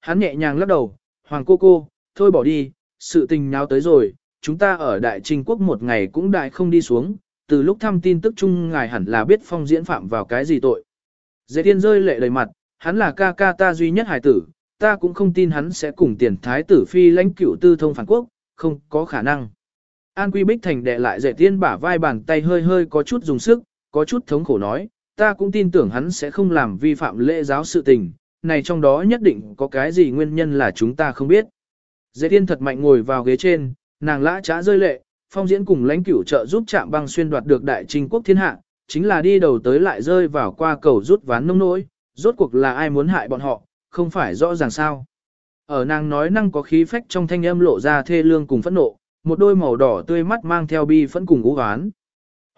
Hắn nhẹ nhàng lắc đầu, Hoàng cô cô, thôi bỏ đi, sự tình nháo tới rồi, chúng ta ở Đại Trinh Quốc một ngày cũng đại không đi xuống, từ lúc thăm tin tức chung ngài hẳn là biết phong diễn phạm vào cái gì tội. Dễ tiên rơi lệ đầy mặt, hắn là ca ca ta duy nhất hải tử, ta cũng không tin hắn sẽ cùng tiền thái tử phi lãnh cửu tư thông phản quốc, không có khả năng. An Quy Bích Thành đệ lại dễ tiên bả vai bàn tay hơi hơi có chút dùng sức, có chút thống khổ nói, ta cũng tin tưởng hắn sẽ không làm vi phạm lễ giáo sự tình, này trong đó nhất định có cái gì nguyên nhân là chúng ta không biết. Dễ tiên thật mạnh ngồi vào ghế trên, nàng lã trá rơi lệ, phong diễn cùng lãnh cửu trợ giúp chạm băng xuyên đoạt được đại trinh quốc thiên hạ, chính là đi đầu tới lại rơi vào qua cầu rút ván nông nỗi, rốt cuộc là ai muốn hại bọn họ, không phải rõ ràng sao. Ở nàng nói năng có khí phách trong thanh âm lộ ra thê lương cùng phẫn nộ, một đôi màu đỏ tươi mắt mang theo bi phẫn cùng ú hoán.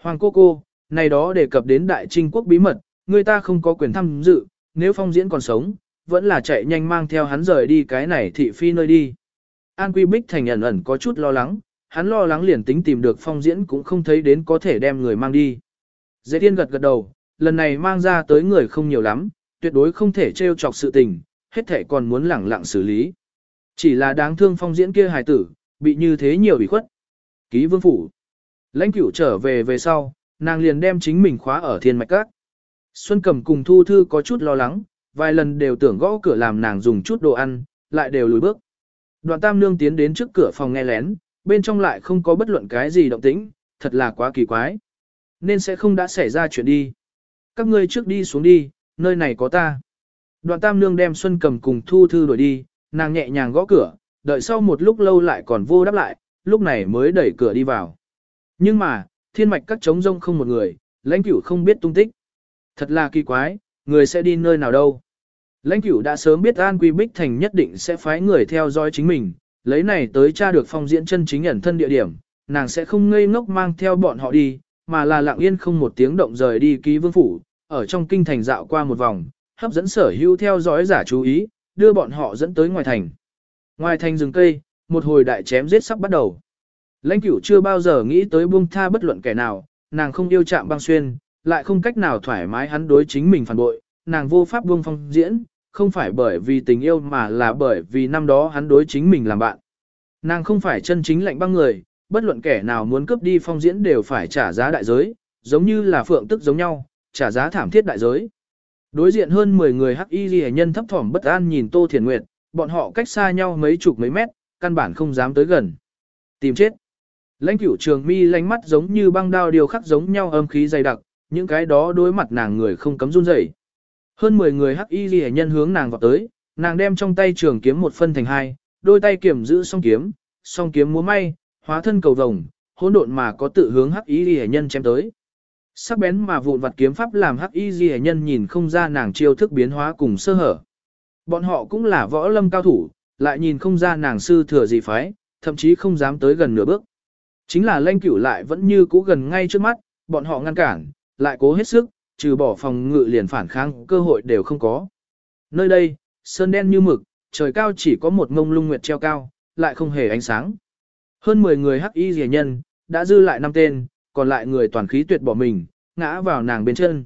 Hoàng cô cô, này đó đề cập đến đại trinh quốc bí mật, người ta không có quyền tham dự, nếu phong diễn còn sống, vẫn là chạy nhanh mang theo hắn rời đi cái này thị phi nơi đi. An Quy Bích thành ẩn ẩn có chút lo lắng, hắn lo lắng liền tính tìm được phong diễn cũng không thấy đến có thể đem người mang đi. Dễ tiên gật gật đầu, lần này mang ra tới người không nhiều lắm, tuyệt đối không thể trêu chọc sự tình, hết thể còn muốn lẳng lặng xử lý. Chỉ là đáng thương phong diễn kia hài tử, bị như thế nhiều bị khuất. Ký vương phủ. Lãnh cửu trở về về sau, nàng liền đem chính mình khóa ở thiên mạch các. Xuân cầm cùng thu thư có chút lo lắng, vài lần đều tưởng gõ cửa làm nàng dùng chút đồ ăn, lại đều lùi bước. Đoạn tam nương tiến đến trước cửa phòng nghe lén, bên trong lại không có bất luận cái gì động tĩnh, thật là quá kỳ quái. Nên sẽ không đã xảy ra chuyện đi. Các ngươi trước đi xuống đi, nơi này có ta. Đoạn tam nương đem Xuân cầm cùng thu thư đuổi đi, nàng nhẹ nhàng gõ cửa, đợi sau một lúc lâu lại còn vô đáp lại, lúc này mới đẩy cửa đi vào. Nhưng mà, thiên mạch các trống rông không một người, lãnh cửu không biết tung tích. Thật là kỳ quái, người sẽ đi nơi nào đâu. Lãnh cửu đã sớm biết An Quy Bích Thành nhất định sẽ phái người theo dõi chính mình, lấy này tới tra được phong diễn chân chính ẩn thân địa điểm, nàng sẽ không ngây ngốc mang theo bọn họ đi, mà là lặng yên không một tiếng động rời đi ký vương phủ, ở trong kinh thành dạo qua một vòng, hấp dẫn sở hữu theo dõi giả chú ý, đưa bọn họ dẫn tới ngoài thành. Ngoài thành rừng cây, một hồi đại chém giết sắp bắt đầu. Lãnh cửu chưa bao giờ nghĩ tới buông tha bất luận kẻ nào, nàng không yêu chạm băng xuyên, lại không cách nào thoải mái hắn đối chính mình phản bội, nàng vô pháp buông phong diễn, không phải bởi vì tình yêu mà là bởi vì năm đó hắn đối chính mình làm bạn. Nàng không phải chân chính lạnh băng người, bất luận kẻ nào muốn cướp đi phong diễn đều phải trả giá đại giới, giống như là phượng tức giống nhau, trả giá thảm thiết đại giới. Đối diện hơn 10 người hắc y ghi nhân thấp thỏm bất an nhìn Tô Thiền Nguyệt, bọn họ cách xa nhau mấy chục mấy mét, căn bản không dám tới gần. Tìm chết. Lãnh cửu trường mi lánh mắt giống như băng đao điều khắc giống nhau âm khí dày đặc, những cái đó đối mặt nàng người không cấm run rẩy. Hơn 10 người hắc y ghi nhân hướng nàng vào tới, nàng đem trong tay trường kiếm một phân thành hai, đôi tay kiểm giữ song kiếm, song kiếm múa may, hóa thân cầu vồng, hỗn độn mà có tự hướng hắc y ghi nhân chém tới. Sắc bén mà vụn vặt kiếm pháp làm hắc y ghi nhân nhìn không ra nàng chiêu thức biến hóa cùng sơ hở. Bọn họ cũng là võ lâm cao thủ, lại nhìn không ra nàng sư thừa gì phái, thậm chí không dám tới gần nửa bước. Chính là lanh cửu lại vẫn như cũ gần ngay trước mắt, bọn họ ngăn cản, lại cố hết sức, trừ bỏ phòng ngự liền phản kháng, cơ hội đều không có. Nơi đây, sơn đen như mực, trời cao chỉ có một ngông lung nguyệt treo cao, lại không hề ánh sáng. Hơn 10 người hắc y rìa nhân, đã dư lại năm tên, còn lại người toàn khí tuyệt bỏ mình, ngã vào nàng bên chân.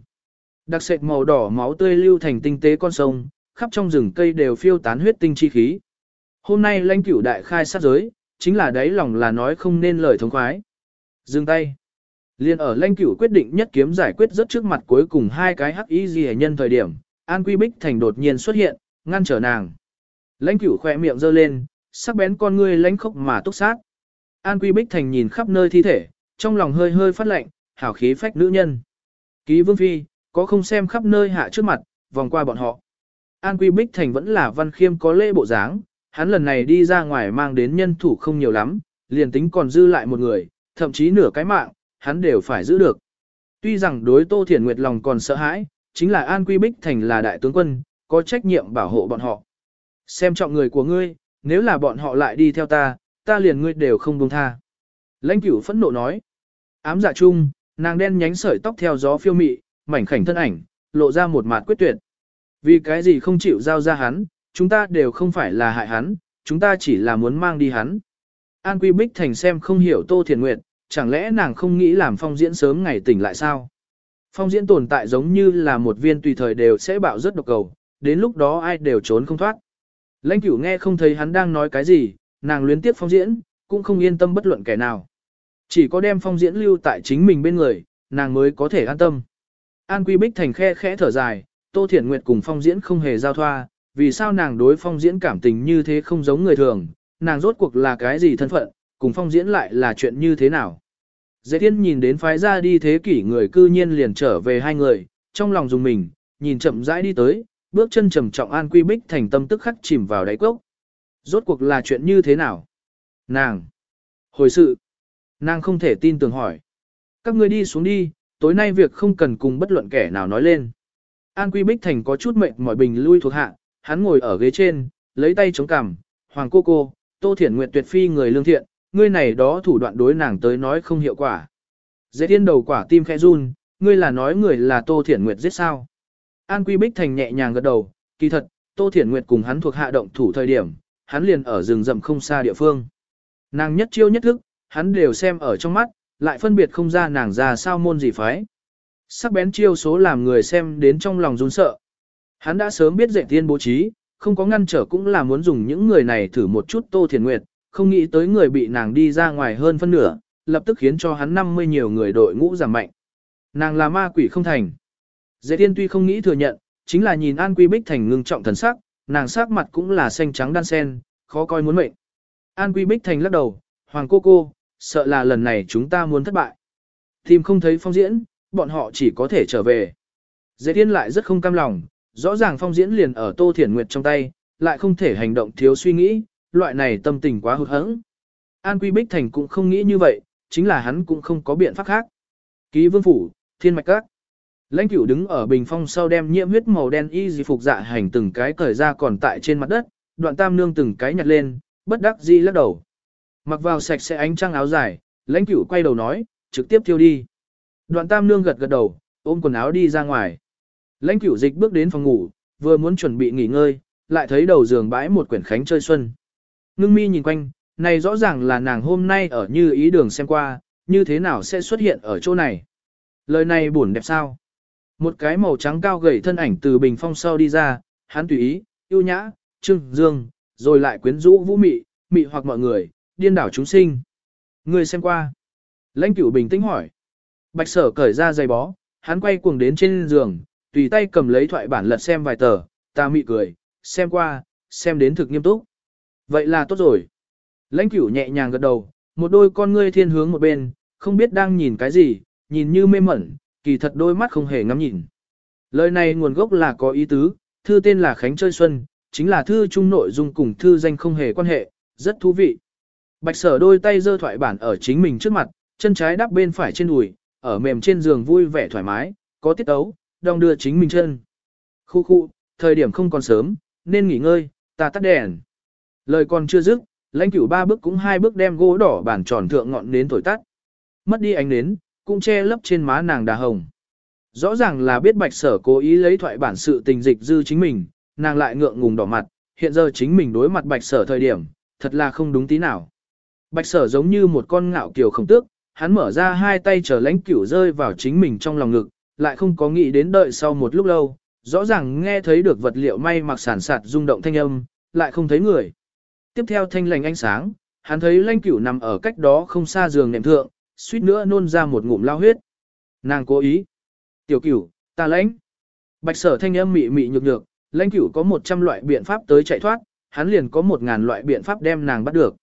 Đặc sệt màu đỏ máu tươi lưu thành tinh tế con sông, khắp trong rừng cây đều phiêu tán huyết tinh chi khí. Hôm nay lãnh cửu đại khai sát giới, chính là đấy lòng là nói không nên lời thống khoái. Dừng tay. Liên ở lãnh cửu quyết định nhất kiếm giải quyết rất trước mặt cuối cùng hai cái hắc y gì nhân thời điểm, An Quy Bích Thành đột nhiên xuất hiện, ngăn trở nàng. Lãnh cửu khỏe miệng giơ lên, sắc bén con ngươi lãnh khốc mà túc sát. An Quy Bích Thành nhìn khắp nơi thi thể, trong lòng hơi hơi phát lạnh, hảo khí phách nữ nhân. Ký Vương Phi, có không xem khắp nơi hạ trước mặt, vòng qua bọn họ. An Quy Bích Thành vẫn là văn khiêm có lễ bộ dáng, hắn lần này đi ra ngoài mang đến nhân thủ không nhiều lắm, liền tính còn dư lại một người, thậm chí nửa cái mạng, hắn đều phải giữ được. Tuy rằng đối Tô Thiển Nguyệt lòng còn sợ hãi, chính là An Quy Bích Thành là đại tướng quân, có trách nhiệm bảo hộ bọn họ. Xem trọng người của ngươi, nếu là bọn họ lại đi theo ta, ta liền ngươi đều không buông tha. Lãnh cửu phẫn nộ nói. Ám dạ chung, nàng đen nhánh sợi tóc theo gió phiêu mị, mảnh khảnh thân ảnh, lộ ra một mặt quyết tuyệt. Vì cái gì không chịu giao ra hắn, chúng ta đều không phải là hại hắn, chúng ta chỉ là muốn mang đi hắn. An Quy Bích Thành xem không hiểu Tô Thiền Nguyệt, chẳng lẽ nàng không nghĩ làm phong diễn sớm ngày tỉnh lại sao? Phong diễn tồn tại giống như là một viên tùy thời đều sẽ bạo rất độc cầu, đến lúc đó ai đều trốn không thoát. Lãnh cửu nghe không thấy hắn đang nói cái gì, nàng luyến tiếp phong diễn, cũng không yên tâm bất luận kẻ nào. Chỉ có đem phong diễn lưu tại chính mình bên người, nàng mới có thể an tâm. An Quy Bích Thành khe khẽ thở dài, Tô Thiển Nguyệt cùng phong diễn không hề giao thoa, vì sao nàng đối phong diễn cảm tình như thế không giống người thường, nàng rốt cuộc là cái gì thân phận, cùng phong diễn lại là chuyện như thế nào. Dễ thiên nhìn đến phái ra đi thế kỷ người cư nhiên liền trở về hai người, trong lòng dùng mình, nhìn chậm rãi đi tới, bước chân trầm trọng An Quy Bích Thành tâm tức khắc chìm vào đáy cốc. Rốt cuộc là chuyện như thế nào? Nàng! Hồi sự! Nàng không thể tin tưởng hỏi. Các ngươi đi xuống đi, tối nay việc không cần cùng bất luận kẻ nào nói lên. An Quy Bích Thành có chút mệnh mỏi bình lui thuộc hạ, hắn ngồi ở ghế trên, lấy tay chống cằm, Hoàng cô cô, Tô Thiển Nguyệt tuyệt phi người lương thiện, ngươi này đó thủ đoạn đối nàng tới nói không hiệu quả. Dễ tiên đầu quả tim khẽ run, ngươi là nói người là Tô Thiển Nguyệt giết sao. An Quy Bích Thành nhẹ nhàng gật đầu, kỳ thật, Tô Thiển Nguyệt cùng hắn thuộc hạ động thủ thời điểm, hắn liền ở rừng rậm không xa địa phương. Nàng nhất chiêu nhất thức, hắn đều xem ở trong mắt, lại phân biệt không ra nàng ra sao môn gì phái. Sắc bén chiêu số làm người xem đến trong lòng run sợ. Hắn đã sớm biết dạy tiên bố trí, không có ngăn trở cũng là muốn dùng những người này thử một chút Tô Thiền Nguyệt, không nghĩ tới người bị nàng đi ra ngoài hơn phân nửa, lập tức khiến cho hắn 50 nhiều người đội ngũ giảm mạnh. Nàng là ma quỷ không thành. dễ tiên tuy không nghĩ thừa nhận, chính là nhìn An Quy Bích Thành ngưng trọng thần sắc, nàng sắc mặt cũng là xanh trắng đan sen, khó coi muốn mệnh. An Quy Bích Thành lắc đầu, Hoàng cô cô, sợ là lần này chúng ta muốn thất bại. Tìm không thấy phong diễn, bọn họ chỉ có thể trở về. Dễ tiên lại rất không cam lòng, rõ ràng phong diễn liền ở Tô Thiển Nguyệt trong tay, lại không thể hành động thiếu suy nghĩ, loại này tâm tình quá hụt hẫng. An Quy Bích Thành cũng không nghĩ như vậy, chính là hắn cũng không có biện pháp khác. Ký vương phủ, thiên mạch các. Lãnh cửu đứng ở bình phong sau đem nhiễm huyết màu đen y di phục dạ hành từng cái cởi ra còn tại trên mặt đất, đoạn tam nương từng cái nhặt lên, bất đắc dĩ lắc đầu. Mặc vào sạch sẽ ánh trăng áo dài, lãnh cửu quay đầu nói, trực tiếp thiêu đi. Đoạn tam nương gật gật đầu, ôm quần áo đi ra ngoài. Lãnh cửu dịch bước đến phòng ngủ, vừa muốn chuẩn bị nghỉ ngơi, lại thấy đầu giường bãi một quyển khánh chơi xuân. Ngưng mi nhìn quanh, này rõ ràng là nàng hôm nay ở như ý đường xem qua, như thế nào sẽ xuất hiện ở chỗ này. Lời này buồn đẹp sao? Một cái màu trắng cao gầy thân ảnh từ bình phong sau đi ra, hắn tùy ý, yêu nhã, trưng, dương, rồi lại quyến rũ vũ mị, mị hoặc mọi người, điên đảo chúng sinh. Người xem qua. Lãnh cửu bình tĩnh hỏi. Bạch sở cởi ra giày bó, hắn quay cuồng đến trên giường, tùy tay cầm lấy thoại bản lật xem vài tờ, ta mị cười, xem qua, xem đến thực nghiêm túc. Vậy là tốt rồi. Lãnh cửu nhẹ nhàng gật đầu, một đôi con ngươi thiên hướng một bên, không biết đang nhìn cái gì, nhìn như mê mẩn, kỳ thật đôi mắt không hề ngắm nhìn. Lời này nguồn gốc là có ý tứ, thư tên là Khánh Chơi Xuân, chính là thư chung nội dung cùng thư danh không hề quan hệ, rất thú vị. Bạch sở đôi tay giơ thoại bản ở chính mình trước mặt, chân trái đắp bên phải trên đùi, ở mềm trên giường vui vẻ thoải mái, có tiết ấu, đong đưa chính mình chân. Khu khu, thời điểm không còn sớm, nên nghỉ ngơi, ta tắt đèn. Lời còn chưa dứt, lãnh cửu ba bước cũng hai bước đem gỗ đỏ bản tròn thượng ngọn nến thổi tắt. Mất đi ánh nến, cũng che lấp trên má nàng đà hồng. Rõ ràng là biết bạch sở cố ý lấy thoại bản sự tình dịch dư chính mình, nàng lại ngượng ngùng đỏ mặt, hiện giờ chính mình đối mặt bạch sở thời điểm, thật là không đúng tí nào. Bạch sở giống như một con ngạo kiều không tước, hắn mở ra hai tay chờ lãnh cửu rơi vào chính mình trong lòng ngực, lại không có nghĩ đến đợi sau một lúc lâu, rõ ràng nghe thấy được vật liệu may mặc sản sạt rung động thanh âm, lại không thấy người. Tiếp theo thanh lành ánh sáng, hắn thấy lãnh cửu nằm ở cách đó không xa giường nệm thượng, suýt nữa nôn ra một ngụm lao huyết. Nàng cố ý. Tiểu cửu, ta lãnh. Bạch sở thanh âm mị mị nhược nhược, lãnh cửu có 100 loại biện pháp tới chạy thoát, hắn liền có 1.000 loại biện pháp đem nàng bắt được.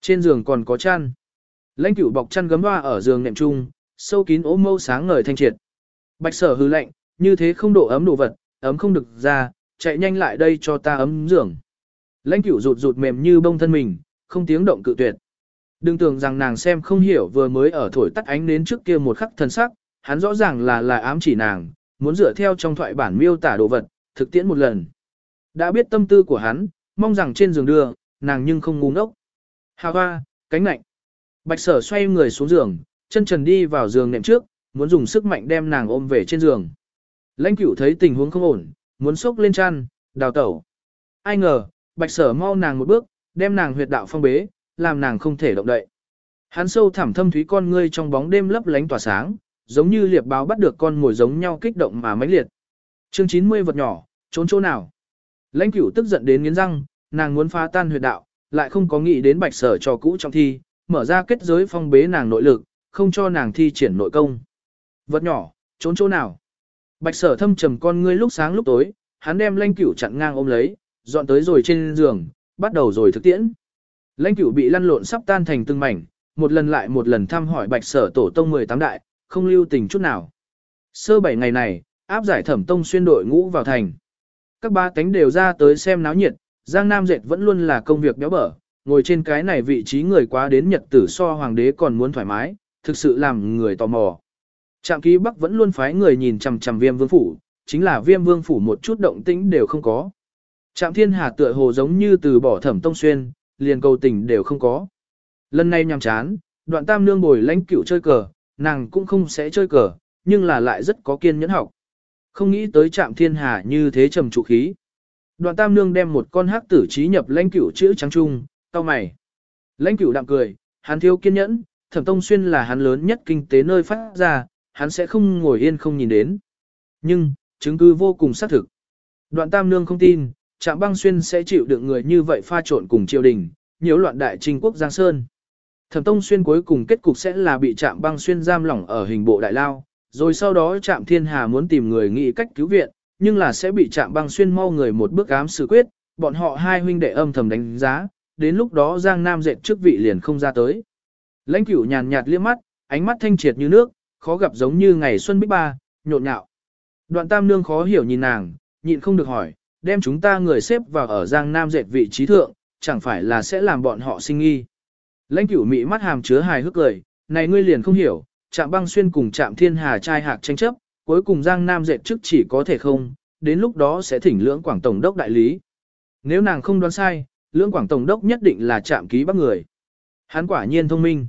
Trên giường còn có chăn. Lãnh cửu bọc chăn gấm hoa ở giường nệm chung, sâu kín ố mâu sáng ngời thanh triệt. Bạch sở hư lạnh, như thế không độ ấm đồ vật, ấm không được ra, chạy nhanh lại đây cho ta ấm giường. Lãnh cửu rụt rụt mềm như bông thân mình, không tiếng động cự tuyệt. Đừng tưởng rằng nàng xem không hiểu vừa mới ở thổi tắt ánh đến trước kia một khắc thân sắc, hắn rõ ràng là là ám chỉ nàng, muốn dựa theo trong thoại bản miêu tả đồ vật, thực tiễn một lần. Đã biết tâm tư của hắn, mong rằng trên giường đưa, nàng nhưng không ngu ngốc. Hà hoa, cánh lạnh. Bạch sở xoay người xuống giường, chân trần đi vào giường nệm trước, muốn dùng sức mạnh đem nàng ôm về trên giường. Lãnh cửu thấy tình huống không ổn, muốn sốc lên chăn, đào tẩu. Ai ngờ, bạch sở mau nàng một bước, đem nàng huyệt đạo phong bế, làm nàng không thể động đậy. Hắn sâu thẳm thâm thúy con ngươi trong bóng đêm lấp lánh tỏa sáng, giống như liệp báo bắt được con mồi giống nhau kích động mà mãnh liệt. Chương 90 vật nhỏ, trốn chỗ nào? Lãnh cửu tức giận đến nghiến răng, nàng muốn phá tan huyệt đạo, lại không có nghĩ đến bạch sở cho cũ trong thi, mở ra kết giới phong bế nàng nội lực, không cho nàng thi triển nội công. Vật nhỏ, trốn chỗ nào? Bạch sở thâm trầm con ngươi lúc sáng lúc tối, hắn đem lanh cửu chặn ngang ôm lấy, dọn tới rồi trên giường, bắt đầu rồi thực tiễn. Lãnh cửu bị lăn lộn sắp tan thành từng mảnh, một lần lại một lần thăm hỏi bạch sở tổ tông 18 đại, không lưu tình chút nào. Sơ bảy ngày này, áp giải thẩm tông xuyên đội ngũ vào thành. Các ba cánh đều ra tới xem náo nhiệt, Giang Nam Dệt vẫn luôn là công việc béo bở, ngồi trên cái này vị trí người quá đến nhật tử so hoàng đế còn muốn thoải mái, thực sự làm người tò mò. Trạm ký Bắc vẫn luôn phái người nhìn chằm chằm viêm vương phủ, chính là viêm vương phủ một chút động tĩnh đều không có. Trạm thiên hà tựa hồ giống như từ bỏ thẩm tông xuyên, liền cầu tình đều không có. Lần này nhằm chán, đoạn tam nương bồi lãnh cửu chơi cờ, nàng cũng không sẽ chơi cờ, nhưng là lại rất có kiên nhẫn học. Không nghĩ tới trạm thiên hà như thế trầm trụ khí. Đoạn tam nương đem một con hắc tử trí nhập lãnh cửu chữ trắng trung, tao mày. Lãnh cửu đạm cười, hắn thiếu kiên nhẫn, thẩm tông xuyên là hắn lớn nhất kinh tế nơi phát ra, hắn sẽ không ngồi yên không nhìn đến. Nhưng, chứng cứ vô cùng xác thực. Đoạn tam nương không tin, trạm băng xuyên sẽ chịu được người như vậy pha trộn cùng triều đình, nhiễu loạn đại trinh quốc Giang Sơn. Thẩm Tông Xuyên cuối cùng kết cục sẽ là bị Trạm Băng Xuyên giam lỏng ở hình bộ đại lao, rồi sau đó Trạm Thiên Hà muốn tìm người nghĩ cách cứu viện, nhưng là sẽ bị Trạm Băng Xuyên mau người một bước ám xử quyết, bọn họ hai huynh đệ âm thầm đánh giá, đến lúc đó Giang Nam dệt trước vị liền không ra tới. Lãnh Cửu nhàn nhạt liếc mắt, ánh mắt thanh triệt như nước, khó gặp giống như ngày xuân bích ba, nhộn nhạo. Đoạn Tam Nương khó hiểu nhìn nàng, nhịn không được hỏi, đem chúng ta người xếp vào ở Giang Nam dệt vị trí thượng, chẳng phải là sẽ làm bọn họ sinh nghi. Lãnh cửu mị mắt hàm chứa hài hước cười, này ngươi liền không hiểu, chạm băng xuyên cùng chạm thiên hà trai hạc tranh chấp, cuối cùng Giang Nam dệt trước chỉ có thể không, đến lúc đó sẽ thỉnh lưỡng quảng tổng đốc đại lý. Nếu nàng không đoán sai, lưỡng quảng tổng đốc nhất định là chạm ký bắc người. Hắn quả nhiên thông minh.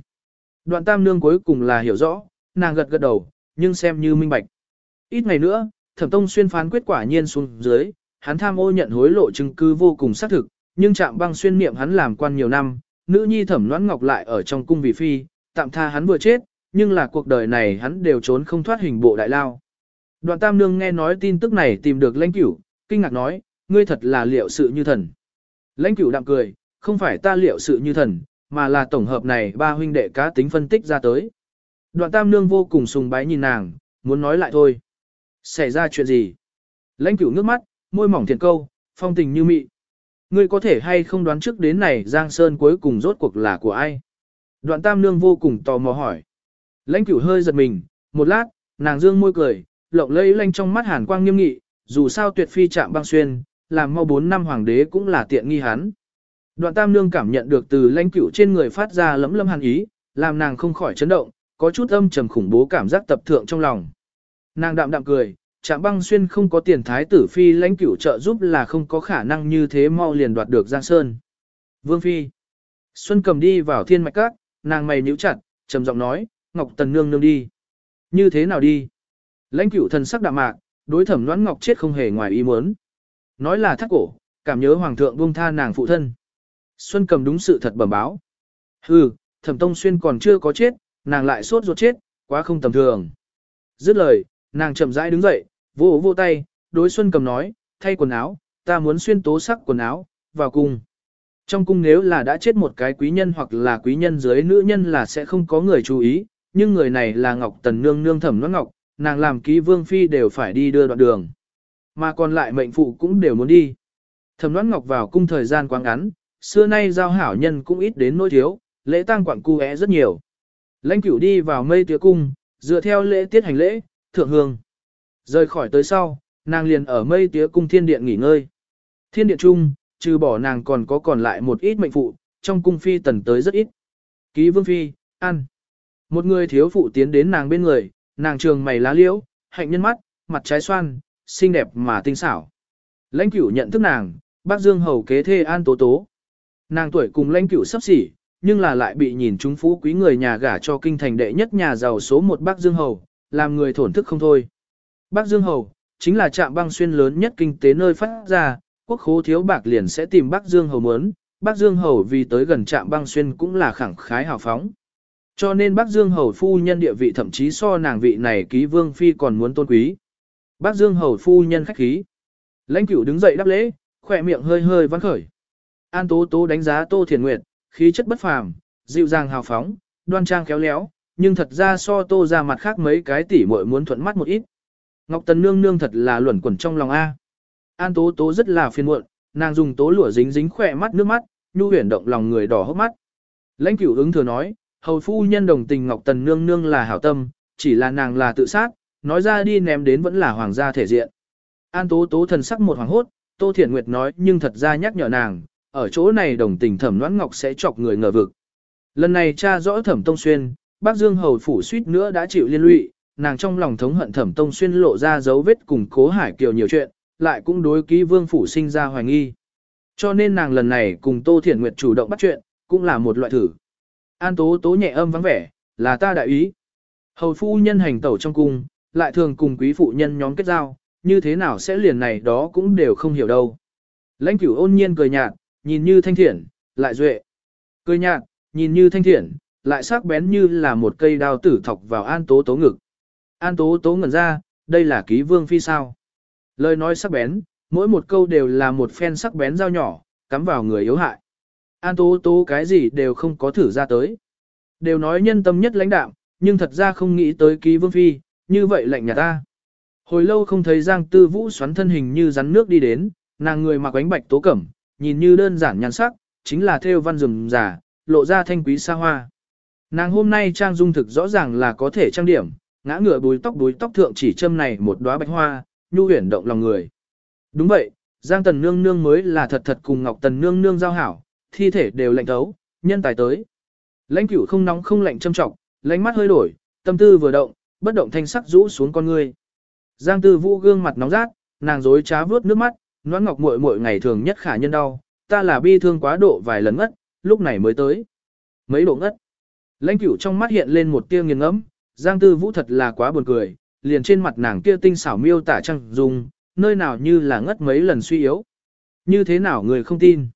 Đoạn tam nương cuối cùng là hiểu rõ, nàng gật gật đầu, nhưng xem như minh bạch. Ít ngày nữa, thẩm tông xuyên phán quyết quả nhiên xuống dưới, hắn tham ô nhận hối lộ chứng cứ vô cùng xác thực, nhưng Trạm băng xuyên niệm hắn làm quan nhiều năm, nữ nhi thẩm Loan ngọc lại ở trong cung vì phi, tạm tha hắn vừa chết, nhưng là cuộc đời này hắn đều trốn không thoát hình bộ đại lao. Đoạn tam nương nghe nói tin tức này tìm được lãnh cửu, kinh ngạc nói, ngươi thật là liệu sự như thần. Lãnh cửu đạm cười, không phải ta liệu sự như thần, mà là tổng hợp này ba huynh đệ cá tính phân tích ra tới. Đoạn tam nương vô cùng sùng bái nhìn nàng, muốn nói lại thôi. Xảy ra chuyện gì? Lãnh cửu ngước mắt, môi mỏng thiện câu, phong tình như mị. Ngươi có thể hay không đoán trước đến này Giang Sơn cuối cùng rốt cuộc là của ai? Đoạn tam nương vô cùng tò mò hỏi. Lãnh cửu hơi giật mình, một lát, nàng dương môi cười, lộng lẫy lanh trong mắt hàn quang nghiêm nghị, dù sao tuyệt phi chạm băng xuyên, làm mau bốn năm hoàng đế cũng là tiện nghi hắn. Đoạn tam nương cảm nhận được từ lãnh cửu trên người phát ra lấm lâm hàn ý, làm nàng không khỏi chấn động, có chút âm trầm khủng bố cảm giác tập thượng trong lòng. Nàng đạm đạm cười, Trạm băng xuyên không có tiền thái tử phi lãnh cửu trợ giúp là không có khả năng như thế mau liền đoạt được Giang Sơn. Vương phi. Xuân cầm đi vào thiên mạch các, nàng mày nhíu chặt, trầm giọng nói, Ngọc Tần nương nương đi. Như thế nào đi? Lãnh cửu thần sắc đạm mạc, đối thẩm đoán Ngọc chết không hề ngoài ý muốn. Nói là thắt cổ, cảm nhớ hoàng thượng buông tha nàng phụ thân. Xuân cầm đúng sự thật bẩm báo. Hừ, thẩm tông xuyên còn chưa có chết, nàng lại sốt ruột chết, quá không tầm thường. Dứt lời, nàng chậm rãi đứng dậy, Vô vô tay, đối Xuân cầm nói, thay quần áo, ta muốn xuyên tố sắc quần áo, vào cung. Trong cung nếu là đã chết một cái quý nhân hoặc là quý nhân dưới nữ nhân là sẽ không có người chú ý, nhưng người này là Ngọc Tần Nương Nương Thẩm Noãn Ngọc, nàng làm ký vương phi đều phải đi đưa đoạn đường. Mà còn lại mệnh phụ cũng đều muốn đi. Thẩm Noãn Ngọc vào cung thời gian quá ngắn, xưa nay giao hảo nhân cũng ít đến nỗi thiếu, lễ tang quặng cu rất nhiều. Lãnh cửu đi vào mây tía cung, dựa theo lễ tiết hành lễ, thượng hương. Rời khỏi tới sau, nàng liền ở mây tía cung thiên điện nghỉ ngơi. Thiên điện chung, trừ bỏ nàng còn có còn lại một ít mệnh phụ, trong cung phi tần tới rất ít. Ký vương phi, ăn. Một người thiếu phụ tiến đến nàng bên người, nàng trường mày lá liễu, hạnh nhân mắt, mặt trái xoan, xinh đẹp mà tinh xảo. Lãnh cửu nhận thức nàng, bác Dương hầu kế thê an tố tố. Nàng tuổi cùng lãnh cửu sắp xỉ, nhưng là lại bị nhìn chúng phú quý người nhà gả cho kinh thành đệ nhất nhà giàu số một bác Dương hầu, làm người thổn thức không thôi. Bắc Dương Hầu, chính là trạm băng xuyên lớn nhất kinh tế nơi phát ra, quốc khố thiếu bạc liền sẽ tìm Bắc Dương Hầu muốn, Bắc Dương Hầu vì tới gần trạm băng xuyên cũng là khẳng khái hào phóng. Cho nên Bắc Dương Hầu phu nhân địa vị thậm chí so nàng vị này ký vương phi còn muốn tôn quý. Bắc Dương Hầu phu nhân khách khí. Lãnh cửu đứng dậy đáp lễ, khỏe miệng hơi hơi văn khởi. An Tố Tố đánh giá Tô Thiền Nguyệt, khí chất bất phàm, dịu dàng hào phóng, đoan trang khéo léo, nhưng thật ra so Tô ra mặt khác mấy cái tỉ muội muốn thuận mắt một ít. Ngọc Tần nương nương thật là luẩn quẩn trong lòng A. An Tố Tố rất là phiền muộn, nàng dùng tố lụa dính dính khỏe mắt nước mắt, nhu huyền động lòng người đỏ hốc mắt. Lãnh cửu ứng thừa nói, hầu phu nhân đồng tình Ngọc Tần nương nương là hảo tâm, chỉ là nàng là tự sát, nói ra đi ném đến vẫn là hoàng gia thể diện. An Tố Tố thần sắc một hoàng hốt, Tô Thiển Nguyệt nói nhưng thật ra nhắc nhở nàng, ở chỗ này đồng tình thẩm noãn ngọc sẽ chọc người ngờ vực. Lần này cha rõ thẩm tông xuyên, bác Dương hầu phủ suýt nữa đã chịu liên lụy, nàng trong lòng thống hận thẩm tông xuyên lộ ra dấu vết cùng cố hải kiều nhiều chuyện, lại cũng đối ký vương phủ sinh ra hoài nghi. Cho nên nàng lần này cùng Tô Thiển Nguyệt chủ động bắt chuyện, cũng là một loại thử. An tố tố nhẹ âm vắng vẻ, là ta đại ý. Hầu phu nhân hành tẩu trong cung, lại thường cùng quý phụ nhân nhóm kết giao, như thế nào sẽ liền này đó cũng đều không hiểu đâu. Lãnh cửu ôn nhiên cười nhạt, nhìn như thanh thiện, lại duệ. Cười nhạt, nhìn như thanh thiện, lại sắc bén như là một cây đao tử thọc vào an tố tố ngực. An tố tố ngẩn ra, đây là ký vương phi sao. Lời nói sắc bén, mỗi một câu đều là một phen sắc bén dao nhỏ, cắm vào người yếu hại. An tố tố cái gì đều không có thử ra tới. Đều nói nhân tâm nhất lãnh đạo, nhưng thật ra không nghĩ tới ký vương phi, như vậy lạnh nhà ta. Hồi lâu không thấy Giang Tư Vũ xoắn thân hình như rắn nước đi đến, nàng người mặc ánh bạch tố cẩm, nhìn như đơn giản nhan sắc, chính là theo văn rừng giả, lộ ra thanh quý xa hoa. Nàng hôm nay trang dung thực rõ ràng là có thể trang điểm, ngã ngựa bùi tóc bùi tóc thượng chỉ châm này một đóa bạch hoa, nhu huyền động lòng người. Đúng vậy, Giang Tần Nương Nương mới là thật thật cùng Ngọc Tần Nương Nương giao hảo, thi thể đều lạnh thấu, nhân tài tới. Lãnh cửu không nóng không lạnh châm trọng, lãnh mắt hơi đổi, tâm tư vừa động, bất động thanh sắc rũ xuống con người. Giang Tư Vũ gương mặt nóng rát, nàng dối trá vướt nước mắt, noãn ngọc muội muội ngày thường nhất khả nhân đau, ta là bi thương quá độ vài lần ngất, lúc này mới tới. Mấy độ ngất. Lãnh cửu trong mắt hiện lên một tia nghiền ngẫm, Giang Tư Vũ thật là quá buồn cười, liền trên mặt nàng kia tinh xảo miêu tả trăng dùng, nơi nào như là ngất mấy lần suy yếu. Như thế nào người không tin?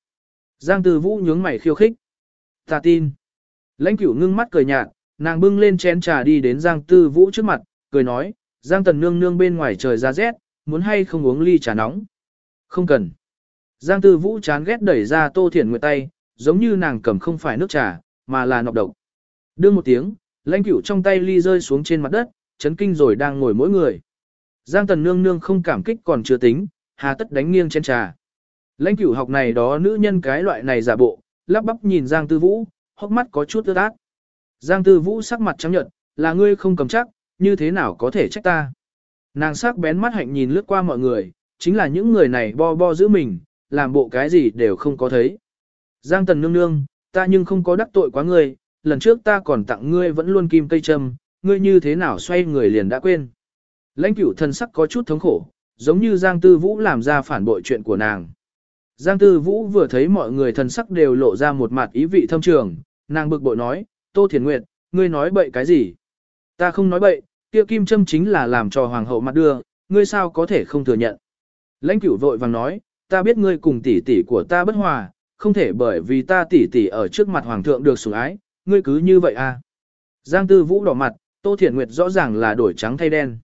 Giang Tư Vũ nhướng mày khiêu khích. Ta tin. Lãnh cửu ngưng mắt cười nhạt, nàng bưng lên chén trà đi đến Giang Tư Vũ trước mặt, cười nói, Giang Tần nương nương bên ngoài trời ra rét, muốn hay không uống ly trà nóng. Không cần. Giang Tư Vũ chán ghét đẩy ra Tô Thiển Nguyệt tay, giống như nàng cầm không phải nước trà, mà là nọc độc. Đương một tiếng, lãnh cửu trong tay ly rơi xuống trên mặt đất, chấn kinh rồi đang ngồi mỗi người. Giang Tần nương nương không cảm kích còn chưa tính, hà tất đánh nghiêng trên trà. Lãnh cửu học này đó nữ nhân cái loại này giả bộ, lắp bắp nhìn Giang Tư Vũ, hốc mắt có chút ướt át. Giang Tư Vũ sắc mặt trắng nhợt, là ngươi không cầm chắc, như thế nào có thể trách ta. Nàng sắc bén mắt hạnh nhìn lướt qua mọi người, chính là những người này bo bo giữ mình, làm bộ cái gì đều không có thấy. Giang Tần nương nương, ta nhưng không có đắc tội quá ngươi, lần trước ta còn tặng ngươi vẫn luôn kim cây châm, ngươi như thế nào xoay người liền đã quên. Lãnh cửu thân sắc có chút thống khổ, giống như Giang Tư Vũ làm ra phản bội chuyện của nàng. Giang Tư Vũ vừa thấy mọi người thần sắc đều lộ ra một mặt ý vị thâm trường, nàng bực bội nói, Tô Thiền Nguyệt, ngươi nói bậy cái gì? Ta không nói bậy, kia kim châm chính là làm cho hoàng hậu mặt đưa, ngươi sao có thể không thừa nhận? Lãnh cửu vội vàng nói, ta biết ngươi cùng tỷ tỷ của ta bất hòa, không thể bởi vì ta tỷ tỷ ở trước mặt hoàng thượng được sủng ái, ngươi cứ như vậy à? Giang Tư Vũ đỏ mặt, Tô Thiển Nguyệt rõ ràng là đổi trắng thay đen.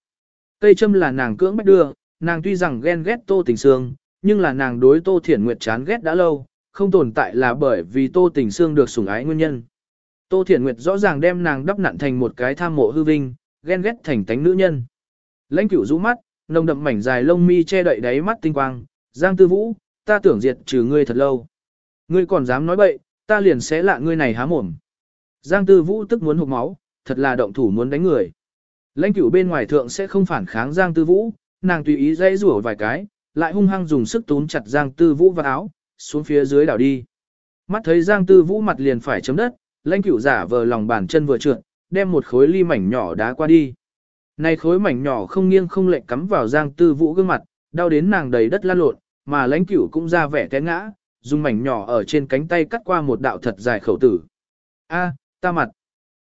Cây châm là nàng cưỡng bách đưa, nàng tuy rằng ghen ghét Tô Tình Sương, nhưng là nàng đối Tô Thiển Nguyệt chán ghét đã lâu, không tồn tại là bởi vì Tô Tình Sương được sủng ái nguyên nhân. Tô Thiển Nguyệt rõ ràng đem nàng đắp nặn thành một cái tham mộ hư vinh, ghen ghét thành tánh nữ nhân. Lãnh cửu rũ mắt, nồng đậm mảnh dài lông mi che đậy đáy mắt tinh quang, Giang Tư Vũ, ta tưởng diệt trừ ngươi thật lâu. Ngươi còn dám nói bậy, ta liền sẽ lạ ngươi này há mồm. Giang Tư Vũ tức muốn hụt máu, thật là động thủ muốn đánh người. Lãnh cửu bên ngoài thượng sẽ không phản kháng Giang Tư Vũ, nàng tùy ý dây rủa vài cái, lại hung hăng dùng sức túm chặt Giang Tư Vũ vào áo, xuống phía dưới đảo đi. Mắt thấy Giang Tư Vũ mặt liền phải chấm đất, lãnh cửu giả vờ lòng bàn chân vừa trượt, đem một khối ly mảnh nhỏ đá qua đi. Này khối mảnh nhỏ không nghiêng không lệch cắm vào Giang Tư Vũ gương mặt, đau đến nàng đầy đất la lộn, mà lãnh cửu cũng ra vẻ té ngã, dùng mảnh nhỏ ở trên cánh tay cắt qua một đạo thật dài khẩu tử. A, ta mặt.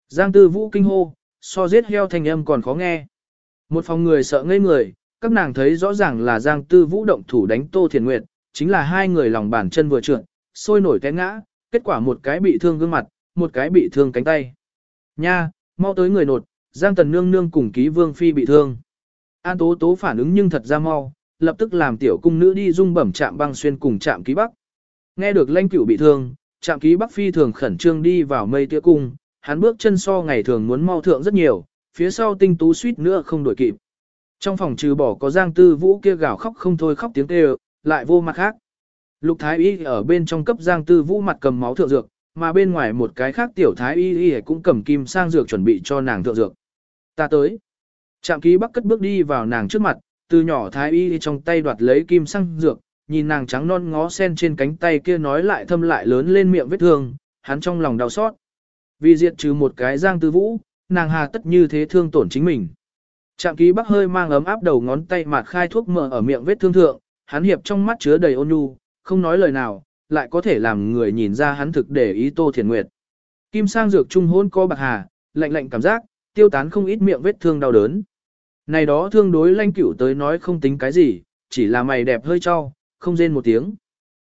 Giang Tư Vũ kinh hô, so giết heo thành âm còn khó nghe. Một phòng người sợ ngây người, các nàng thấy rõ ràng là Giang Tư Vũ động thủ đánh Tô Thiền Nguyệt, chính là hai người lòng bàn chân vừa trượt, sôi nổi té ngã, kết quả một cái bị thương gương mặt, một cái bị thương cánh tay. Nha, mau tới người nột, Giang Tần Nương Nương cùng ký Vương Phi bị thương. An Tố Tố phản ứng nhưng thật ra mau, lập tức làm tiểu cung nữ đi dung bẩm chạm băng xuyên cùng chạm ký bắc. Nghe được lãnh cửu bị thương, trạm ký Bắc Phi thường khẩn trương đi vào mây tia cung, hắn bước chân so ngày thường muốn mau thượng rất nhiều, phía sau tinh tú suýt nữa không đuổi kịp. Trong phòng trừ bỏ có Giang Tư Vũ kia gào khóc không thôi khóc tiếng kêu, lại vô mặt khác. Lục Thái Y ở bên trong cấp Giang Tư Vũ mặt cầm máu thượng dược, mà bên ngoài một cái khác tiểu Thái Y Y cũng cầm kim sang dược chuẩn bị cho nàng thượng dược. Ta tới. Trạm ký bắc cất bước đi vào nàng trước mặt, từ nhỏ Thái Y trong tay đoạt lấy kim sang dược, nhìn nàng trắng non ngó sen trên cánh tay kia nói lại thâm lại lớn lên miệng vết thương, hắn trong lòng đau xót. Vì diệt trừ một cái Giang Tư Vũ, nàng hà tất như thế thương tổn chính mình. Trạm ký bắc hơi mang ấm áp đầu ngón tay mạt khai thuốc mỡ ở miệng vết thương thượng, hắn hiệp trong mắt chứa đầy ôn nhu, không nói lời nào, lại có thể làm người nhìn ra hắn thực để ý Tô Thiền Nguyệt. Kim sang dược trung hôn co bạc hà, lạnh lạnh cảm giác, tiêu tán không ít miệng vết thương đau đớn. Này đó thương đối lanh cửu tới nói không tính cái gì, chỉ là mày đẹp hơi cho, không rên một tiếng.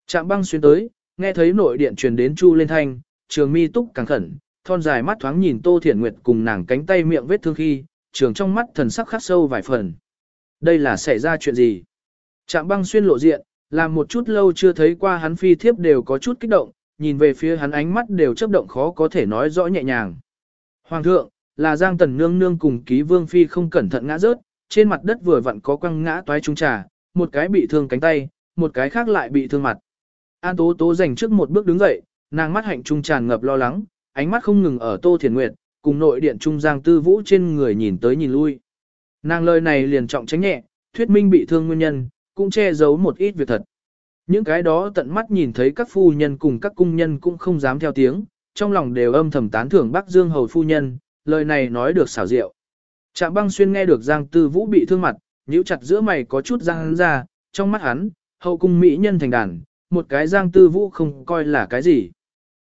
Trạm băng xuyên tới, nghe thấy nội điện truyền đến chu lên thanh, trường mi túc càng khẩn, thon dài mắt thoáng nhìn Tô Thiển Nguyệt cùng nàng cánh tay miệng vết thương khi, trường trong mắt thần sắc khắc sâu vài phần. Đây là xảy ra chuyện gì? Trạm băng xuyên lộ diện, làm một chút lâu chưa thấy qua hắn phi thiếp đều có chút kích động, nhìn về phía hắn ánh mắt đều chấp động khó có thể nói rõ nhẹ nhàng. Hoàng thượng, là Giang Tần Nương Nương cùng ký vương phi không cẩn thận ngã rớt, trên mặt đất vừa vặn có quăng ngã toái trung trà, một cái bị thương cánh tay, một cái khác lại bị thương mặt. An Tố Tố dành trước một bước đứng dậy, nàng mắt hạnh trung tràn ngập lo lắng, ánh mắt không ngừng ở Tô Thiền Nguyệt, cùng nội điện trung Giang Tư Vũ trên người nhìn tới nhìn lui. Nàng lời này liền trọng tránh nhẹ, thuyết minh bị thương nguyên nhân, cũng che giấu một ít việc thật. Những cái đó tận mắt nhìn thấy các phu nhân cùng các cung nhân cũng không dám theo tiếng, trong lòng đều âm thầm tán thưởng Bắc Dương Hầu phu nhân, lời này nói được xảo diệu. Trạm băng xuyên nghe được Giang Tư Vũ bị thương mặt, nhíu chặt giữa mày có chút răng ra, trong mắt hắn, hậu cung mỹ nhân thành đàn, một cái Giang Tư Vũ không coi là cái gì.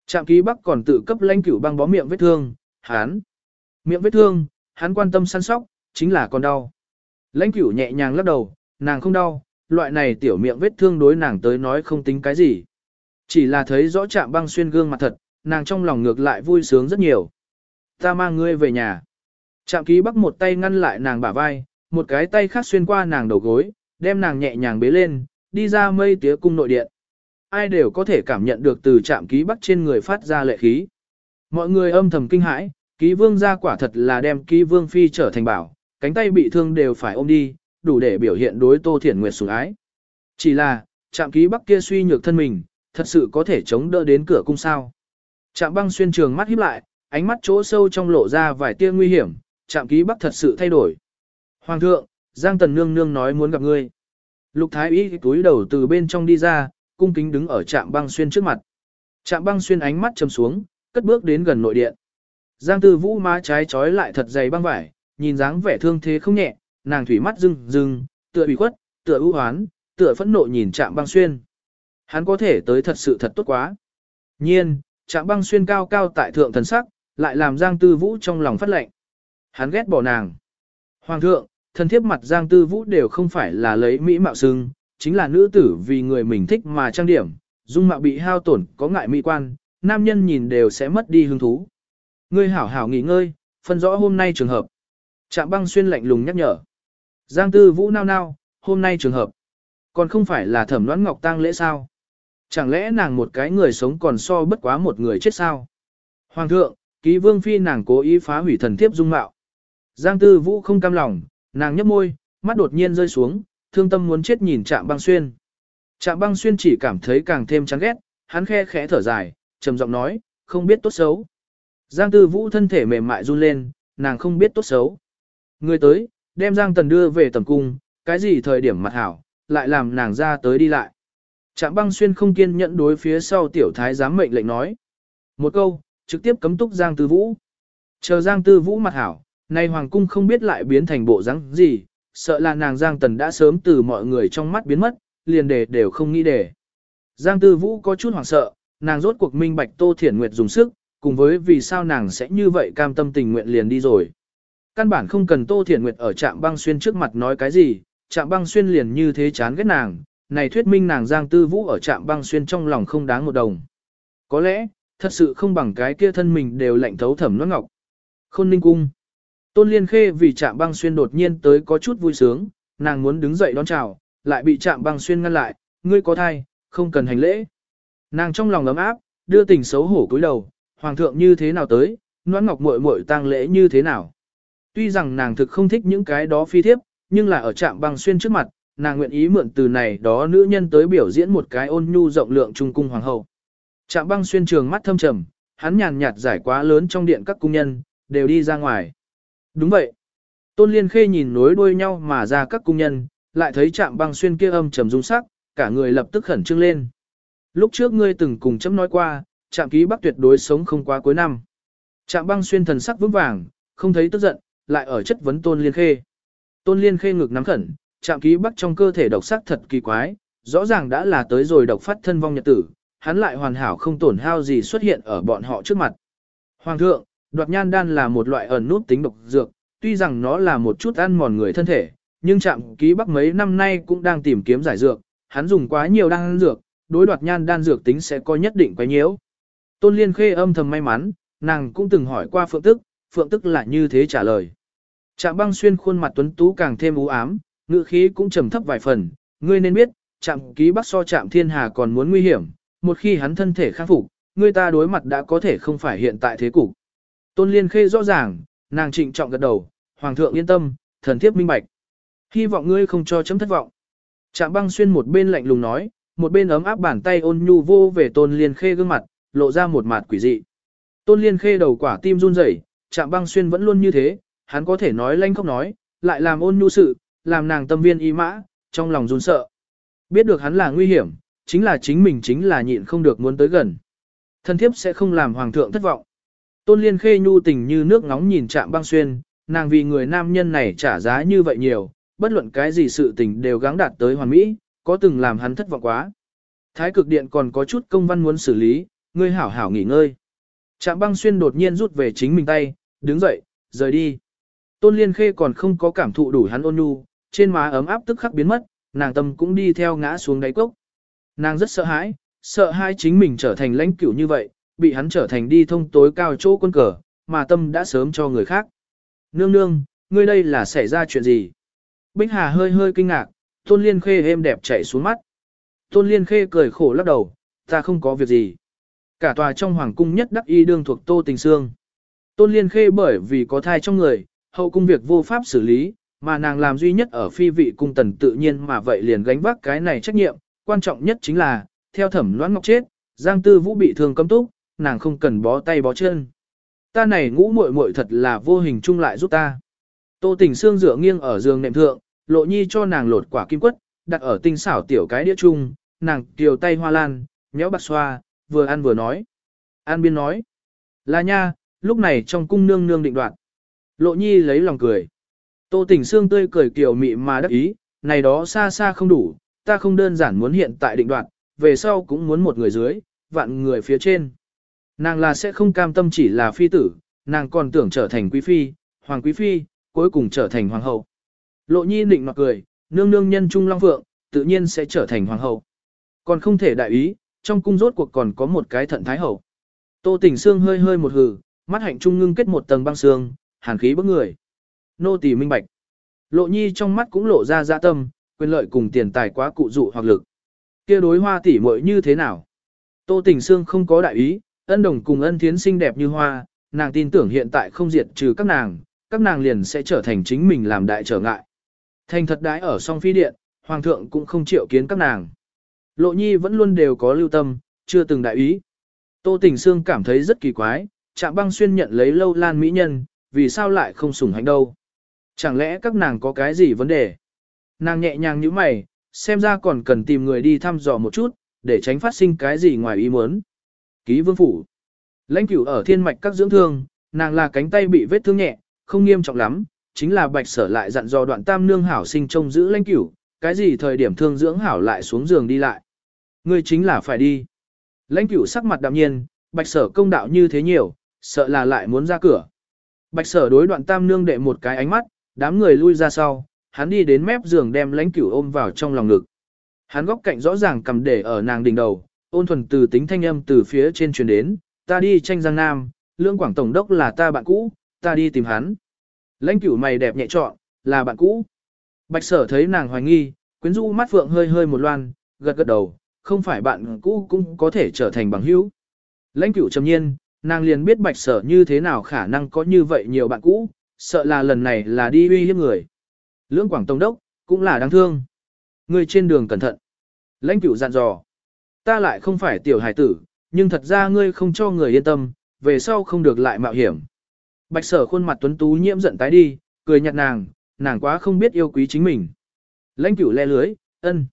Trạm ký Bắc còn tự cấp lãnh cửu băng bó miệng vết thương, hắn. Miệng vết thương, hắn quan tâm săn sóc, chính là còn đau. Lãnh cửu nhẹ nhàng lắc đầu, nàng không đau, loại này tiểu miệng vết thương đối nàng tới nói không tính cái gì. Chỉ là thấy rõ chạm băng xuyên gương mặt thật, nàng trong lòng ngược lại vui sướng rất nhiều. Ta mang ngươi về nhà. Trạm ký bắc một tay ngăn lại nàng bả vai, một cái tay khác xuyên qua nàng đầu gối, đem nàng nhẹ nhàng bế lên, đi ra mây tía cung nội điện. Ai đều có thể cảm nhận được từ trạm ký bắc trên người phát ra lệ khí. Mọi người âm thầm kinh hãi, ký vương ra quả thật là đem ký vương phi trở thành bảo, cánh tay bị thương đều phải ôm đi, đủ để biểu hiện đối Tô Thiển Nguyệt sủng ái. Chỉ là, trạm ký bắc kia suy nhược thân mình, thật sự có thể chống đỡ đến cửa cung sao. Trạm băng xuyên trường mắt híp lại, ánh mắt chỗ sâu trong lộ ra vài tia nguy hiểm, trạm ký bắc thật sự thay đổi. Hoàng thượng, Giang Tần Nương Nương nói muốn gặp ngươi. Lục Thái Y túi đầu từ bên trong đi ra, cung kính đứng ở trạm băng xuyên trước mặt. Trạm băng xuyên ánh mắt chầm xuống, cất bước đến gần nội điện. Giang Tư Vũ má trái trói lại thật dày băng vải, nhìn dáng vẻ thương thế không nhẹ, nàng thủy mắt rưng rưng, tựa ủy khuất, tựa ưu hoán, tựa phẫn nộ nhìn Trạm Băng Xuyên. Hắn có thể tới thật sự thật tốt quá. Nhiên, Trạm Băng Xuyên cao cao tại thượng thần sắc, lại làm Giang Tư Vũ trong lòng phát lệnh. Hắn ghét bỏ nàng. Hoàng thượng, thần thiếp mặt Giang Tư Vũ đều không phải là lấy mỹ mạo xưng, chính là nữ tử vì người mình thích mà trang điểm, dung mạo bị hao tổn có ngại mỹ quan, nam nhân nhìn đều sẽ mất đi hứng thú. Ngươi hảo hảo nghỉ ngơi, phân rõ hôm nay trường hợp. Trạm băng xuyên lạnh lùng nhắc nhở. Giang tư vũ nao nao, hôm nay trường hợp. Còn không phải là thẩm đoán ngọc tang lễ sao? Chẳng lẽ nàng một cái người sống còn so bất quá một người chết sao? Hoàng thượng, ký vương phi nàng cố ý phá hủy thần thiếp dung mạo. Giang tư vũ không cam lòng, nàng nhấp môi, mắt đột nhiên rơi xuống, thương tâm muốn chết nhìn Trạm băng xuyên. Trạm băng xuyên chỉ cảm thấy càng thêm chán ghét, hắn khe khẽ thở dài, trầm giọng nói, không biết tốt xấu. Giang tư vũ thân thể mềm mại run lên, nàng không biết tốt xấu. Người tới, đem Giang Tần đưa về tầm cung, cái gì thời điểm mặt hảo, lại làm nàng ra tới đi lại. Trạm băng xuyên không kiên nhẫn đối phía sau tiểu thái giám mệnh lệnh nói. Một câu, trực tiếp cấm túc Giang Tư Vũ. Chờ Giang Tư Vũ mặt hảo, nay Hoàng Cung không biết lại biến thành bộ dáng gì, sợ là nàng Giang Tần đã sớm từ mọi người trong mắt biến mất, liền đề đều không nghĩ để. Giang Tư Vũ có chút hoảng sợ, nàng rốt cuộc minh bạch Tô Thiển Nguyệt dùng sức, cùng với vì sao nàng sẽ như vậy cam tâm tình nguyện liền đi rồi. Căn bản không cần Tô Thiển Nguyệt ở trạm băng xuyên trước mặt nói cái gì, trạm băng xuyên liền như thế chán ghét nàng, này thuyết minh nàng Giang Tư Vũ ở trạm băng xuyên trong lòng không đáng một đồng. Có lẽ, thật sự không bằng cái kia thân mình đều lạnh thấu thẩm nó ngọc. Khôn ninh cung. Tôn Liên Khê vì trạm băng xuyên đột nhiên tới có chút vui sướng, nàng muốn đứng dậy đón chào, lại bị trạm băng xuyên ngăn lại, ngươi có thai, không cần hành lễ. Nàng trong lòng ấm áp, đưa tình xấu hổ cúi đầu, hoàng thượng như thế nào tới, noãn ngọc muội muội tang lễ như thế nào. Tuy rằng nàng thực không thích những cái đó phi thiếp, nhưng là ở trạm băng xuyên trước mặt, nàng nguyện ý mượn từ này đó nữ nhân tới biểu diễn một cái ôn nhu rộng lượng trung cung hoàng hậu. Trạm băng xuyên trường mắt thâm trầm, hắn nhàn nhạt giải quá lớn trong điện các cung nhân, đều đi ra ngoài. Đúng vậy. Tôn Liên Khê nhìn nối đuôi nhau mà ra các cung nhân, lại thấy trạm băng xuyên kia âm trầm rung sắc, cả người lập tức khẩn trương lên. Lúc trước ngươi từng cùng chấm nói qua, trạm ký bắc tuyệt đối sống không quá cuối năm. Trạm băng xuyên thần sắc vững vàng, không thấy tức giận, lại ở chất vấn Tôn Liên Khê. Tôn Liên Khê ngực nắm khẩn, trạm ký bắc trong cơ thể độc sắc thật kỳ quái, rõ ràng đã là tới rồi độc phát thân vong nhật tử, hắn lại hoàn hảo không tổn hao gì xuất hiện ở bọn họ trước mặt. Hoàng thượng, đoạt nhan đan là một loại ẩn nút tính độc dược, tuy rằng nó là một chút ăn mòn người thân thể, nhưng trạm ký bắc mấy năm nay cũng đang tìm kiếm giải dược, hắn dùng quá nhiều đan dược, đối đoạt nhan đan dược tính sẽ có nhất định quấy nhiễu. Tôn Liên Khê âm thầm may mắn, nàng cũng từng hỏi qua Phượng Tức, Phượng Tức là như thế trả lời. Trạm băng xuyên khuôn mặt tuấn tú càng thêm u ám, ngữ khí cũng trầm thấp vài phần, ngươi nên biết, trạm ký bắc so trạm thiên hà còn muốn nguy hiểm, một khi hắn thân thể khắc phục, ngươi ta đối mặt đã có thể không phải hiện tại thế cục. Tôn Liên Khê rõ ràng, nàng trịnh trọng gật đầu, Hoàng thượng yên tâm, thần thiếp minh bạch. Hy vọng ngươi không cho chấm thất vọng. Trạm băng xuyên một bên lạnh lùng nói, một bên ấm áp bàn tay ôn nhu vô về Tôn Liên Khê gương mặt, lộ ra một mặt quỷ dị. Tôn Liên Khê đầu quả tim run rẩy, Trạm băng xuyên vẫn luôn như thế, hắn có thể nói lanh không nói, lại làm ôn nhu sự, làm nàng tâm viên y mã, trong lòng run sợ. Biết được hắn là nguy hiểm, chính là chính mình chính là nhịn không được muốn tới gần. Thân thiếp sẽ không làm hoàng thượng thất vọng. Tôn Liên Khê nhu tình như nước ngóng nhìn Trạm băng xuyên, nàng vì người nam nhân này trả giá như vậy nhiều, bất luận cái gì sự tình đều gắng đạt tới hoàn mỹ, có từng làm hắn thất vọng quá. Thái cực điện còn có chút công văn muốn xử lý, ngươi hảo hảo nghỉ ngơi. Trạm băng xuyên đột nhiên rút về chính mình tay, đứng dậy, rời đi. Tôn Liên Khê còn không có cảm thụ đủ hắn ôn nhu, trên má ấm áp tức khắc biến mất, nàng tâm cũng đi theo ngã xuống đáy cốc. Nàng rất sợ hãi, sợ hai chính mình trở thành lãnh cửu như vậy, bị hắn trở thành đi thông tối cao chỗ quân cờ, mà tâm đã sớm cho người khác. Nương nương, ngươi đây là xảy ra chuyện gì? Bích Hà hơi hơi kinh ngạc, Tôn Liên Khê êm đẹp chạy xuống mắt. Tôn Liên Khê cười khổ lắc đầu, ta không có việc gì. Cả tòa trong hoàng cung nhất đắc y đương thuộc Tô Tình Sương. Tôn Liên Khê bởi vì có thai trong người, hậu cung việc vô pháp xử lý, mà nàng làm duy nhất ở phi vị cung tần tự nhiên mà vậy liền gánh vác cái này trách nhiệm, quan trọng nhất chính là, theo thẩm loãn ngọc chết, Giang Tư Vũ bị thương cấm túc, nàng không cần bó tay bó chân. Ta này ngũ muội muội thật là vô hình chung lại giúp ta. Tô Tình xương dựa nghiêng ở giường nệm thượng, Lộ Nhi cho nàng lột quả kim quất, đặt ở tinh xảo tiểu cái đĩa chung, nàng kiều tay hoa lan, nhéo bạc xoa, vừa ăn vừa nói. An biên nói, là nha, lúc này trong cung nương nương định đoạt. Lộ Nhi lấy lòng cười. Tô Tình xương tươi cười kiều mị mà đắc ý, này đó xa xa không đủ, ta không đơn giản muốn hiện tại định đoạt, về sau cũng muốn một người dưới, vạn người phía trên. Nàng là sẽ không cam tâm chỉ là phi tử, nàng còn tưởng trở thành quý phi, hoàng quý phi, cuối cùng trở thành hoàng hậu. Lộ nhi nịnh mặc cười, nương nương nhân trung long phượng, tự nhiên sẽ trở thành hoàng hậu. Còn không thể đại ý, trong cung rốt cuộc còn có một cái thận thái hậu. Tô tỉnh xương hơi hơi một hừ, mắt hạnh trung ngưng kết một tầng băng xương, hàn khí bức người. Nô tỳ minh bạch. Lộ nhi trong mắt cũng lộ ra dạ tâm, quyền lợi cùng tiền tài quá cụ dụ hoặc lực. kia đối hoa tỷ muội như thế nào? Tô tỉnh xương không có đại ý, ân đồng cùng ân thiến xinh đẹp như hoa, nàng tin tưởng hiện tại không diệt trừ các nàng, các nàng liền sẽ trở thành chính mình làm đại trở ngại. Thành thật đái ở song phi điện, hoàng thượng cũng không chịu kiến các nàng. Lộ nhi vẫn luôn đều có lưu tâm, chưa từng đại ý. Tô Tình Sương cảm thấy rất kỳ quái, chạm Băng Xuyên nhận lấy lâu lan mỹ nhân, vì sao lại không sủng hạnh đâu? Chẳng lẽ các nàng có cái gì vấn đề? Nàng nhẹ nhàng như mày, xem ra còn cần tìm người đi thăm dò một chút, để tránh phát sinh cái gì ngoài ý muốn. Ký vương phủ. Lãnh cửu ở thiên mạch các dưỡng thương, nàng là cánh tay bị vết thương nhẹ, không nghiêm trọng lắm, chính là bạch sở lại dặn dò đoạn tam nương hảo sinh trông giữ lãnh cửu, cái gì thời điểm thương dưỡng hảo lại xuống giường đi lại. Ngươi chính là phải đi. Lãnh cửu sắc mặt đạm nhiên, bạch sở công đạo như thế nhiều, sợ là lại muốn ra cửa. Bạch sở đối đoạn tam nương đệ một cái ánh mắt, đám người lui ra sau, hắn đi đến mép giường đem lãnh cửu ôm vào trong lòng ngực. Hắn góc cạnh rõ ràng cầm để ở nàng đỉnh đầu, ôn thuần từ tính thanh âm từ phía trên truyền đến, ta đi tranh giang nam, lương quảng tổng đốc là ta bạn cũ, ta đi tìm hắn. Lãnh cửu mày đẹp nhẹ trọn, là bạn cũ. Bạch sở thấy nàng hoài nghi, quyến rũ mắt phượng hơi hơi một loan, gật gật đầu, không phải bạn cũ cũng có thể trở thành bằng hữu. Lãnh cửu trầm nhiên, nàng liền biết bạch sở như thế nào khả năng có như vậy nhiều bạn cũ, sợ là lần này là đi uy hiếp người. Lương Quảng Tổng Đốc, cũng là đáng thương. Người trên đường cẩn thận. Lãnh cửu dặn dò. Ta lại không phải tiểu hải tử, nhưng thật ra ngươi không cho người yên tâm, về sau không được lại mạo hiểm. Bạch sở khuôn mặt tuấn tú nhiễm giận tái đi, cười nhạt nàng, nàng quá không biết yêu quý chính mình. Lãnh cửu le lưới, ân.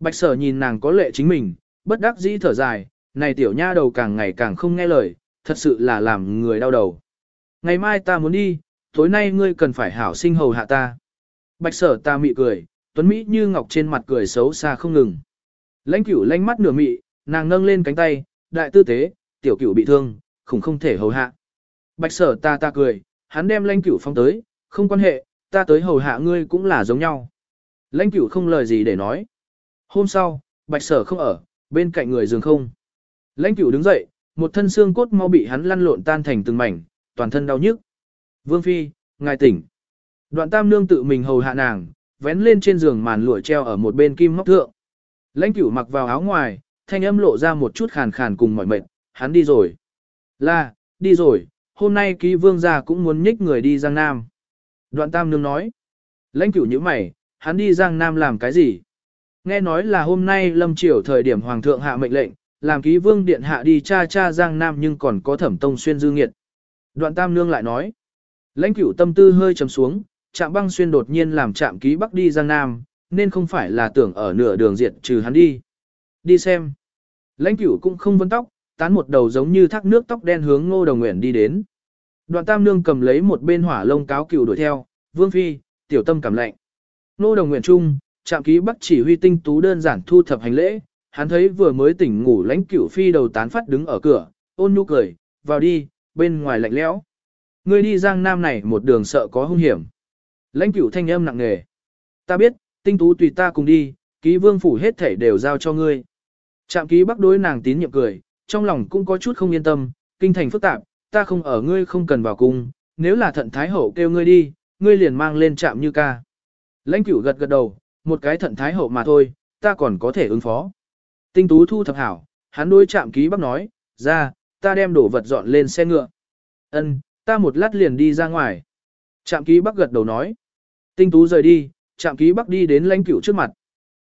Bạch sở nhìn nàng có lệ chính mình, bất đắc dĩ thở dài, này tiểu nha đầu càng ngày càng không nghe lời, thật sự là làm người đau đầu. Ngày mai ta muốn đi, tối nay ngươi cần phải hảo sinh hầu hạ ta. Bạch sở ta mị cười, tuấn Mỹ như ngọc trên mặt cười xấu xa không ngừng. Lãnh cửu lanh mắt nửa mị, nàng nâng lên cánh tay, đại tư tế, tiểu cửu bị thương, khủng không thể hầu hạ. Bạch sở ta ta cười, hắn đem lãnh cửu phong tới, không quan hệ, ta tới hầu hạ ngươi cũng là giống nhau. Lãnh cửu không lời gì để nói. Hôm sau, bạch sở không ở, bên cạnh người giường không. Lãnh cửu đứng dậy, một thân xương cốt mau bị hắn lăn lộn tan thành từng mảnh, toàn thân đau nhức. Vương Phi, ngài tỉnh. Đoạn tam nương tự mình hầu hạ nàng, vén lên trên giường màn lụa treo ở một bên kim móc thượng. Lãnh cửu mặc vào áo ngoài, thanh âm lộ ra một chút khàn khàn cùng mỏi mệt, hắn đi rồi. Là, đi rồi, hôm nay ký vương gia cũng muốn nhích người đi Giang Nam. Đoạn tam nương nói. Lãnh cửu như mày, hắn đi Giang Nam làm cái gì? Nghe nói là hôm nay lâm triều thời điểm hoàng thượng hạ mệnh lệnh, làm ký vương điện hạ đi cha cha Giang Nam nhưng còn có thẩm tông xuyên dư nghiệt. Đoạn tam nương lại nói. Lãnh cửu tâm tư hơi trầm xuống, chạm băng xuyên đột nhiên làm chạm ký bắc đi Giang Nam, nên không phải là tưởng ở nửa đường diệt trừ hắn đi. Đi xem. Lãnh cửu cũng không vấn tóc, tán một đầu giống như thác nước tóc đen hướng ngô đồng nguyện đi đến. Đoạn tam nương cầm lấy một bên hỏa lông cáo cửu đuổi theo, vương phi, tiểu tâm cảm lạnh. Ngô đồng nguyện trung, trạm ký bắc chỉ huy tinh tú đơn giản thu thập hành lễ, hắn thấy vừa mới tỉnh ngủ lãnh cửu phi đầu tán phát đứng ở cửa, ôn nhu cười, vào đi, bên ngoài lạnh lẽo. Ngươi đi giang nam này một đường sợ có hung hiểm. Lãnh cửu thanh âm nặng nề. Ta biết, tinh tú tùy ta cùng đi, ký vương phủ hết thể đều giao cho ngươi. Trạm ký bắc đối nàng tín nhiệm cười, trong lòng cũng có chút không yên tâm, kinh thành phức tạp, ta không ở ngươi không cần vào cung, nếu là thận thái hậu kêu ngươi đi, ngươi liền mang lên trạm như ca. Lãnh cửu gật gật đầu, một cái thận thái hậu mà thôi, ta còn có thể ứng phó. Tinh tú thu thập hảo, hắn đối trạm ký bắc nói, ra, ta đem đổ vật dọn lên xe ngựa. Ân, ta một lát liền đi ra ngoài. Trạm ký bắc gật đầu nói. Tinh tú rời đi, trạm ký bắc đi đến lãnh cửu trước mặt.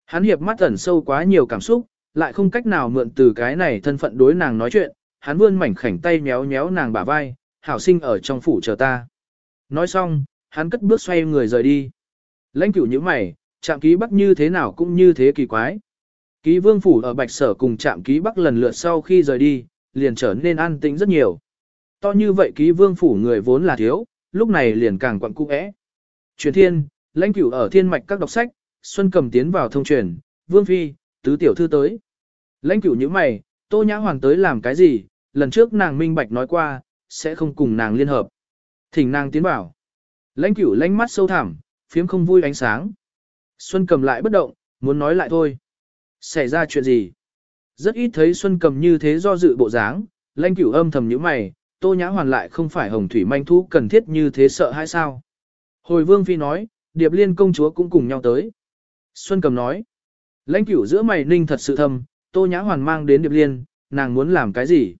Hắn hiệp mắt ẩn sâu quá nhiều cảm xúc, lại không cách nào mượn từ cái này thân phận đối nàng nói chuyện, hắn vươn mảnh khảnh tay méo méo nàng bả vai, hảo sinh ở trong phủ chờ ta. Nói xong, hắn cất bước xoay người rời đi. Lãnh cửu như mày, trạm ký bắc như thế nào cũng như thế kỳ quái. Ký vương phủ ở bạch sở cùng trạm ký bắc lần lượt sau khi rời đi, liền trở nên an tĩnh rất nhiều. To như vậy ký vương phủ người vốn là thiếu, lúc này liền càng quặn cung ẽ. Truyền thiên, lãnh cửu ở thiên mạch các đọc sách, Xuân cầm tiến vào thông truyền, vương phi, tứ tiểu thư tới. Lãnh cửu như mày, tô nhã hoàng tới làm cái gì, lần trước nàng minh bạch nói qua, sẽ không cùng nàng liên hợp. Thỉnh nàng tiến vào. Lãnh cửu lãnh mắt sâu thẳm, phiếm không vui ánh sáng. Xuân cầm lại bất động, muốn nói lại thôi. Xảy ra chuyện gì? Rất ít thấy Xuân cầm như thế do dự bộ dáng, lãnh cửu âm thầm như mày, tô nhã hoàn lại không phải hồng thủy manh thú cần thiết như thế sợ hay sao? Hồi vương phi nói, điệp liên công chúa cũng cùng nhau tới. Xuân cầm nói, lãnh cửu giữa mày ninh thật sự thâm, tô nhã hoàn mang đến điệp liên, nàng muốn làm cái gì?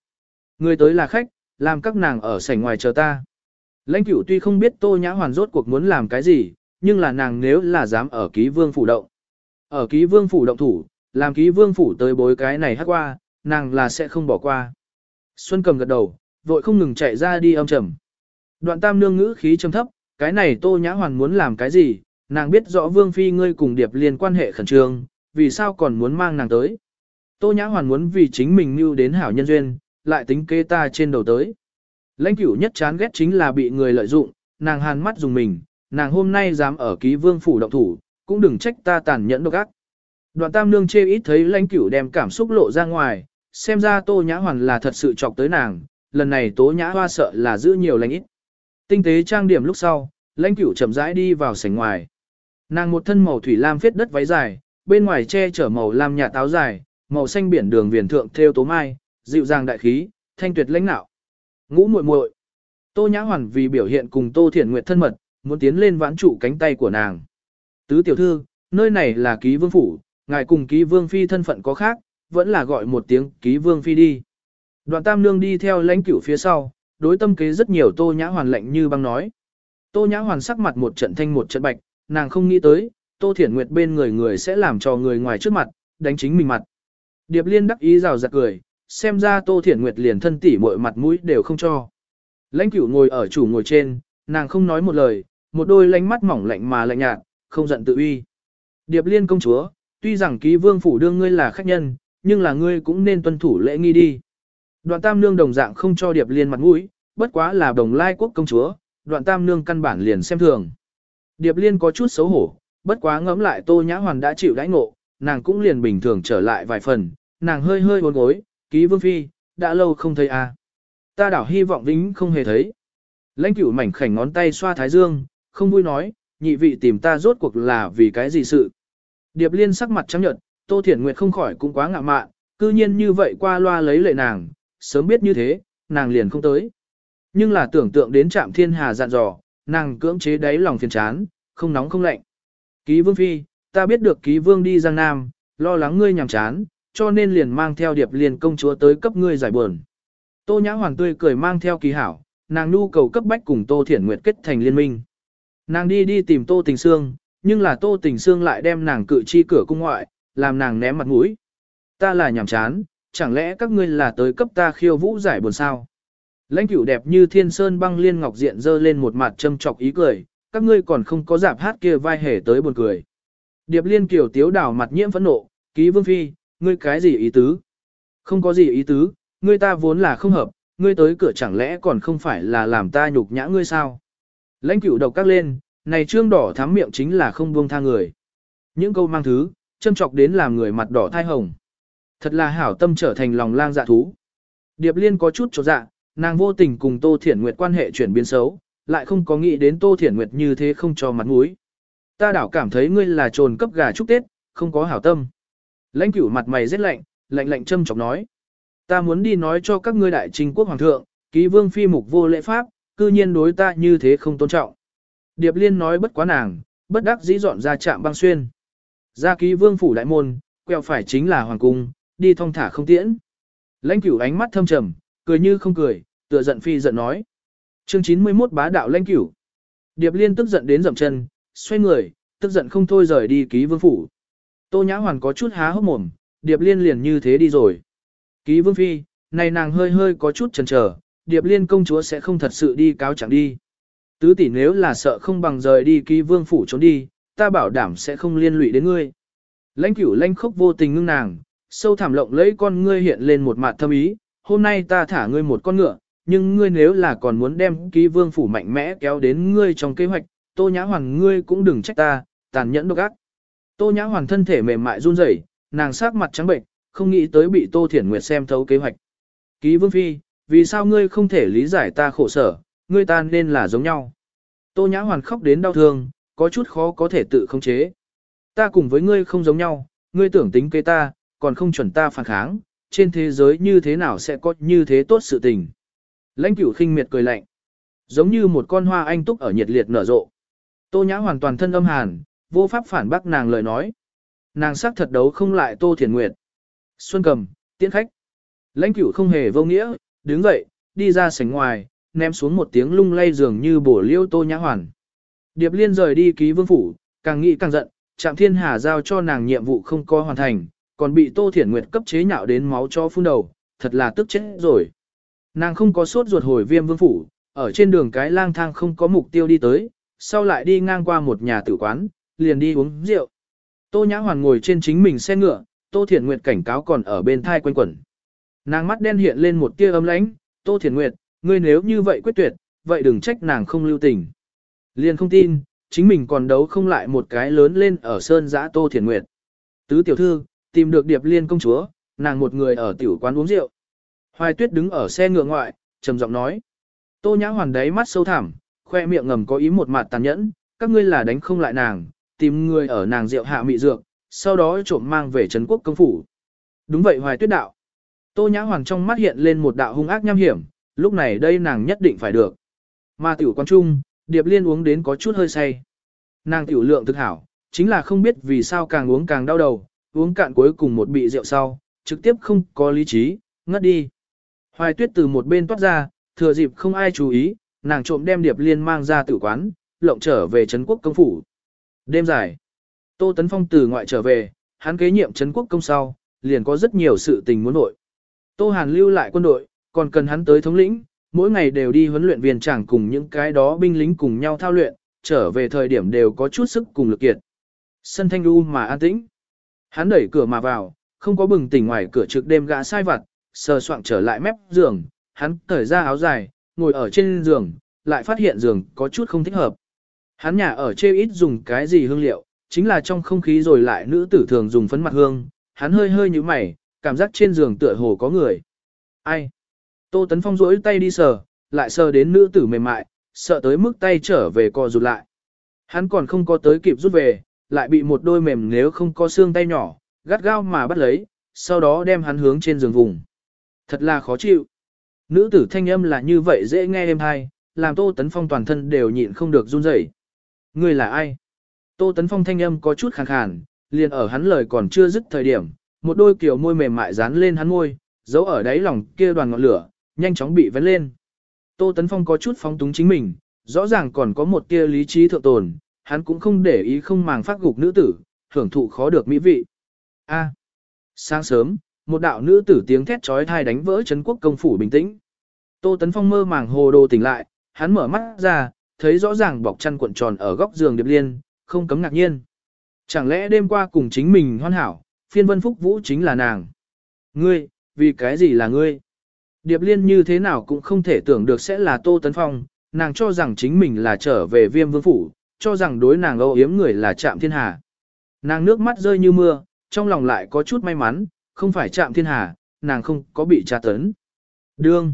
Người tới là khách, làm các nàng ở sảnh ngoài chờ ta. Lãnh cửu tuy không biết tô nhã hoàn rốt cuộc muốn làm cái gì, nhưng là nàng nếu là dám ở ký vương phủ động. Ở ký vương phủ động thủ, làm ký vương phủ tới bối cái này hát qua, nàng là sẽ không bỏ qua. Xuân cầm gật đầu, vội không ngừng chạy ra đi âm trầm. Đoạn tam nương ngữ khí trầm thấp, cái này tô nhã hoàn muốn làm cái gì, nàng biết rõ vương phi ngươi cùng điệp liên quan hệ khẩn trương, vì sao còn muốn mang nàng tới. Tô nhã hoàn muốn vì chính mình mưu đến hảo nhân duyên, lại tính kê ta trên đầu tới. Lãnh cửu nhất chán ghét chính là bị người lợi dụng, nàng hàn mắt dùng mình, nàng hôm nay dám ở ký vương phủ động thủ, cũng đừng trách ta tàn nhẫn độc ác. Đoạn tam nương chê ít thấy lãnh cửu đem cảm xúc lộ ra ngoài, xem ra tô nhã hoàn là thật sự chọc tới nàng, lần này tố nhã hoa sợ là giữ nhiều lãnh ít. Tinh tế trang điểm lúc sau, lãnh cửu chậm rãi đi vào sảnh ngoài. Nàng một thân màu thủy lam phết đất váy dài, bên ngoài che chở màu lam nhà táo dài, màu xanh biển đường viền thượng theo tố mai, dịu dàng đại khí, thanh tuyệt lãnh nạo. Ngũ muội muội. Tô Nhã Hoàn vì biểu hiện cùng Tô Thiển Nguyệt thân mật, muốn tiến lên vãn trụ cánh tay của nàng. Tứ tiểu thư, nơi này là ký vương phủ, ngài cùng ký vương phi thân phận có khác, vẫn là gọi một tiếng ký vương phi đi. Đoạn tam nương đi theo lãnh cửu phía sau, đối tâm kế rất nhiều tô nhã hoàn lệnh như băng nói. Tô nhã hoàn sắc mặt một trận thanh một trận bạch, nàng không nghĩ tới, tô thiển nguyệt bên người người sẽ làm cho người ngoài trước mặt, đánh chính mình mặt. Điệp liên đắc ý rào rạt cười, xem ra tô thiển nguyệt liền thân tỉ mọi mặt mũi đều không cho. Lãnh cửu ngồi ở chủ ngồi trên, nàng không nói một lời, một đôi lánh mắt mỏng lạnh mà lạnh nhạt, không giận tự uy. Điệp liên công chúa, tuy rằng ký vương phủ đương ngươi là khách nhân, nhưng là ngươi cũng nên tuân thủ lễ nghi đi. Đoạn tam nương đồng dạng không cho điệp liên mặt mũi, bất quá là đồng lai quốc công chúa, đoạn tam nương căn bản liền xem thường. Điệp liên có chút xấu hổ, bất quá ngẫm lại tô nhã hoàn đã chịu đãi ngộ, nàng cũng liền bình thường trở lại vài phần, nàng hơi hơi buồn gối, ký vương phi, đã lâu không thấy à. Ta đảo hy vọng vĩnh không hề thấy. Lãnh cửu mảnh khảnh ngón tay xoa thái dương, không vui nói, nhị vị tìm ta rốt cuộc là vì cái gì sự. Điệp liên sắc mặt trắng nhợt, Tô Thiển Nguyệt không khỏi cũng quá ngạ mạn, cư nhiên như vậy qua loa lấy lệ nàng, sớm biết như thế, nàng liền không tới. Nhưng là tưởng tượng đến trạm thiên hà dặn dò, nàng cưỡng chế đáy lòng phiền chán, không nóng không lạnh. Ký vương phi, ta biết được ký vương đi Giang Nam, lo lắng ngươi nhàm chán, cho nên liền mang theo điệp liền công chúa tới cấp ngươi giải buồn. Tô Nhã Hoàng tươi cười mang theo kỳ hảo, nàng nhu cầu cấp bách cùng Tô Thiển Nguyệt kết thành liên minh. Nàng đi đi tìm Tô Tình Sương, nhưng là Tô Tình Sương lại đem nàng cự chi cửa cung ngoại, làm nàng ném mặt mũi. Ta là nhảm chán, chẳng lẽ các ngươi là tới cấp ta khiêu vũ giải buồn sao? Lãnh cửu đẹp như thiên sơn băng liên ngọc diện dơ lên một mặt châm chọc ý cười, các ngươi còn không có giảm hát kia vai hề tới buồn cười. Điệp liên kiểu tiếu đảo mặt nhiễm phẫn nộ, ký vương phi, ngươi cái gì ý tứ? Không có gì ý tứ, ngươi ta vốn là không hợp, ngươi tới cửa chẳng lẽ còn không phải là làm ta nhục nhã ngươi sao? Lãnh cửu độc các lên, này trương đỏ thắm miệng chính là không buông tha người. Những câu mang thứ, châm chọc đến làm người mặt đỏ thai hồng. Thật là hảo tâm trở thành lòng lang dạ thú. Điệp Liên có chút chột dạ, nàng vô tình cùng Tô Thiển Nguyệt quan hệ chuyển biến xấu, lại không có nghĩ đến Tô Thiển Nguyệt như thế không cho mặt mũi. Ta đảo cảm thấy ngươi là trồn cấp gà chúc Tết, không có hảo tâm. Lãnh cửu mặt mày rất lạnh, lạnh lạnh châm chọc nói. Ta muốn đi nói cho các ngươi đại trình quốc hoàng thượng, ký vương phi mục vô lễ pháp, cư nhiên đối ta như thế không tôn trọng. Điệp Liên nói bất quá nàng, bất đắc dĩ dọn ra trạm băng xuyên. Ra ký vương phủ đại môn, quẹo phải chính là hoàng cung, đi thong thả không tiễn. Lãnh cửu ánh mắt thâm trầm, cười như không cười, tựa giận phi giận nói. Chương 91 bá đạo lãnh cửu. Điệp liên tức giận đến dậm chân, xoay người, tức giận không thôi rời đi ký vương phủ. Tô Nhã Hoàn có chút há hốc mồm, Điệp liên liền như thế đi rồi. Ký vương phi, này nàng hơi hơi có chút chần chờ, Điệp liên công chúa sẽ không thật sự đi cáo chẳng đi. Tứ tỷ nếu là sợ không bằng rời đi ký vương phủ trốn đi, ta bảo đảm sẽ không liên lụy đến ngươi. Lãnh cửu lãnh khốc vô tình ngưng nàng, sâu thẳm lộng lấy con ngươi hiện lên một mặt thâm ý, hôm nay ta thả ngươi một con ngựa, nhưng ngươi nếu là còn muốn đem ký vương phủ mạnh mẽ kéo đến ngươi trong kế hoạch, tô nhã hoàn ngươi cũng đừng trách ta, tàn nhẫn độc ác. Tô nhã hoàn thân thể mềm mại run rẩy, nàng sắc mặt trắng bệnh, không nghĩ tới bị tô thiển nguyệt xem thấu kế hoạch. Ký vương phi, vì sao ngươi không thể lý giải ta khổ sở, ngươi ta nên là giống nhau. Tô nhã hoàn khóc đến đau thương, có chút khó có thể tự khống chế. Ta cùng với ngươi không giống nhau, ngươi tưởng tính kế ta, còn không chuẩn ta phản kháng, trên thế giới như thế nào sẽ có như thế tốt sự tình. Lãnh cửu khinh miệt cười lạnh, giống như một con hoa anh túc ở nhiệt liệt nở rộ. Tô nhã hoàn toàn thân âm hàn, vô pháp phản bác nàng lời nói. Nàng sắc thật đấu không lại Tô Thiền Nguyệt. Xuân cầm, tiễn khách. Lãnh cửu không hề vô nghĩa, đứng dậy, đi ra sảnh ngoài, ném xuống một tiếng lung lay dường như bổ liêu Tô nhã hoàn. Điệp liên rời đi ký vương phủ, càng nghĩ càng giận, Trạm Thiên Hà giao cho nàng nhiệm vụ không có hoàn thành, còn bị Tô Thiển Nguyệt cấp chế nhạo đến máu cho phun đầu, thật là tức chết rồi. Nàng không có sốt ruột hồi viêm vương phủ, ở trên đường cái lang thang không có mục tiêu đi tới, sau lại đi ngang qua một nhà tử quán, liền đi uống rượu. Tô Nhã Hoàn ngồi trên chính mình xe ngựa, Tô Thiển Nguyệt cảnh cáo còn ở bên thai quanh quẩn. Nàng mắt đen hiện lên một tia ấm lãnh, Tô Thiển Nguyệt, ngươi nếu như vậy quyết tuyệt, vậy đừng trách nàng không lưu tình. Liền không tin, chính mình còn đấu không lại một cái lớn lên ở sơn giã Tô Thiển Nguyệt. Tứ tiểu thư, tìm được điệp liên công chúa, nàng một người ở tiểu quán uống rượu. Hoài tuyết đứng ở xe ngựa ngoại, trầm giọng nói. Tô nhã hoàn đáy mắt sâu thẳm, khoe miệng ngầm có ý một mặt tàn nhẫn, các ngươi là đánh không lại nàng, tìm người ở nàng rượu hạ mị dược, sau đó trộm mang về Trấn quốc công phủ. Đúng vậy hoài tuyết đạo. Tô nhã hoàn trong mắt hiện lên một đạo hung ác nham hiểm, lúc này đây nàng nhất định phải được. Mà tiểu quan trung, Điệp Liên uống đến có chút hơi say. Nàng tiểu lượng thực hảo, chính là không biết vì sao càng uống càng đau đầu, uống cạn cuối cùng một bị rượu sau, trực tiếp không có lý trí, ngất đi. Hoài tuyết từ một bên toát ra, thừa dịp không ai chú ý, nàng trộm đem Điệp Liên mang ra tử quán, lộng trở về Trấn quốc công phủ. Đêm dài, Tô Tấn Phong từ ngoại trở về, hắn kế nhiệm Trấn quốc công sau, liền có rất nhiều sự tình muốn nội. Tô Hàn lưu lại quân đội, còn cần hắn tới thống lĩnh, mỗi ngày đều đi huấn luyện viên chẳng cùng những cái đó binh lính cùng nhau thao luyện, trở về thời điểm đều có chút sức cùng lực kiệt. Sân thanh đu mà an tĩnh. Hắn đẩy cửa mà vào, không có bừng tỉnh ngoài cửa trực đêm gã sai vặt, sờ soạng trở lại mép giường, hắn cởi ra áo dài, ngồi ở trên giường, lại phát hiện giường có chút không thích hợp. Hắn nhà ở chê ít dùng cái gì hương liệu, chính là trong không khí rồi lại nữ tử thường dùng phấn mặt hương, hắn hơi hơi như mày, cảm giác trên giường tựa hồ có người. Ai? Tô Tấn Phong rỗi tay đi sờ, lại sờ đến nữ tử mềm mại, sợ tới mức tay trở về co rụt lại. Hắn còn không có tới kịp rút về, lại bị một đôi mềm nếu không có xương tay nhỏ, gắt gao mà bắt lấy, sau đó đem hắn hướng trên giường vùng. Thật là khó chịu. Nữ tử thanh âm là như vậy dễ nghe êm hay, làm Tô Tấn Phong toàn thân đều nhịn không được run rẩy. Người là ai? Tô Tấn Phong thanh âm có chút khàn khàn, liền ở hắn lời còn chưa dứt thời điểm, một đôi kiểu môi mềm mại dán lên hắn môi, giấu ở đáy lòng kia đoàn ngọn lửa, nhanh chóng bị vén lên. Tô Tấn Phong có chút phóng túng chính mình, rõ ràng còn có một tia lý trí thượng tồn, hắn cũng không để ý không màng phát gục nữ tử, hưởng thụ khó được mỹ vị. A. Sáng sớm, một đạo nữ tử tiếng thét chói tai đánh vỡ Trấn quốc công phủ bình tĩnh. Tô Tấn Phong mơ màng hồ đồ tỉnh lại, hắn mở mắt ra, thấy rõ ràng bọc chăn cuộn tròn ở góc giường Điệp Liên, không cấm ngạc nhiên. Chẳng lẽ đêm qua cùng chính mình hoan hảo, phiên vân phúc vũ chính là nàng. Ngươi, vì cái gì là ngươi? Điệp Liên như thế nào cũng không thể tưởng được sẽ là Tô Tấn Phong, nàng cho rằng chính mình là trở về viêm vương phủ, cho rằng đối nàng âu yếm người là Trạm Thiên Hà. Nàng nước mắt rơi như mưa, trong lòng lại có chút may mắn, không phải Trạm Thiên Hà, nàng không có bị tra tấn. Đương,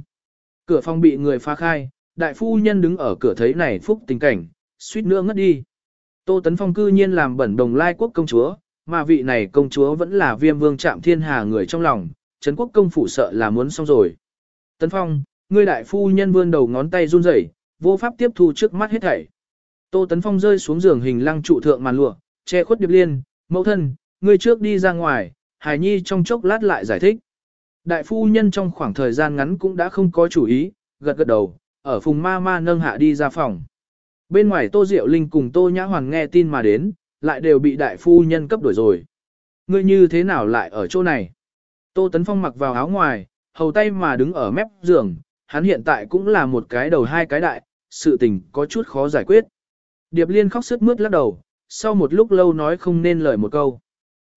cửa phòng bị người phá khai, đại phu nhân đứng ở cửa thấy này phúc tình cảnh, suýt nữa ngất đi. Tô Tấn Phong cư nhiên làm bẩn đồng lai quốc công chúa, mà vị này công chúa vẫn là viêm vương Trạm Thiên Hà người trong lòng, Trấn quốc công phủ sợ là muốn xong rồi. Tấn Phong, ngươi đại phu nhân vươn đầu ngón tay run rẩy, vô pháp tiếp thu trước mắt hết thảy. Tô Tấn Phong rơi xuống giường hình lăng trụ thượng màn lụa, che khuất Điệp Liên, mẫu thân, ngươi trước đi ra ngoài, Hải Nhi trong chốc lát lại giải thích. Đại phu nhân trong khoảng thời gian ngắn cũng đã không có chủ ý, gật gật đầu, ở phùng ma ma nâng hạ đi ra phòng. Bên ngoài Tô Diệu Linh cùng Tô Nhã Hoàng nghe tin mà đến, lại đều bị đại phu nhân cấp đổi rồi. Ngươi như thế nào lại ở chỗ này? Tô Tấn Phong mặc vào áo ngoài, hầu tay mà đứng ở mép giường, hắn hiện tại cũng là một cái đầu hai cái đại, sự tình có chút khó giải quyết. Điệp Liên khóc sướt mướt lắc đầu, sau một lúc lâu nói không nên lời một câu.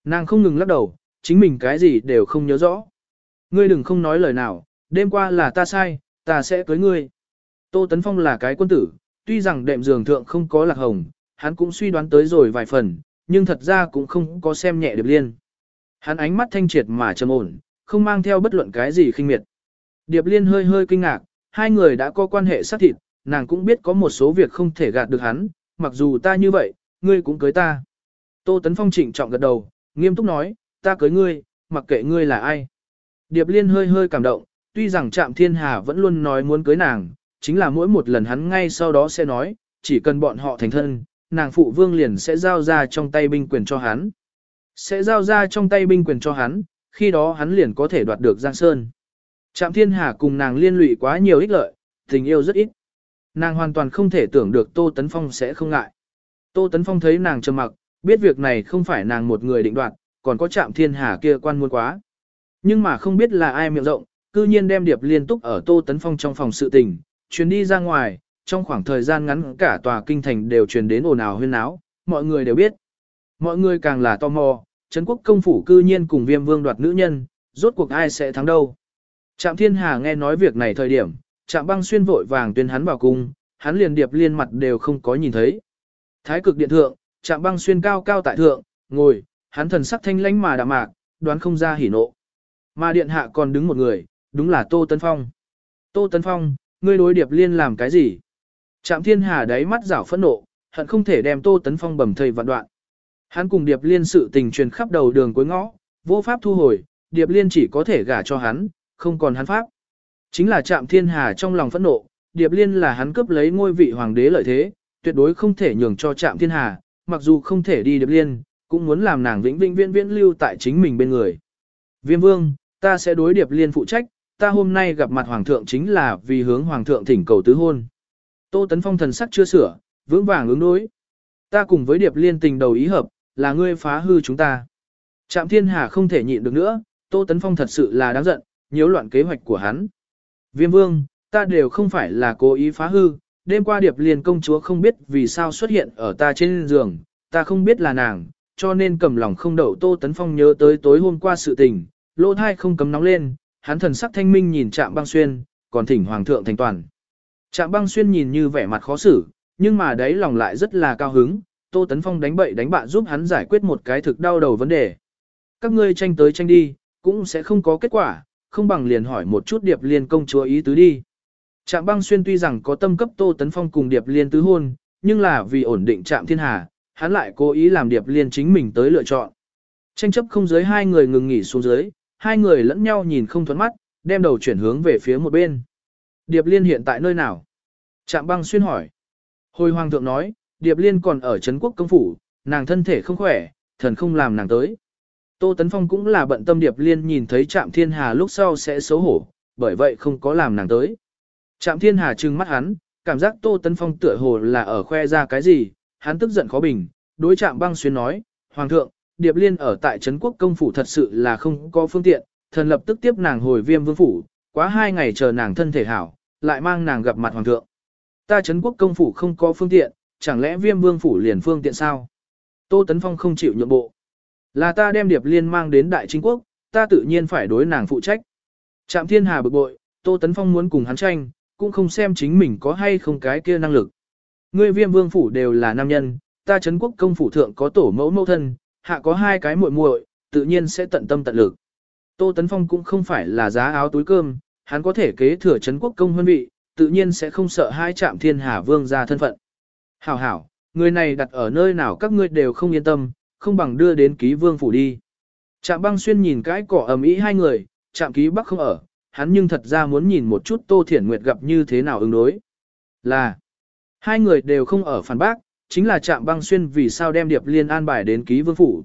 Nàng không ngừng lắc đầu, chính mình cái gì đều không nhớ rõ. Ngươi đừng không nói lời nào, đêm qua là ta sai, ta sẽ cưới ngươi. Tô Tấn Phong là cái quân tử, tuy rằng đệm giường thượng không có lạc hồng, hắn cũng suy đoán tới rồi vài phần, nhưng thật ra cũng không có xem nhẹ Điệp Liên. Hắn ánh mắt thanh triệt mà trầm ổn, không mang theo bất luận cái gì khinh miệt. Điệp Liên hơi hơi kinh ngạc, hai người đã có quan hệ sát thịt, nàng cũng biết có một số việc không thể gạt được hắn, mặc dù ta như vậy, ngươi cũng cưới ta. Tô Tấn Phong trịnh trọng gật đầu, nghiêm túc nói, ta cưới ngươi, mặc kệ ngươi là ai. Điệp Liên hơi hơi cảm động, tuy rằng Trạm Thiên Hà vẫn luôn nói muốn cưới nàng, chính là mỗi một lần hắn ngay sau đó sẽ nói, chỉ cần bọn họ thành thân, nàng phụ vương liền sẽ giao ra trong tay binh quyền cho hắn. Sẽ giao ra trong tay binh quyền cho hắn, khi đó hắn liền có thể đoạt được Giang Sơn. Trạm Thiên Hà cùng nàng liên lụy quá nhiều ích lợi, tình yêu rất ít. Nàng hoàn toàn không thể tưởng được Tô Tấn Phong sẽ không ngại. Tô Tấn Phong thấy nàng trầm mặc, biết việc này không phải nàng một người định đoạt, còn có Trạm Thiên Hà kia quan muôn quá. Nhưng mà không biết là ai miệng rộng, cư nhiên đem điệp liên túc ở Tô Tấn Phong trong phòng sự tình, chuyến đi ra ngoài, trong khoảng thời gian ngắn cả tòa kinh thành đều truyền đến ồn ào huyên náo, mọi người đều biết. Mọi người càng là tò mò, Trấn quốc công phủ cư nhiên cùng viêm vương đoạt nữ nhân, rốt cuộc ai sẽ thắng đâu. Trạm thiên hà nghe nói việc này thời điểm, trạm băng xuyên vội vàng tuyên hắn vào cung, hắn liền điệp liên mặt đều không có nhìn thấy. Thái cực điện thượng, trạm băng xuyên cao cao tại thượng, ngồi, hắn thần sắc thanh lãnh mà đạm mạc, đoán không ra hỉ nộ. Mà điện hạ còn đứng một người, đúng là Tô Tấn Phong. Tô Tấn Phong, ngươi đối điệp liên làm cái gì? Trạm thiên hà đáy mắt rảo phẫn nộ, hận không thể đem Tô Tấn Phong bầm thây vạn đoạn. Hắn cùng Điệp Liên sự tình truyền khắp đầu đường cuối ngõ, vô pháp thu hồi, Điệp Liên chỉ có thể gả cho hắn, không còn hắn pháp. Chính là Trạm Thiên Hà trong lòng phẫn nộ, Điệp Liên là hắn cướp lấy ngôi vị hoàng đế lợi thế, tuyệt đối không thể nhường cho Trạm Thiên Hà, mặc dù không thể đi Điệp Liên, cũng muốn làm nàng vĩnh vĩnh viễn viễn lưu tại chính mình bên người. Viêm vương, ta sẽ đối điệp liên phụ trách, ta hôm nay gặp mặt hoàng thượng chính là vì hướng hoàng thượng thỉnh cầu tứ hôn. Tô Tấn Phong thần sắc chưa sửa, vững vàng ứng đối. Ta cùng với điệp liên tình đầu ý hợp, là ngươi phá hư chúng ta. Trạm thiên hà không thể nhịn được nữa, Tô Tấn Phong thật sự là đáng giận, nhiễu loạn kế hoạch của hắn. Viêm vương, ta đều không phải là cố ý phá hư, đêm qua điệp liên công chúa không biết vì sao xuất hiện ở ta trên giường, ta không biết là nàng, cho nên cầm lòng không đậu Tô Tấn Phong nhớ tới tối hôm qua sự tình, lỗ thai không cấm nóng lên, hắn thần sắc thanh minh nhìn Trạm Băng Xuyên, còn thỉnh hoàng thượng thành toàn. Trạm Băng Xuyên nhìn như vẻ mặt khó xử, nhưng mà đấy lòng lại rất là cao hứng, Tô Tấn Phong đánh bậy đánh bạ giúp hắn giải quyết một cái thực đau đầu vấn đề. Các ngươi tranh tới tranh đi, cũng sẽ không có kết quả, không bằng liền hỏi một chút Điệp Liên công chúa ý tứ đi. Trạm băng xuyên tuy rằng có tâm cấp Tô Tấn Phong cùng Điệp Liên tứ hôn, nhưng là vì ổn định trạm thiên hà, hắn lại cố ý làm Điệp Liên chính mình tới lựa chọn. Tranh chấp không giới hai người ngừng nghỉ xuống dưới, hai người lẫn nhau nhìn không thuẫn mắt, đem đầu chuyển hướng về phía một bên. Điệp Liên hiện tại nơi nào? Trạm băng xuyên hỏi. Hồi hoàng thượng nói, Điệp Liên còn ở Trấn quốc công phủ, nàng thân thể không khỏe, thần không làm nàng tới. Tô Tấn Phong cũng là bận tâm Điệp Liên nhìn thấy Trạm Thiên Hà lúc sau sẽ xấu hổ, bởi vậy không có làm nàng tới. Trạm Thiên Hà trừng mắt hắn, cảm giác Tô Tấn Phong tựa hồ là ở khoe ra cái gì, hắn tức giận khó bình, đối Trạm Băng Xuyên nói, Hoàng thượng, Điệp Liên ở tại Trấn Quốc công phủ thật sự là không có phương tiện, thần lập tức tiếp nàng hồi viêm vương phủ, quá hai ngày chờ nàng thân thể hảo, lại mang nàng gặp mặt Hoàng thượng. Ta Trấn Quốc công phủ không có phương tiện, chẳng lẽ viêm vương phủ liền phương tiện sao? Tô Tấn Phong không chịu nhượng bộ. Là ta đem Điệp Liên mang đến Đại Chính Quốc, ta tự nhiên phải đối nàng phụ trách. Trạm Thiên Hà bực bội, Tô Tấn Phong muốn cùng hắn tranh, cũng không xem chính mình có hay không cái kia năng lực. Ngươi viêm vương phủ đều là nam nhân, ta Trấn Quốc công phủ thượng có tổ mẫu mẫu thân, hạ có hai cái muội muội, tự nhiên sẽ tận tâm tận lực. Tô Tấn Phong cũng không phải là giá áo túi cơm, hắn có thể kế thừa Trấn Quốc công hơn vị, tự nhiên sẽ không sợ hai Trạm Thiên Hà vương ra thân phận. Hảo hảo, người này đặt ở nơi nào các ngươi đều không yên tâm, không bằng đưa đến ký vương phủ đi. Trạm băng xuyên nhìn cái cỏ ầm ĩ hai người, trạm ký bắc không ở, hắn nhưng thật ra muốn nhìn một chút Tô Thiển Nguyệt gặp như thế nào ứng đối. Là, hai người đều không ở phản bác, chính là trạm băng xuyên vì sao đem Điệp Liên an bài đến ký vương phủ.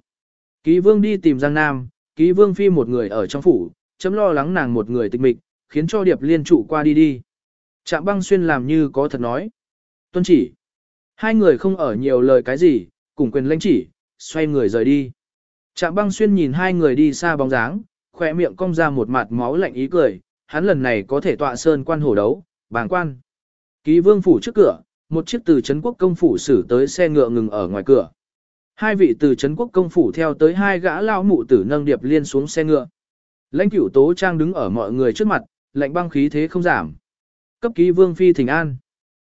Ký vương đi tìm Giang Nam, ký vương phi một người ở trong phủ, chấm lo lắng nàng một người tịch mịch, khiến cho Điệp Liên trụ qua đi đi. Trạm băng xuyên làm như có thật nói. Tuân chỉ. Hai người không ở nhiều lời cái gì, cùng quyền lãnh chỉ, xoay người rời đi. Trạm băng xuyên nhìn hai người đi xa bóng dáng, khỏe miệng cong ra một mặt máu lạnh ý cười, hắn lần này có thể tọa sơn quan hổ đấu, bàng quan. Ký vương phủ trước cửa, một chiếc từ Trấn quốc công phủ xử tới xe ngựa ngừng ở ngoài cửa. Hai vị từ Trấn quốc công phủ theo tới hai gã lao mụ tử nâng điệp liên xuống xe ngựa. Lãnh cửu tố trang đứng ở mọi người trước mặt, lạnh băng khí thế không giảm. Cấp ký vương phi thỉnh an.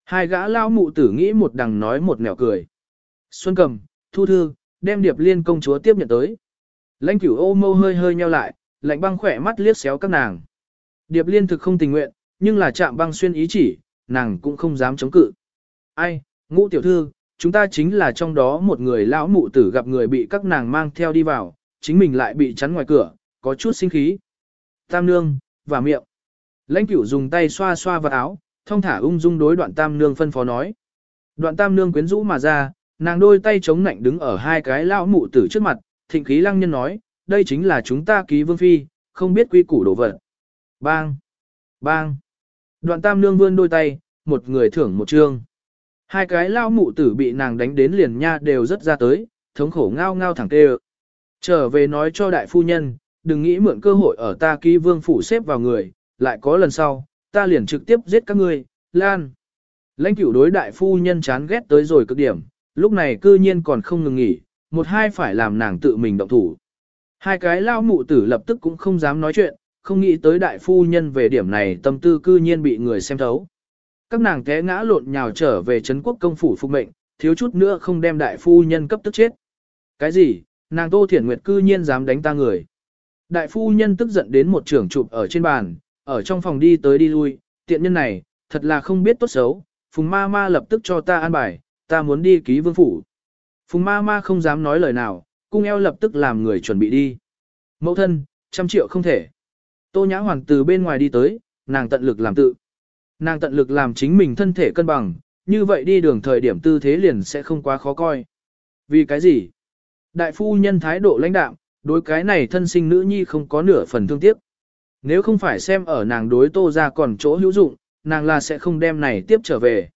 Hai gã lao mụ tử nghĩ một đằng nói một nẻo cười. Xuân cầm, thu thư, đem điệp liên công chúa tiếp nhận tới. Lãnh cửu ô mâu hơi hơi nheo lại, lạnh băng khỏe mắt liếc xéo các nàng. Điệp liên thực không tình nguyện, nhưng là chạm băng xuyên ý chỉ, nàng cũng không dám chống cự. Ai, ngũ tiểu thư, chúng ta chính là trong đó một người lão mụ tử gặp người bị các nàng mang theo đi vào, chính mình lại bị chắn ngoài cửa, có chút sinh khí. Tam nương, và miệng. Lãnh cửu dùng tay xoa xoa vật áo, thông thả ung dung đối đoạn tam nương phân phó nói. Đoạn tam nương quyến rũ mà ra, nàng đôi tay chống nạnh đứng ở hai cái lão mụ tử trước mặt, thịnh khí lăng nhân nói, đây chính là chúng ta ký vương phi, không biết quy củ đồ vật. Bang! Bang! Đoạn tam nương vươn đôi tay, một người thưởng một trương. Hai cái lao mụ tử bị nàng đánh đến liền nha đều rất ra tới, thống khổ ngao ngao thẳng tê Trở về nói cho đại phu nhân, đừng nghĩ mượn cơ hội ở ta ký vương phủ xếp vào người, lại có lần sau, ta liền trực tiếp giết các ngươi, lan. Lãnh cửu đối đại phu nhân chán ghét tới rồi cực điểm, lúc này cư nhiên còn không ngừng nghỉ, một hai phải làm nàng tự mình động thủ. Hai cái lao mụ tử lập tức cũng không dám nói chuyện, không nghĩ tới đại phu nhân về điểm này tâm tư cư nhiên bị người xem thấu. Các nàng té ngã lộn nhào trở về Trấn quốc công phủ phục mệnh, thiếu chút nữa không đem đại phu nhân cấp tức chết. Cái gì, nàng Tô Thiển Nguyệt cư nhiên dám đánh ta người. Đại phu nhân tức giận đến một trưởng chụp ở trên bàn, ở trong phòng đi tới đi lui, tiện nhân này, thật là không biết tốt xấu, phùng ma ma lập tức cho ta an bài, ta muốn đi ký vương phủ. Phùng ma ma không dám nói lời nào, cung eo lập tức làm người chuẩn bị đi. Mẫu thân, trăm triệu không thể. Tô nhã hoàng từ bên ngoài đi tới, nàng tận lực làm tự. Nàng tận lực làm chính mình thân thể cân bằng, như vậy đi đường thời điểm tư thế liền sẽ không quá khó coi. Vì cái gì? Đại phu nhân thái độ lãnh đạm, đối cái này thân sinh nữ nhi không có nửa phần thương tiếc. Nếu không phải xem ở nàng đối tô ra còn chỗ hữu dụng, nàng là sẽ không đem này tiếp trở về.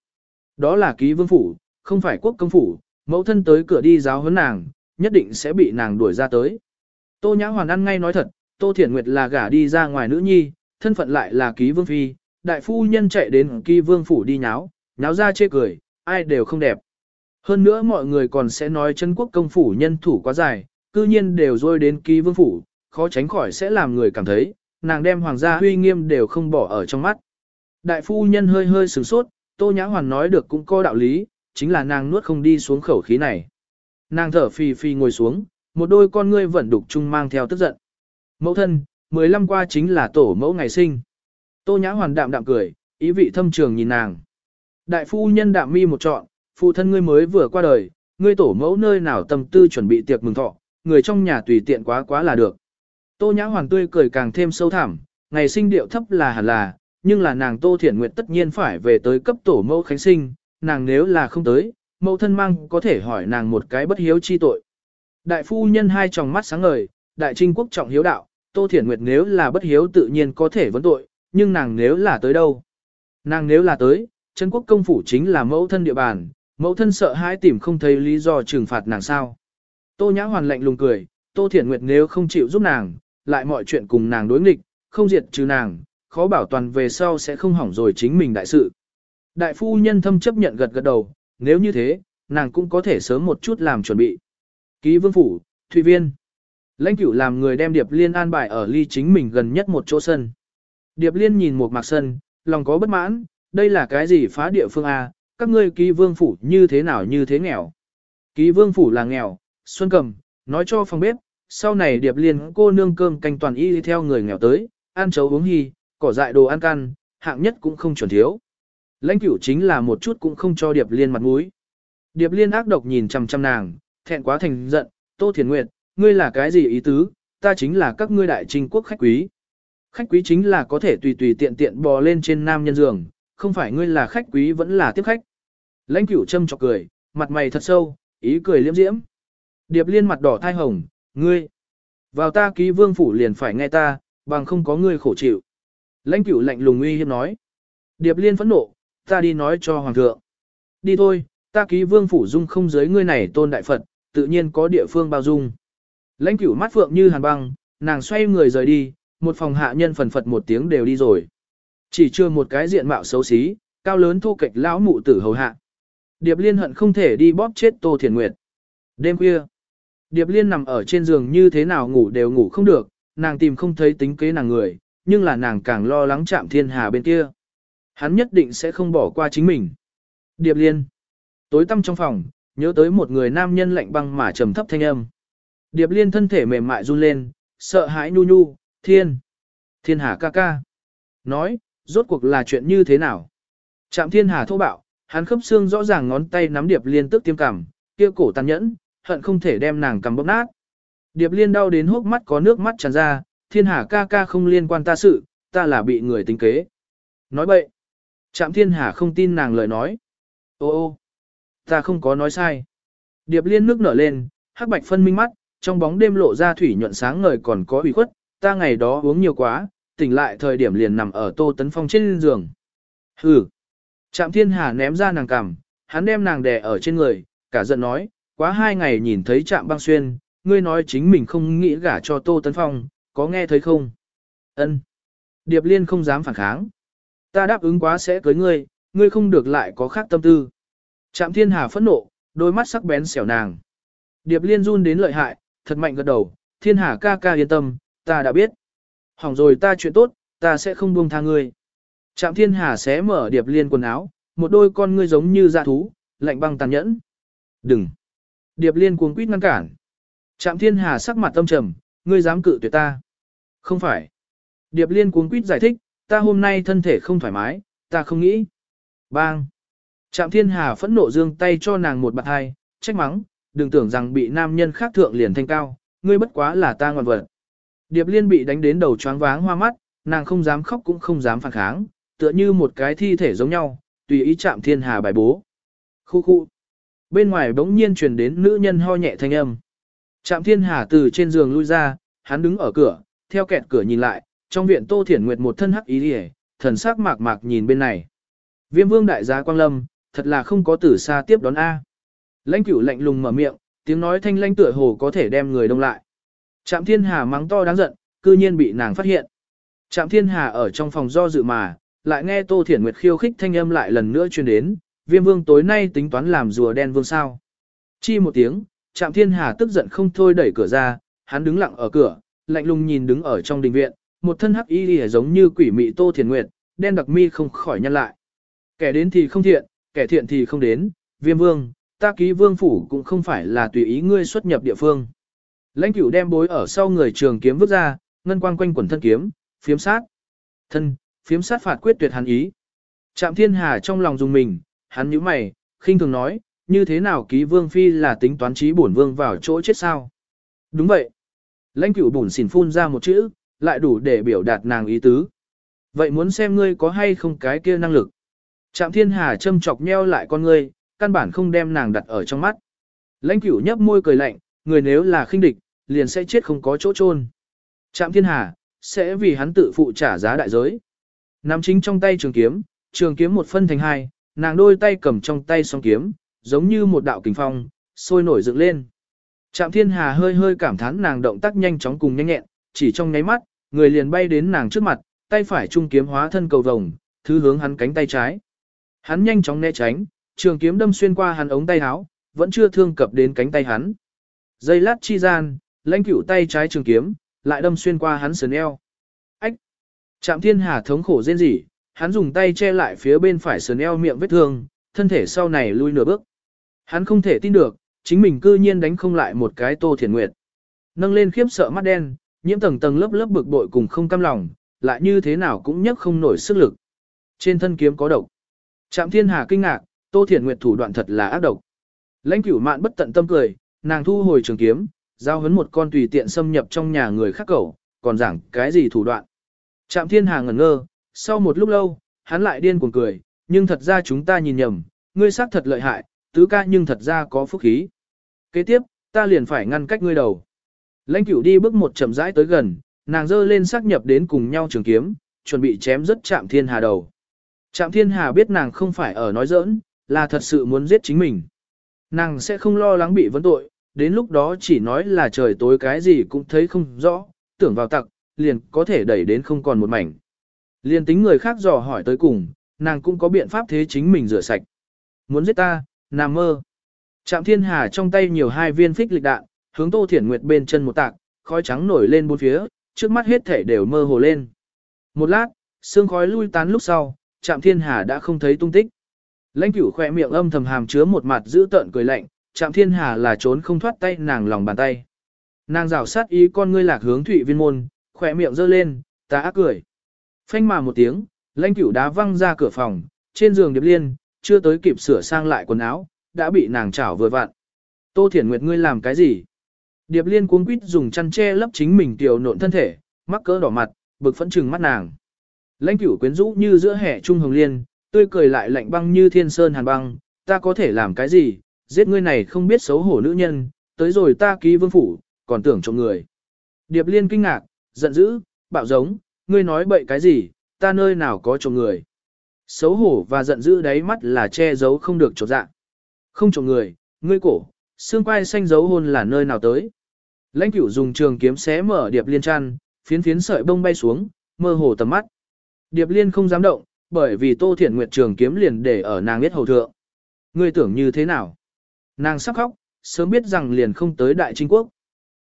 Đó là ký vương phủ, không phải quốc công phủ, mẫu thân tới cửa đi giáo huấn nàng, nhất định sẽ bị nàng đuổi ra tới. Tô Nhã Hoàn ăn ngay nói thật, Tô Thiển Nguyệt là gả đi ra ngoài nữ nhi, thân phận lại là ký vương phi, đại phu nhân chạy đến ký vương phủ đi nháo, nháo ra chê cười, ai đều không đẹp. Hơn nữa mọi người còn sẽ nói chân quốc công phủ nhân thủ quá dài, cư nhiên đều rôi đến ký vương phủ, khó tránh khỏi sẽ làm người cảm thấy, nàng đem hoàng gia huy nghiêm đều không bỏ ở trong mắt. Đại phu nhân hơi hơi sửng sốt, Tô Nhã Hoàn nói được cũng có đạo lý, chính là nàng nuốt không đi xuống khẩu khí này. Nàng thở phì phì ngồi xuống, một đôi con ngươi vẫn đục chung mang theo tức giận. Mẫu thân, 15 qua chính là tổ mẫu ngày sinh. Tô Nhã Hoàn đạm đạm cười, ý vị thâm trường nhìn nàng. Đại phu nhân đạm mi một trọn, phụ thân ngươi mới vừa qua đời, ngươi tổ mẫu nơi nào tâm tư chuẩn bị tiệc mừng thọ, người trong nhà tùy tiện quá quá là được. Tô Nhã Hoàn tươi cười càng thêm sâu thẳm, ngày sinh điệu thấp là hẳn là, nhưng là nàng Tô Thiển Nguyệt tất nhiên phải về tới cấp tổ mẫu khánh sinh, nàng nếu là không tới, mẫu thân mang có thể hỏi nàng một cái bất hiếu chi tội. Đại phu nhân hai tròng mắt sáng ngời, đại trinh quốc trọng hiếu đạo, Tô Thiển Nguyệt nếu là bất hiếu tự nhiên có thể vấn tội, nhưng nàng nếu là tới đâu? Nàng nếu là tới, chân quốc công phủ chính là mẫu thân địa bàn, mẫu thân sợ hãi tìm không thấy lý do trừng phạt nàng sao. Tô Nhã Hoàn lạnh lùng cười, Tô Thiển Nguyệt nếu không chịu giúp nàng, lại mọi chuyện cùng nàng đối nghịch, không diệt trừ nàng, khó bảo toàn về sau sẽ không hỏng rồi chính mình đại sự. Đại phu nhân thâm chấp nhận gật gật đầu, nếu như thế, nàng cũng có thể sớm một chút làm chuẩn bị. Ký vương phủ, Thụy Viên. Lãnh cửu làm người đem Điệp Liên an bài ở ly chính mình gần nhất một chỗ sân. Điệp Liên nhìn một mạc sân, lòng có bất mãn, đây là cái gì phá địa phương A, các ngươi ký vương phủ như thế nào như thế nghèo. Ký vương phủ là nghèo, Xuân Cầm, nói cho phòng bếp, sau này Điệp Liên cô nương cơm canh toàn y theo người nghèo tới, ăn chấu uống hy, cỏ dại đồ ăn căn, hạng nhất cũng không chuẩn thiếu. Lãnh cửu chính là một chút cũng không cho Điệp Liên mặt mũi. Điệp Liên ác độc nhìn chằm chằm nàng, thẹn quá thành giận, Tô Thiền Nguyệt, ngươi là cái gì ý tứ, ta chính là các ngươi đại trinh quốc khách quý. Khách quý chính là có thể tùy tùy tiện tiện bò lên trên nam nhân giường, không phải ngươi là khách quý vẫn là tiếp khách. Lãnh cửu châm chọc cười, mặt mày thật sâu, ý cười liếm diễm. Điệp liên mặt đỏ thai hồng, ngươi. Vào ta ký vương phủ liền phải nghe ta, bằng không có ngươi khổ chịu. Lãnh cửu lạnh lùng uy hiếp nói. Điệp liên phẫn nộ, ta đi nói cho hoàng thượng. Đi thôi, ta ký vương phủ dung không giới ngươi này tôn đại Phật, tự nhiên có địa phương bao dung. Lãnh cửu mắt phượng như hàn băng, nàng xoay người rời đi, một phòng hạ nhân phần phật một tiếng đều đi rồi. Chỉ chưa một cái diện mạo xấu xí, cao lớn thu kịch lão mụ tử hầu hạ. Điệp liên hận không thể đi bóp chết Tô Thiền Nguyệt. Đêm khuya, Điệp liên nằm ở trên giường như thế nào ngủ đều ngủ không được, nàng tìm không thấy tính kế nàng người, nhưng là nàng càng lo lắng chạm thiên hà bên kia. Hắn nhất định sẽ không bỏ qua chính mình. Điệp liên. Tối tăm trong phòng, nhớ tới một người nam nhân lạnh băng mà trầm thấp thanh âm. Điệp liên thân thể mềm mại run lên, sợ hãi nhu nhu, thiên. Thiên hà ca ca. Nói, rốt cuộc là chuyện như thế nào? Trạm thiên hà thô bạo, hắn khớp xương rõ ràng ngón tay nắm điệp liên tức tiêm cảm, kia cổ tàn nhẫn, hận không thể đem nàng cầm bóp nát. Điệp liên đau đến hốc mắt có nước mắt tràn ra, thiên hà ca ca không liên quan ta sự, ta là bị người tính kế. Nói bậy. Trạm thiên hà không tin nàng lời nói. Ô ô, ta không có nói sai. Điệp liên nước nở lên, hắc bạch phân minh mắt, trong bóng đêm lộ ra thủy nhuận sáng ngời còn có ủy khuất, ta ngày đó uống nhiều quá, tỉnh lại thời điểm liền nằm ở tô tấn phong trên giường. Hừ. Trạm thiên hà ném ra nàng cằm, hắn đem nàng đè ở trên người, cả giận nói, quá hai ngày nhìn thấy trạm băng xuyên, ngươi nói chính mình không nghĩ gả cho tô tấn phong, có nghe thấy không? Ân. Điệp liên không dám phản kháng. Ta đáp ứng quá sẽ cưới ngươi, ngươi không được lại có khác tâm tư. Trạm thiên hà phẫn nộ, đôi mắt sắc bén xẻo nàng. Điệp liên run đến lợi hại, thật mạnh gật đầu, thiên hà ca ca yên tâm, ta đã biết. Hỏng rồi ta chuyện tốt, ta sẽ không buông tha ngươi. Trạm thiên hà xé mở điệp liên quần áo, một đôi con ngươi giống như dạ thú, lạnh băng tàn nhẫn. Đừng! Điệp liên cuống quýt ngăn cản. Trạm thiên hà sắc mặt tâm trầm, ngươi dám cự tuyệt ta. Không phải. Điệp liên cuống quýt giải thích, ta hôm nay thân thể không thoải mái, ta không nghĩ. Bang! Trạm thiên hà phẫn nộ dương tay cho nàng một bạc hai, trách mắng, đừng tưởng rằng bị nam nhân khác thượng liền thanh cao, ngươi bất quá là ta ngoan vật. Điệp liên bị đánh đến đầu choáng váng hoa mắt, nàng không dám khóc cũng không dám phản kháng, tựa như một cái thi thể giống nhau, tùy ý chạm thiên hà bài bố. Khu khu. Bên ngoài bỗng nhiên truyền đến nữ nhân ho nhẹ thanh âm. Trạm thiên hà từ trên giường lui ra, hắn đứng ở cửa, theo kẹt cửa nhìn lại, trong viện Tô Thiển Nguyệt một thân hắc ý hề, thần sắc mạc mạc nhìn bên này. Viêm vương đại gia Quang Lâm, thật là không có tử xa tiếp đón A. Lãnh cửu lạnh lùng mở miệng, tiếng nói thanh lãnh tựa hồ có thể đem người đông lại. Trạm thiên hà mắng to đáng giận, cư nhiên bị nàng phát hiện. Trạm thiên hà ở trong phòng do dự mà, lại nghe Tô Thiển Nguyệt khiêu khích thanh âm lại lần nữa truyền đến, viêm vương tối nay tính toán làm rùa đen vương sao. Chi một tiếng, Trạm Thiên Hà tức giận không thôi đẩy cửa ra, hắn đứng lặng ở cửa, lạnh lùng nhìn đứng ở trong đình viện, một thân hắc y lìa giống như quỷ mị Tô Thiền Nguyệt, đen đặc mi không khỏi nhăn lại. Kẻ đến thì không thiện, kẻ thiện thì không đến, viêm vương, ta ký vương phủ cũng không phải là tùy ý ngươi xuất nhập địa phương. Lãnh cửu đem bối ở sau người trường kiếm vứt ra, ngân quang quanh quần thân kiếm, phiếm sát. Thân, phiếm sát phạt quyết tuyệt hắn ý. Trạm Thiên Hà trong lòng dùng mình, hắn nhíu mày, khinh thường nói, như thế nào ký vương phi là tính toán trí bổn vương vào chỗ chết sao? Đúng vậy. Lãnh cửu bùn xỉn phun ra một chữ, lại đủ để biểu đạt nàng ý tứ. Vậy muốn xem ngươi có hay không cái kia năng lực. Trạm thiên hà châm chọc nheo lại con ngươi, căn bản không đem nàng đặt ở trong mắt. Lãnh cửu nhấp môi cười lạnh, người nếu là khinh địch, liền sẽ chết không có chỗ chôn. Trạm thiên hà, sẽ vì hắn tự phụ trả giá đại giới. Nắm chính trong tay trường kiếm, trường kiếm một phân thành hai, nàng đôi tay cầm trong tay song kiếm, giống như một đạo kình phong, sôi nổi dựng lên. Trạm thiên hà hơi hơi cảm thán nàng động tác nhanh chóng cùng nhanh nhẹn, chỉ trong nháy mắt, người liền bay đến nàng trước mặt, tay phải trung kiếm hóa thân cầu vồng, thứ hướng hắn cánh tay trái. Hắn nhanh chóng né tránh, trường kiếm đâm xuyên qua hắn ống tay áo, vẫn chưa thương cập đến cánh tay hắn. Dây lát chi gian, lãnh cửu tay trái trường kiếm, lại đâm xuyên qua hắn sườn eo. Ách! Trạm thiên hà thống khổ rên rỉ, hắn dùng tay che lại phía bên phải sườn eo miệng vết thương, thân thể sau này lui nửa bước. Hắn không thể tin được, chính mình cư nhiên đánh không lại một cái Tô Thiền Nguyệt. Nâng lên khiếp sợ mắt đen, nhiễm tầng tầng lớp lớp bực bội cùng không cam lòng, lại như thế nào cũng nhấc không nổi sức lực. Trên thân kiếm có độc. Trạm Thiên Hà kinh ngạc, Tô Thiển Nguyệt thủ đoạn thật là ác độc. Lãnh Cửu Mạn bất tận tâm cười, nàng thu hồi trường kiếm, giao hấn một con tùy tiện xâm nhập trong nhà người khác cẩu, còn giảng cái gì thủ đoạn. Trạm Thiên Hà ngẩn ngơ, sau một lúc lâu, hắn lại điên cuồng cười, nhưng thật ra chúng ta nhìn nhầm, ngươi xác thật lợi hại, tứ ca nhưng thật ra có phúc khí. Kế tiếp, ta liền phải ngăn cách ngươi đầu. Lãnh cửu đi bước một chậm rãi tới gần, nàng dơ lên xác nhập đến cùng nhau trường kiếm, chuẩn bị chém rất chạm thiên hà đầu. Trạm thiên hà biết nàng không phải ở nói giỡn, là thật sự muốn giết chính mình. Nàng sẽ không lo lắng bị vấn tội, đến lúc đó chỉ nói là trời tối cái gì cũng thấy không rõ, tưởng vào tặc, liền có thể đẩy đến không còn một mảnh. Liền tính người khác dò hỏi tới cùng, nàng cũng có biện pháp thế chính mình rửa sạch. Muốn giết ta, nằm mơ. Trạm thiên hà trong tay nhiều hai viên phích lịch đạn, hướng tô thiển nguyệt bên chân một tạc, khói trắng nổi lên bốn phía, trước mắt hết thể đều mơ hồ lên. Một lát, sương khói lui tán lúc sau, trạm thiên hà đã không thấy tung tích. Lãnh cửu khỏe miệng âm thầm hàm chứa một mặt giữ tợn cười lạnh, trạm thiên hà là trốn không thoát tay nàng lòng bàn tay. Nàng rảo sát ý con ngươi lạc hướng thụy viên môn, khỏe miệng giơ lên, ta ác cười. Phanh mà một tiếng, lãnh cửu đá văng ra cửa phòng, trên giường điệp liên, chưa tới kịp sửa sang lại quần áo, đã bị nàng chảo vừa vặn. Tô Thiển Nguyệt ngươi làm cái gì? Điệp liên cuống quýt dùng chăn che lấp chính mình tiểu nộn thân thể, mắc cỡ đỏ mặt, bực phẫn trừng mắt nàng. Lãnh cửu quyến rũ như giữa hè trung hồng liên, tươi cười lại lạnh băng như thiên sơn hàn băng, ta có thể làm cái gì, giết ngươi này không biết xấu hổ nữ nhân, tới rồi ta ký vương phủ, còn tưởng trộm người. Điệp liên kinh ngạc, giận dữ, bạo giống, ngươi nói bậy cái gì, ta nơi nào có trộm người. Xấu hổ và giận dữ đáy mắt là che giấu không được trột dạ. Không trộm người, ngươi cổ, xương quai xanh dấu hôn là nơi nào tới. Lãnh cửu dùng trường kiếm xé mở điệp liên chăn, phiến phiến sợi bông bay xuống, mơ hồ tầm mắt. Điệp liên không dám động, bởi vì tô thiển nguyệt trường kiếm liền để ở nàng biết hầu thượng. Ngươi tưởng như thế nào? Nàng sắp khóc, sớm biết rằng liền không tới đại trinh quốc.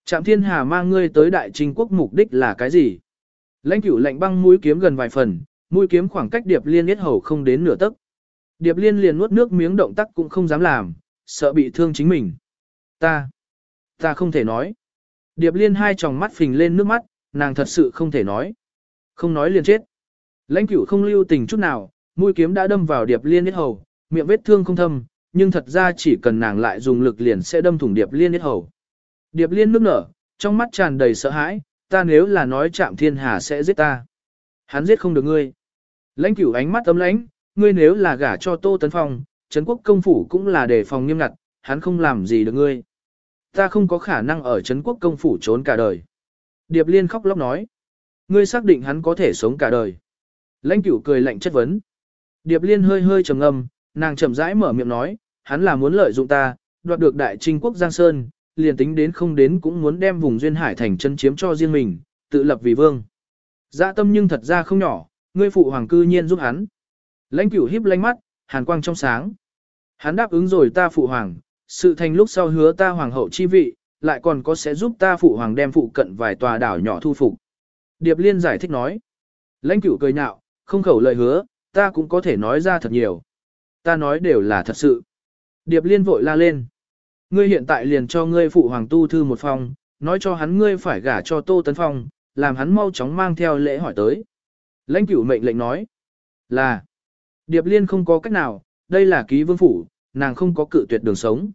Trạm thiên hà mang ngươi tới đại trinh quốc mục đích là cái gì? Lãnh cửu lạnh băng mũi kiếm gần vài phần, mũi kiếm khoảng cách điệp liên biết hầu không đến nửa tấc. Điệp liên liền nuốt nước miếng động tác cũng không dám làm, sợ bị thương chính mình. Ta, ta không thể nói. Điệp liên hai tròng mắt phình lên nước mắt, nàng thật sự không thể nói. Không nói liền chết. Lãnh cửu không lưu tình chút nào, mũi kiếm đã đâm vào điệp liên yết hầu, miệng vết thương không thâm, nhưng thật ra chỉ cần nàng lại dùng lực liền sẽ đâm thủng điệp liên yết hầu. Điệp liên nước nở, trong mắt tràn đầy sợ hãi, ta nếu là nói chạm thiên hà sẽ giết ta. Hắn giết không được ngươi. Lãnh cửu ánh mắt ấm lãnh, ngươi nếu là gả cho Tô Tấn Phong, Trấn quốc công phủ cũng là đề phòng nghiêm ngặt, hắn không làm gì được ngươi. Ta không có khả năng ở Trấn quốc công phủ trốn cả đời. Điệp Liên khóc lóc nói. Ngươi xác định hắn có thể sống cả đời. Lãnh cửu cười lạnh chất vấn. Điệp Liên hơi hơi trầm ngâm, nàng chậm rãi mở miệng nói, hắn là muốn lợi dụng ta, đoạt được đại trinh quốc Giang Sơn, liền tính đến không đến cũng muốn đem vùng duyên hải thành chân chiếm cho riêng mình, tự lập vì vương. Dạ tâm nhưng thật ra không nhỏ, ngươi phụ hoàng cư nhiên giúp hắn. Lãnh cửu híp lánh mắt, hàn quang trong sáng. Hắn đáp ứng rồi ta phụ hoàng, sự thành lúc sau hứa ta hoàng hậu chi vị, lại còn có sẽ giúp ta phụ hoàng đem phụ cận vài tòa đảo nhỏ thu phục. Điệp Liên giải thích nói. Lãnh cửu cười nhạo, không khẩu lời hứa, ta cũng có thể nói ra thật nhiều. Ta nói đều là thật sự. Điệp Liên vội la lên. Ngươi hiện tại liền cho ngươi phụ hoàng tu thư một phong, nói cho hắn ngươi phải gả cho Tô Tấn Phong, làm hắn mau chóng mang theo lễ hỏi tới. Lãnh cửu mệnh lệnh nói. Là. Điệp Liên không có cách nào, đây là ký vương phủ, nàng không có cự tuyệt đường sống.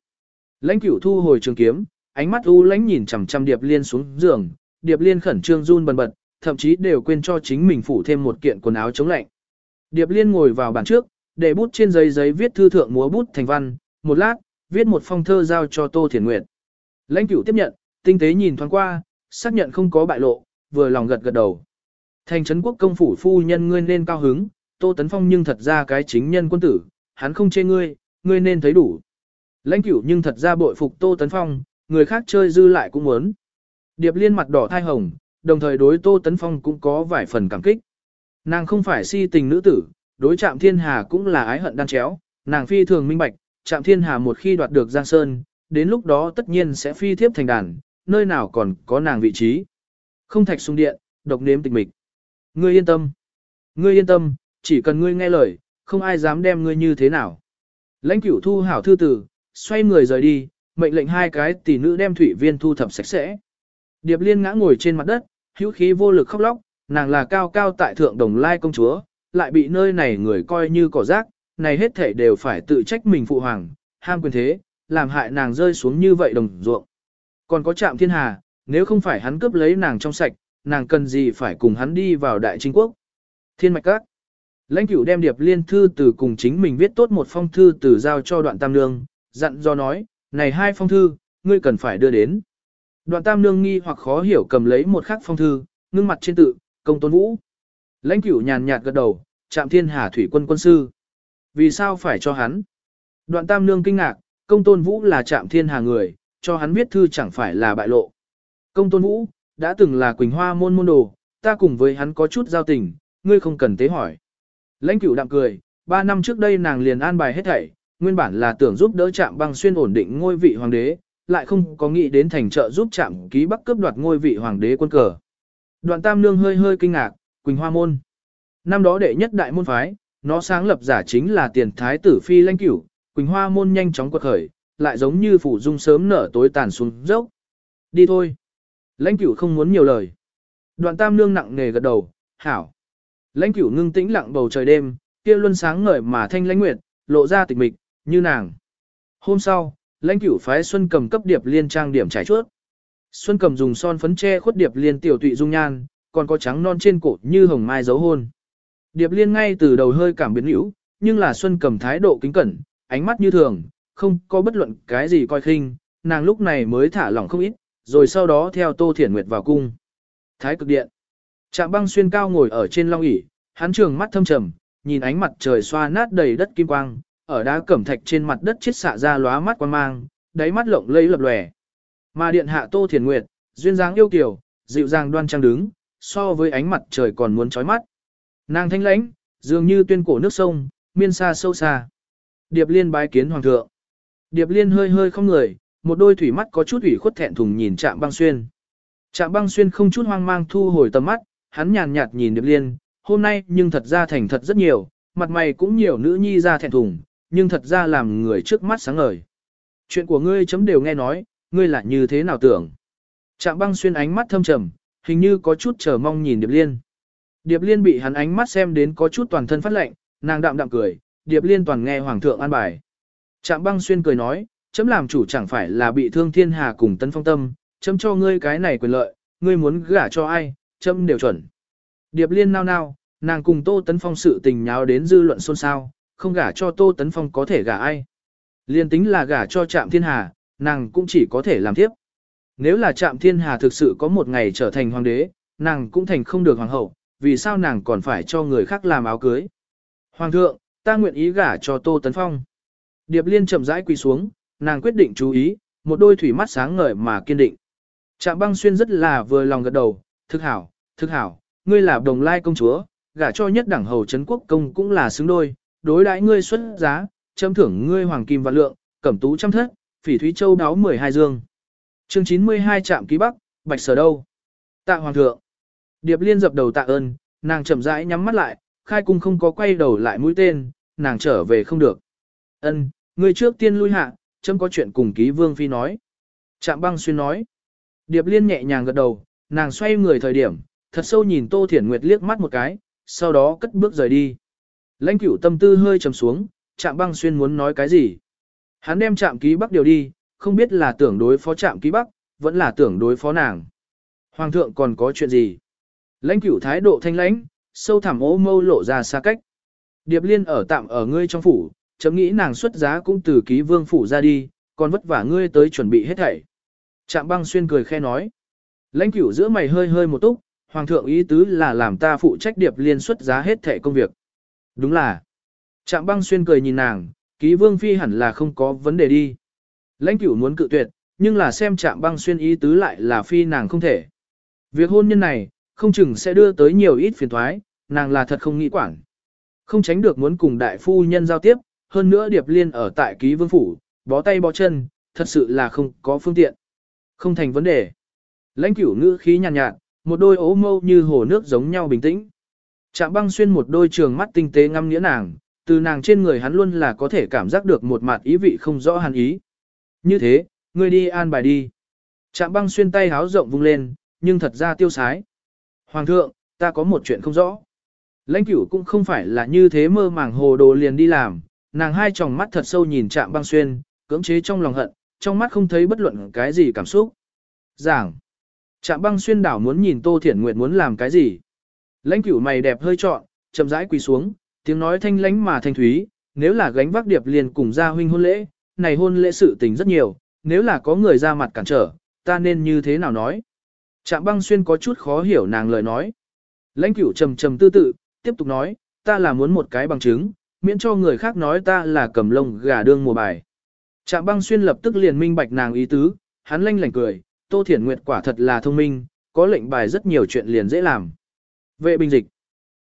Lãnh cửu thu hồi trường kiếm, ánh mắt u lãnh nhìn chằm chằm Điệp Liên xuống giường, Điệp Liên khẩn trương run bần bật, thậm chí đều quên cho chính mình phủ thêm một kiện quần áo chống lạnh. Điệp Liên ngồi vào bàn trước, để bút trên giấy giấy viết thư thượng múa bút thành văn, một lát, viết một phong thơ giao cho Tô Thiền Nguyệt. Lãnh cửu tiếp nhận, tinh tế nhìn thoáng qua, xác nhận không có bại lộ, vừa lòng gật gật đầu. Thành trấn quốc công phủ phu nhân ngươi nên cao hứng, Tô Tấn Phong nhưng thật ra cái chính nhân quân tử, hắn không chê ngươi, ngươi nên thấy đủ. Lãnh cửu nhưng thật ra bội phục Tô Tấn Phong, người khác chơi dư lại cũng muốn. Điệp liên mặt đỏ thai hồng, đồng thời đối Tô Tấn Phong cũng có vài phần cảm kích. Nàng không phải si tình nữ tử, đối chạm thiên hà cũng là ái hận đan chéo, nàng phi thường minh bạch, chạm thiên hà một khi đoạt được Giang Sơn, đến lúc đó tất nhiên sẽ phi thiếp thành đàn, nơi nào còn có nàng vị trí. Không thạch xung điện, độc nếm tịch mịch. Ngươi yên tâm. Ngươi yên tâm, chỉ cần ngươi nghe lời, không ai dám đem ngươi như thế nào. Lãnh cửu thu hảo thư tử, xoay người rời đi, mệnh lệnh hai cái tỷ nữ đem thủy viên thu thập sạch sẽ. Điệp liên ngã ngồi trên mặt đất, hữu khí vô lực khóc lóc, nàng là cao cao tại thượng đồng lai công chúa, lại bị nơi này người coi như cỏ rác, này hết thể đều phải tự trách mình phụ hoàng, ham quyền thế, làm hại nàng rơi xuống như vậy đồng ruộng. Còn có trạm thiên hà, nếu không phải hắn cướp lấy nàng trong sạch, nàng cần gì phải cùng hắn đi vào đại chính quốc. Thiên mạch các. Lãnh cửu đem điệp liên thư từ cùng chính mình viết tốt một phong thư từ giao cho đoạn tam nương, dặn do nói, này hai phong thư, ngươi cần phải đưa đến. Đoạn tam nương nghi hoặc khó hiểu cầm lấy một khắc phong thư, ngưng mặt trên tự, công tôn vũ. Lãnh cửu nhàn nhạt gật đầu, chạm thiên hà thủy quân quân sư. Vì sao phải cho hắn? Đoạn tam nương kinh ngạc, công tôn vũ là chạm thiên hà người, cho hắn viết thư chẳng phải là bại lộ. Công tôn vũ, đã từng là Quỳnh Hoa môn môn đồ, ta cùng với hắn có chút giao tình, ngươi không cần tế hỏi. Lãnh cửu đạm cười, ba năm trước đây nàng liền an bài hết thảy, nguyên bản là tưởng giúp đỡ chạm băng xuyên ổn định ngôi vị hoàng đế, lại không có nghĩ đến thành trợ giúp chạm ký bắc cướp đoạt ngôi vị hoàng đế quân cờ. Đoạn tam nương hơi hơi kinh ngạc, Quỳnh Hoa môn. Năm đó đệ nhất đại môn phái, nó sáng lập giả chính là tiền thái tử phi lãnh cửu, Quỳnh Hoa môn nhanh chóng quật khởi, lại giống như phủ dung sớm nở tối tàn xuống dốc. Đi thôi. Lãnh cửu không muốn nhiều lời. Đoạn tam nương nặng nề gật đầu, hảo. Lãnh cửu ngưng tĩnh lặng bầu trời đêm, kia luân sáng ngời mà thanh lãnh nguyệt, lộ ra tịch mịch, như nàng. Hôm sau, lãnh cửu phái Xuân cầm cấp điệp liên trang điểm trải chuốt. Xuân cầm dùng son phấn che khuất điệp liên tiểu tụy dung nhan, còn có trắng non trên cổ như hồng mai dấu hôn. Điệp liên ngay từ đầu hơi cảm biến hữu, nhưng là Xuân cầm thái độ kính cẩn, ánh mắt như thường, không có bất luận cái gì coi khinh, nàng lúc này mới thả lỏng không ít, rồi sau đó theo Tô Thiển Nguyệt vào cung. Thái cực điện. Trạm băng xuyên cao ngồi ở trên long ỷ hắn trường mắt thâm trầm, nhìn ánh mặt trời xoa nát đầy đất kim quang, ở đá cẩm thạch trên mặt đất chết xạ ra lóa mắt quang mang, đáy mắt lộng lẫy lập lòe. Mà điện hạ Tô Thiền Nguyệt, duyên dáng yêu kiều, dịu dàng đoan trang đứng, so với ánh mặt trời còn muốn chói mắt. Nàng thanh lãnh, dường như tuyên cổ nước sông, miên xa sâu xa. Điệp Liên bái kiến hoàng thượng. Điệp Liên hơi hơi không người, một đôi thủy mắt có chút ủy khuất thẹn thùng nhìn Trạm Băng Xuyên. Trạm Băng Xuyên không chút hoang mang thu hồi tầm mắt, hắn nhàn nhạt nhìn Điệp Liên, hôm nay nhưng thật ra thành thật rất nhiều, mặt mày cũng nhiều nữ nhi ra thẹn thùng, nhưng thật ra làm người trước mắt sáng ngời. Chuyện của ngươi chấm đều nghe nói, ngươi là như thế nào tưởng. Trạm băng xuyên ánh mắt thâm trầm, hình như có chút chờ mong nhìn Điệp Liên. Điệp Liên bị hắn ánh mắt xem đến có chút toàn thân phát lệnh, nàng đạm đạm cười, Điệp Liên toàn nghe Hoàng thượng an bài. Trạm băng xuyên cười nói, chấm làm chủ chẳng phải là bị thương thiên hà cùng tân phong tâm, chấm cho ngươi cái này quyền lợi, ngươi muốn gả cho ai, châm đều chuẩn. Điệp Liên nao nao, nàng cùng Tô Tấn Phong sự tình nháo đến dư luận xôn xao, không gả cho Tô Tấn Phong có thể gả ai. Liên tính là gả cho Trạm Thiên Hà, nàng cũng chỉ có thể làm tiếp. Nếu là Trạm Thiên Hà thực sự có một ngày trở thành hoàng đế, nàng cũng thành không được hoàng hậu, vì sao nàng còn phải cho người khác làm áo cưới. Hoàng thượng, ta nguyện ý gả cho Tô Tấn Phong. Điệp Liên chậm rãi quỳ xuống, nàng quyết định chú ý, một đôi thủy mắt sáng ngời mà kiên định. Trạm băng xuyên rất là vừa lòng gật đầu, thực hảo, thực hảo, ngươi là đồng lai công chúa, gả cho nhất đẳng hầu Trấn quốc công cũng là xứng đôi, đối đãi ngươi xuất giá, châm thưởng ngươi hoàng kim và lượng, cẩm tú trăm thất, phỉ thúy châu đáo 12 dương. Chương 92 trạm ký bắc, bạch sở đâu? Tạ hoàng thượng. Điệp liên dập đầu tạ ơn, nàng chậm rãi nhắm mắt lại, khai cung không có quay đầu lại mũi tên, nàng trở về không được. Ân, ngươi trước tiên lui hạ, chấm có chuyện cùng ký vương phi nói. Trạm băng xuyên nói. Điệp liên nhẹ nhàng gật đầu, nàng xoay người thời điểm, thật sâu nhìn Tô Thiển Nguyệt liếc mắt một cái, sau đó cất bước rời đi. Lãnh cửu tâm tư hơi trầm xuống, trạm băng xuyên muốn nói cái gì. Hắn đem trạm ký bắc điều đi, không biết là tưởng đối phó trạm ký bắc, vẫn là tưởng đối phó nàng. Hoàng thượng còn có chuyện gì? Lãnh cửu thái độ thanh lãnh, sâu thẳm ố mâu lộ ra xa cách. Điệp liên ở tạm ở ngươi trong phủ, chấm nghĩ nàng xuất giá cũng từ ký vương phủ ra đi, còn vất vả ngươi tới chuẩn bị hết thảy. Trạm băng xuyên cười khe nói. Lãnh cửu giữa mày hơi hơi một túc, hoàng thượng ý tứ là làm ta phụ trách điệp liên xuất giá hết thẻ công việc. Đúng là. Trạm băng xuyên cười nhìn nàng, ký vương phi hẳn là không có vấn đề đi. Lãnh cửu muốn cự tuyệt, nhưng là xem trạm băng xuyên ý tứ lại là phi nàng không thể. Việc hôn nhân này, không chừng sẽ đưa tới nhiều ít phiền thoái, nàng là thật không nghĩ quản. Không tránh được muốn cùng đại phu nhân giao tiếp, hơn nữa điệp liên ở tại ký vương phủ, bó tay bó chân, thật sự là không có phương tiện. Không thành vấn đề. Lãnh cửu ngữ khí nhàn nhạt, nhạt, một đôi ố mâu như hồ nước giống nhau bình tĩnh. Trạm băng xuyên một đôi trường mắt tinh tế ngăm nghĩa nàng, từ nàng trên người hắn luôn là có thể cảm giác được một mặt ý vị không rõ hẳn ý. Như thế, ngươi đi an bài đi. Trạm băng xuyên tay háo rộng vung lên, nhưng thật ra tiêu sái. Hoàng thượng, ta có một chuyện không rõ. Lãnh cửu cũng không phải là như thế mơ màng hồ đồ liền đi làm, nàng hai tròng mắt thật sâu nhìn chạm băng xuyên, cưỡng chế trong lòng hận, trong mắt không thấy bất luận cái gì cảm xúc. Giảng, Trạm băng xuyên đảo muốn nhìn Tô Thiển Nguyệt muốn làm cái gì. Lãnh cửu mày đẹp hơi trọn, chậm rãi quỳ xuống, tiếng nói thanh lãnh mà thanh thúy, nếu là gánh vác điệp liền cùng gia huynh hôn lễ, này hôn lễ sự tình rất nhiều, nếu là có người ra mặt cản trở, ta nên như thế nào nói. Trạm băng xuyên có chút khó hiểu nàng lời nói. Lãnh cửu trầm trầm tư tự, tiếp tục nói, ta là muốn một cái bằng chứng, miễn cho người khác nói ta là cầm lông gà đương mùa bài. Trạm băng xuyên lập tức liền minh bạch nàng ý tứ, hắn lanh lảnh cười, Tô Thiển Nguyệt quả thật là thông minh, có lệnh bài rất nhiều chuyện liền dễ làm. Vệ bình dịch.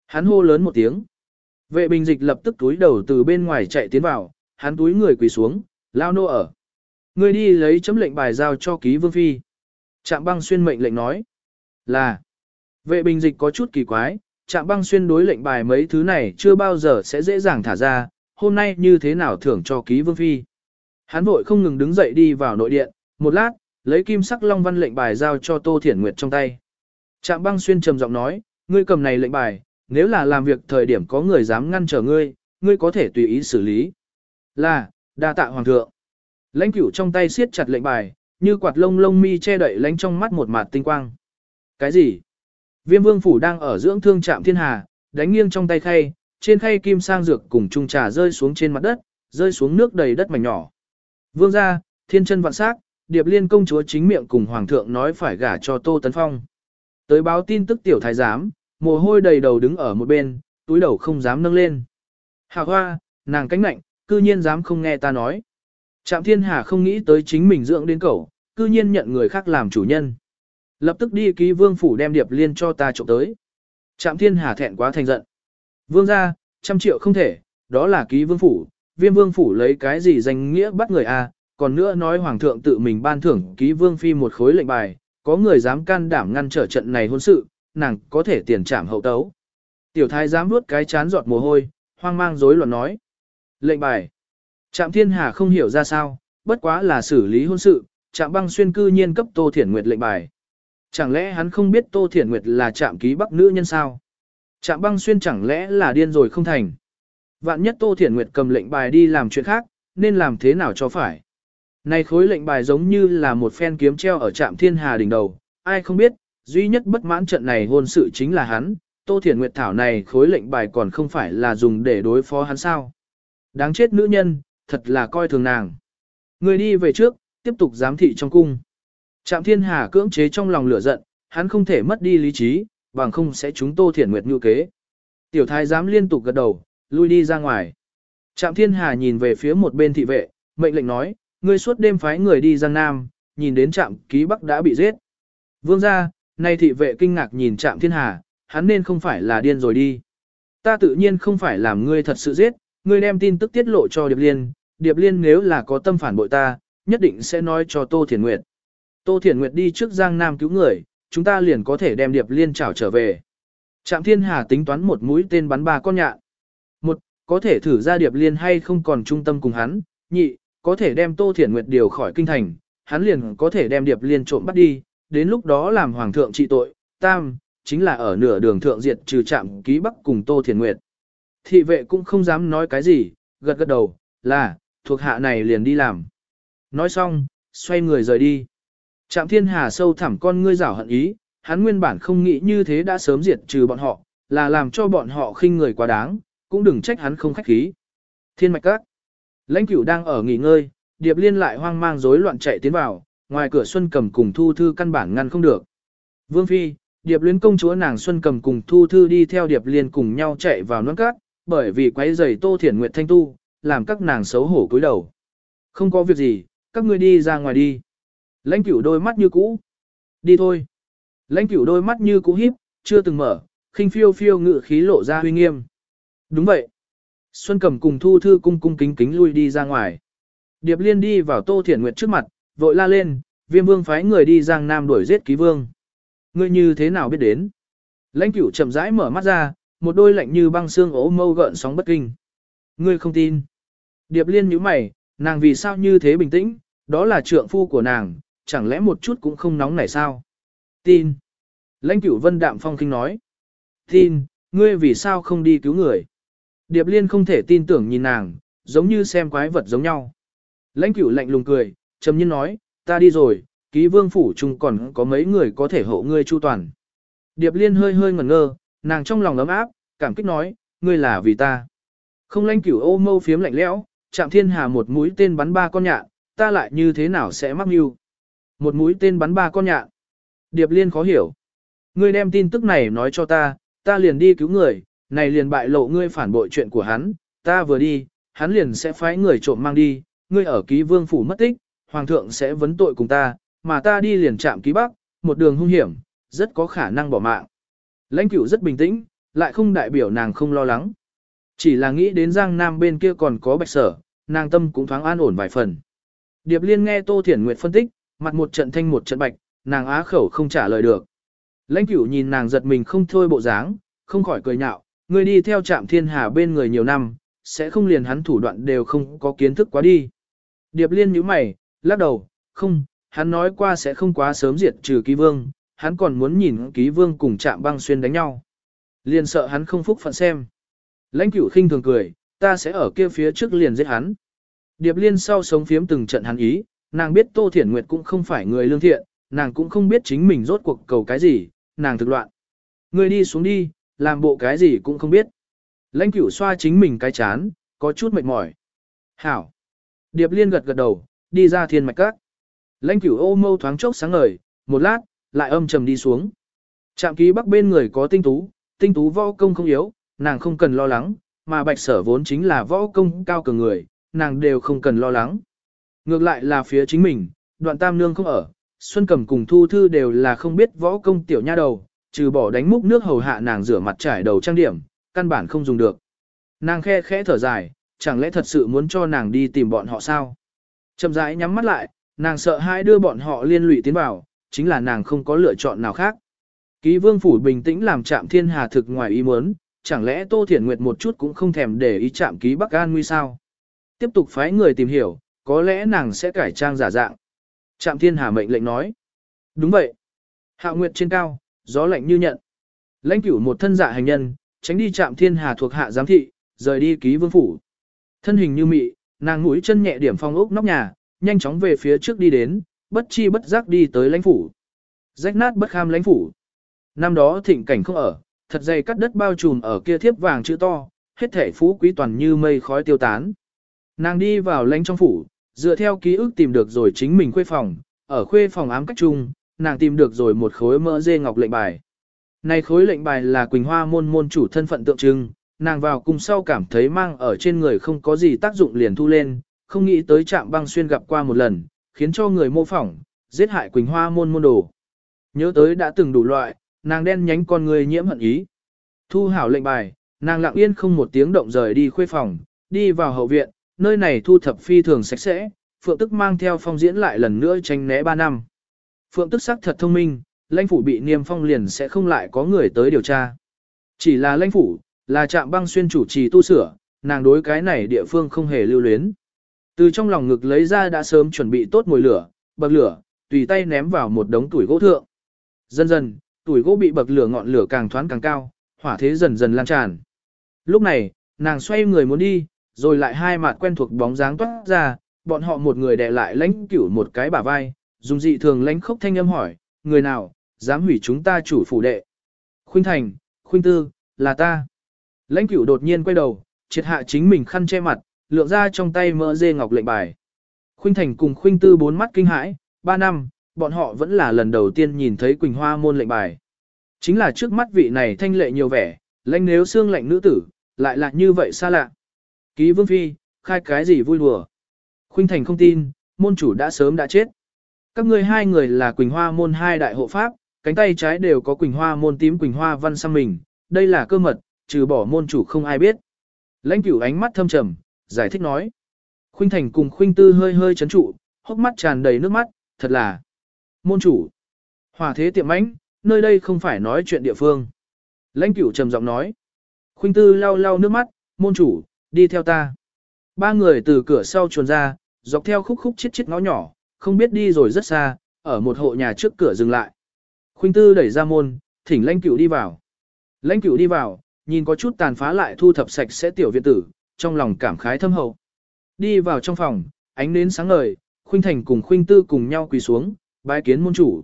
Hắn hô lớn một tiếng. Vệ bình dịch lập tức túi đầu từ bên ngoài chạy tiến vào, hắn túi người quỳ xuống, lao nô ở. Người đi lấy chấm lệnh bài giao cho ký vương phi. Trạm băng xuyên mệnh lệnh nói. Là. Vệ bình dịch có chút kỳ quái, trạm băng xuyên đối lệnh bài mấy thứ này chưa bao giờ sẽ dễ dàng thả ra, hôm nay như thế nào thưởng cho ký vương phi. Hắn vội không ngừng đứng dậy đi vào nội điện, một lát, lấy kim sắc long văn lệnh bài giao cho Tô Thiển Nguyệt trong tay. Trạm băng xuyên trầm giọng nói, ngươi cầm này lệnh bài, nếu là làm việc thời điểm có người dám ngăn trở ngươi, ngươi có thể tùy ý xử lý. Là, đa tạ hoàng thượng. Lãnh cửu trong tay siết chặt lệnh bài, như quạt lông lông mi che đậy lánh trong mắt một mặt tinh quang. Cái gì? Viêm vương phủ đang ở dưỡng thương trạm thiên hà, đánh nghiêng trong tay khay, trên khay kim sang dược cùng chung trà rơi xuống trên mặt đất, rơi xuống nước đầy đất mảnh nhỏ. Vương gia, thiên chân vạn sắc, điệp liên công chúa chính miệng cùng hoàng thượng nói phải gả cho Tô Tấn Phong. Tới báo tin tức tiểu thái giám, mồ hôi đầy đầu đứng ở một bên, túi đầu không dám nâng lên. Hà hoa, nàng cánh nạnh, cư nhiên dám không nghe ta nói. Trạm thiên hà không nghĩ tới chính mình dưỡng đến cậu, cư nhiên nhận người khác làm chủ nhân. Lập tức đi ký vương phủ đem điệp liên cho ta trộm tới. Trạm thiên hà thẹn quá thành giận. Vương ra, trăm triệu không thể, đó là ký vương phủ, viêm vương phủ lấy cái gì danh nghĩa bắt người a? Còn nữa nói hoàng thượng tự mình ban thưởng ký vương phi một khối lệnh bài, có người dám can đảm ngăn trở trận này hôn sự, nàng có thể tiền trảm hậu tấu. Tiểu thái dám nuốt cái chán giọt mồ hôi, hoang mang rối loạn nói. Lệnh bài. Trạm thiên hà không hiểu ra sao, bất quá là xử lý hôn sự, trạm băng xuyên cư nhiên cấp Tô Thiển Nguyệt lệnh bài. Chẳng lẽ hắn không biết Tô Thiển Nguyệt là trạm ký bắc nữ nhân sao? Trạm băng xuyên chẳng lẽ là điên rồi không thành? Vạn nhất Tô Thiển Nguyệt cầm lệnh bài đi làm chuyện khác, nên làm thế nào cho phải? Này khối lệnh bài giống như là một phen kiếm treo ở trạm thiên hà đỉnh đầu, ai không biết, duy nhất bất mãn trận này hôn sự chính là hắn, Tô Thiển Nguyệt Thảo này khối lệnh bài còn không phải là dùng để đối phó hắn sao. Đáng chết nữ nhân, thật là coi thường nàng. Người đi về trước, tiếp tục giám thị trong cung. Trạm Thiên Hà cưỡng chế trong lòng lửa giận, hắn không thể mất đi lý trí, bằng không sẽ chúng Tô Thiển Nguyệt như kế. Tiểu thái giám liên tục gật đầu, lui đi ra ngoài. Trạm Thiên Hà nhìn về phía một bên thị vệ, mệnh lệnh nói, ngươi suốt đêm phái người đi Giang Nam, nhìn đến trạm ký Bắc đã bị giết. Vương gia, nay thị vệ kinh ngạc nhìn trạm Thiên Hà, hắn nên không phải là điên rồi đi. Ta tự nhiên không phải làm ngươi thật sự giết, ngươi đem tin tức tiết lộ cho Điệp Liên, Điệp Liên nếu là có tâm phản bội ta, nhất định sẽ nói cho Tô Thiền Nguyệt. Tô Thiền Nguyệt đi trước Giang Nam cứu người, chúng ta liền có thể đem Điệp Liên trảo trở về. Trạm Thiên Hà tính toán một mũi tên bắn ba con nhạn. Một, có thể thử ra Điệp Liên hay không còn trung tâm cùng hắn. Nhị, có thể đem Tô Thiển Nguyệt điều khỏi kinh thành, hắn liền có thể đem Điệp Liên trộm bắt đi, đến lúc đó làm hoàng thượng trị tội. Tam, chính là ở nửa đường thượng diệt trừ trạm ký bắc cùng Tô Thiển Nguyệt. Thị vệ cũng không dám nói cái gì, gật gật đầu, là, thuộc hạ này liền đi làm. Nói xong, xoay người rời đi. Trạm thiên hà sâu thẳm con ngươi rảo hận ý, hắn nguyên bản không nghĩ như thế đã sớm diệt trừ bọn họ, là làm cho bọn họ khinh người quá đáng, cũng đừng trách hắn không khách khí. Thiên mạch các. Lãnh cửu đang ở nghỉ ngơi, điệp liên lại hoang mang rối loạn chạy tiến vào, ngoài cửa Xuân cầm cùng thu thư căn bản ngăn không được. Vương Phi, điệp liên công chúa nàng Xuân cầm cùng thu thư đi theo điệp liên cùng nhau chạy vào nón cát, bởi vì quấy giày tô thiển nguyệt thanh tu, làm các nàng xấu hổ cúi đầu. Không có việc gì, các ngươi đi ra ngoài đi. Lãnh cửu đôi mắt như cũ. Đi thôi. Lãnh cửu đôi mắt như cũ híp, chưa từng mở, khinh phiêu phiêu ngự khí lộ ra huy nghiêm. Đúng vậy. Xuân Cầm cùng Thu Thư cung cung kính kính lui đi ra ngoài. Điệp Liên đi vào Tô Thiển Nguyệt trước mặt, vội la lên, viêm vương phái người đi Giang Nam đuổi giết ký vương. Ngươi như thế nào biết đến? Lãnh cửu chậm rãi mở mắt ra, một đôi lạnh như băng xương ố mâu gợn sóng bất kinh. Ngươi không tin. Điệp Liên nhíu mày, nàng vì sao như thế bình tĩnh, đó là trượng phu của nàng, chẳng lẽ một chút cũng không nóng nảy sao? Tin. Lãnh cửu vân đạm phong kinh nói. Tin, ngươi vì sao không đi cứu người? Điệp liên không thể tin tưởng nhìn nàng, giống như xem quái vật giống nhau. Lãnh cửu lạnh lùng cười, trầm nhiên nói, ta đi rồi, ký vương phủ chung còn có mấy người có thể hộ ngươi chu toàn. Điệp liên hơi hơi ngẩn ngơ, nàng trong lòng ấm áp, cảm kích nói, ngươi là vì ta. Không lãnh cửu ô mâu phiếm lạnh lẽo, chạm thiên hà một mũi tên bắn ba con nhạn, ta lại như thế nào sẽ mắc mưu. Một mũi tên bắn ba con nhạn. Điệp liên khó hiểu. Ngươi đem tin tức này nói cho ta, ta liền đi cứu người, này liền bại lộ ngươi phản bội chuyện của hắn, ta vừa đi, hắn liền sẽ phái người trộm mang đi, ngươi ở ký vương phủ mất tích, hoàng thượng sẽ vấn tội cùng ta, mà ta đi liền chạm ký bắc, một đường hung hiểm, rất có khả năng bỏ mạng. Lãnh cửu rất bình tĩnh, lại không đại biểu nàng không lo lắng. Chỉ là nghĩ đến Giang Nam bên kia còn có bạch sở, nàng tâm cũng thoáng an ổn vài phần. Điệp Liên nghe Tô Thiển Nguyệt phân tích, mặt một trận thanh một trận bạch, nàng á khẩu không trả lời được. Lãnh cửu nhìn nàng giật mình không thôi bộ dáng, không khỏi cười nhạo, Ngươi đi theo trạm thiên hà bên người nhiều năm, sẽ không liền hắn thủ đoạn đều không có kiến thức quá đi. Điệp liên nhíu mày, lắc đầu, không, hắn nói qua sẽ không quá sớm diệt trừ ký vương, hắn còn muốn nhìn ký vương cùng trạm băng xuyên đánh nhau. Liền sợ hắn không phúc phận xem. Lãnh cửu khinh thường cười, ta sẽ ở kia phía trước liền giết hắn. Điệp liên sau sống phiếm từng trận hắn ý, nàng biết Tô Thiển Nguyệt cũng không phải người lương thiện, nàng cũng không biết chính mình rốt cuộc cầu cái gì, nàng thực loạn. Người đi xuống đi, làm bộ cái gì cũng không biết. Lãnh cửu xoa chính mình cái chán, có chút mệt mỏi. Hảo. Điệp liên gật gật đầu, đi ra thiên mạch các. Lãnh cửu ô mâu thoáng chốc sáng ngời, một lát, lại âm trầm đi xuống. Trạm ký bắc bên người có tinh tú, tinh tú võ công không yếu, nàng không cần lo lắng, mà bạch sở vốn chính là võ công cao cường người, nàng đều không cần lo lắng. Ngược lại là phía chính mình, đoạn tam nương không ở, Xuân Cầm cùng Thu Thư đều là không biết võ công tiểu nha đầu, trừ bỏ đánh múc nước hầu hạ nàng rửa mặt trải đầu trang điểm, căn bản không dùng được. Nàng khe khẽ thở dài, chẳng lẽ thật sự muốn cho nàng đi tìm bọn họ sao? Chậm rãi nhắm mắt lại, nàng sợ hai đưa bọn họ liên lụy tiến vào, chính là nàng không có lựa chọn nào khác. Ký vương phủ bình tĩnh làm chạm thiên hà thực ngoài ý muốn, chẳng lẽ Tô Thiển Nguyệt một chút cũng không thèm để ý chạm ký Bắc An nguy sao? Tiếp tục phái người tìm hiểu, có lẽ nàng sẽ cải trang giả dạng. Trạm thiên hà mệnh lệnh nói. Đúng vậy. hạ Nguyệt trên cao, gió lạnh như nhận. Lãnh cửu một thân dạ hành nhân, tránh đi chạm thiên hà thuộc hạ giám thị, rời đi ký vương phủ. Thân hình như mị, nàng mũi chân nhẹ điểm phong ốc nóc nhà, nhanh chóng về phía trước đi đến, bất chi bất giác đi tới lãnh phủ. Rách nát bất kham lãnh phủ. Năm đó thịnh cảnh không ở, thật dày cắt đất bao trùm ở kia thiếp vàng chữ to, hết thể phú quý toàn như mây khói tiêu tán. Nàng đi vào lãnh trong phủ, Dựa theo ký ức tìm được rồi chính mình khuê phòng, ở khuê phòng ám cách chung, nàng tìm được rồi một khối mỡ dê ngọc lệnh bài. Này khối lệnh bài là Quỳnh Hoa môn môn chủ thân phận tượng trưng, nàng vào cùng sau cảm thấy mang ở trên người không có gì tác dụng liền thu lên, không nghĩ tới trạm băng xuyên gặp qua một lần, khiến cho người mô phỏng, giết hại Quỳnh Hoa môn môn đồ. Nhớ tới đã từng đủ loại, nàng đen nhánh con người nhiễm hận ý. Thu hảo lệnh bài, nàng lặng yên không một tiếng động rời đi khuê phòng, đi vào hậu viện, nơi này thu thập phi thường sạch sẽ, Phượng Tức mang theo phong diễn lại lần nữa tranh né 3 năm. Phượng Tức sắc thật thông minh, lãnh phủ bị niêm phong liền sẽ không lại có người tới điều tra. Chỉ là lãnh phủ, là trạm băng xuyên chủ trì tu sửa, nàng đối cái này địa phương không hề lưu luyến. Từ trong lòng ngực lấy ra đã sớm chuẩn bị tốt mồi lửa, bậc lửa, tùy tay ném vào một đống tuổi gỗ thượng. Dần dần, tuổi gỗ bị bậc lửa ngọn lửa càng thoáng càng cao, hỏa thế dần dần lan tràn. Lúc này, nàng xoay người muốn đi, rồi lại hai mặt quen thuộc bóng dáng toát ra, bọn họ một người đè lại lãnh cửu một cái bả vai, dùng dị thường lãnh khốc thanh âm hỏi, người nào, dám hủy chúng ta chủ phủ đệ. Khuynh Thành, Khuynh Tư, là ta. Lãnh cửu đột nhiên quay đầu, triệt hạ chính mình khăn che mặt, lượng ra trong tay mỡ dê ngọc lệnh bài. Khuynh Thành cùng Khuynh Tư bốn mắt kinh hãi, ba năm, bọn họ vẫn là lần đầu tiên nhìn thấy Quỳnh Hoa môn lệnh bài. Chính là trước mắt vị này thanh lệ nhiều vẻ, lãnh nếu xương lạnh nữ tử, lại là như vậy xa lạ. Ký vương phi, khai cái gì vui đùa. Khuynh Thành không tin, môn chủ đã sớm đã chết. Các ngươi hai người là Quỳnh Hoa môn hai đại hộ pháp, cánh tay trái đều có Quỳnh Hoa môn tím Quỳnh Hoa văn xăm mình, đây là cơ mật, trừ bỏ môn chủ không ai biết. Lãnh cửu ánh mắt thâm trầm, giải thích nói. Khuynh Thành cùng Khuynh Tư hơi hơi chấn trụ, hốc mắt tràn đầy nước mắt, thật là. Môn chủ. Hòa thế tiệm ánh, nơi đây không phải nói chuyện địa phương. Lãnh cửu trầm giọng nói. Khuynh Tư lau lau nước mắt, môn chủ, đi theo ta. Ba người từ cửa sau chuồn ra, dọc theo khúc khúc chết chết ngõ nhỏ, không biết đi rồi rất xa, ở một hộ nhà trước cửa dừng lại. Khuynh Tư đẩy ra môn, thỉnh lãnh cửu đi vào. Lãnh cửu đi vào, nhìn có chút tàn phá lại thu thập sạch sẽ tiểu viện tử, trong lòng cảm khái thâm hậu. Đi vào trong phòng, ánh nến sáng ngời, Khuynh Thành cùng Khuynh Tư cùng nhau quỳ xuống, bái kiến môn chủ.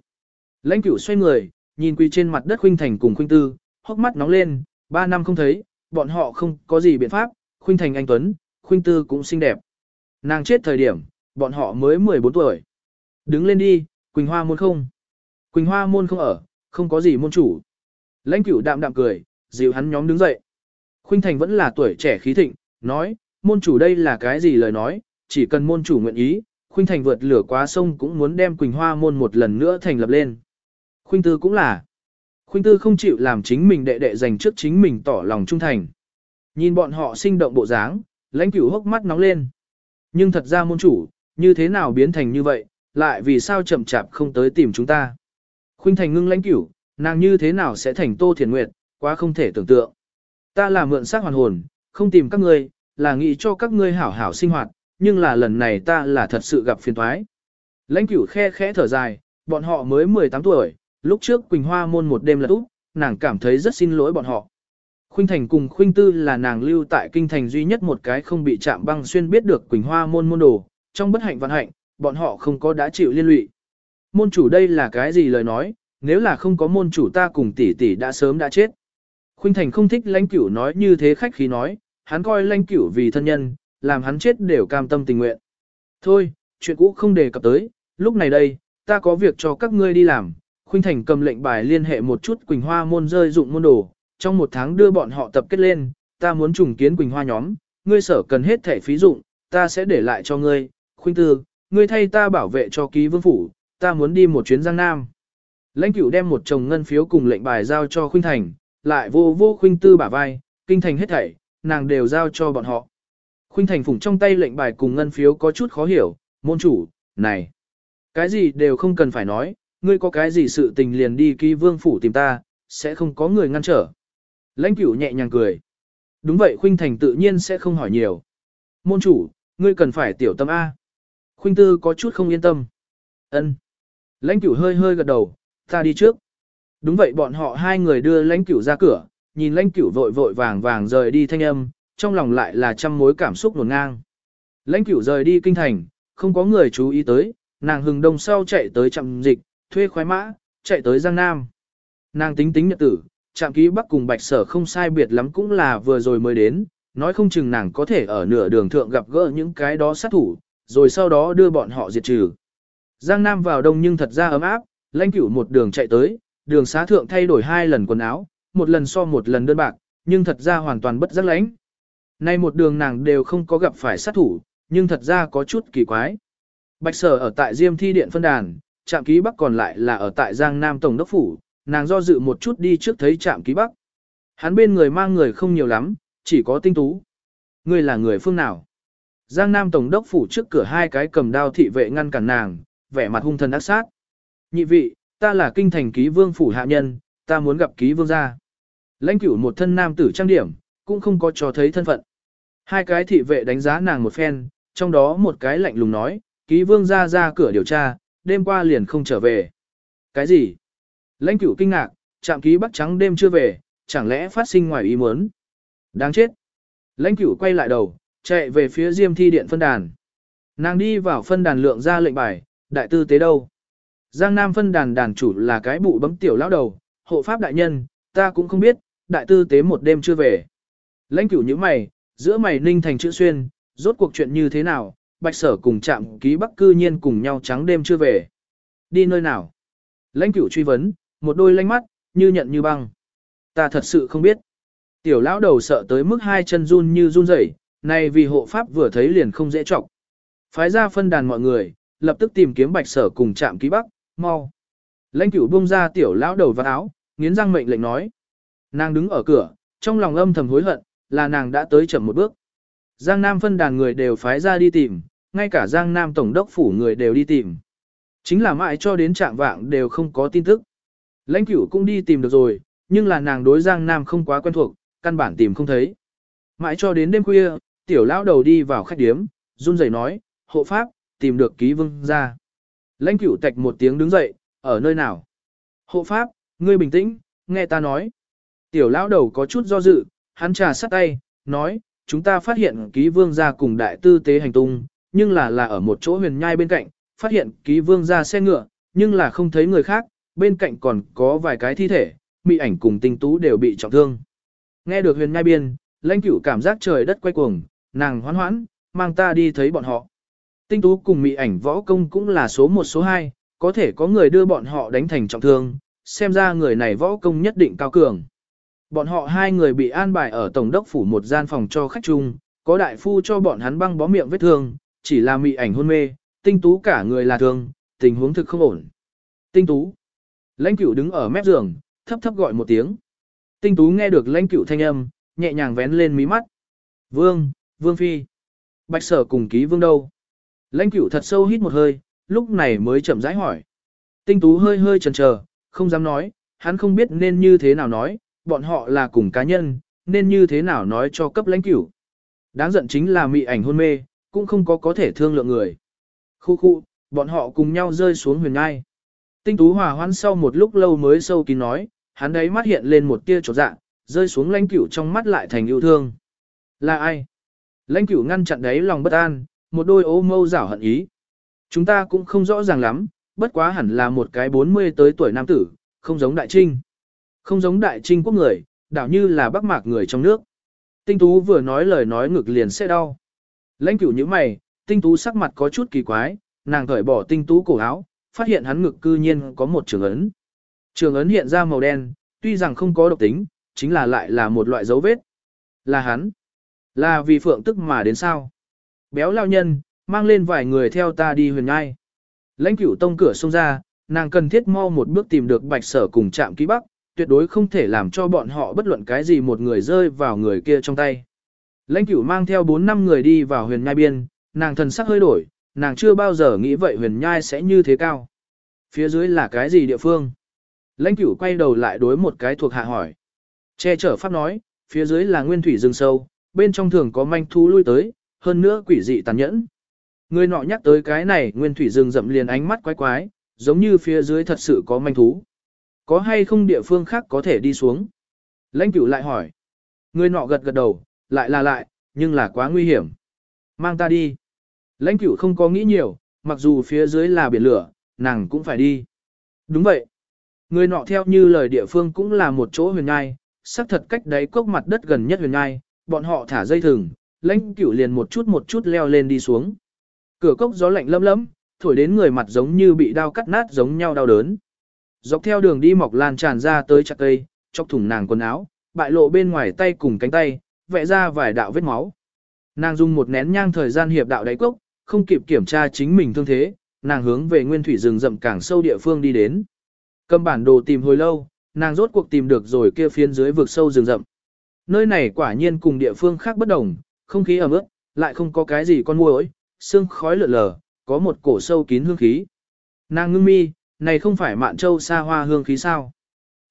Lãnh cửu xoay người, nhìn quỳ trên mặt đất Khuynh Thành cùng Khuynh Tư, hốc mắt nóng lên, ba năm không thấy, bọn họ không có gì biện pháp, Khuynh Thành anh Tuấn, Khuynh Tư cũng xinh đẹp. Nàng chết thời điểm, bọn họ mới 14 tuổi. Đứng lên đi, Quỳnh Hoa môn không. Quỳnh Hoa môn không ở, không có gì môn chủ. Lãnh cửu đạm đạm cười, dịu hắn nhóm đứng dậy. Khuynh Thành vẫn là tuổi trẻ khí thịnh, nói, môn chủ đây là cái gì lời nói, chỉ cần môn chủ nguyện ý, Khuynh Thành vượt lửa qua sông cũng muốn đem Quỳnh Hoa môn một lần nữa thành lập lên. Khuynh Tư cũng là. Khuynh Tư không chịu làm chính mình đệ đệ dành trước chính mình tỏ lòng trung thành. Nhìn bọn họ sinh động bộ dáng, lãnh cửu hốc mắt nóng lên. Nhưng thật ra môn chủ, như thế nào biến thành như vậy, lại vì sao chậm chạp không tới tìm chúng ta. Khuynh Thành ngưng lãnh cửu, nàng như thế nào sẽ thành Tô Thiền Nguyệt, quá không thể tưởng tượng. Ta là mượn xác hoàn hồn, không tìm các ngươi, là nghĩ cho các ngươi hảo hảo sinh hoạt, nhưng là lần này ta là thật sự gặp phiền toái. Lãnh cửu khe khẽ thở dài, bọn họ mới 18 tuổi, lúc trước Quỳnh Hoa môn một đêm là úp, nàng cảm thấy rất xin lỗi bọn họ. Khuynh Thành cùng Khuynh Tư là nàng lưu tại kinh thành duy nhất một cái không bị chạm băng xuyên biết được Quỳnh Hoa môn môn đồ, trong bất hạnh vạn hạnh, bọn họ không có đã chịu liên lụy. Môn chủ đây là cái gì lời nói, nếu là không có môn chủ ta cùng tỷ tỷ đã sớm đã chết. Khuynh Thành không thích lãnh cửu nói như thế khách khí nói, hắn coi lãnh cửu vì thân nhân, làm hắn chết đều cam tâm tình nguyện. Thôi, chuyện cũ không đề cập tới, lúc này đây, ta có việc cho các ngươi đi làm. Khuynh Thành cầm lệnh bài liên hệ một chút Quỳnh Hoa môn rơi dụng môn đồ, trong một tháng đưa bọn họ tập kết lên, ta muốn trùng kiến Quỳnh Hoa nhóm, ngươi sở cần hết thẻ phí dụng, ta sẽ để lại cho ngươi. Khuynh Tư, ngươi thay ta bảo vệ cho ký vương phủ, ta muốn đi một chuyến Giang Nam. Lãnh cửu đem một chồng ngân phiếu cùng lệnh bài giao cho Khuynh Thành, lại vô vô Khuynh Tư bả vai, kinh thành hết thảy, nàng đều giao cho bọn họ. Khuynh Thành phủng trong tay lệnh bài cùng ngân phiếu có chút khó hiểu, môn chủ, này, cái gì đều không cần phải nói, ngươi có cái gì sự tình liền đi ký vương phủ tìm ta, sẽ không có người ngăn trở. Lãnh cửu nhẹ nhàng cười. Đúng vậy Khuynh Thành tự nhiên sẽ không hỏi nhiều. Môn chủ, ngươi cần phải tiểu tâm A. Khuynh Tư có chút không yên tâm. Ân. Lãnh cửu hơi hơi gật đầu, ta đi trước. Đúng vậy bọn họ hai người đưa lãnh cửu ra cửa, nhìn lãnh cửu vội vội vàng vàng rời đi thanh âm, trong lòng lại là trăm mối cảm xúc hỗn ngang. Lãnh cửu rời đi kinh thành, không có người chú ý tới, nàng hừng đông sau chạy tới trạm dịch, thuê khoái mã, chạy tới Giang Nam. Nàng tính tính nhật tử, trạm ký bắc cùng bạch sở không sai biệt lắm cũng là vừa rồi mới đến, nói không chừng nàng có thể ở nửa đường thượng gặp gỡ những cái đó sát thủ, rồi sau đó đưa bọn họ diệt trừ. Giang Nam vào đông nhưng thật ra ấm áp, lãnh cửu một đường chạy tới, đường xá thượng thay đổi hai lần quần áo, một lần so một lần đơn bạc, nhưng thật ra hoàn toàn bất giác lãnh. Nay một đường nàng đều không có gặp phải sát thủ, nhưng thật ra có chút kỳ quái. Bạch sở ở tại Diêm Thi Điện phân đàn, trạm ký Bắc còn lại là ở tại Giang Nam Tổng đốc Phủ, nàng do dự một chút đi trước thấy trạm ký Bắc. Hắn bên người mang người không nhiều lắm, chỉ có tinh tú. Ngươi là người phương nào? Giang Nam Tổng đốc Phủ trước cửa hai cái cầm đao thị vệ ngăn cản nàng, vẻ mặt hung thần ác sát. Nhị vị, ta là kinh thành ký vương phủ hạ nhân, ta muốn gặp ký vương gia. Lãnh cửu một thân nam tử trang điểm, cũng không có cho thấy thân phận. Hai cái thị vệ đánh giá nàng một phen, trong đó một cái lạnh lùng nói, ký vương gia ra cửa điều tra, đêm qua liền không trở về. Cái gì? Lãnh cửu kinh ngạc, chạm ký bắc trắng đêm chưa về, chẳng lẽ phát sinh ngoài ý muốn? Đáng chết. Lãnh cửu quay lại đầu, chạy về phía diêm thi điện phân đàn. Nàng đi vào phân đàn lượng ra lệnh bài, đại tư tế đâu? Giang Nam phân đàn đàn chủ là cái bụ bấm tiểu lão đầu, hộ pháp đại nhân, ta cũng không biết, đại tư tế một đêm chưa về. Lãnh cửu như mày, giữa mày ninh thành chữ xuyên, rốt cuộc chuyện như thế nào, bạch sở cùng chạm ký bắc cư nhiên cùng nhau trắng đêm chưa về. Đi nơi nào? Lãnh cửu truy vấn, một đôi lanh mắt, như nhận như băng. Ta thật sự không biết. Tiểu lão đầu sợ tới mức hai chân run như run rẩy, này vì hộ pháp vừa thấy liền không dễ trọng. Phái ra phân đàn mọi người, lập tức tìm kiếm bạch sở cùng chạm ký bắc, mau. Lãnh cửu buông ra tiểu lão đầu vào áo, nghiến răng mệnh lệnh nói. Nàng đứng ở cửa, trong lòng âm thầm hối hận, là nàng đã tới chậm một bước. Giang Nam phân đàn người đều phái ra đi tìm, ngay cả Giang Nam tổng đốc phủ người đều đi tìm. Chính là mãi cho đến trạng vạng đều không có tin tức. Lãnh cửu cũng đi tìm được rồi, nhưng là nàng đối Giang Nam không quá quen thuộc, căn bản tìm không thấy. Mãi cho đến đêm khuya, tiểu lão đầu đi vào khách điếm, run rẩy nói, hộ pháp, tìm được ký vương ra. Lãnh cửu tạch một tiếng đứng dậy, ở nơi nào? Hộ pháp, ngươi bình tĩnh, nghe ta nói. Tiểu lão đầu có chút do dự, hắn trà sắt tay, nói, chúng ta phát hiện ký vương gia cùng đại tư tế hành tung, nhưng là là ở một chỗ huyền nhai bên cạnh, phát hiện ký vương gia xe ngựa, nhưng là không thấy người khác, bên cạnh còn có vài cái thi thể, mị ảnh cùng tinh tú đều bị trọng thương. Nghe được huyền nhai biên, lãnh cửu cảm giác trời đất quay cuồng, nàng hoán hoãn, mang ta đi thấy bọn họ. Tinh tú cùng mị ảnh võ công cũng là số một số hai, có thể có người đưa bọn họ đánh thành trọng thương, xem ra người này võ công nhất định cao cường. Bọn họ hai người bị an bài ở tổng đốc phủ một gian phòng cho khách chung, có đại phu cho bọn hắn băng bó miệng vết thương, chỉ là mị ảnh hôn mê, tinh tú cả người là thương, tình huống thực không ổn. Tinh tú. Lãnh cửu đứng ở mép giường, thấp thấp gọi một tiếng. Tinh tú nghe được lãnh cửu thanh âm, nhẹ nhàng vén lên mí mắt. Vương, Vương Phi. Bạch sở cùng ký vương đâu? Lãnh cửu thật sâu hít một hơi, lúc này mới chậm rãi hỏi. Tinh tú hơi hơi chần chờ, không dám nói, hắn không biết nên như thế nào nói, bọn họ là cùng cá nhân, nên như thế nào nói cho cấp lãnh cửu. Đáng giận chính là mị ảnh hôn mê, cũng không có có thể thương lượng người. Khu khu, bọn họ cùng nhau rơi xuống huyền ngai. Tinh tú hòa hoãn sau một lúc lâu mới sâu kín nói, hắn đấy mắt hiện lên một tia trột dạ, rơi xuống lãnh cửu trong mắt lại thành yêu thương. Là ai? Lãnh cửu ngăn chặn đấy lòng bất an, một đôi ô mâu rảo hận ý. Chúng ta cũng không rõ ràng lắm, bất quá hẳn là một cái 40 tới tuổi nam tử, không giống đại trinh. Không giống đại trinh quốc người, đảo như là bắc mạc người trong nước. Tinh tú vừa nói lời nói ngực liền sẽ đau. Lãnh cửu như mày, tinh tú sắc mặt có chút kỳ quái, nàng cởi bỏ tinh tú cổ áo, phát hiện hắn ngực cư nhiên có một trường ấn. Trường ấn hiện ra màu đen, tuy rằng không có độc tính, chính là lại là một loại dấu vết. Là hắn. Là vì phượng tức mà đến sao. Béo lao nhân, mang lên vài người theo ta đi huyền ngai. Lãnh cửu tông cửa xông ra, nàng cần thiết mau một bước tìm được bạch sở cùng chạm ký bắc, tuyệt đối không thể làm cho bọn họ bất luận cái gì một người rơi vào người kia trong tay. Lãnh cửu mang theo 4 năm người đi vào huyền nhai biên, nàng thần sắc hơi đổi, nàng chưa bao giờ nghĩ vậy huyền nhai sẽ như thế cao. Phía dưới là cái gì địa phương? Lãnh cửu quay đầu lại đối một cái thuộc hạ hỏi. Che chở pháp nói, phía dưới là nguyên thủy rừng sâu, bên trong thường có manh thú lui tới, hơn nữa quỷ dị tàn nhẫn. Người nọ nhắc tới cái này nguyên thủy rừng rậm liền ánh mắt quái quái, giống như phía dưới thật sự có manh thú. Có hay không địa phương khác có thể đi xuống? Lãnh cửu lại hỏi. Người nọ gật gật đầu, lại là lại, nhưng là quá nguy hiểm. Mang ta đi. Lãnh cửu không có nghĩ nhiều, mặc dù phía dưới là biển lửa, nàng cũng phải đi. Đúng vậy. Người nọ theo như lời địa phương cũng là một chỗ huyền ngai, xác thật cách đáy cốc mặt đất gần nhất huyền ngai, bọn họ thả dây thừng, lãnh cửu liền một chút một chút leo lên đi xuống. Cửa cốc gió lạnh lấm lấm, thổi đến người mặt giống như bị đau cắt nát giống nhau đau đớn. Dọc theo đường đi mọc lan tràn ra tới chặt cây, chọc thủng nàng quần áo, bại lộ bên ngoài tay cùng cánh tay, vẽ ra vài đạo vết máu. Nàng dùng một nén nhang thời gian hiệp đạo đáy cốc, không kịp kiểm tra chính mình thương thế, nàng hướng về nguyên thủy rừng rậm càng sâu địa phương đi đến. Cầm bản đồ tìm hồi lâu, nàng rốt cuộc tìm được rồi kia phiến dưới vực sâu rừng rậm. Nơi này quả nhiên cùng địa phương khác bất đồng, không khí ẩm ướt, lại không có cái gì con muỗi, sương khói lượn lờ, có một cổ sâu kín hương khí. Nàng ngưng mi, này không phải mạn châu xa hoa hương khí sao?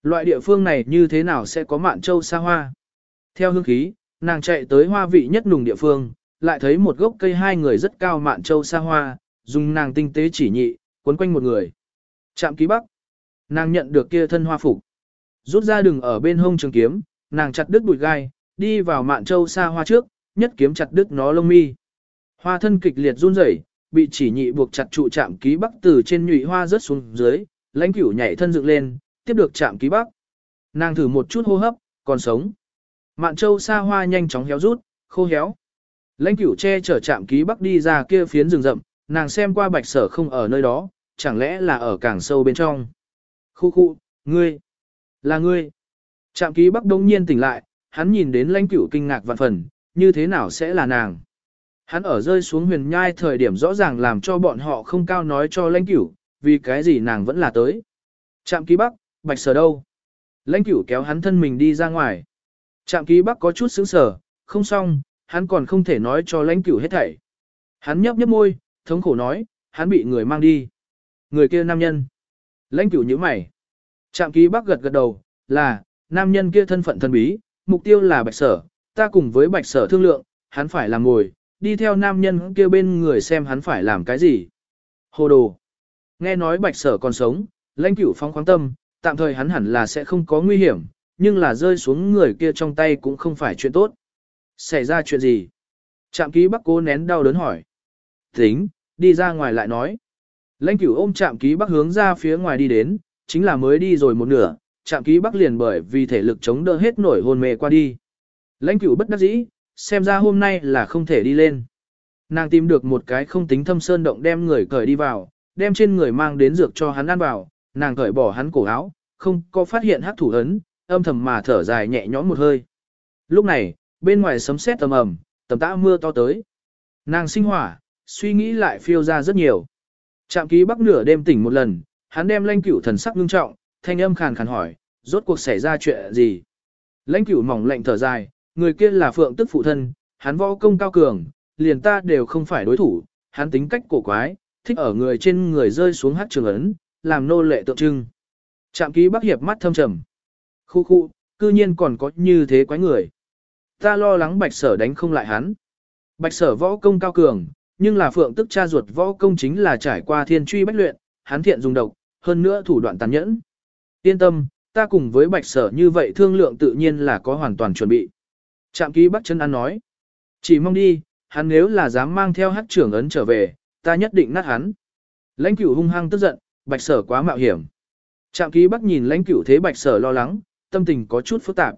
Loại địa phương này như thế nào sẽ có mạn châu xa hoa? Theo hương khí, nàng chạy tới hoa vị nhất nùng địa phương, lại thấy một gốc cây hai người rất cao mạn châu xa hoa, dùng nàng tinh tế chỉ nhị, quấn quanh một người. Chạm ký bắc. Nàng nhận được kia thân hoa phục. Rút ra đừng ở bên hông trường kiếm, nàng chặt đứt bụi gai, đi vào mạn châu xa hoa trước, nhất kiếm chặt đứt nó lông mi. Hoa thân kịch liệt run rẩy, bị chỉ nhị buộc chặt trụ chạm ký bắc từ trên nhụy hoa rớt xuống dưới, lãnh cửu nhảy thân dựng lên, tiếp được chạm ký bắc. Nàng thử một chút hô hấp, còn sống. Mạn châu xa hoa nhanh chóng héo rút, khô héo. Lãnh cửu che chở chạm ký bắc đi ra kia phiến rừng rậm, nàng xem qua bạch sở không ở nơi đó, chẳng lẽ là ở càng sâu bên trong. Khu khu, ngươi, là ngươi. Trạm ký bắc đông nhiên tỉnh lại, hắn nhìn đến lãnh cửu kinh ngạc vạn phần, như thế nào sẽ là nàng. Hắn ở rơi xuống huyền nhai thời điểm rõ ràng làm cho bọn họ không cao nói cho lãnh cửu, vì cái gì nàng vẫn là tới. Trạm ký bắc, bạch sở đâu? Lãnh cửu kéo hắn thân mình đi ra ngoài. Trạm ký bắc có chút sững sờ, không xong, hắn còn không thể nói cho lãnh cửu hết thảy. Hắn nhấp nhấp môi, thống khổ nói, hắn bị người mang đi. Người kia nam nhân. Lãnh cửu như mày. Trạm ký bắc gật gật đầu, là, nam nhân kia thân phận thân bí, mục tiêu là bạch sở, ta cùng với bạch sở thương lượng, hắn phải làm ngồi, đi theo nam nhân kia bên người xem hắn phải làm cái gì. Hồ đồ. Nghe nói bạch sở còn sống, lãnh cửu phóng khoáng tâm, tạm thời hắn hẳn là sẽ không có nguy hiểm, nhưng là rơi xuống người kia trong tay cũng không phải chuyện tốt. Xảy ra chuyện gì? Trạm ký bắc cố nén đau đớn hỏi. Tính, đi ra ngoài lại nói. Lãnh cửu ôm trạm ký bắc hướng ra phía ngoài đi đến, chính là mới đi rồi một nửa, trạm ký bắc liền bởi vì thể lực chống đỡ hết nổi hôn mê qua đi. Lãnh cửu bất đắc dĩ, xem ra hôm nay là không thể đi lên. Nàng tìm được một cái không tính thâm sơn động đem người cởi đi vào, đem trên người mang đến dược cho hắn ăn vào, nàng cởi bỏ hắn cổ áo, không có phát hiện hắc thủ ấn, âm thầm mà thở dài nhẹ nhõm một hơi. Lúc này, bên ngoài sấm sét tầm ầm, tầm tã mưa to tới. Nàng sinh hỏa, suy nghĩ lại phiêu ra rất nhiều. Trạm ký bắc nửa đêm tỉnh một lần, hắn đem lãnh cửu thần sắc ngưng trọng, thanh âm khàn khàn hỏi, rốt cuộc xảy ra chuyện gì? Lãnh cửu mỏng lạnh thở dài, người kia là phượng tức phụ thân, hắn võ công cao cường, liền ta đều không phải đối thủ, hắn tính cách cổ quái, thích ở người trên người rơi xuống hát trường ấn, làm nô lệ tượng trưng. Trạm ký bắc hiệp mắt thâm trầm. Khu khu, cư nhiên còn có như thế quái người. Ta lo lắng bạch sở đánh không lại hắn. Bạch sở võ công cao cường, nhưng là phượng tức cha ruột võ công chính là trải qua thiên truy bách luyện, hắn thiện dùng độc, hơn nữa thủ đoạn tàn nhẫn. Yên tâm, ta cùng với bạch sở như vậy thương lượng tự nhiên là có hoàn toàn chuẩn bị. Trạm ký bắt chân ăn nói. Chỉ mong đi, hắn nếu là dám mang theo hát trưởng ấn trở về, ta nhất định nát hắn. Lãnh cửu hung hăng tức giận, bạch sở quá mạo hiểm. Trạm ký bắt nhìn lãnh cửu thế bạch sở lo lắng, tâm tình có chút phức tạp.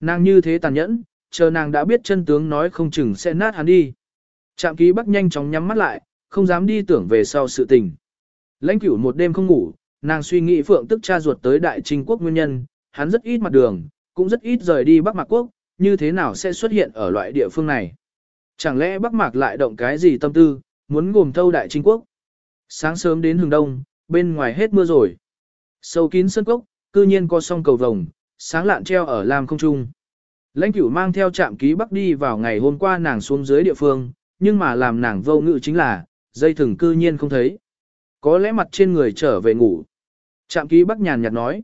Nàng như thế tàn nhẫn, chờ nàng đã biết chân tướng nói không chừng sẽ nát hắn đi. Trạm ký bắc nhanh chóng nhắm mắt lại, không dám đi tưởng về sau sự tình. Lãnh cửu một đêm không ngủ, nàng suy nghĩ phượng tức cha ruột tới đại trinh quốc nguyên nhân, hắn rất ít mặt đường, cũng rất ít rời đi Bắc Mạc Quốc, như thế nào sẽ xuất hiện ở loại địa phương này. Chẳng lẽ Bắc Mạc lại động cái gì tâm tư, muốn gồm thâu đại trinh quốc. Sáng sớm đến hừng đông, bên ngoài hết mưa rồi. Sâu kín sân cốc, cư nhiên có song cầu vồng, sáng lạn treo ở Lam không trung. Lãnh cửu mang theo trạm ký bắc đi vào ngày hôm qua nàng xuống dưới địa phương, nhưng mà làm nàng vô ngự chính là, dây thừng cư nhiên không thấy. Có lẽ mặt trên người trở về ngủ. Trạm ký bắc nhàn nhạt nói.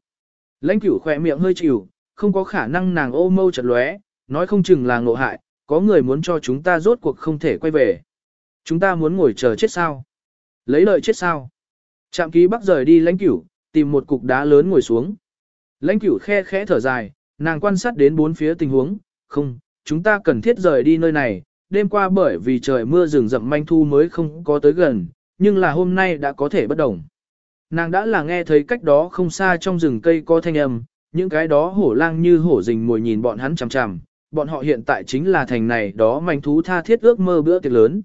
Lãnh cửu khỏe miệng hơi chịu, không có khả năng nàng ô mâu chật lóe, nói không chừng là ngộ hại, có người muốn cho chúng ta rốt cuộc không thể quay về. Chúng ta muốn ngồi chờ chết sao? Lấy lợi chết sao? Trạm ký bắc rời đi lãnh cửu, tìm một cục đá lớn ngồi xuống. Lãnh cửu khe khẽ thở dài, nàng quan sát đến bốn phía tình huống, không, chúng ta cần thiết rời đi nơi này, đêm qua bởi vì trời mưa rừng rậm manh thu mới không có tới gần, nhưng là hôm nay đã có thể bất đồng. Nàng đã là nghe thấy cách đó không xa trong rừng cây có thanh âm, những cái đó hổ lang như hổ rình mồi nhìn bọn hắn chằm chằm, bọn họ hiện tại chính là thành này đó manh thú tha thiết ước mơ bữa tiệc lớn.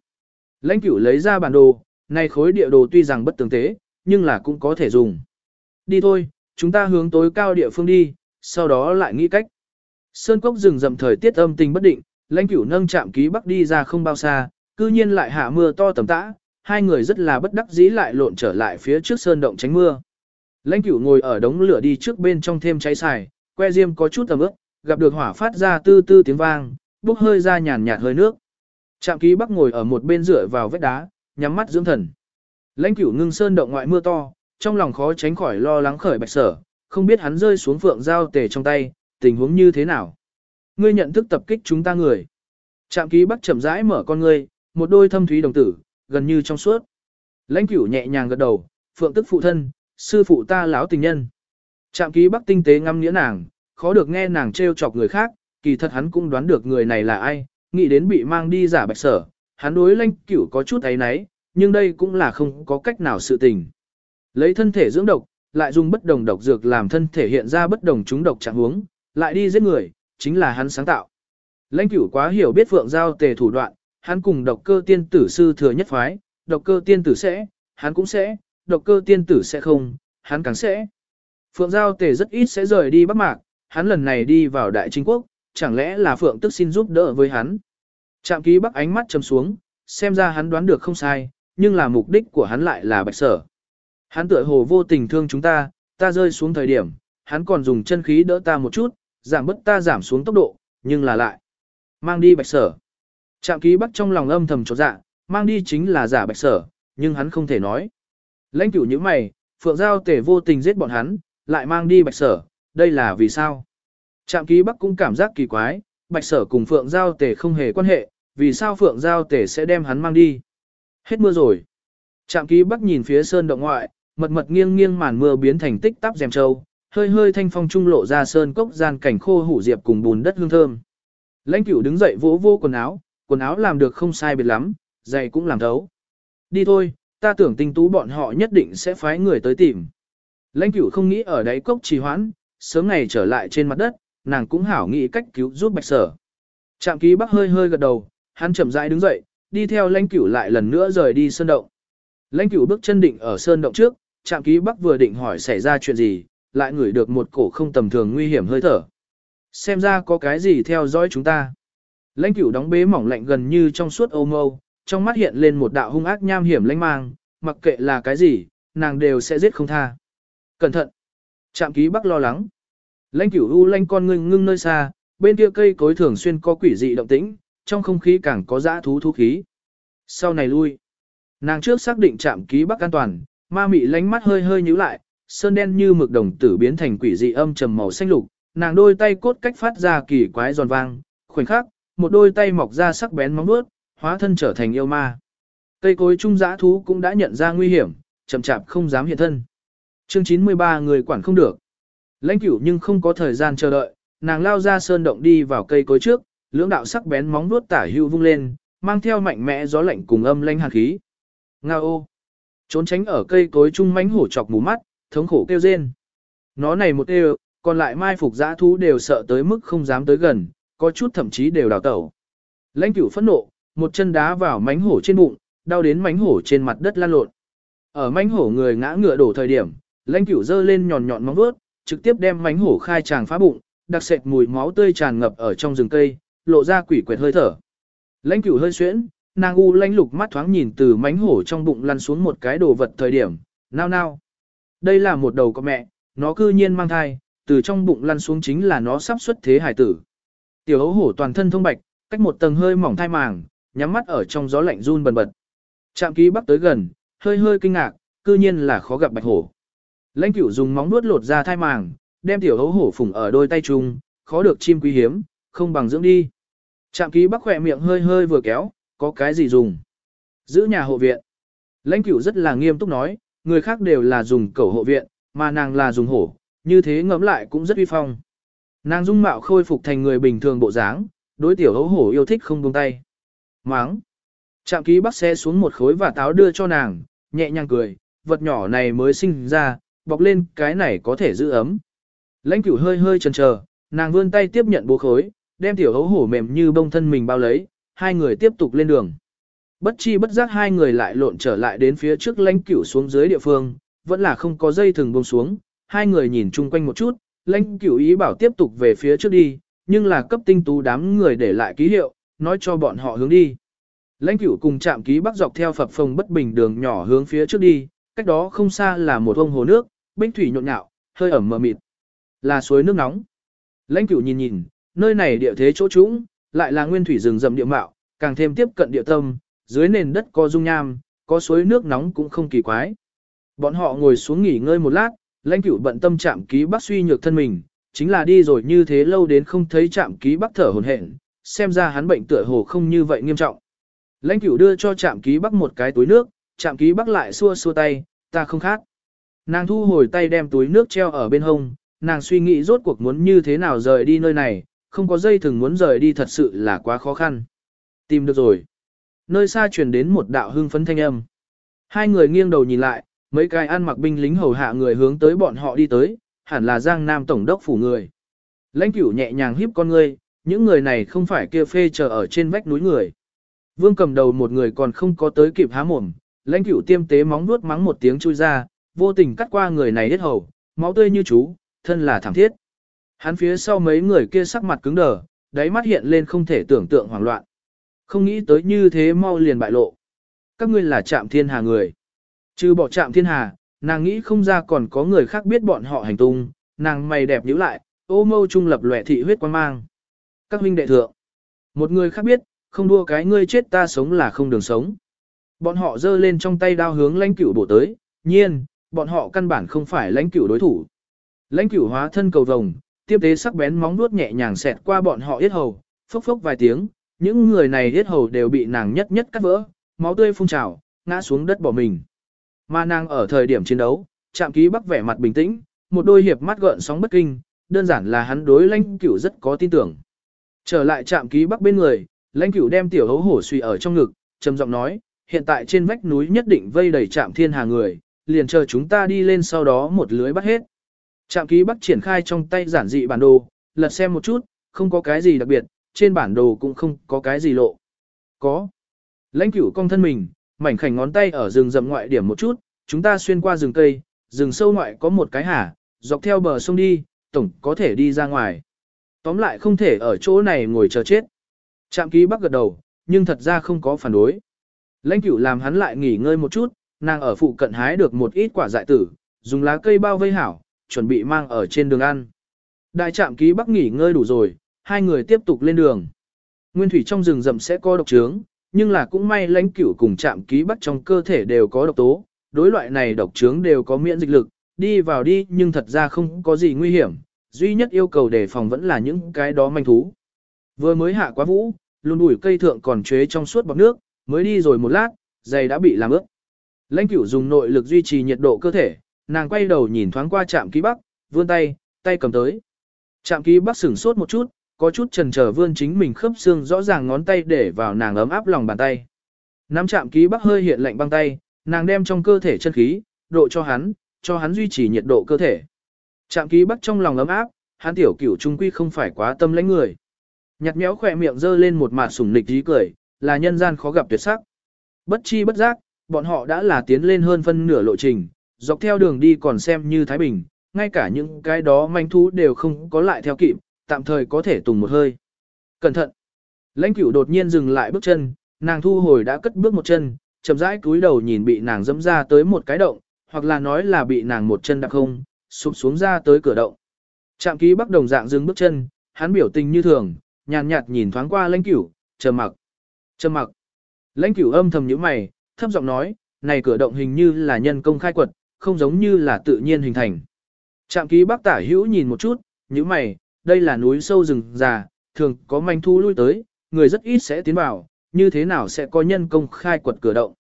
Lãnh cửu lấy ra bản đồ, này khối địa đồ tuy rằng bất tường tế, nhưng là cũng có thể dùng. Đi thôi, chúng ta hướng tối cao địa phương đi, sau đó lại nghĩ cách. Sơn cốc rừng rậm thời tiết âm tình bất định, lãnh cửu nâng chạm ký bắc đi ra không bao xa, cư nhiên lại hạ mưa to tầm tã, hai người rất là bất đắc dĩ lại lộn trở lại phía trước sơn động tránh mưa. Lãnh cửu ngồi ở đống lửa đi trước bên trong thêm cháy xài, que diêm có chút tầm ướp, gặp được hỏa phát ra tư tư tiếng vang, bốc hơi ra nhàn nhạt hơi nước. Trạm ký bắc ngồi ở một bên rửa vào vết đá, nhắm mắt dưỡng thần. Lãnh cửu ngưng sơn động ngoại mưa to, trong lòng khó tránh khỏi lo lắng khởi bạch sở, không biết hắn rơi xuống phượng giao tề trong tay, tình huống như thế nào. Ngươi nhận thức tập kích chúng ta người. Trạm ký bắc chậm rãi mở con ngươi, một đôi thâm thúy đồng tử, gần như trong suốt. Lãnh cửu nhẹ nhàng gật đầu, phượng tức phụ thân, sư phụ ta lão tình nhân. Trạm ký bắc tinh tế ngâm nghĩa nàng, khó được nghe nàng trêu chọc người khác, kỳ thật hắn cũng đoán được người này là ai, nghĩ đến bị mang đi giả bạch sở, hắn đối lãnh cửu có chút ấy náy, nhưng đây cũng là không có cách nào sự tình. Lấy thân thể dưỡng độc, lại dùng bất đồng độc dược làm thân thể hiện ra bất đồng chúng độc trạng huống, lại đi giết người, chính là hắn sáng tạo. Lãnh cửu quá hiểu biết phượng giao tề thủ đoạn, hắn cùng độc cơ tiên tử sư thừa nhất phái, độc cơ tiên tử sẽ, hắn cũng sẽ, độc cơ tiên tử sẽ không, hắn càng sẽ. Phượng giao tề rất ít sẽ rời đi Bắc Mạc, hắn lần này đi vào Đại Chính Quốc, chẳng lẽ là Phượng tức xin giúp đỡ với hắn. Trạm ký Bắc ánh mắt chầm xuống, xem ra hắn đoán được không sai, nhưng là mục đích của hắn lại là bạch sở. Hắn tựa hồ vô tình thương chúng ta, ta rơi xuống thời điểm, hắn còn dùng chân khí đỡ ta một chút, giảm bớt ta giảm xuống tốc độ, nhưng là lại. Mang đi bạch sở. Trạm ký bắc trong lòng âm thầm chột dạ, mang đi chính là giả bạch sở, nhưng hắn không thể nói. Lãnh cửu như mày, phượng giao tể vô tình giết bọn hắn, lại mang đi bạch sở, đây là vì sao? Trạm ký bắc cũng cảm giác kỳ quái, bạch sở cùng phượng giao tể không hề quan hệ, vì sao phượng giao tể sẽ đem hắn mang đi? Hết mưa rồi. Trạm ký bắc nhìn phía sơn động ngoại, mật mật nghiêng nghiêng màn mưa biến thành tích tắp dèm trâu, hơi hơi thanh phong trung lộ ra sơn cốc gian cảnh khô hủ diệp cùng bùn đất hương thơm. Lãnh cửu đứng dậy vỗ vô quần áo, quần áo làm được không sai biệt lắm, giày cũng làm thấu. Đi thôi, ta tưởng tinh tú bọn họ nhất định sẽ phái người tới tìm. Lãnh cửu không nghĩ ở đáy cốc trì hoãn, sớm ngày trở lại trên mặt đất, nàng cũng hảo nghĩ cách cứu giúp bạch sở. Trạm ký bắc hơi hơi gật đầu, hắn chậm rãi đứng dậy, đi theo lãnh cửu lại lần nữa rời đi sơn động. Lãnh cửu bước chân định ở sơn động trước, trạm ký bắc vừa định hỏi xảy ra chuyện gì, lại ngửi được một cổ không tầm thường nguy hiểm hơi thở. Xem ra có cái gì theo dõi chúng ta. Lãnh cửu đóng bế mỏng lạnh gần như trong suốt âu mâu, trong mắt hiện lên một đạo hung ác nham hiểm lãnh mang, mặc kệ là cái gì, nàng đều sẽ giết không tha. Cẩn thận! Trạm ký bắc lo lắng. Lãnh cửu u lanh con ngưng ngưng nơi xa, bên kia cây cối thường xuyên có quỷ dị động tĩnh, trong không khí càng có dã thú thú khí. Sau này lui. Nàng trước xác định trạm ký bắc an toàn, ma mị lánh mắt hơi hơi nhíu lại, sơn đen như mực đồng tử biến thành quỷ dị âm trầm màu xanh lục, nàng đôi tay cốt cách phát ra kỳ quái giòn vang, khoảnh khắc, một đôi tay mọc ra sắc bén móng vuốt, hóa thân trở thành yêu ma. Cây cối trung dã thú cũng đã nhận ra nguy hiểm, chậm chạp không dám hiện thân. Chương 93 người quản không được. Lãnh cửu nhưng không có thời gian chờ đợi, nàng lao ra sơn động đi vào cây cối trước, lưỡng đạo sắc bén móng vuốt tả hữu vung lên, mang theo mạnh mẽ gió lạnh cùng âm lanh hàn khí. Nga ô! Trốn tránh ở cây cối trung mánh hổ chọc mù mắt, thống khổ kêu rên. Nó này một kêu, còn lại mai phục dã thú đều sợ tới mức không dám tới gần, có chút thậm chí đều đào tẩu. Lãnh cửu phẫn nộ, một chân đá vào mánh hổ trên bụng, đau đến mánh hổ trên mặt đất lan lộn. Ở mánh hổ người ngã ngựa đổ thời điểm, lãnh cửu giơ lên nhọn nhọn móng vuốt, trực tiếp đem mánh hổ khai tràng phá bụng, đặc sệt mùi máu tươi tràn ngập ở trong rừng cây, lộ ra quỷ quệt hơi thở. Lãnh cửu hơi xuyễn, nàng u lãnh lục mắt thoáng nhìn từ mánh hổ trong bụng lăn xuống một cái đồ vật thời điểm, nao nao. Đây là một đầu con mẹ, nó cư nhiên mang thai, từ trong bụng lăn xuống chính là nó sắp xuất thế hải tử. Tiểu hấu hổ toàn thân thông bạch, cách một tầng hơi mỏng thai màng, nhắm mắt ở trong gió lạnh run bần bật. Trạm ký bắc tới gần, hơi hơi kinh ngạc, cư nhiên là khó gặp bạch hổ. Lãnh cửu dùng móng nuốt lột ra thai màng, đem tiểu hấu hổ phủng ở đôi tay chung, khó được chim quý hiếm, không bằng dưỡng đi. Trạm ký bắc khỏe miệng hơi hơi vừa kéo, có cái gì dùng. Giữ nhà hộ viện. Lãnh cửu rất là nghiêm túc nói, người khác đều là dùng cẩu hộ viện, mà nàng là dùng hổ, như thế ngẫm lại cũng rất uy phong. Nàng dung mạo khôi phục thành người bình thường bộ dáng, đối tiểu hấu hổ yêu thích không buông tay. Máng. Trạm ký bắc xe xuống một khối và táo đưa cho nàng, nhẹ nhàng cười, vật nhỏ này mới sinh ra, bọc lên cái này có thể giữ ấm. Lãnh cửu hơi hơi chần chờ, nàng vươn tay tiếp nhận bố khối, đem tiểu hấu hổ mềm như bông thân mình bao lấy, hai người tiếp tục lên đường. Bất chi bất giác hai người lại lộn trở lại đến phía trước lãnh cửu xuống dưới địa phương, vẫn là không có dây thừng buông xuống, hai người nhìn chung quanh một chút, lãnh cửu ý bảo tiếp tục về phía trước đi, nhưng là cấp tinh tú đám người để lại ký hiệu, nói cho bọn họ hướng đi. Lãnh cửu cùng chạm ký bắc dọc theo phập phồng bất bình đường nhỏ hướng phía trước đi, cách đó không xa là một ông hồ nước, bích thủy nhộn nhạo, hơi ẩm mờ mịt, là suối nước nóng. Lãnh cửu nhìn nhìn, nơi này địa thế chỗ trũng, lại là nguyên thủy rừng rậm địa mạo, càng thêm tiếp cận địa tâm, dưới nền đất có dung nham, có suối nước nóng cũng không kỳ quái. Bọn họ ngồi xuống nghỉ ngơi một lát, lãnh cửu bận tâm chạm ký bác suy nhược thân mình, chính là đi rồi như thế lâu đến không thấy chạm ký bác thở hồn hển, xem ra hắn bệnh tựa hồ không như vậy nghiêm trọng. Lãnh cửu đưa cho chạm ký bác một cái túi nước, chạm ký bác lại xua xua tay, ta không khác. Nàng thu hồi tay đem túi nước treo ở bên hông, nàng suy nghĩ rốt cuộc muốn như thế nào rời đi nơi này, không có dây thừng muốn rời đi thật sự là quá khó khăn. Tìm được rồi. Nơi xa truyền đến một đạo hưng phấn thanh âm. Hai người nghiêng đầu nhìn lại, mấy cái ăn mặc binh lính hầu hạ người hướng tới bọn họ đi tới, hẳn là Giang Nam Tổng đốc phủ người. Lãnh cửu nhẹ nhàng híp con ngươi, những người này không phải kia phê chờ ở trên vách núi người. Vương cầm đầu một người còn không có tới kịp há mồm, lãnh cửu tiêm tế móng nuốt mắng một tiếng chui ra, vô tình cắt qua người này hết hầu, máu tươi như chú, thân là thảm thiết. Hắn phía sau mấy người kia sắc mặt cứng đờ, đáy mắt hiện lên không thể tưởng tượng hoảng loạn. Không nghĩ tới như thế mau liền bại lộ. Các ngươi là trạm thiên hà người. Trừ bỏ trạm thiên hà, nàng nghĩ không ra còn có người khác biết bọn họ hành tung, nàng mày đẹp nhíu lại, ô mâu trung lập lệ thị huyết quan mang. Các huynh đệ thượng. Một người khác biết, không đua cái ngươi chết ta sống là không đường sống. Bọn họ giơ lên trong tay đao hướng lãnh cửu bổ tới, nhiên, bọn họ căn bản không phải lãnh cửu đối thủ. Lãnh cửu hóa thân cầu vồng, tiếp tế sắc bén móng nuốt nhẹ nhàng xẹt qua bọn họ yết hầu, phốc phốc vài tiếng, những người này yết hầu đều bị nàng nhất nhất cắt vỡ, máu tươi phun trào, ngã xuống đất bỏ mình. Mà nàng ở thời điểm chiến đấu, chạm ký bắc vẻ mặt bình tĩnh, một đôi hiệp mắt gợn sóng bất kinh, đơn giản là hắn đối lãnh cửu rất có tin tưởng. Trở lại chạm ký bắc bên người, lãnh cửu đem tiểu hấu hổ suy ở trong ngực, trầm giọng nói, hiện tại trên vách núi nhất định vây đầy trạm thiên hà người, liền chờ chúng ta đi lên sau đó một lưới bắt hết. Trạm ký bắc triển khai trong tay giản dị bản đồ, lật xem một chút, không có cái gì đặc biệt, trên bản đồ cũng không có cái gì lộ. Có. Lãnh cửu cong thân mình, mảnh khảnh ngón tay ở rừng rậm ngoại điểm một chút, chúng ta xuyên qua rừng cây, rừng sâu ngoại có một cái hả, dọc theo bờ sông đi, tổng có thể đi ra ngoài. Tóm lại không thể ở chỗ này ngồi chờ chết. Trạm ký bắc gật đầu, nhưng thật ra không có phản đối. Lãnh cửu làm hắn lại nghỉ ngơi một chút, nàng ở phụ cận hái được một ít quả dại tử, dùng lá cây bao vây hảo, chuẩn bị mang ở trên đường ăn. Đại trạm ký bắc nghỉ ngơi đủ rồi, hai người tiếp tục lên đường. Nguyên thủy trong rừng rậm sẽ có độc trướng, nhưng là cũng may lãnh cửu cùng chạm ký bắc trong cơ thể đều có độc tố, đối loại này độc trướng đều có miễn dịch lực, đi vào đi nhưng thật ra không có gì nguy hiểm, duy nhất yêu cầu đề phòng vẫn là những cái đó manh thú. Vừa mới hạ quá vũ, luôn đuổi cây thượng còn chế trong suốt bọc nước, mới đi rồi một lát, giày đã bị làm ướt. Lãnh cửu dùng nội lực duy trì nhiệt độ cơ thể, nàng quay đầu nhìn thoáng qua chạm ký bắc, vươn tay, tay cầm tới. chạm ký bắc sửng sốt một chút, có chút trần trở vươn chính mình khớp xương rõ ràng ngón tay để vào nàng ấm áp lòng bàn tay. Nắm chạm ký bắc hơi hiện lạnh băng tay, nàng đem trong cơ thể chân khí, độ cho hắn, cho hắn duy trì nhiệt độ cơ thể. Chạm ký bắc trong lòng ấm áp, hắn tiểu cửu trung quy không phải quá tâm lãnh người. Nhặt méo khỏe miệng dơ lên một mặt sủng nịch dí cười, là nhân gian khó gặp tuyệt sắc. Bất chi bất giác, bọn họ đã là tiến lên hơn phân nửa lộ trình, dọc theo đường đi còn xem như Thái Bình, ngay cả những cái đó manh thú đều không có lại theo kịp, tạm thời có thể tùng một hơi. Cẩn thận! Lãnh cửu đột nhiên dừng lại bước chân, nàng thu hồi đã cất bước một chân, chậm rãi cúi đầu nhìn bị nàng dẫm ra tới một cái động, hoặc là nói là bị nàng một chân đạp không, sụp xuống ra tới cửa động. Trạm ký bắc đồng dạng dừng bước chân, hắn biểu tình như thường, nhàn nhạt, nhìn thoáng qua lãnh cửu, chờ mặc. chờ mặc. Lãnh cửu âm thầm nhíu mày, thấp giọng nói, này cửa động hình như là nhân công khai quật, không giống như là tự nhiên hình thành. Trạm ký bắc tả hữu nhìn một chút, nhíu mày, đây là núi sâu rừng già, thường có manh thu lui tới, người rất ít sẽ tiến vào, như thế nào sẽ có nhân công khai quật cửa động.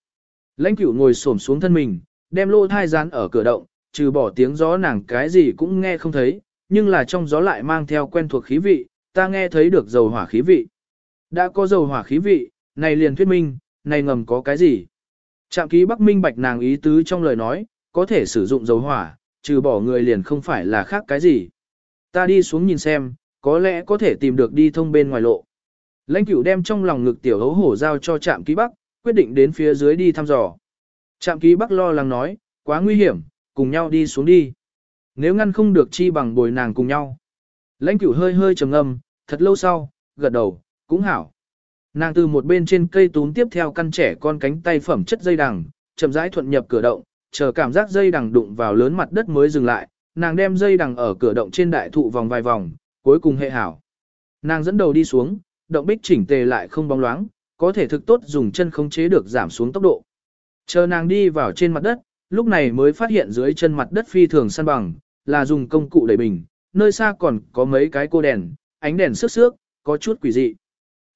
Lãnh cửu ngồi xổm xuống thân mình, đem lô thai dán ở cửa động, trừ bỏ tiếng gió nàng cái gì cũng nghe không thấy, nhưng là trong gió lại mang theo quen thuộc khí vị, ta nghe thấy được dầu hỏa khí vị. Đã có dầu hỏa khí vị, này liền thuyết minh, này ngầm có cái gì? Trạm ký Bắc Minh bạch nàng ý tứ trong lời nói, có thể sử dụng dầu hỏa, trừ bỏ người liền không phải là khác cái gì. Ta đi xuống nhìn xem, có lẽ có thể tìm được đi thông bên ngoài lộ. Lãnh cửu đem trong lòng ngực tiểu hấu hổ giao cho trạm ký Bắc, quyết định đến phía dưới đi thăm dò. Trạm ký bắc lo lắng nói, quá nguy hiểm, cùng nhau đi xuống đi. Nếu ngăn không được chi bằng bồi nàng cùng nhau. Lãnh cửu hơi hơi trầm ngâm, thật lâu sau, gật đầu, cũng hảo. Nàng từ một bên trên cây túm tiếp theo căn trẻ con cánh tay phẩm chất dây đằng, chậm rãi thuận nhập cửa động, chờ cảm giác dây đằng đụng vào lớn mặt đất mới dừng lại, nàng đem dây đằng ở cửa động trên đại thụ vòng vài vòng, cuối cùng hệ hảo. Nàng dẫn đầu đi xuống, động bích chỉnh tề lại không bóng loáng, có thể thực tốt dùng chân khống chế được giảm xuống tốc độ. Chờ nàng đi vào trên mặt đất, lúc này mới phát hiện dưới chân mặt đất phi thường săn bằng, là dùng công cụ đẩy bình, nơi xa còn có mấy cái cô đèn, ánh đèn sức sước, có chút quỷ dị.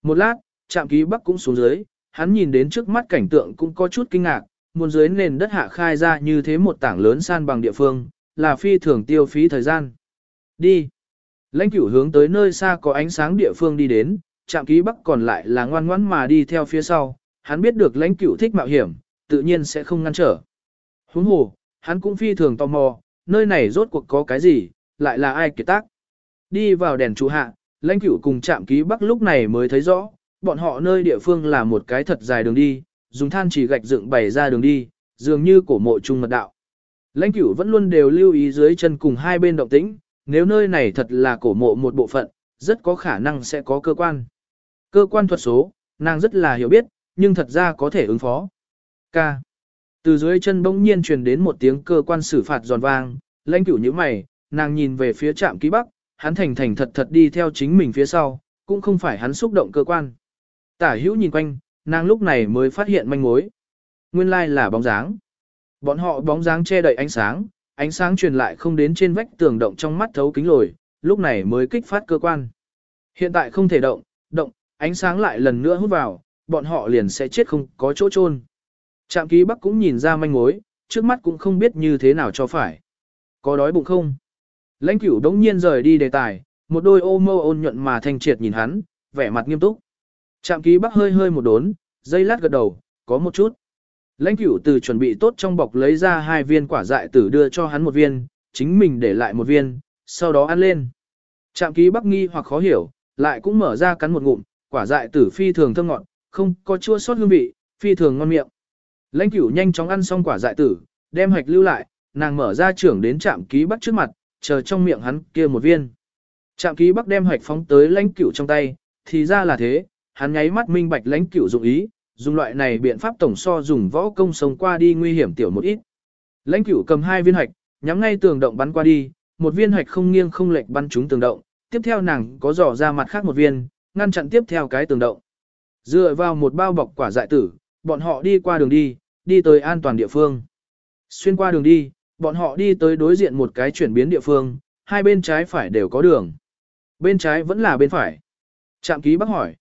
Một lát, trạm ký bắc cũng xuống dưới, hắn nhìn đến trước mắt cảnh tượng cũng có chút kinh ngạc, muôn dưới nền đất hạ khai ra như thế một tảng lớn san bằng địa phương, là phi thường tiêu phí thời gian. Đi. Lãnh cửu hướng tới nơi xa có ánh sáng địa phương đi đến, trạm ký bắc còn lại là ngoan ngoãn mà đi theo phía sau, hắn biết được lãnh cửu thích mạo hiểm, tự nhiên sẽ không ngăn trở. Huống hồ, hắn cũng phi thường tò mò, nơi này rốt cuộc có cái gì, lại là ai kiệt tác. Đi vào đèn trụ hạ, lãnh cửu cùng trạm ký bắc lúc này mới thấy rõ, bọn họ nơi địa phương là một cái thật dài đường đi, dùng than chỉ gạch dựng bày ra đường đi, dường như cổ mộ trung mật đạo. Lãnh cửu vẫn luôn đều lưu ý dưới chân cùng hai bên động tĩnh, nếu nơi này thật là cổ mộ một bộ phận, rất có khả năng sẽ có cơ quan. Cơ quan thuật số, nàng rất là hiểu biết, nhưng thật ra có thể ứng phó. K. Từ dưới chân bỗng nhiên truyền đến một tiếng cơ quan xử phạt giòn vang, lãnh cửu như mày, nàng nhìn về phía trạm ký bắc, hắn thành thành thật thật đi theo chính mình phía sau, cũng không phải hắn xúc động cơ quan. Tả hữu nhìn quanh, nàng lúc này mới phát hiện manh mối. Nguyên lai là bóng dáng. Bọn họ bóng dáng che đậy ánh sáng, ánh sáng truyền lại không đến trên vách tường động trong mắt thấu kính lồi, lúc này mới kích phát cơ quan. Hiện tại không thể động, động, ánh sáng lại lần nữa hút vào, bọn họ liền sẽ chết không có chỗ chôn. Trạm ký bắc cũng nhìn ra manh mối, trước mắt cũng không biết như thế nào cho phải. Có đói bụng không? Lãnh cửu đống nhiên rời đi đề tài, một đôi ô mâu ôn nhuận mà thanh triệt nhìn hắn, vẻ mặt nghiêm túc. Trạm ký bắc hơi hơi một đốn, dây lát gật đầu, có một chút. Lãnh cửu từ chuẩn bị tốt trong bọc lấy ra hai viên quả dại tử đưa cho hắn một viên, chính mình để lại một viên, sau đó ăn lên. Trạm ký bắc nghi hoặc khó hiểu, lại cũng mở ra cắn một ngụm, quả dại tử phi thường thơm ngọt, không có chua sót hương vị, phi thường ngon miệng. Lãnh cửu nhanh chóng ăn xong quả dại tử, đem hạch lưu lại, nàng mở ra trưởng đến trạm ký bắc trước mặt, chờ trong miệng hắn kia một viên. Trạm ký bắc đem hạch phóng tới lãnh cửu trong tay, thì ra là thế, hắn nháy mắt minh bạch lãnh cửu dụng ý, dùng loại này biện pháp tổng so dùng võ công sống qua đi nguy hiểm tiểu một ít. Lãnh cửu cầm hai viên hạch, nhắm ngay tường động bắn qua đi, một viên hạch không nghiêng không lệch bắn trúng tường động, tiếp theo nàng có dò ra mặt khác một viên, ngăn chặn tiếp theo cái tường động. Dựa vào một bao bọc quả dại tử, bọn họ đi qua đường đi, đi tới an toàn địa phương. Xuyên qua đường đi, bọn họ đi tới đối diện một cái chuyển biến địa phương, hai bên trái phải đều có đường. Bên trái vẫn là bên phải. Trạm ký bác hỏi.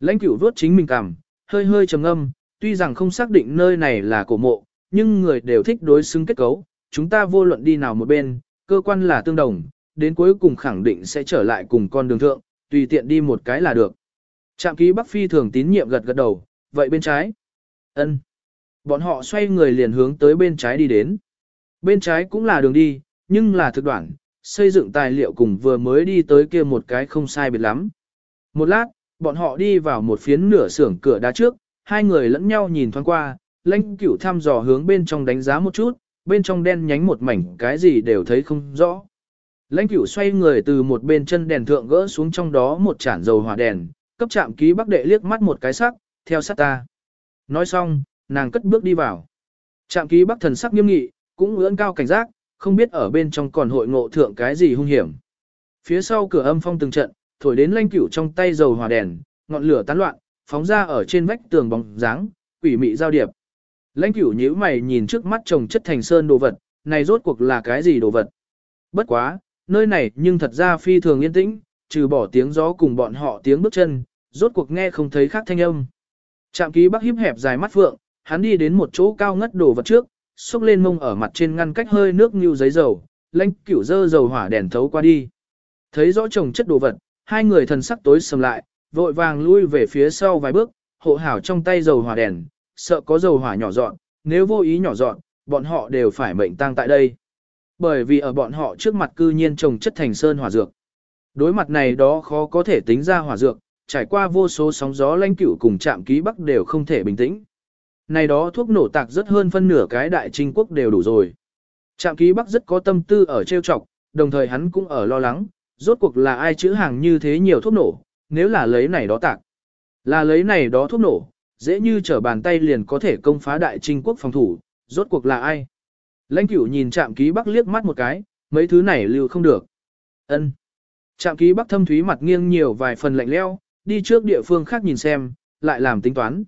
Lãnh cửu vốt chính mình cằm, hơi hơi trầm âm, tuy rằng không xác định nơi này là cổ mộ, nhưng người đều thích đối xứng kết cấu, chúng ta vô luận đi nào một bên, cơ quan là tương đồng, đến cuối cùng khẳng định sẽ trở lại cùng con đường thượng, tùy tiện đi một cái là được. Trạm ký Bắc Phi thường tín nhiệm gật gật đầu, vậy bên trái. ân Bọn họ xoay người liền hướng tới bên trái đi đến. Bên trái cũng là đường đi, nhưng là thực đoạn, xây dựng tài liệu cùng vừa mới đi tới kia một cái không sai biệt lắm. Một lát, bọn họ đi vào một phiến nửa xưởng cửa đá trước, hai người lẫn nhau nhìn thoáng qua, lãnh cửu thăm dò hướng bên trong đánh giá một chút, bên trong đen nhánh một mảnh cái gì đều thấy không rõ. Lãnh cửu xoay người từ một bên chân đèn thượng gỡ xuống trong đó một chản dầu hỏa đèn, cấp chạm ký bắc đệ liếc mắt một cái sắc, theo sát ta. Nói xong, nàng cất bước đi vào. Trạm ký bắc thần sắc nghiêm nghị, cũng ưỡn cao cảnh giác, không biết ở bên trong còn hội ngộ thượng cái gì hung hiểm. Phía sau cửa âm phong từng trận, thổi đến lanh cửu trong tay dầu hỏa đèn, ngọn lửa tán loạn, phóng ra ở trên vách tường bóng dáng, quỷ mị giao điệp. Lãnh cửu nhíu mày nhìn trước mắt chồng chất thành sơn đồ vật, này rốt cuộc là cái gì đồ vật? Bất quá, nơi này nhưng thật ra phi thường yên tĩnh, trừ bỏ tiếng gió cùng bọn họ tiếng bước chân, rốt cuộc nghe không thấy khác thanh âm. Trạm ký bắc híp hẹp dài mắt phượng, hắn đi đến một chỗ cao ngất đồ vật trước, xúc lên mông ở mặt trên ngăn cách hơi nước như giấy dầu, lãnh cửu dơ dầu hỏa đèn thấu qua đi. Thấy rõ chồng chất đồ vật, hai người thần sắc tối sầm lại, vội vàng lui về phía sau vài bước, hộ hảo trong tay dầu hỏa đèn, sợ có dầu hỏa nhỏ dọn, nếu vô ý nhỏ dọn, bọn họ đều phải mệnh tang tại đây. Bởi vì ở bọn họ trước mặt cư nhiên trồng chất thành sơn hỏa dược. Đối mặt này đó khó có thể tính ra hỏa dược, trải qua vô số sóng gió lanh cửu cùng chạm ký bắc đều không thể bình tĩnh. này đó thuốc nổ tạc rất hơn phân nửa cái đại trinh quốc đều đủ rồi. Trạm ký Bắc rất có tâm tư ở trêu chọc, đồng thời hắn cũng ở lo lắng, rốt cuộc là ai chữ hàng như thế nhiều thuốc nổ, nếu là lấy này đó tạc. Là lấy này đó thuốc nổ, dễ như trở bàn tay liền có thể công phá đại trinh quốc phòng thủ, rốt cuộc là ai. Lãnh cửu nhìn trạm ký Bắc liếc mắt một cái, mấy thứ này lưu không được. ân Trạm ký Bắc thâm thúy mặt nghiêng nhiều vài phần lạnh leo, đi trước địa phương khác nhìn xem, lại làm tính toán.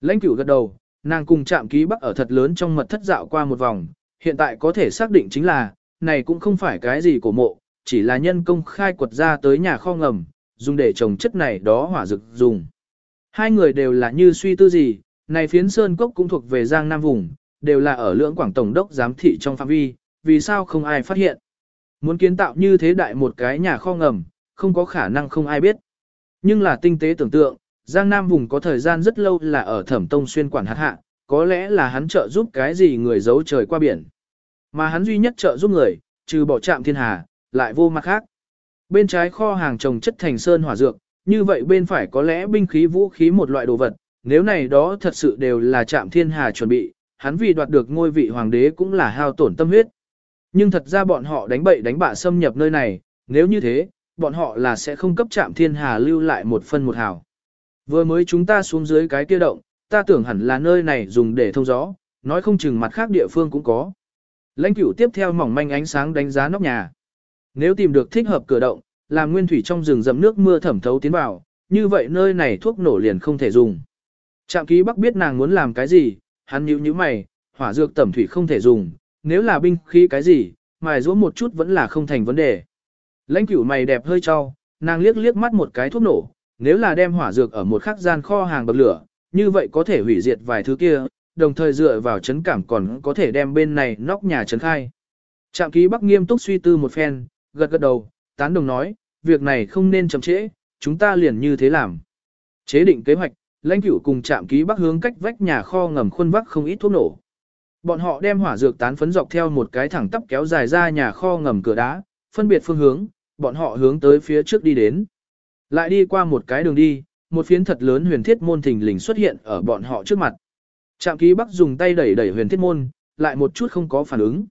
Lãnh cửu gật đầu, nàng cùng trạm ký Bắc ở thật lớn trong mật thất dạo qua một vòng, hiện tại có thể xác định chính là, này cũng không phải cái gì của mộ, chỉ là nhân công khai quật ra tới nhà kho ngầm, dùng để trồng chất này đó hỏa dược dùng. Hai người đều là như suy tư gì, này phiến sơn cốc cũng thuộc về Giang Nam vùng, đều là ở lưỡng quảng tổng đốc giám thị trong phạm vi, vì sao không ai phát hiện. Muốn kiến tạo như thế đại một cái nhà kho ngầm, không có khả năng không ai biết. Nhưng là tinh tế tưởng tượng, Giang Nam vùng có thời gian rất lâu là ở thẩm tông xuyên quản hạt hạ, có lẽ là hắn trợ giúp cái gì người giấu trời qua biển. Mà hắn duy nhất trợ giúp người, trừ bỏ trạm thiên hà, lại vô mặt khác. Bên trái kho hàng trồng chất thành sơn hỏa dược, như vậy bên phải có lẽ binh khí vũ khí một loại đồ vật, nếu này đó thật sự đều là trạm thiên hà chuẩn bị, hắn vì đoạt được ngôi vị hoàng đế cũng là hao tổn tâm huyết. Nhưng thật ra bọn họ đánh bậy đánh bạ xâm nhập nơi này, nếu như thế, bọn họ là sẽ không cấp trạm thiên hà lưu lại một phân một hào. Vừa mới chúng ta xuống dưới cái kia động, ta tưởng hẳn là nơi này dùng để thông gió, nói không chừng mặt khác địa phương cũng có. Lãnh cửu tiếp theo mỏng manh ánh sáng đánh giá nóc nhà. Nếu tìm được thích hợp cửa động, làm nguyên thủy trong rừng dầm nước mưa thẩm thấu tiến vào, như vậy nơi này thuốc nổ liền không thể dùng. Trạm ký bắc biết nàng muốn làm cái gì, hắn nhíu nhíu mày, hỏa dược tẩm thủy không thể dùng, nếu là binh khí cái gì, mài rũa một chút vẫn là không thành vấn đề. Lãnh cửu mày đẹp hơi cho, nàng liếc liếc mắt một cái thuốc nổ, nếu là đem hỏa dược ở một khắc gian kho hàng bậc lửa, như vậy có thể hủy diệt vài thứ kia, đồng thời dựa vào chấn cảm còn có thể đem bên này nóc nhà chấn khai. Trạm ký bắc nghiêm túc suy tư một phen, gật gật đầu, tán đồng nói, việc này không nên chậm trễ, chúng ta liền như thế làm. Chế định kế hoạch, lãnh cửu cùng trạm ký bắc hướng cách vách nhà kho ngầm khuôn vắc không ít thuốc nổ. Bọn họ đem hỏa dược tán phấn dọc theo một cái thẳng tắp kéo dài ra nhà kho ngầm cửa đá, phân biệt phương hướng, bọn họ hướng tới phía trước đi đến. Lại đi qua một cái đường đi, một phiến thật lớn huyền thiết môn thình lình xuất hiện ở bọn họ trước mặt. Trạm ký bắc dùng tay đẩy đẩy huyền thiết môn, lại một chút không có phản ứng.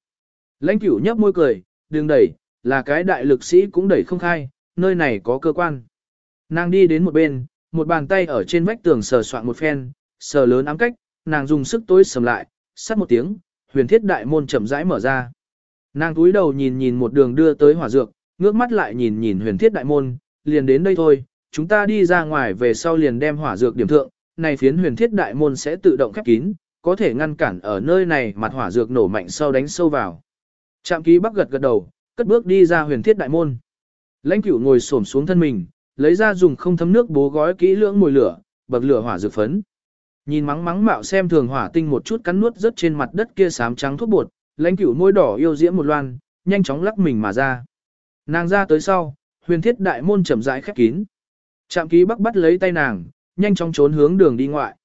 Lãnh cửu nhấp môi cười, đừng đẩy, là cái đại lực sĩ cũng đẩy không khai, nơi này có cơ quan. Nàng đi đến một bên, một bàn tay ở trên vách tường sờ soạn một phen, sờ lớn ám cách, nàng dùng sức tối sầm lại, sắt một tiếng, huyền thiết đại môn chậm rãi mở ra. Nàng túi đầu nhìn nhìn một đường đưa tới hỏa dược, ngước mắt lại nhìn nhìn huyền thiết đại môn, liền đến đây thôi, chúng ta đi ra ngoài về sau liền đem hỏa dược điểm thượng, này phiến huyền thiết đại môn sẽ tự động khép kín, có thể ngăn cản ở nơi này mặt hỏa dược nổ mạnh sau đánh sâu vào. Trạm ký bắc gật gật đầu, cất bước đi ra huyền thiết đại môn. Lãnh cửu ngồi xổm xuống thân mình, lấy ra dùng không thấm nước bố gói kỹ lưỡng mùi lửa, bậc lửa hỏa dược phấn. Nhìn mắng mắng mạo xem thường hỏa tinh một chút cắn nuốt rất trên mặt đất kia sám trắng thuốc bột, lãnh cửu môi đỏ yêu diễm một loan, nhanh chóng lắc mình mà ra. Nàng ra tới sau, huyền thiết đại môn chậm rãi khép kín. Trạm ký bắc bắt lấy tay nàng, nhanh chóng trốn hướng đường đi ngoại.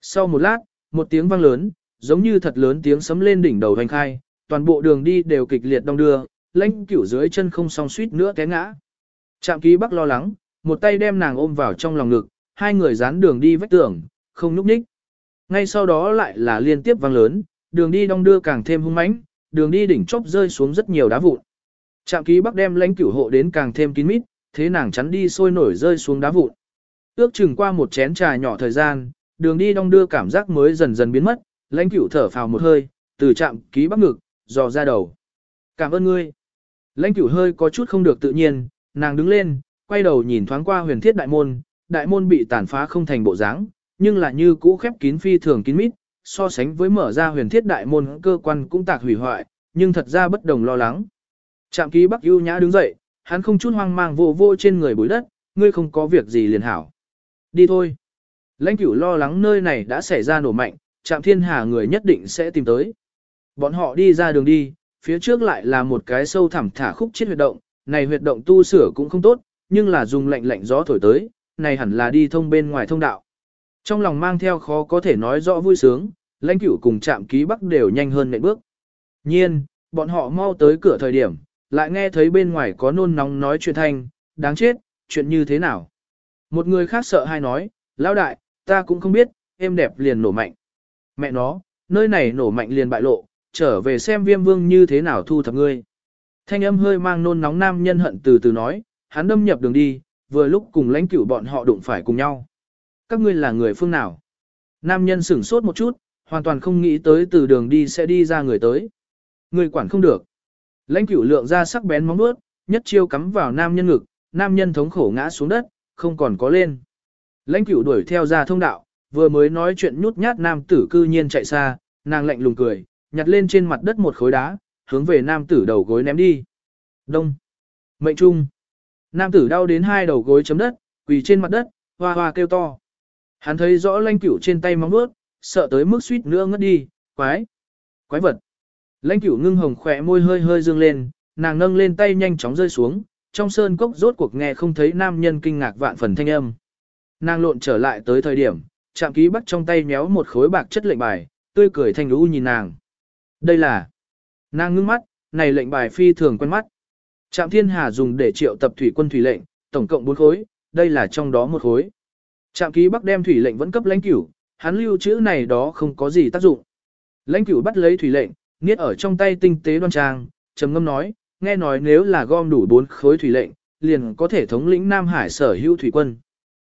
Sau một lát, một tiếng vang lớn, giống như thật lớn tiếng sấm lên đỉnh đầu hành khai, toàn bộ đường đi đều kịch liệt đông đưa, lãnh cửu dưới chân không song suýt nữa té ngã. Trạm ký bắc lo lắng, một tay đem nàng ôm vào trong lòng ngực, hai người dán đường đi vách tường, không núp ních. Ngay sau đó lại là liên tiếp vang lớn, đường đi đông đưa càng thêm hung mãnh, đường đi đỉnh chóp rơi xuống rất nhiều đá vụn. Trạm ký bắc đem lãnh cửu hộ đến càng thêm kín mít, thế nàng chắn đi sôi nổi rơi xuống đá vụn. Ước chừng qua một chén trà nhỏ thời gian, đường đi đông đưa cảm giác mới dần dần biến mất, lãnh cửu thở phào một hơi, từ trạm ký bắc ngực, dò ra đầu. Cảm ơn ngươi. Lãnh cửu hơi có chút không được tự nhiên, nàng đứng lên, quay đầu nhìn thoáng qua huyền thiết đại môn, đại môn bị tàn phá không thành bộ dáng, nhưng là như cũ khép kín phi thường kín mít, so sánh với mở ra huyền thiết đại môn cơ quan cũng tạc hủy hoại, nhưng thật ra bất đồng lo lắng. Trạm ký Bắc ưu nhã đứng dậy, hắn không chút hoang mang vô vô trên người bụi đất, ngươi không có việc gì liền hảo. Đi thôi. Lãnh cửu lo lắng nơi này đã xảy ra nổ mạnh, trạm thiên hà người nhất định sẽ tìm tới. Bọn họ đi ra đường đi, phía trước lại là một cái sâu thẳm thả khúc chết huyệt động, này huyệt động tu sửa cũng không tốt, nhưng là dùng lạnh lạnh gió thổi tới, này hẳn là đi thông bên ngoài thông đạo. Trong lòng mang theo khó có thể nói rõ vui sướng, lãnh cửu cùng chạm ký bắc đều nhanh hơn nệm bước. Nhiên, bọn họ mau tới cửa thời điểm, lại nghe thấy bên ngoài có nôn nóng nói chuyện thanh, đáng chết, chuyện như thế nào. Một người khác sợ hay nói, lão đại, ta cũng không biết, em đẹp liền nổ mạnh. Mẹ nó, nơi này nổ mạnh liền bại lộ, trở về xem viêm vương như thế nào thu thập ngươi. Thanh âm hơi mang nôn nóng nam nhân hận từ từ nói, hắn đâm nhập đường đi, vừa lúc cùng lãnh cửu bọn họ đụng phải cùng nhau. Các ngươi là người phương nào? Nam nhân sửng sốt một chút, hoàn toàn không nghĩ tới từ đường đi sẽ đi ra người tới. Người quản không được. Lãnh cửu lượng ra sắc bén móng nuốt, nhất chiêu cắm vào nam nhân ngực, nam nhân thống khổ ngã xuống đất, không còn có lên. Lãnh cửu đuổi theo ra thông đạo, vừa mới nói chuyện nhút nhát nam tử cư nhiên chạy xa, nàng lạnh lùng cười, nhặt lên trên mặt đất một khối đá, hướng về nam tử đầu gối ném đi. Đông. Mệnh trung. Nam tử đau đến hai đầu gối chấm đất, quỳ trên mặt đất, hoa hoa kêu to. Hắn thấy rõ lãnh cửu trên tay móng bước, sợ tới mức suýt nữa ngất đi, quái. Quái vật. Lãnh cửu ngưng hồng khỏe môi hơi hơi dương lên, nàng nâng lên tay nhanh chóng rơi xuống, trong sơn cốc rốt cuộc nghe không thấy nam nhân kinh ngạc vạn phần thanh âm. Nàng lộn trở lại tới thời điểm, chạm ký bắt trong tay méo một khối bạc chất lệnh bài, tươi cười thanh lũ nhìn nàng. Đây là... Nàng ngưng mắt, này lệnh bài phi thường quen mắt. Trạm Thiên Hà dùng để triệu tập thủy quân thủy lệnh, tổng cộng 4 khối, đây là trong đó một khối. Trạm ký Bắc đem thủy lệnh vẫn cấp lãnh cửu, hắn lưu chữ này đó không có gì tác dụng. Lãnh cửu bắt lấy thủy lệnh, niết ở trong tay tinh tế đoan trang, trầm ngâm nói, nghe nói nếu là gom đủ 4 khối thủy lệnh, liền có thể thống lĩnh Nam Hải sở hữu thủy quân.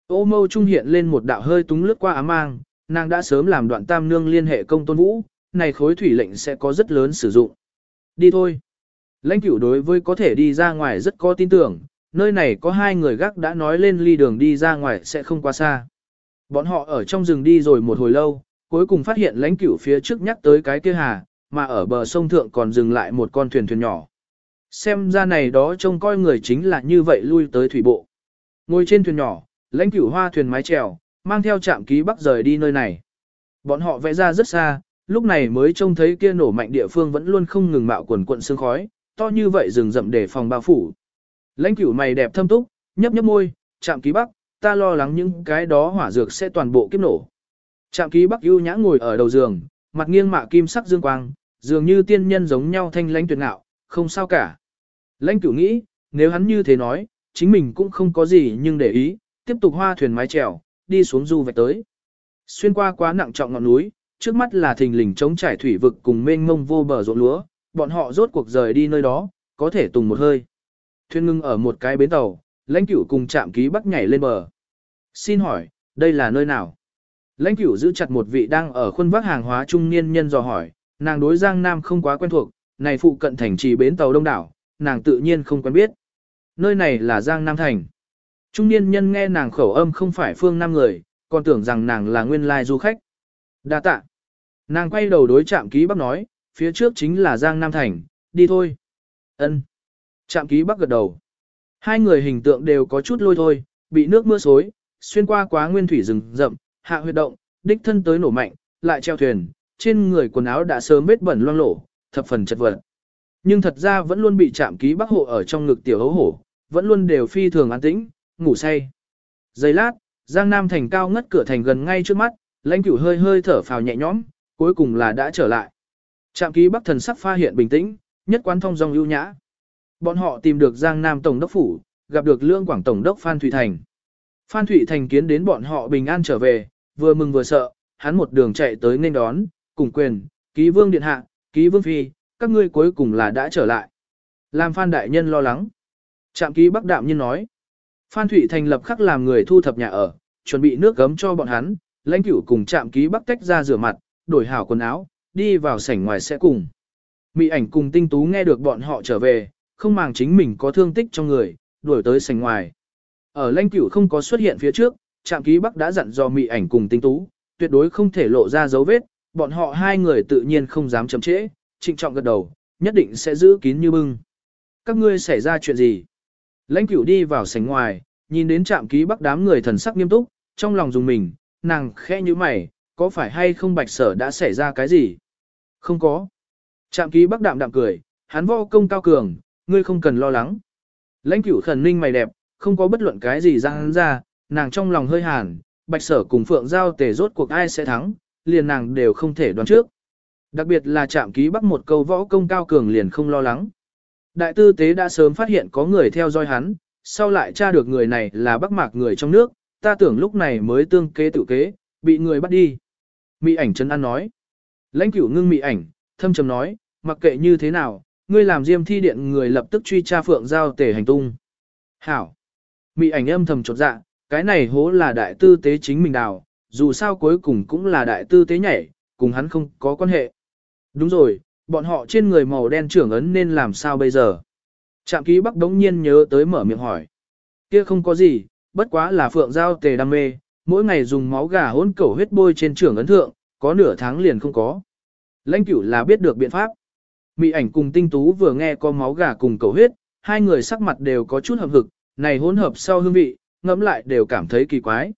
Ô mâu trung hiện lên một đạo hơi túng lướt qua ám mang, nàng đã sớm làm đoạn tam nương liên hệ công tôn vũ, này khối thủy lệnh sẽ có rất lớn sử dụng. Đi thôi. Lãnh cửu đối với có thể đi ra ngoài rất có tin tưởng, nơi này có hai người gác đã nói lên ly đường đi ra ngoài sẽ không quá xa. Bọn họ ở trong rừng đi rồi một hồi lâu, cuối cùng phát hiện lãnh cửu phía trước nhắc tới cái kia hà, mà ở bờ sông thượng còn dừng lại một con thuyền thuyền nhỏ. Xem ra này đó trông coi người chính là như vậy lui tới thủy bộ. Ngồi trên thuyền nhỏ, lãnh cửu hoa thuyền mái chèo, mang theo trạm ký bắc rời đi nơi này. Bọn họ vẽ ra rất xa, lúc này mới trông thấy kia nổ mạnh địa phương vẫn luôn không ngừng mạo quần quận sương khói, to như vậy rừng rậm để phòng bao phủ. Lãnh cửu mày đẹp thâm túc, nhấp nhấp môi, chạm ký bắc, ta lo lắng những cái đó hỏa dược sẽ toàn bộ kiếp nổ. Trạm ký bắc ưu nhã ngồi ở đầu giường, mặt nghiêng mạ kim sắc dương quang, dường như tiên nhân giống nhau thanh lãnh tuyệt ngạo, không sao cả. Lãnh cửu nghĩ, nếu hắn như thế nói, chính mình cũng không có gì nhưng để ý, tiếp tục hoa thuyền mái trèo đi xuống du vạch tới. Xuyên qua quá nặng trọng ngọn núi, trước mắt là thình lình chống trải thủy vực cùng mênh mông vô bờ ruộng lúa, bọn họ rốt cuộc rời đi nơi đó, có thể tùng một hơi. Thuyền ngưng ở một cái bến tàu, lãnh cửu cùng chạm ký bắc nhảy lên bờ. Xin hỏi, đây là nơi nào? Lãnh cửu giữ chặt một vị đang ở khuôn vác hàng hóa trung niên nhân dò hỏi, nàng đối Giang Nam không quá quen thuộc, này phụ cận thành trì bến tàu đông đảo, nàng tự nhiên không quen biết. Nơi này là Giang Nam Thành. Trung niên nhân nghe nàng khẩu âm không phải phương Nam người, còn tưởng rằng nàng là nguyên lai du khách. Đa tạ. Nàng quay đầu đối chạm ký bắc nói, phía trước chính là Giang Nam Thành, đi thôi. Ân. Trạm ký bắc gật đầu. Hai người hình tượng đều có chút lôi thôi, bị nước mưa xối, xuyên qua quá nguyên thủy rừng rậm, hạ huyệt động, đích thân tới nổ mạnh, lại treo thuyền, trên người quần áo đã sớm vết bẩn loang lổ, thập phần chật vật. Nhưng thật ra vẫn luôn bị chạm ký bắc hộ ở trong ngực tiểu hấu hổ, vẫn luôn đều phi thường an tĩnh, ngủ say. Giây lát, Giang Nam thành cao ngất cửa thành gần ngay trước mắt, lãnh cửu hơi hơi thở phào nhẹ nhõm, cuối cùng là đã trở lại. Trạm ký bắc thần sắc pha hiện bình tĩnh, nhất quán thông dong ưu nhã. Bọn họ tìm được Giang Nam Tổng đốc phủ, gặp được Lương Quảng Tổng đốc Phan Thụy Thành. Phan Thụy Thành kiến đến bọn họ bình an trở về, vừa mừng vừa sợ, hắn một đường chạy tới nên đón, cùng quyền, ký vương điện hạ, ký vương phi, các ngươi cuối cùng là đã trở lại. Làm Phan Đại Nhân lo lắng. Trạm ký Bắc Đạm Nhân nói. Phan Thụy Thành lập khắc làm người thu thập nhà ở, chuẩn bị nước gấm cho bọn hắn, lãnh cửu cùng trạm ký Bắc tách ra rửa mặt, đổi hảo quần áo, đi vào sảnh ngoài sẽ cùng. Mị ảnh cùng tinh tú nghe được bọn họ trở về, không màng chính mình có thương tích trong người, đuổi tới sảnh ngoài. Ở lãnh cửu không có xuất hiện phía trước, trạm ký Bắc đã dặn dò mị ảnh cùng tinh tú, tuyệt đối không thể lộ ra dấu vết, bọn họ hai người tự nhiên không dám chậm trễ, trịnh trọng gật đầu, nhất định sẽ giữ kín như bưng. Các ngươi xảy ra chuyện gì? Lãnh cửu đi vào sảnh ngoài, nhìn đến trạm ký Bắc đám người thần sắc nghiêm túc, trong lòng dùng mình, nàng khẽ như mày, có phải hay không bạch sở đã xảy ra cái gì? Không có. Trạm ký bắc đạm đạm cười, hắn vô công cao cường, ngươi không cần lo lắng. Lãnh cửu khẩn ninh mày đẹp, không có bất luận cái gì ra hắn ra, nàng trong lòng hơi hàn, bạch sở cùng phượng giao tề rốt cuộc ai sẽ thắng, liền nàng đều không thể đoán trước. Đặc biệt là trạm ký bắc một câu võ công cao cường liền không lo lắng. Đại tư tế đã sớm phát hiện có người theo dõi hắn, sau lại tra được người này là bắc mạc người trong nước, ta tưởng lúc này mới tương kế tự kế, bị người bắt đi. Mị ảnh chân ăn nói. Lãnh cửu ngưng mị ảnh, thâm trầm nói, mặc kệ như thế nào, ngươi làm diêm thi điện người lập tức truy tra phượng giao tể hành tung. Hảo. Mị ảnh âm thầm chột dạ, cái này hố là đại tư tế chính mình đào, dù sao cuối cùng cũng là đại tư tế nhảy, cùng hắn không có quan hệ. Đúng rồi, bọn họ trên người màu đen trưởng ấn nên làm sao bây giờ? Trạm ký bắc đống nhiên nhớ tới mở miệng hỏi. Kia không có gì, bất quá là phượng giao tề đam mê, mỗi ngày dùng máu gà hỗn cẩu huyết bôi trên trưởng ấn thượng, có nửa tháng liền không có. Lãnh cửu là biết được biện pháp. Mị ảnh cùng tinh tú vừa nghe có máu gà cùng cẩu huyết, hai người sắc mặt đều có chút hợp hực, này hỗn hợp sau hương vị, ngẫm lại đều cảm thấy kỳ quái.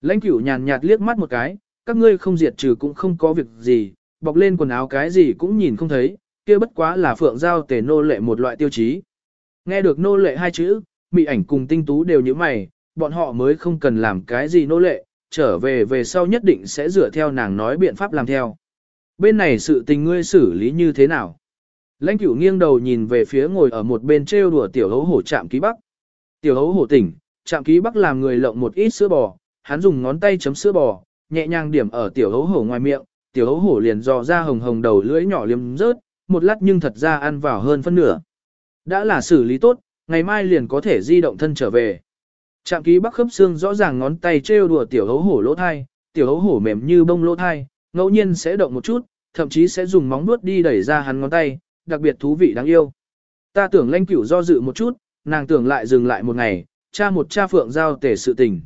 Lãnh cửu nhàn nhạt liếc mắt một cái, các ngươi không diệt trừ cũng không có việc gì, bọc lên quần áo cái gì cũng nhìn không thấy, kia bất quá là phượng giao tề nô lệ một loại tiêu chí. Nghe được nô lệ hai chữ, mị ảnh cùng tinh tú đều như mày, bọn họ mới không cần làm cái gì nô lệ, trở về về sau nhất định sẽ dựa theo nàng nói biện pháp làm theo. Bên này sự tình ngươi xử lý như thế nào? Lãnh cửu nghiêng đầu nhìn về phía ngồi ở một bên trêu đùa tiểu hấu hổ chạm ký bắc. Tiểu hấu hổ tỉnh, chạm ký bắc làm người lộng một ít sữa bò, hắn dùng ngón tay chấm sữa bò, nhẹ nhàng điểm ở tiểu hấu hổ ngoài miệng, tiểu hấu hổ liền dò ra hồng hồng đầu lưỡi nhỏ liếm rớt, một lát nhưng thật ra ăn vào hơn phân nửa. Đã là xử lý tốt, ngày mai liền có thể di động thân trở về. Trạm ký bắc khớp xương rõ ràng ngón tay trêu đùa tiểu hấu hổ lỗ thai, tiểu hấu hổ mềm như bông lỗ thai, ngẫu nhiên sẽ động một chút, thậm chí sẽ dùng móng nuốt đi đẩy ra hắn ngón tay, đặc biệt thú vị đáng yêu. Ta tưởng lanh cửu do dự một chút, nàng tưởng lại dừng lại một ngày, cha một cha phượng giao tể sự tình.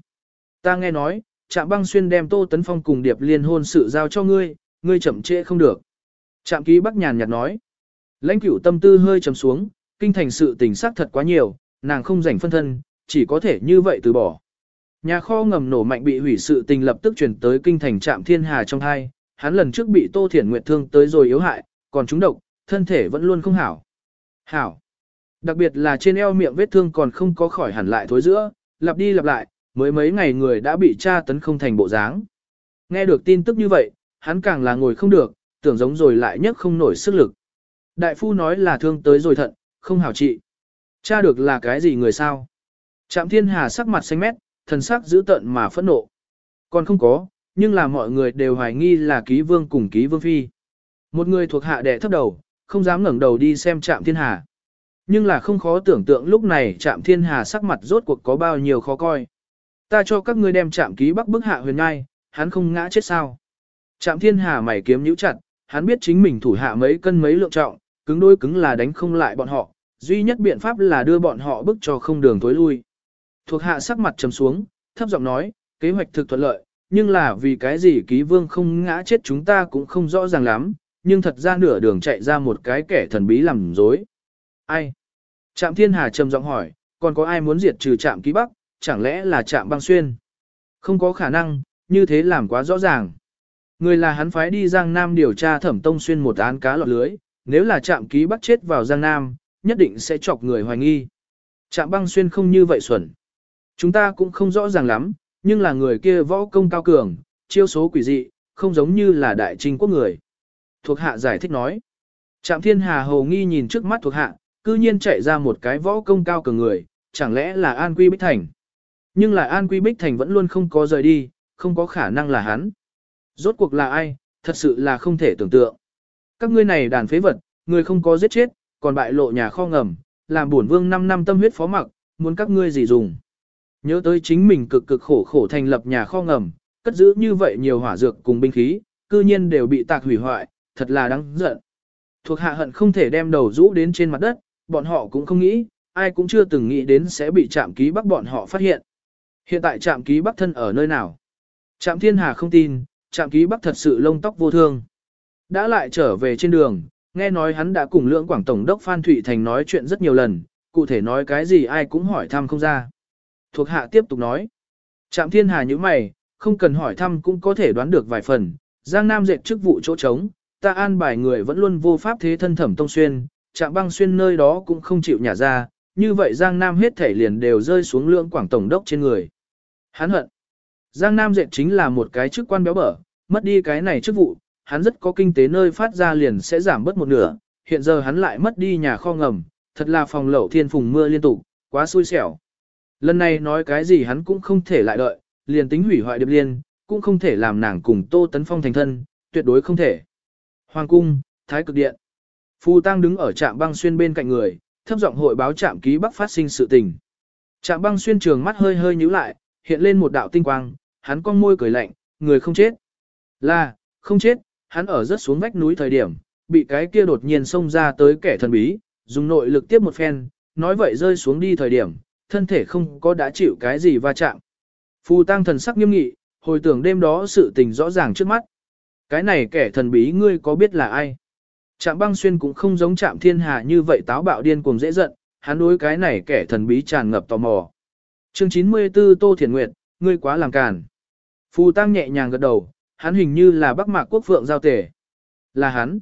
Ta nghe nói, trạm băng xuyên đem tô tấn phong cùng điệp liên hôn sự giao cho ngươi, ngươi chậm trễ không được. Trạm ký bắc nhàn nhạt nói. Lãnh cửu tâm tư hơi trầm xuống, kinh thành sự tình xác thật quá nhiều, nàng không rảnh phân thân, chỉ có thể như vậy từ bỏ. Nhà kho ngầm nổ mạnh bị hủy sự tình lập tức chuyển tới kinh thành trạm thiên hà trong hai, hắn lần trước bị Tô Thiển Nguyệt thương tới rồi yếu hại, còn chúng độc, thân thể vẫn luôn không hảo. Hảo. Đặc biệt là trên eo miệng vết thương còn không có khỏi hẳn lại thối giữa, lặp đi lặp lại, mới mấy ngày người đã bị tra tấn không thành bộ dáng. Nghe được tin tức như vậy, hắn càng là ngồi không được, tưởng giống rồi lại nhất không nổi sức lực. Đại phu nói là thương tới rồi thận, không hảo trị. Cha được là cái gì người sao? Trạm thiên hà sắc mặt xanh mét, thần sắc dữ tợn mà phẫn nộ. Còn không có, nhưng là mọi người đều hoài nghi là ký vương cùng ký vương phi. Một người thuộc hạ đệ thấp đầu, không dám ngẩng đầu đi xem trạm thiên hà. Nhưng là không khó tưởng tượng lúc này trạm thiên hà sắc mặt rốt cuộc có bao nhiêu khó coi. Ta cho các ngươi đem trạm ký bắc bức hạ huyền ngai, hắn không ngã chết sao. Trạm thiên hà mày kiếm nhíu chặt, hắn biết chính mình thủ hạ mấy cân mấy lượng trọng, cứng đôi cứng là đánh không lại bọn họ, duy nhất biện pháp là đưa bọn họ bức cho không đường tối lui. Thuộc hạ sắc mặt trầm xuống, thấp giọng nói, kế hoạch thực thuận lợi, nhưng là vì cái gì ký vương không ngã chết chúng ta cũng không rõ ràng lắm, nhưng thật ra nửa đường chạy ra một cái kẻ thần bí làm dối. Ai? Trạm thiên hà trầm giọng hỏi, còn có ai muốn diệt trừ trạm ký bắc, chẳng lẽ là trạm băng xuyên? Không có khả năng, như thế làm quá rõ ràng. Người là hắn phái đi Giang Nam điều tra thẩm tông xuyên một án cá lọt lưới, nếu là trạm ký bắc chết vào Giang Nam, nhất định sẽ chọc người hoài nghi. Trạm băng xuyên không như vậy xuẩn. Chúng ta cũng không rõ ràng lắm, nhưng là người kia võ công cao cường, chiêu số quỷ dị, không giống như là đại trinh quốc người. Thuộc hạ giải thích nói. Trạm thiên hà hồ nghi nhìn trước mắt thuộc hạ, cư nhiên chạy ra một cái võ công cao cường người, chẳng lẽ là An Quy Bích Thành. Nhưng là An Quy Bích Thành vẫn luôn không có rời đi, không có khả năng là hắn. Rốt cuộc là ai, thật sự là không thể tưởng tượng. Các ngươi này đàn phế vật, người không có giết chết, còn bại lộ nhà kho ngầm, làm bổn vương 5 năm tâm huyết phó mặc, muốn các ngươi gì dùng. Nhớ tới chính mình cực cực khổ khổ thành lập nhà kho ngầm, cất giữ như vậy nhiều hỏa dược cùng binh khí, cư nhiên đều bị tạc hủy hoại, thật là đáng giận. Thuộc hạ hận không thể đem đầu rũ đến trên mặt đất, bọn họ cũng không nghĩ, ai cũng chưa từng nghĩ đến sẽ bị trạm ký bắc bọn họ phát hiện. Hiện tại trạm ký bắc thân ở nơi nào? Trạm thiên hà không tin, trạm ký bắc thật sự lông tóc vô thương. Đã lại trở về trên đường, nghe nói hắn đã cùng lưỡng quảng tổng đốc Phan Thụy Thành nói chuyện rất nhiều lần, cụ thể nói cái gì ai cũng hỏi thăm không ra. Thuộc hạ tiếp tục nói. Trạm thiên hà như mày, không cần hỏi thăm cũng có thể đoán được vài phần. Giang Nam dệt chức vụ chỗ trống, ta an bài người vẫn luôn vô pháp thế thân thẩm tông xuyên, trạm băng xuyên nơi đó cũng không chịu nhả ra, như vậy Giang Nam hết thể liền đều rơi xuống lượng quảng tổng đốc trên người. Hắn hận. Giang Nam dệt chính là một cái chức quan béo bở, mất đi cái này chức vụ, hắn rất có kinh tế nơi phát ra liền sẽ giảm bớt một nửa, hiện giờ hắn lại mất đi nhà kho ngầm, thật là phòng lẩu thiên phùng mưa liên tục, quá xui xẻo. Lần này nói cái gì hắn cũng không thể lại đợi, liền tính hủy hoại điệp liên, cũng không thể làm nàng cùng Tô Tấn Phong thành thân, tuyệt đối không thể. Hoàng cung, Thái cực điện. Phù Tăng đứng ở trạm băng xuyên bên cạnh người, thấp giọng hội báo trạm ký bắc phát sinh sự tình. Trạm băng xuyên trường mắt hơi hơi nhíu lại, hiện lên một đạo tinh quang, hắn cong môi cười lạnh, người không chết. Là, không chết, hắn ở rất xuống vách núi thời điểm, bị cái kia đột nhiên xông ra tới kẻ thần bí, dùng nội lực tiếp một phen, nói vậy rơi xuống đi thời điểm, thân thể không có đã chịu cái gì va chạm. Phù tăng thần sắc nghiêm nghị, hồi tưởng đêm đó sự tình rõ ràng trước mắt. Cái này kẻ thần bí ngươi có biết là ai? Trạm băng xuyên cũng không giống trạm thiên hà như vậy táo bạo điên cuồng dễ giận, hắn đối cái này kẻ thần bí tràn ngập tò mò. Chương 94 Tô thiền Nguyệt, ngươi quá làm càn. Phù tăng nhẹ nhàng gật đầu, hắn hình như là Bắc Mạc Quốc Phượng giao tể. Là hắn.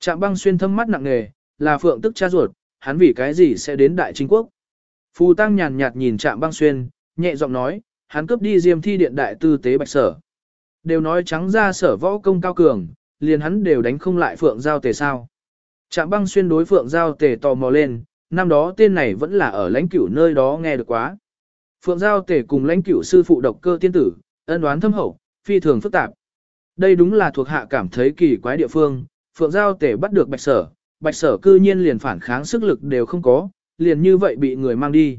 Trạm băng xuyên thâm mắt nặng nề, là Phượng tức cha ruột, hắn vì cái gì sẽ đến Đại Chính Quốc. Phù tăng nhàn nhạt nhìn trạm băng xuyên, nhẹ giọng nói, hắn cướp đi diêm thi điện đại tư tế bạch sở. Đều nói trắng ra sở võ công cao cường, liền hắn đều đánh không lại Phượng Giao Tề sao. Trạm băng xuyên đối Phượng Giao Tề tò mò lên, năm đó tên này vẫn là ở lãnh cửu nơi đó nghe được quá. Phượng Giao Tề cùng lãnh cửu sư phụ độc cơ tiên tử, ân đoán thâm hậu, phi thường phức tạp. Đây đúng là thuộc hạ cảm thấy kỳ quái địa phương, Phượng Giao Tề bắt được bạch sở, bạch sở cư nhiên liền phản kháng sức lực đều không có, liền như vậy bị người mang đi.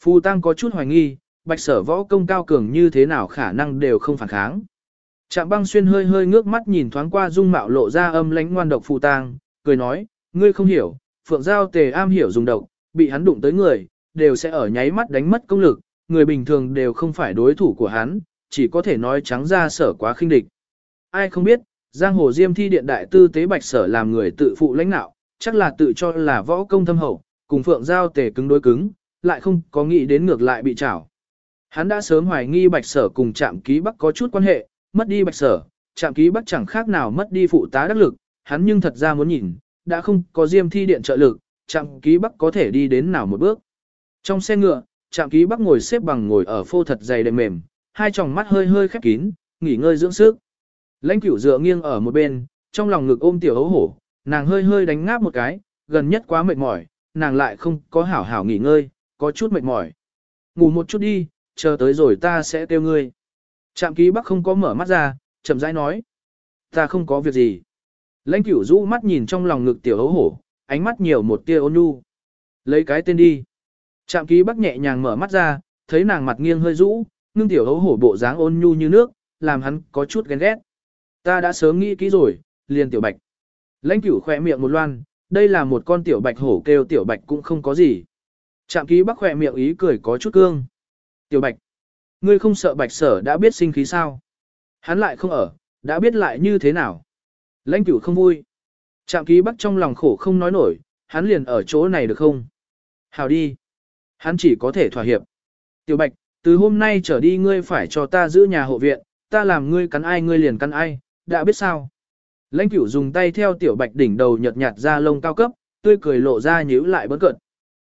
Phù Tăng có chút hoài nghi, bạch sở võ công cao cường như thế nào khả năng đều không phản kháng. Trạm băng xuyên hơi hơi ngước mắt nhìn thoáng qua dung mạo lộ ra âm lãnh ngoan độc phù Tăng, cười nói, ngươi không hiểu, phượng giao tề am hiểu dùng độc, bị hắn đụng tới người, đều sẽ ở nháy mắt đánh mất công lực, người bình thường đều không phải đối thủ của hắn, chỉ có thể nói trắng ra sở quá khinh địch. Ai không biết, giang hồ diêm thi điện đại tư tế bạch sở làm người tự phụ lãnh đạo, chắc là tự cho là võ công thâm hậu, cùng phượng giao tề cứng đối cứng, lại không có nghĩ đến ngược lại bị chảo. Hắn đã sớm hoài nghi bạch sở cùng chạm ký bắc có chút quan hệ, mất đi bạch sở, chạm ký bắc chẳng khác nào mất đi phụ tá đắc lực, hắn nhưng thật ra muốn nhìn, đã không có diêm thi điện trợ lực, chạm ký bắc có thể đi đến nào một bước. Trong xe ngựa, chạm ký bắc ngồi xếp bằng ngồi ở phô thật dày đệm mềm, hai tròng mắt hơi hơi khép kín, nghỉ ngơi dưỡng sức. Lãnh cửu dựa nghiêng ở một bên, trong lòng ngực ôm tiểu hấu hổ, nàng hơi hơi đánh ngáp một cái, gần nhất quá mệt mỏi, nàng lại không có hảo hảo nghỉ ngơi, có chút mệt mỏi. Ngủ một chút đi, chờ tới rồi ta sẽ kêu ngươi. Trạm ký bắc không có mở mắt ra, chậm rãi nói. Ta không có việc gì. Lãnh cửu rũ mắt nhìn trong lòng ngực tiểu hấu hổ, ánh mắt nhiều một tia ôn nhu. Lấy cái tên đi. Trạm ký bắc nhẹ nhàng mở mắt ra, thấy nàng mặt nghiêng hơi rũ, ngưng tiểu hấu hổ bộ dáng ôn nhu như nước, làm hắn có chút ghen ghét. Ta đã sớm nghĩ kỹ rồi, liền tiểu bạch. Lãnh cửu khỏe miệng một loan, đây là một con tiểu bạch hổ kêu tiểu bạch cũng không có gì. Trạm ký bắc khỏe miệng ý cười có chút cương. Tiểu bạch. Ngươi không sợ bạch sở đã biết sinh khí sao? Hắn lại không ở, đã biết lại như thế nào? Lãnh cửu không vui. Trạm ký bắc trong lòng khổ không nói nổi, hắn liền ở chỗ này được không? Hào đi. Hắn chỉ có thể thỏa hiệp. Tiểu bạch, từ hôm nay trở đi ngươi phải cho ta giữ nhà hộ viện, ta làm ngươi cắn ai ngươi liền cắn ai, đã biết sao? Lãnh cửu dùng tay theo tiểu bạch đỉnh đầu nhợt nhạt ra lông cao cấp, tươi cười lộ ra nhíu lại bất cận.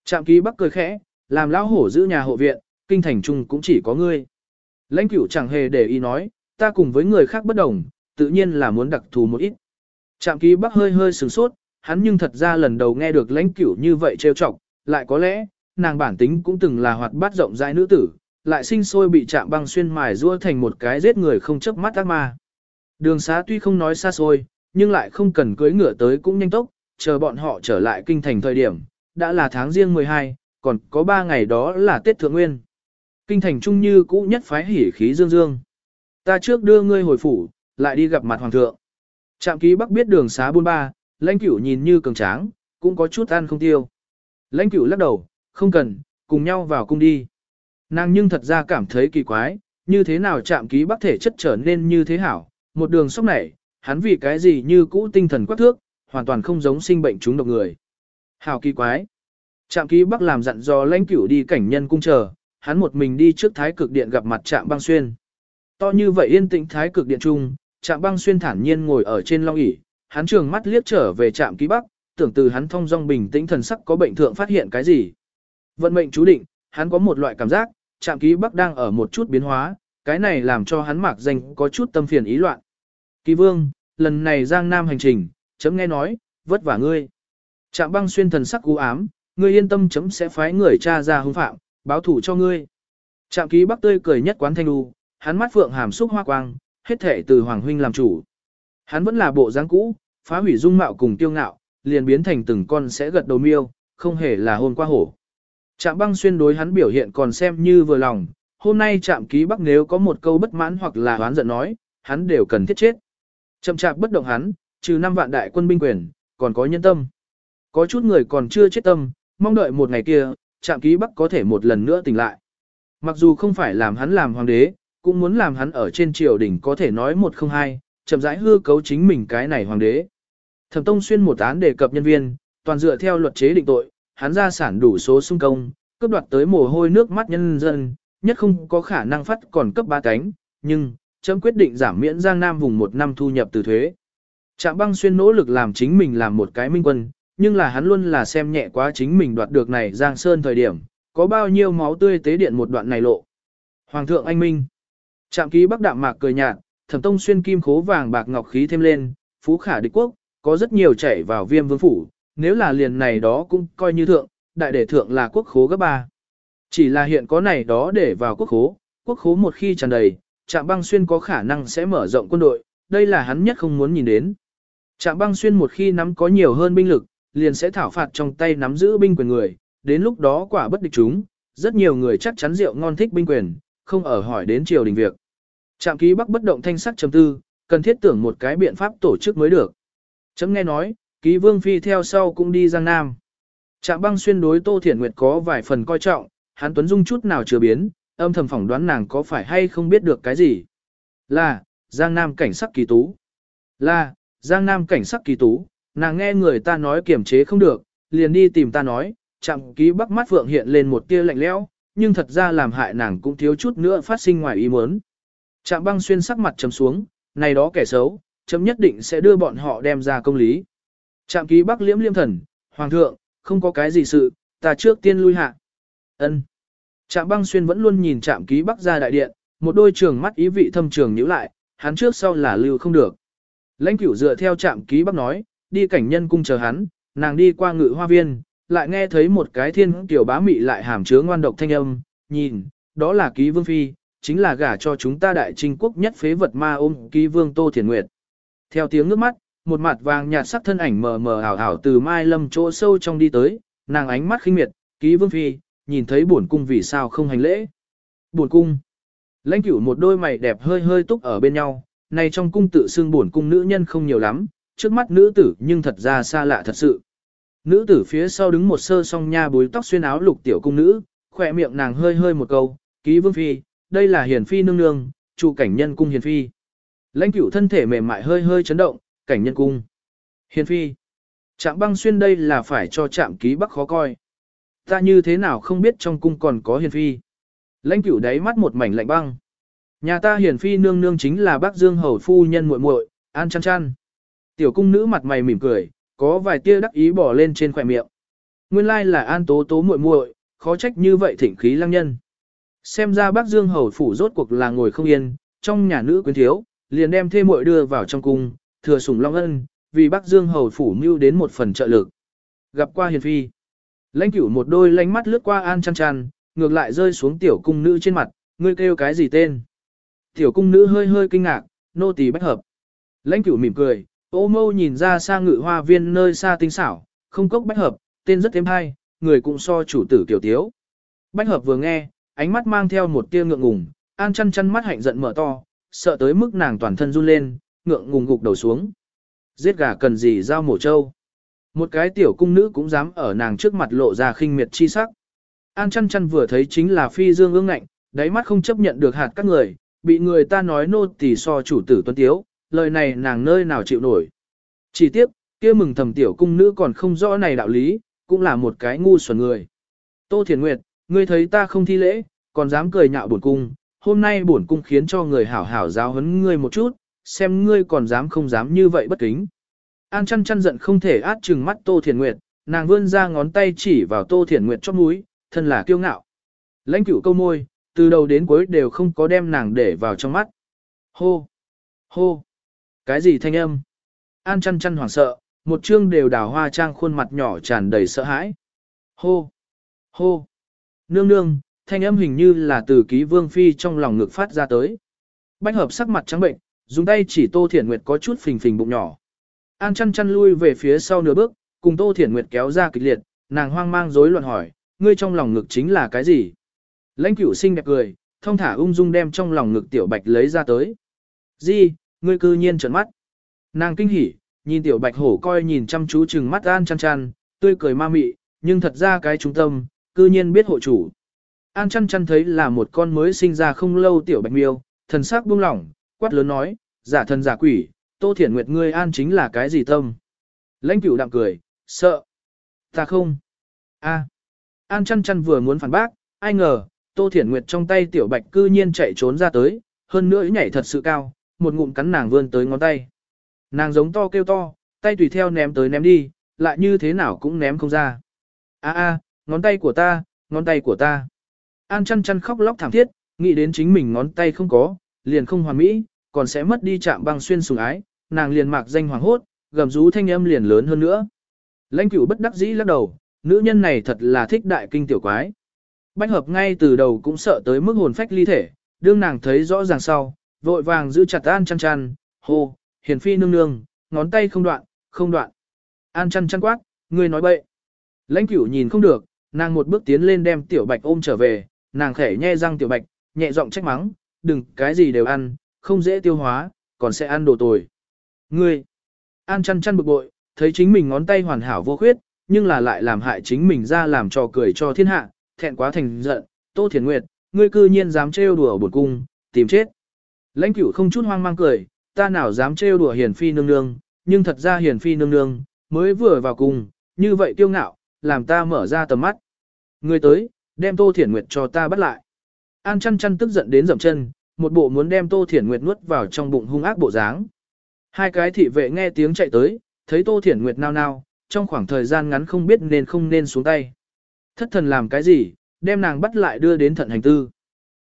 Trạm ký bắc cười khẽ, làm lão hổ giữ nhà hộ viện, kinh thành trung cũng chỉ có ngươi. Lãnh cửu chẳng hề để ý nói, ta cùng với người khác bất đồng, tự nhiên là muốn đặc thù một ít. Trạm ký bắc hơi hơi sửng sốt, hắn nhưng thật ra lần đầu nghe được lãnh cửu như vậy trêu chọc, lại có lẽ, nàng bản tính cũng từng là hoạt bát rộng rãi nữ tử, lại sinh sôi bị chạm băng xuyên mài rua thành một cái giết người không chớp mắt ác ma. Đường xá tuy không nói xa xôi, nhưng lại không cần cưới ngựa tới cũng nhanh tốc, chờ bọn họ trở lại kinh thành thời điểm, đã là tháng riêng 12, còn có 3 ngày đó là Tết Thượng Nguyên. Kinh thành trung như cũ nhất phái hỉ khí dương dương. Ta trước đưa ngươi hồi phủ, lại đi gặp mặt hoàng thượng. Trạm ký bắc biết đường xá buôn ba, lãnh cửu nhìn như cường tráng, cũng có chút ăn không tiêu. Lãnh cửu lắc đầu, không cần, cùng nhau vào cung đi. Nàng nhưng thật ra cảm thấy kỳ quái, như thế nào trạm ký bắc thể chất trở nên như thế hảo, một đường sốc này, hắn vì cái gì như cũ tinh thần quắc thước, hoàn toàn không giống sinh bệnh chúng độc người. Hảo kỳ quái. Trạm ký bắc làm dặn dò lãnh cửu đi cảnh nhân cung chờ, hắn một mình đi trước thái cực điện gặp mặt trạm băng xuyên. To như vậy yên tĩnh thái cực điện trung, trạm băng xuyên thản nhiên ngồi ở trên long ỷ hắn trường mắt liếc trở về trạm ký bắc, tưởng từ hắn thông dong bình tĩnh thần sắc có bệnh thượng phát hiện cái gì. Vận mệnh chú định, hắn có một loại cảm giác, trạm ký bắc đang ở một chút biến hóa, cái này làm cho hắn mạc danh có chút tâm phiền ý loạn. Kỳ vương, lần này giang nam hành trình, chấm nghe nói, vất vả ngươi. Trạm băng xuyên thần sắc cú ám, ngươi yên tâm chấm sẽ phái người cha ra hung phạm, báo thủ cho ngươi. Trạm ký bắc tươi cười nhất quán thanh đu, hắn mắt phượng hàm xúc hoa quang, hết thể từ Hoàng Huynh làm chủ. Hắn vẫn là bộ dáng cũ, phá hủy dung mạo cùng tiêu ngạo, liền biến thành từng con sẽ gật đầu miêu, không hề là hôm qua hổ. Trạm băng xuyên đối hắn biểu hiện còn xem như vừa lòng, hôm nay trạm ký bắc nếu có một câu bất mãn hoặc là oán giận nói, hắn đều cần thiết chết. Chậm chạp bất động hắn, trừ năm vạn đại quân binh quyền, còn có nhân tâm. Có chút người còn chưa chết tâm, mong đợi một ngày kia, trạm ký bắc có thể một lần nữa tỉnh lại. Mặc dù không phải làm hắn làm hoàng đế, cũng muốn làm hắn ở trên triều đình có thể nói một không hai, chậm rãi hư cấu chính mình cái này hoàng đế. Thẩm Tông xuyên một án đề cập nhân viên, toàn dựa theo luật chế định tội, hắn ra sản đủ số xung công, cướp đoạt tới mồ hôi nước mắt nhân dân, nhất không có khả năng phát còn cấp ba cánh, nhưng, chấm quyết định giảm miễn Giang Nam vùng một năm thu nhập từ thuế. Trạm băng xuyên nỗ lực làm chính mình làm một cái minh quân, nhưng là hắn luôn là xem nhẹ quá chính mình đoạt được này Giang Sơn thời điểm, có bao nhiêu máu tươi tế điện một đoạn này lộ. Hoàng thượng anh minh. Trạm ký bắc đạm mạc cười nhạt, thẩm tông xuyên kim khố vàng bạc ngọc khí thêm lên, phú khả địch quốc, có rất nhiều chảy vào viêm vương phủ, nếu là liền này đó cũng coi như thượng, đại đệ thượng là quốc khố gấp ba. Chỉ là hiện có này đó để vào quốc khố, quốc khố một khi tràn đầy, trạm băng xuyên có khả năng sẽ mở rộng quân đội, đây là hắn nhất không muốn nhìn đến. Trạm băng xuyên một khi nắm có nhiều hơn binh lực, liền sẽ thảo phạt trong tay nắm giữ binh quyền người, đến lúc đó quả bất địch chúng, rất nhiều người chắc chắn rượu ngon thích binh quyền, không ở hỏi đến triều đình việc. Trạm ký bắc bất động thanh sắc chấm tư, cần thiết tưởng một cái biện pháp tổ chức mới được. Chấm nghe nói, ký vương phi theo sau cũng đi Giang Nam. Trạm băng xuyên đối Tô Thiển Nguyệt có vài phần coi trọng, hắn tuấn dung chút nào chưa biến, âm thầm phỏng đoán nàng có phải hay không biết được cái gì. Là, Giang Nam cảnh sắc kỳ tú. Là, Giang Nam cảnh sắc kỳ tú, nàng nghe người ta nói kiềm chế không được, liền đi tìm ta nói, chạm ký bắc mắt vượng hiện lên một tia lạnh lẽo, nhưng thật ra làm hại nàng cũng thiếu chút nữa phát sinh ngoài ý muốn. Trạm băng xuyên sắc mặt chấm xuống, này đó kẻ xấu, chấm nhất định sẽ đưa bọn họ đem ra công lý. Trạm ký bắc liễm liêm thần, hoàng thượng, không có cái gì sự, ta trước tiên lui hạ. ân Trạm băng xuyên vẫn luôn nhìn trạm ký bắc ra đại điện, một đôi trường mắt ý vị thâm trường nhíu lại, hắn trước sau là lưu không được. Lãnh cửu dựa theo trạm ký bắc nói, đi cảnh nhân cung chờ hắn, nàng đi qua ngự hoa viên, lại nghe thấy một cái thiên tiểu bá mị lại hàm chứa ngoan độc thanh âm, nhìn, đó là ký vương phi, chính là gả cho chúng ta đại trinh quốc nhất phế vật ma ôm ký vương Tô Thiền Nguyệt. Theo tiếng nước mắt, một mặt vàng nhạt sắc thân ảnh mờ mờ ảo ảo từ mai lâm chỗ sâu trong đi tới, nàng ánh mắt khinh miệt, ký vương phi, nhìn thấy bổn cung vì sao không hành lễ. Bổn cung. Lãnh cửu một đôi mày đẹp hơi hơi túc ở bên nhau, này trong cung tự xưng bổn cung nữ nhân không nhiều lắm, trước mắt nữ tử nhưng thật ra xa lạ thật sự. Nữ tử phía sau đứng một sơ song nha búi tóc xuyên áo lục tiểu cung nữ, khỏe miệng nàng hơi hơi một câu, ký vương phi, đây là hiền phi nương nương, chủ cảnh nhân cung hiền phi. Lãnh cửu thân thể mềm mại hơi hơi chấn động, cảnh nhân cung. Hiền phi. Trạm băng xuyên đây là phải cho trạm ký bắc khó coi. Ta như thế nào không biết trong cung còn có hiền phi. Lãnh cửu đáy mắt một mảnh lạnh băng. Nhà ta hiền phi nương nương chính là bác dương hầu phu nhân muội muội, an chăn chăn. Tiểu cung nữ mặt mày mỉm cười, có vài tia đắc ý bỏ lên trên khỏe miệng. Nguyên lai là an tố tố muội muội, khó trách như vậy thỉnh khí lăng nhân. Xem ra bác Dương Hầu phủ rốt cuộc là ngồi không yên, trong nhà nữ quyến thiếu, liền đem thêm muội đưa vào trong cung, thừa sủng long ân, vì bác Dương Hầu phủ mưu đến một phần trợ lực. Gặp qua hiền phi. Lãnh cửu một đôi lánh mắt lướt qua an chăn chăn, ngược lại rơi xuống tiểu cung nữ trên mặt, ngươi kêu cái gì tên. Tiểu cung nữ hơi hơi kinh ngạc, nô tỳ bách hợp. Lãnh cửu mỉm cười, ô mâu nhìn ra xa ngự hoa viên nơi xa tinh xảo, không cốc bách hợp, tên rất thêm hay, người cũng so chủ tử tiểu tiếu. Bách hợp vừa nghe, ánh mắt mang theo một tia ngượng ngùng, an chăn chăn mắt hạnh giận mở to, sợ tới mức nàng toàn thân run lên, ngượng ngùng gục đầu xuống. Giết gà cần gì giao mổ trâu. Một cái tiểu cung nữ cũng dám ở nàng trước mặt lộ ra khinh miệt chi sắc. An chăn chăn vừa thấy chính là phi dương ương ngạnh, đáy mắt không chấp nhận được hạt các người, bị người ta nói nô tỳ so chủ tử tuân tiếu, lời này nàng nơi nào chịu nổi. Chỉ tiếc, kia mừng thầm tiểu cung nữ còn không rõ này đạo lý, cũng là một cái ngu xuẩn người. Tô Thiền Nguyệt, ngươi thấy ta không thi lễ, còn dám cười nhạo bổn cung, hôm nay bổn cung khiến cho người hảo hảo giáo huấn ngươi một chút, xem ngươi còn dám không dám như vậy bất kính. An chăn chăn giận không thể át trừng mắt Tô Thiền Nguyệt, nàng vươn ra ngón tay chỉ vào Tô Thiền Nguyệt chóp mũi, thân là kiêu ngạo. Lãnh cửu câu môi, từ đầu đến cuối đều không có đem nàng để vào trong mắt. Hô! Hô! Cái gì thanh âm? An chăn chăn hoảng sợ, một chương đều đào hoa trang khuôn mặt nhỏ tràn đầy sợ hãi. Hô! Hô! Nương nương, thanh âm hình như là từ ký vương phi trong lòng ngực phát ra tới. Bách hợp sắc mặt trắng bệnh, dùng tay chỉ tô thiển nguyệt có chút phình phình bụng nhỏ. An chăn chăn lui về phía sau nửa bước, cùng Tô Thiển Nguyệt kéo ra kịch liệt, nàng hoang mang rối loạn hỏi, ngươi trong lòng ngực chính là cái gì? Lãnh cửu xinh đẹp cười, thông thả ung dung đem trong lòng ngực tiểu bạch lấy ra tới. Di, ngươi cư nhiên trợn mắt. Nàng kinh hỉ, nhìn tiểu bạch hổ coi nhìn chăm chú chừng mắt an chăn chăn, tươi cười ma mị, nhưng thật ra cái trung tâm, cư nhiên biết hộ chủ. An chăn chăn thấy là một con mới sinh ra không lâu tiểu bạch miêu, thần sắc buông lỏng, quát lớn nói, giả thần giả quỷ, tô thiển nguyệt ngươi an chính là cái gì tâm. Lãnh cửu đạm cười, sợ. Ta không. a An chăn chăn vừa muốn phản bác, ai ngờ, tô thiển nguyệt trong tay tiểu bạch cư nhiên chạy trốn ra tới, hơn nữa nhảy thật sự cao, một ngụm cắn nàng vươn tới ngón tay. Nàng giống to kêu to, tay tùy theo ném tới ném đi, lại như thế nào cũng ném không ra. A a, ngón tay của ta, ngón tay của ta. An chăn chăn khóc lóc thảm thiết, nghĩ đến chính mình ngón tay không có, liền không hoàn mỹ, còn sẽ mất đi chạm băng xuyên sùng ái, nàng liền mạc danh hoàng hốt, gầm rú thanh âm liền lớn hơn nữa. Lãnh cửu bất đắc dĩ lắc đầu, nữ nhân này thật là thích đại kinh tiểu quái. Bách hợp ngay từ đầu cũng sợ tới mức hồn phách ly thể, đương nàng thấy rõ ràng sau, vội vàng giữ chặt an chăn chăn, hô, hiền phi nương nương, ngón tay không đoạn, không đoạn. An chăn chăn quát, ngươi nói bậy. Lãnh cửu nhìn không được, nàng một bước tiến lên đem tiểu bạch ôm trở về, nàng khẽ nhe răng tiểu bạch, nhẹ giọng trách mắng, đừng cái gì đều ăn, không dễ tiêu hóa, còn sẽ ăn đồ tồi. Ngươi, an chăn chăn bực bội, thấy chính mình ngón tay hoàn hảo vô khuyết, nhưng là lại làm hại chính mình ra làm trò cười cho thiên hạ, thẹn quá thành giận, Tô Thiền Nguyệt, ngươi cư nhiên dám trêu đùa bột cung, tìm chết. Lãnh cửu không chút hoang mang cười, ta nào dám trêu đùa hiền phi nương nương, nhưng thật ra hiền phi nương nương, mới vừa vào cùng, như vậy kiêu ngạo, làm ta mở ra tầm mắt. Ngươi tới, đem Tô Thiển Nguyệt cho ta bắt lại. An chăn chăn tức giận đến dậm chân, một bộ muốn đem Tô Thiển Nguyệt nuốt vào trong bụng hung ác bộ dáng. Hai cái thị vệ nghe tiếng chạy tới, thấy Tô Thiển Nguyệt nao nao, trong khoảng thời gian ngắn không biết nên không nên xuống tay. Thất thần làm cái gì, đem nàng bắt lại đưa đến thận hành tư.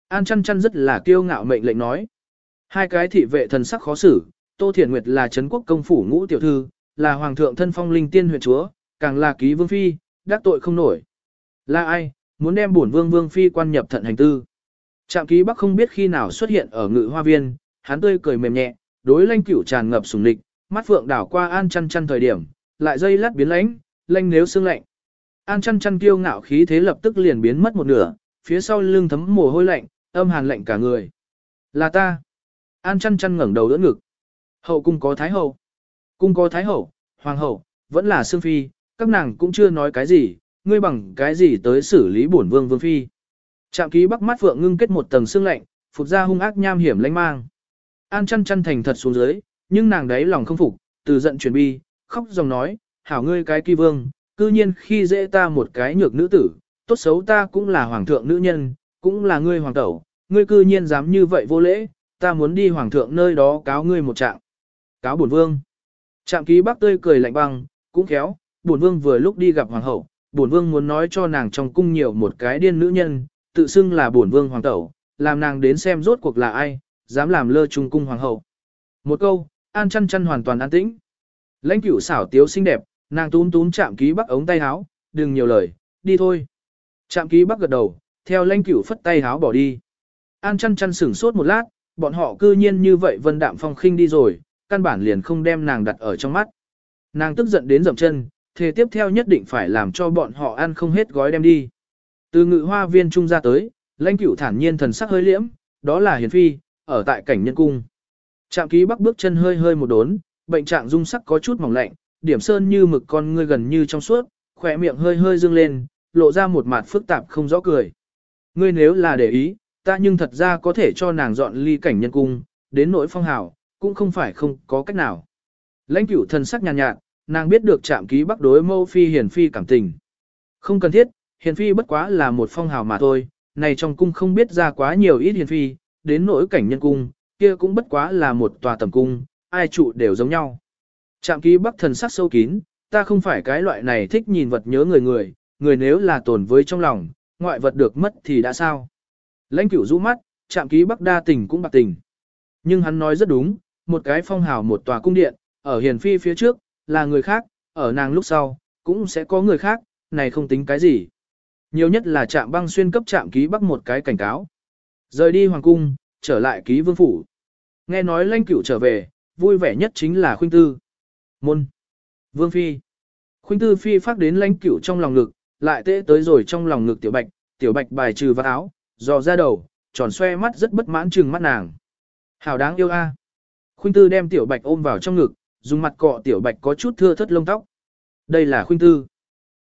An chăn chăn rất là kiêu ngạo mệnh lệnh nói. Hai cái thị vệ thần sắc khó xử, Tô Thiển Nguyệt là Trấn quốc công phủ ngũ tiểu thư, là hoàng thượng thân phong linh tiên huyện chúa, càng là ký vương phi, đắc tội không nổi. Là ai, muốn đem bổn vương vương phi quan nhập thận hành tư. Trạm ký bắc không biết khi nào xuất hiện ở ngự hoa viên, hắn tươi cười mềm nhẹ, đối lanh cửu tràn ngập sùng địch, mắt phượng đảo qua an chăn chăn thời điểm, lại dây lát biến lãnh, lanh nếu xương lạnh. An chăn chăn kiêu ngạo khí thế lập tức liền biến mất một nửa, phía sau lưng thấm mồ hôi lạnh, âm hàn lạnh cả người. Là ta. An chăn chăn ngẩng đầu đỡ ngực. Hậu cung có thái hậu. Cung có thái hậu, hoàng hậu, vẫn là xương phi, các nàng cũng chưa nói cái gì, ngươi bằng cái gì tới xử lý bổn vương vương phi. Trạm ký bắc mắt phượng ngưng kết một tầng xương lạnh, phục ra hung ác nham hiểm lanh mang. An chăn chăn thành thật xuống dưới, nhưng nàng đấy lòng không phục, từ giận chuyển bi, khóc dòng nói, hảo ngươi cái kỳ vương, cư nhiên khi dễ ta một cái nhược nữ tử, tốt xấu ta cũng là hoàng thượng nữ nhân, cũng là ngươi hoàng tẩu, ngươi cư nhiên dám như vậy vô lễ, ta muốn đi hoàng thượng nơi đó cáo ngươi một trạng. Cáo bổn vương. Trạm ký bác tươi cười lạnh băng, cũng khéo, bổn vương vừa lúc đi gặp hoàng hậu, bổn vương muốn nói cho nàng trong cung nhiều một cái điên nữ nhân, tự xưng là bổn vương hoàng tẩu, làm nàng đến xem rốt cuộc là ai, dám làm lơ trung cung hoàng hậu. Một câu, an chăn chăn hoàn toàn an tĩnh. Lãnh cửu xảo tiếu xinh đẹp, nàng tún tún chạm ký bắc ống tay háo đừng nhiều lời, đi thôi. Chạm ký bắc gật đầu, theo lãnh cửu phất tay háo bỏ đi. An chăn chăn sửng sốt một lát, bọn họ cư nhiên như vậy vân đạm phong khinh đi rồi, căn bản liền không đem nàng đặt ở trong mắt. Nàng tức giận đến dậm chân, thề tiếp theo nhất định phải làm cho bọn họ ăn không hết gói đem đi. Từ ngự hoa viên trung ra tới, lãnh cửu thản nhiên thần sắc hơi liễm, đó là hiền phi, ở tại cảnh nhân cung. Trạm ký bắc bước chân hơi hơi một đốn, bệnh trạng dung sắc có chút mỏng lạnh, điểm sơn như mực con ngươi gần như trong suốt, khỏe miệng hơi hơi dương lên, lộ ra một mặt phức tạp không rõ cười. Ngươi nếu là để ý, ta nhưng thật ra có thể cho nàng dọn ly cảnh nhân cung, đến nỗi phong hào, cũng không phải không có cách nào. Lãnh cửu thần sắc nhàn nhạt, nhạt, nàng biết được trạm ký bắc đối mâu phi hiền phi cảm tình. Không cần thiết, hiền phi bất quá là một phong hào mà thôi, này trong cung không biết ra quá nhiều ít hiền phi, đến nỗi cảnh nhân cung, kia cũng bất quá là một tòa tầm cung, ai trụ đều giống nhau. Trạm ký bắc thần sắc sâu kín, ta không phải cái loại này thích nhìn vật nhớ người người, người nếu là tồn với trong lòng, ngoại vật được mất thì đã sao. Lãnh cửu rũ mắt, trạm ký bắc đa tình cũng bạc tình. Nhưng hắn nói rất đúng, một cái phong hào một tòa cung điện, ở hiền phi phía trước, là người khác, ở nàng lúc sau, cũng sẽ có người khác, này không tính cái gì. Nhiều nhất là trạm băng xuyên cấp trạm ký bắc một cái cảnh cáo. Rời đi hoàng cung, trở lại ký vương phủ. Nghe nói lanh cửu trở về, vui vẻ nhất chính là khuynh tư. Môn. Vương Phi. Khuynh Tư Phi phát đến lãnh cửu trong lòng ngực, lại tệ tới rồi trong lòng ngực Tiểu Bạch, Tiểu Bạch bài trừ vào áo, dò ra đầu, tròn xoe mắt rất bất mãn trừng mắt nàng. Hảo đáng yêu a. Khuynh Tư đem Tiểu Bạch ôm vào trong ngực, dùng mặt cọ Tiểu Bạch có chút thưa thất lông tóc. Đây là Khuynh Tư.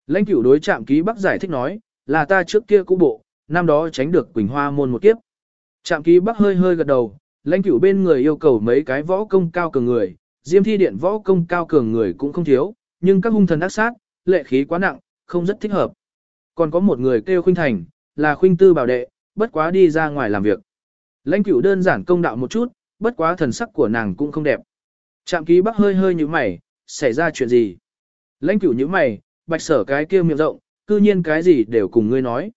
Lãnh cửu đối chạm ký bắc giải thích nói, là ta trước kia cũ bộ, năm đó tránh được Quỳnh Hoa môn một kiếp. Trạm ký bắc hơi hơi gật đầu, lãnh cửu bên người yêu cầu mấy cái võ công cao cường người, diêm thi điện võ công cao cường người cũng không thiếu, nhưng các hung thần ác sát, lệ khí quá nặng, không rất thích hợp. Còn có một người kêu khuynh thành, là khuynh tư bảo đệ, bất quá đi ra ngoài làm việc. Lãnh cửu đơn giản công đạo một chút, bất quá thần sắc của nàng cũng không đẹp. Trạm ký bắc hơi hơi như mày, xảy ra chuyện gì? Lãnh cửu như mày, bạch sở cái kia miệng rộng, cư nhiên cái gì đều cùng ngươi nói.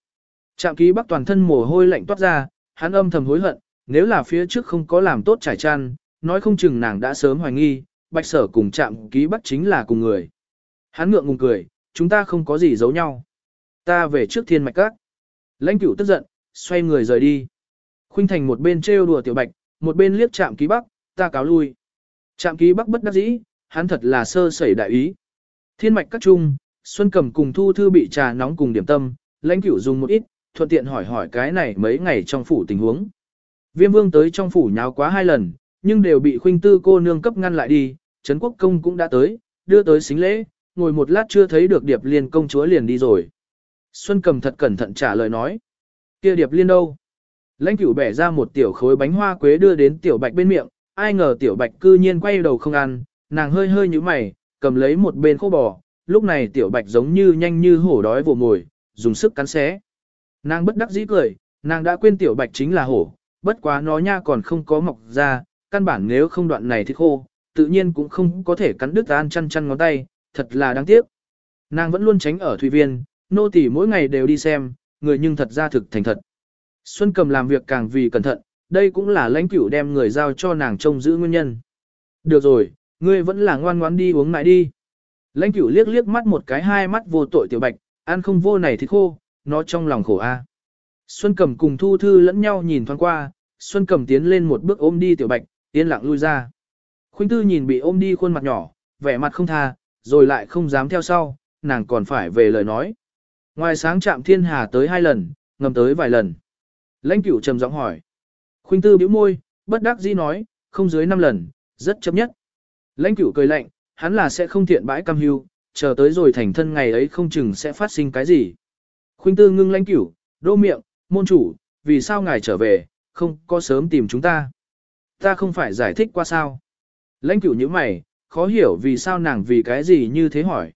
Trạm ký bắc toàn thân mồ hôi lạnh toát ra, hắn âm thầm hối hận, nếu là phía trước không có làm tốt trải chăn, nói không chừng nàng đã sớm hoài nghi, bạch sở cùng trạm ký bắc chính là cùng người. Hắn ngượng ngùng cười, chúng ta không có gì giấu nhau. Ta về trước thiên mạch các. Lãnh cửu tức giận, xoay người rời đi. Khuynh thành một bên trêu đùa tiểu bạch, một bên liếc trạm ký bắc, ta cáo lui. Trạm ký bắc bất đắc dĩ, hắn thật là sơ sẩy đại ý. Thiên mạch các trung, Xuân Cầm cùng Thu Thư bị trà nóng cùng điểm tâm, lãnh cửu dùng một ít, thuận tiện hỏi hỏi cái này mấy ngày trong phủ tình huống. Viêm vương tới trong phủ nháo quá hai lần, nhưng đều bị khuynh tư cô nương cấp ngăn lại đi, Trấn Quốc Công cũng đã tới, đưa tới xính lễ, ngồi một lát chưa thấy được Điệp Liên công chúa liền đi rồi. Xuân cầm thật cẩn thận trả lời nói. kia Điệp Liên đâu? Lãnh cửu bẻ ra một tiểu khối bánh hoa quế đưa đến tiểu bạch bên miệng, ai ngờ tiểu bạch cư nhiên quay đầu không ăn, nàng hơi hơi như mày, cầm lấy một bên khô bò, lúc này tiểu bạch giống như nhanh như hổ đói vồ mồi, dùng sức cắn xé. Nàng bất đắc dĩ cười, nàng đã quên tiểu bạch chính là hổ, bất quá nó nha còn không có mọc ra, căn bản nếu không đoạn này thì khô, tự nhiên cũng không có thể cắn đứt an chăn chăn ngón tay, thật là đáng tiếc. Nàng vẫn luôn tránh ở thủy viên, nô tỳ mỗi ngày đều đi xem, người nhưng thật ra thực thành thật. Xuân cầm làm việc càng vì cẩn thận, đây cũng là lãnh cửu đem người giao cho nàng trông giữ nguyên nhân. Được rồi, ngươi vẫn là ngoan ngoãn đi uống lại đi. Lãnh cửu liếc liếc mắt một cái hai mắt vô tội tiểu bạch, ăn không vô này thì khô, nó trong lòng khổ a. Xuân Cẩm cùng Thu Thư lẫn nhau nhìn thoáng qua, Xuân Cẩm tiến lên một bước ôm đi Tiểu Bạch, yên lặng lui ra. Khuynh Tư nhìn bị ôm đi khuôn mặt nhỏ, vẻ mặt không tha, rồi lại không dám theo sau, nàng còn phải về lời nói. Ngoài sáng chạm thiên hà tới hai lần, ngầm tới vài lần. Lãnh cửu trầm giọng hỏi. Khuynh Tư bĩu môi, bất đắc dĩ nói, không dưới năm lần, rất chấp nhất. Lãnh cửu cười lạnh, hắn là sẽ không thiện bãi cam hưu, chờ tới rồi thành thân ngày ấy không chừng sẽ phát sinh cái gì. Khuynh Tư ngưng lãnh cửu, đô miệng, môn chủ, vì sao ngài trở về, không có sớm tìm chúng ta. Ta không phải giải thích qua sao. Lãnh cửu như mày, khó hiểu vì sao nàng vì cái gì như thế hỏi.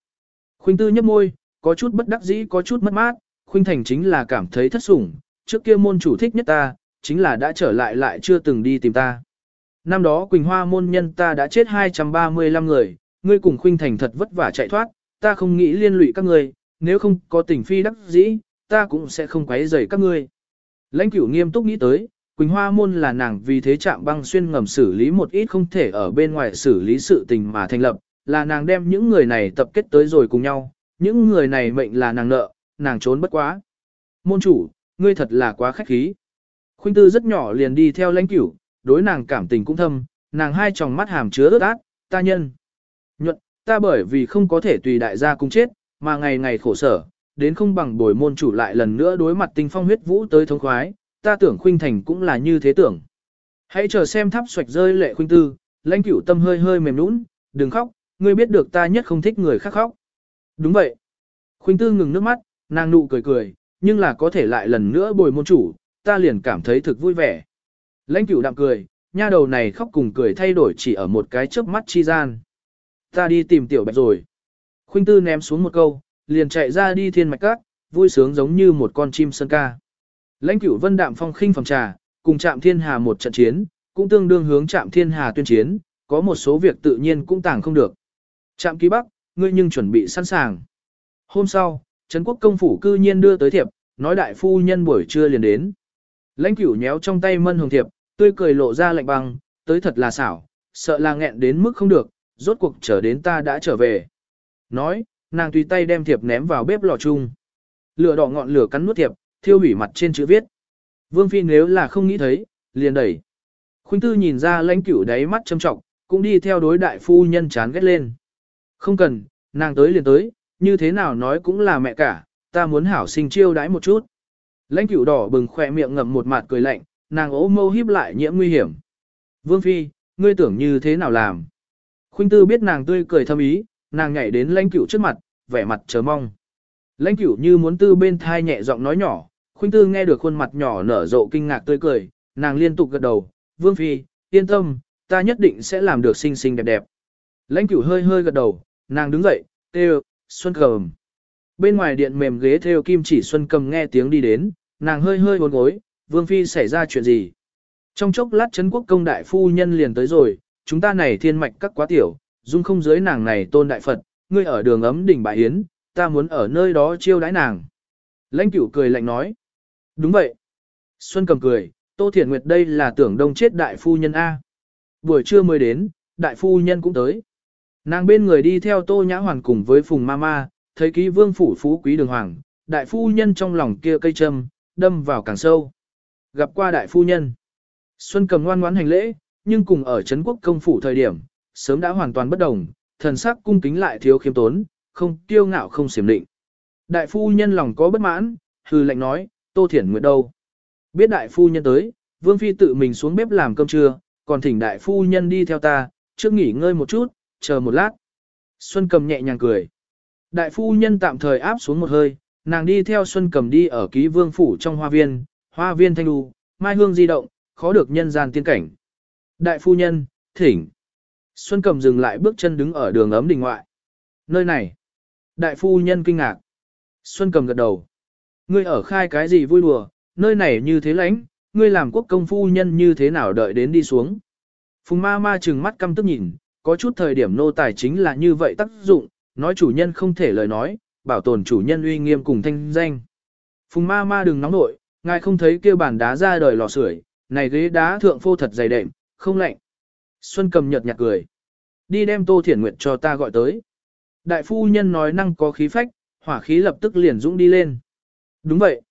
Khuynh tư nhấp môi, có chút bất đắc dĩ có chút mất mát, khuynh thành chính là cảm thấy thất sủng, trước kia môn chủ thích nhất ta, chính là đã trở lại lại chưa từng đi tìm ta. Năm đó Quỳnh Hoa môn nhân ta đã chết 235 người, ngươi cùng khuynh thành thật vất vả chạy thoát, ta không nghĩ liên lụy các ngươi, nếu không có tình phi đắc dĩ, ta cũng sẽ không quấy rầy các ngươi. Lãnh cửu nghiêm túc nghĩ tới, Quỳnh Hoa Môn là nàng vì thế chạm băng xuyên ngầm xử lý một ít không thể ở bên ngoài xử lý sự tình mà thành lập, là nàng đem những người này tập kết tới rồi cùng nhau, những người này mệnh là nàng nợ, nàng trốn bất quá. Môn chủ, ngươi thật là quá khách khí. Khuynh tư rất nhỏ liền đi theo lãnh cửu, đối nàng cảm tình cũng thâm, nàng hai tròng mắt hàm chứa ướt át, ta nhân. Nhuận, ta bởi vì không có thể tùy đại gia cùng chết, mà ngày ngày khổ sở, đến không bằng bồi môn chủ lại lần nữa đối mặt tinh phong huyết vũ tới thống khoái, ta tưởng khuynh thành cũng là như thế tưởng. Hãy chờ xem tháp xoạch rơi lệ khuynh tư, lãnh cửu tâm hơi hơi mềm nũng, đừng khóc, ngươi biết được ta nhất không thích người khác khóc. Đúng vậy. Khuynh tư ngừng nước mắt, nàng nụ cười cười, nhưng là có thể lại lần nữa bồi môn chủ, ta liền cảm thấy thực vui vẻ. Lãnh cửu đạm cười, nha đầu này khóc cùng cười thay đổi chỉ ở một cái chớp mắt chi gian. Ta đi tìm tiểu bạch rồi. Khuynh tư ném xuống một câu, liền chạy ra đi thiên mạch các, vui sướng giống như một con chim sơn ca. Lãnh cửu vân đạm phong khinh phòng trà, cùng Trạm thiên hà một trận chiến, cũng tương đương hướng Trạm thiên hà tuyên chiến, có một số việc tự nhiên cũng tàng không được. Trạm ký bắc, ngươi nhưng chuẩn bị sẵn sàng. Hôm sau, Trấn quốc công phủ cư nhiên đưa tới thiệp, nói đại phu nhân buổi trưa liền đến. Lãnh cửu nhéo trong tay mân hồng thiệp, tươi cười lộ ra lạnh băng, tới thật là xảo, sợ là nghẹn đến mức không được, rốt cuộc chờ đến ta đã trở về. Nói, nàng tùy tay đem thiệp ném vào bếp lò chung. Lửa đỏ ngọn lửa cắn nuốt thiệp, thiêu hủy mặt trên chữ viết. Vương Phi nếu là không nghĩ thấy, liền đẩy. Khuynh tư nhìn ra lãnh cửu đáy mắt châm trọng, cũng đi theo đối đại phu nhân chán ghét lên. Không cần, nàng tới liền tới, như thế nào nói cũng là mẹ cả, ta muốn hảo sinh chiêu đãi một chút. Lãnh cửu đỏ bừng khỏe miệng ngậm một mặt cười lạnh, nàng ố mâu híp lại nhiễm nguy hiểm. Vương Phi, ngươi tưởng như thế nào làm? Khuynh tư biết nàng tươi cười thâm ý, nàng nhảy đến lãnh cửu trước mặt, vẻ mặt chờ mong. Lãnh cửu như muốn tư bên thai nhẹ giọng nói nhỏ, khuynh tư nghe được khuôn mặt nhỏ nở rộ kinh ngạc tươi cười, nàng liên tục gật đầu, Vương Phi, yên tâm, ta nhất định sẽ làm được xinh xinh đẹp đẹp. Lãnh cửu hơi hơi gật đầu, nàng đứng dậy, kêu, Xuân Cầm. Bên ngoài điện mềm ghế theo kim chỉ Xuân Cầm nghe tiếng đi đến, nàng hơi hơi bốn gối, Vương Phi xảy ra chuyện gì? Trong chốc lát Trấn quốc công đại phu nhân liền tới rồi, chúng ta này thiên mạch các quá tiểu, dung không dưới nàng này tôn đại Phật, ngươi ở đường ấm đỉnh bại yến, ta muốn ở nơi đó chiêu đãi nàng. Lãnh cửu cười lạnh nói. Đúng vậy. Xuân cầm cười, Tô Thiển Nguyệt đây là tưởng đông chết đại phu nhân A. Buổi trưa mới đến, đại phu nhân cũng tới. Nàng bên người đi theo Tô Nhã Hoàn cùng với Phùng Mama, thấy ký vương phủ phú quý đường hoàng, đại phu nhân trong lòng kia cây châm, đâm vào càng sâu. Gặp qua đại phu nhân. Xuân cầm ngoan ngoãn hành lễ, nhưng cùng ở Trấn quốc công phủ thời điểm, sớm đã hoàn toàn bất đồng, thần sắc cung kính lại thiếu khiêm tốn, không kiêu ngạo không xiểm định. Đại phu nhân lòng có bất mãn, hư lệnh nói, Tô Thiển Nguyệt đâu? Biết đại phu nhân tới, Vương Phi tự mình xuống bếp làm cơm trưa, còn thỉnh đại phu nhân đi theo ta, trước nghỉ ngơi một chút, chờ một lát. Xuân cầm nhẹ nhàng cười. Đại phu nhân tạm thời áp xuống một hơi, nàng đi theo Xuân cầm đi ở ký vương phủ trong hoa viên, hoa viên thanh đu, mai hương di động, khó được nhân gian tiên cảnh. Đại phu nhân, thỉnh. Xuân cầm dừng lại bước chân đứng ở đường ấm đình ngoại. Nơi này. Đại phu nhân kinh ngạc. Xuân cầm gật đầu. Ngươi ở khai cái gì vui đùa, nơi này như thế lãnh, ngươi làm quốc công phu nhân như thế nào đợi đến đi xuống. Phùng ma ma trừng mắt căm tức nhìn, có chút thời điểm nô tài chính là như vậy tác dụng, nói chủ nhân không thể lời nói, bảo tồn chủ nhân uy nghiêm cùng thanh danh. Phùng ma ma đừng nóng nội, ngài không thấy kêu bàn đá ra đời lò sưởi, này ghế đá thượng phô thật dày đệm, không lạnh. Xuân cầm nhật nhạt cười. Đi đem Tô Thiển Nguyệt cho ta gọi tới. Đại phu nhân nói năng có khí phách, hỏa khí lập tức liền dũng đi lên. Đúng vậy.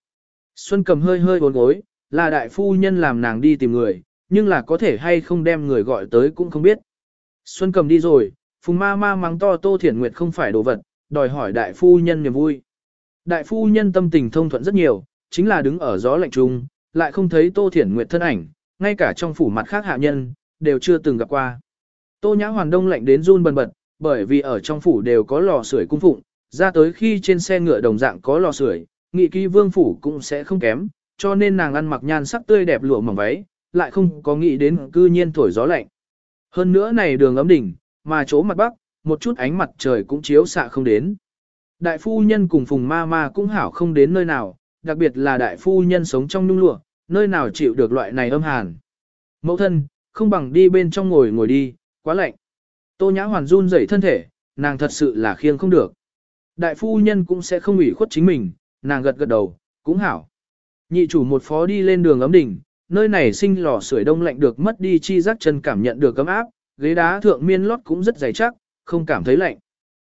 Xuân cầm hơi hơi bốn gối, là đại phu nhân làm nàng đi tìm người, nhưng là có thể hay không đem người gọi tới cũng không biết. Xuân cầm đi rồi, phùng ma ma mắng to Tô Thiển Nguyệt không phải đồ vật, đòi hỏi đại phu nhân niềm vui. Đại phu nhân tâm tình thông thuận rất nhiều, chính là đứng ở gió lạnh trung, lại không thấy Tô Thiển Nguyệt thân ảnh, ngay cả trong phủ mặt khác hạ nhân, đều chưa từng gặp qua. Tô Nhã Hoàn Đông lạnh đến run bần bật, bởi vì ở trong phủ đều có lò sưởi cung phụng, ra tới khi trên xe ngựa đồng dạng có lò sưởi, nghị ký vương phủ cũng sẽ không kém, cho nên nàng ăn mặc nhan sắc tươi đẹp lụa mỏng váy, lại không có nghĩ đến cư nhiên thổi gió lạnh. Hơn nữa này đường ấm đỉnh, mà chỗ mặt bắc, một chút ánh mặt trời cũng chiếu xạ không đến. Đại phu nhân cùng phùng ma ma cũng hảo không đến nơi nào, đặc biệt là đại phu nhân sống trong nhung lụa, nơi nào chịu được loại này âm hàn. Mẫu thân, không bằng đi bên trong ngồi ngồi đi, quá lạnh. Tô Nhã Hoàn run rẩy thân thể, nàng thật sự là khiêng không được. Đại phu nhân cũng sẽ không ủy khuất chính mình, nàng gật gật đầu, cũng hảo. Nhị chủ một phó đi lên đường ấm đỉnh, nơi này sinh lò sưởi đông lạnh được mất đi chi giác chân cảm nhận được ấm áp, ghế đá thượng miên lót cũng rất dày chắc, không cảm thấy lạnh.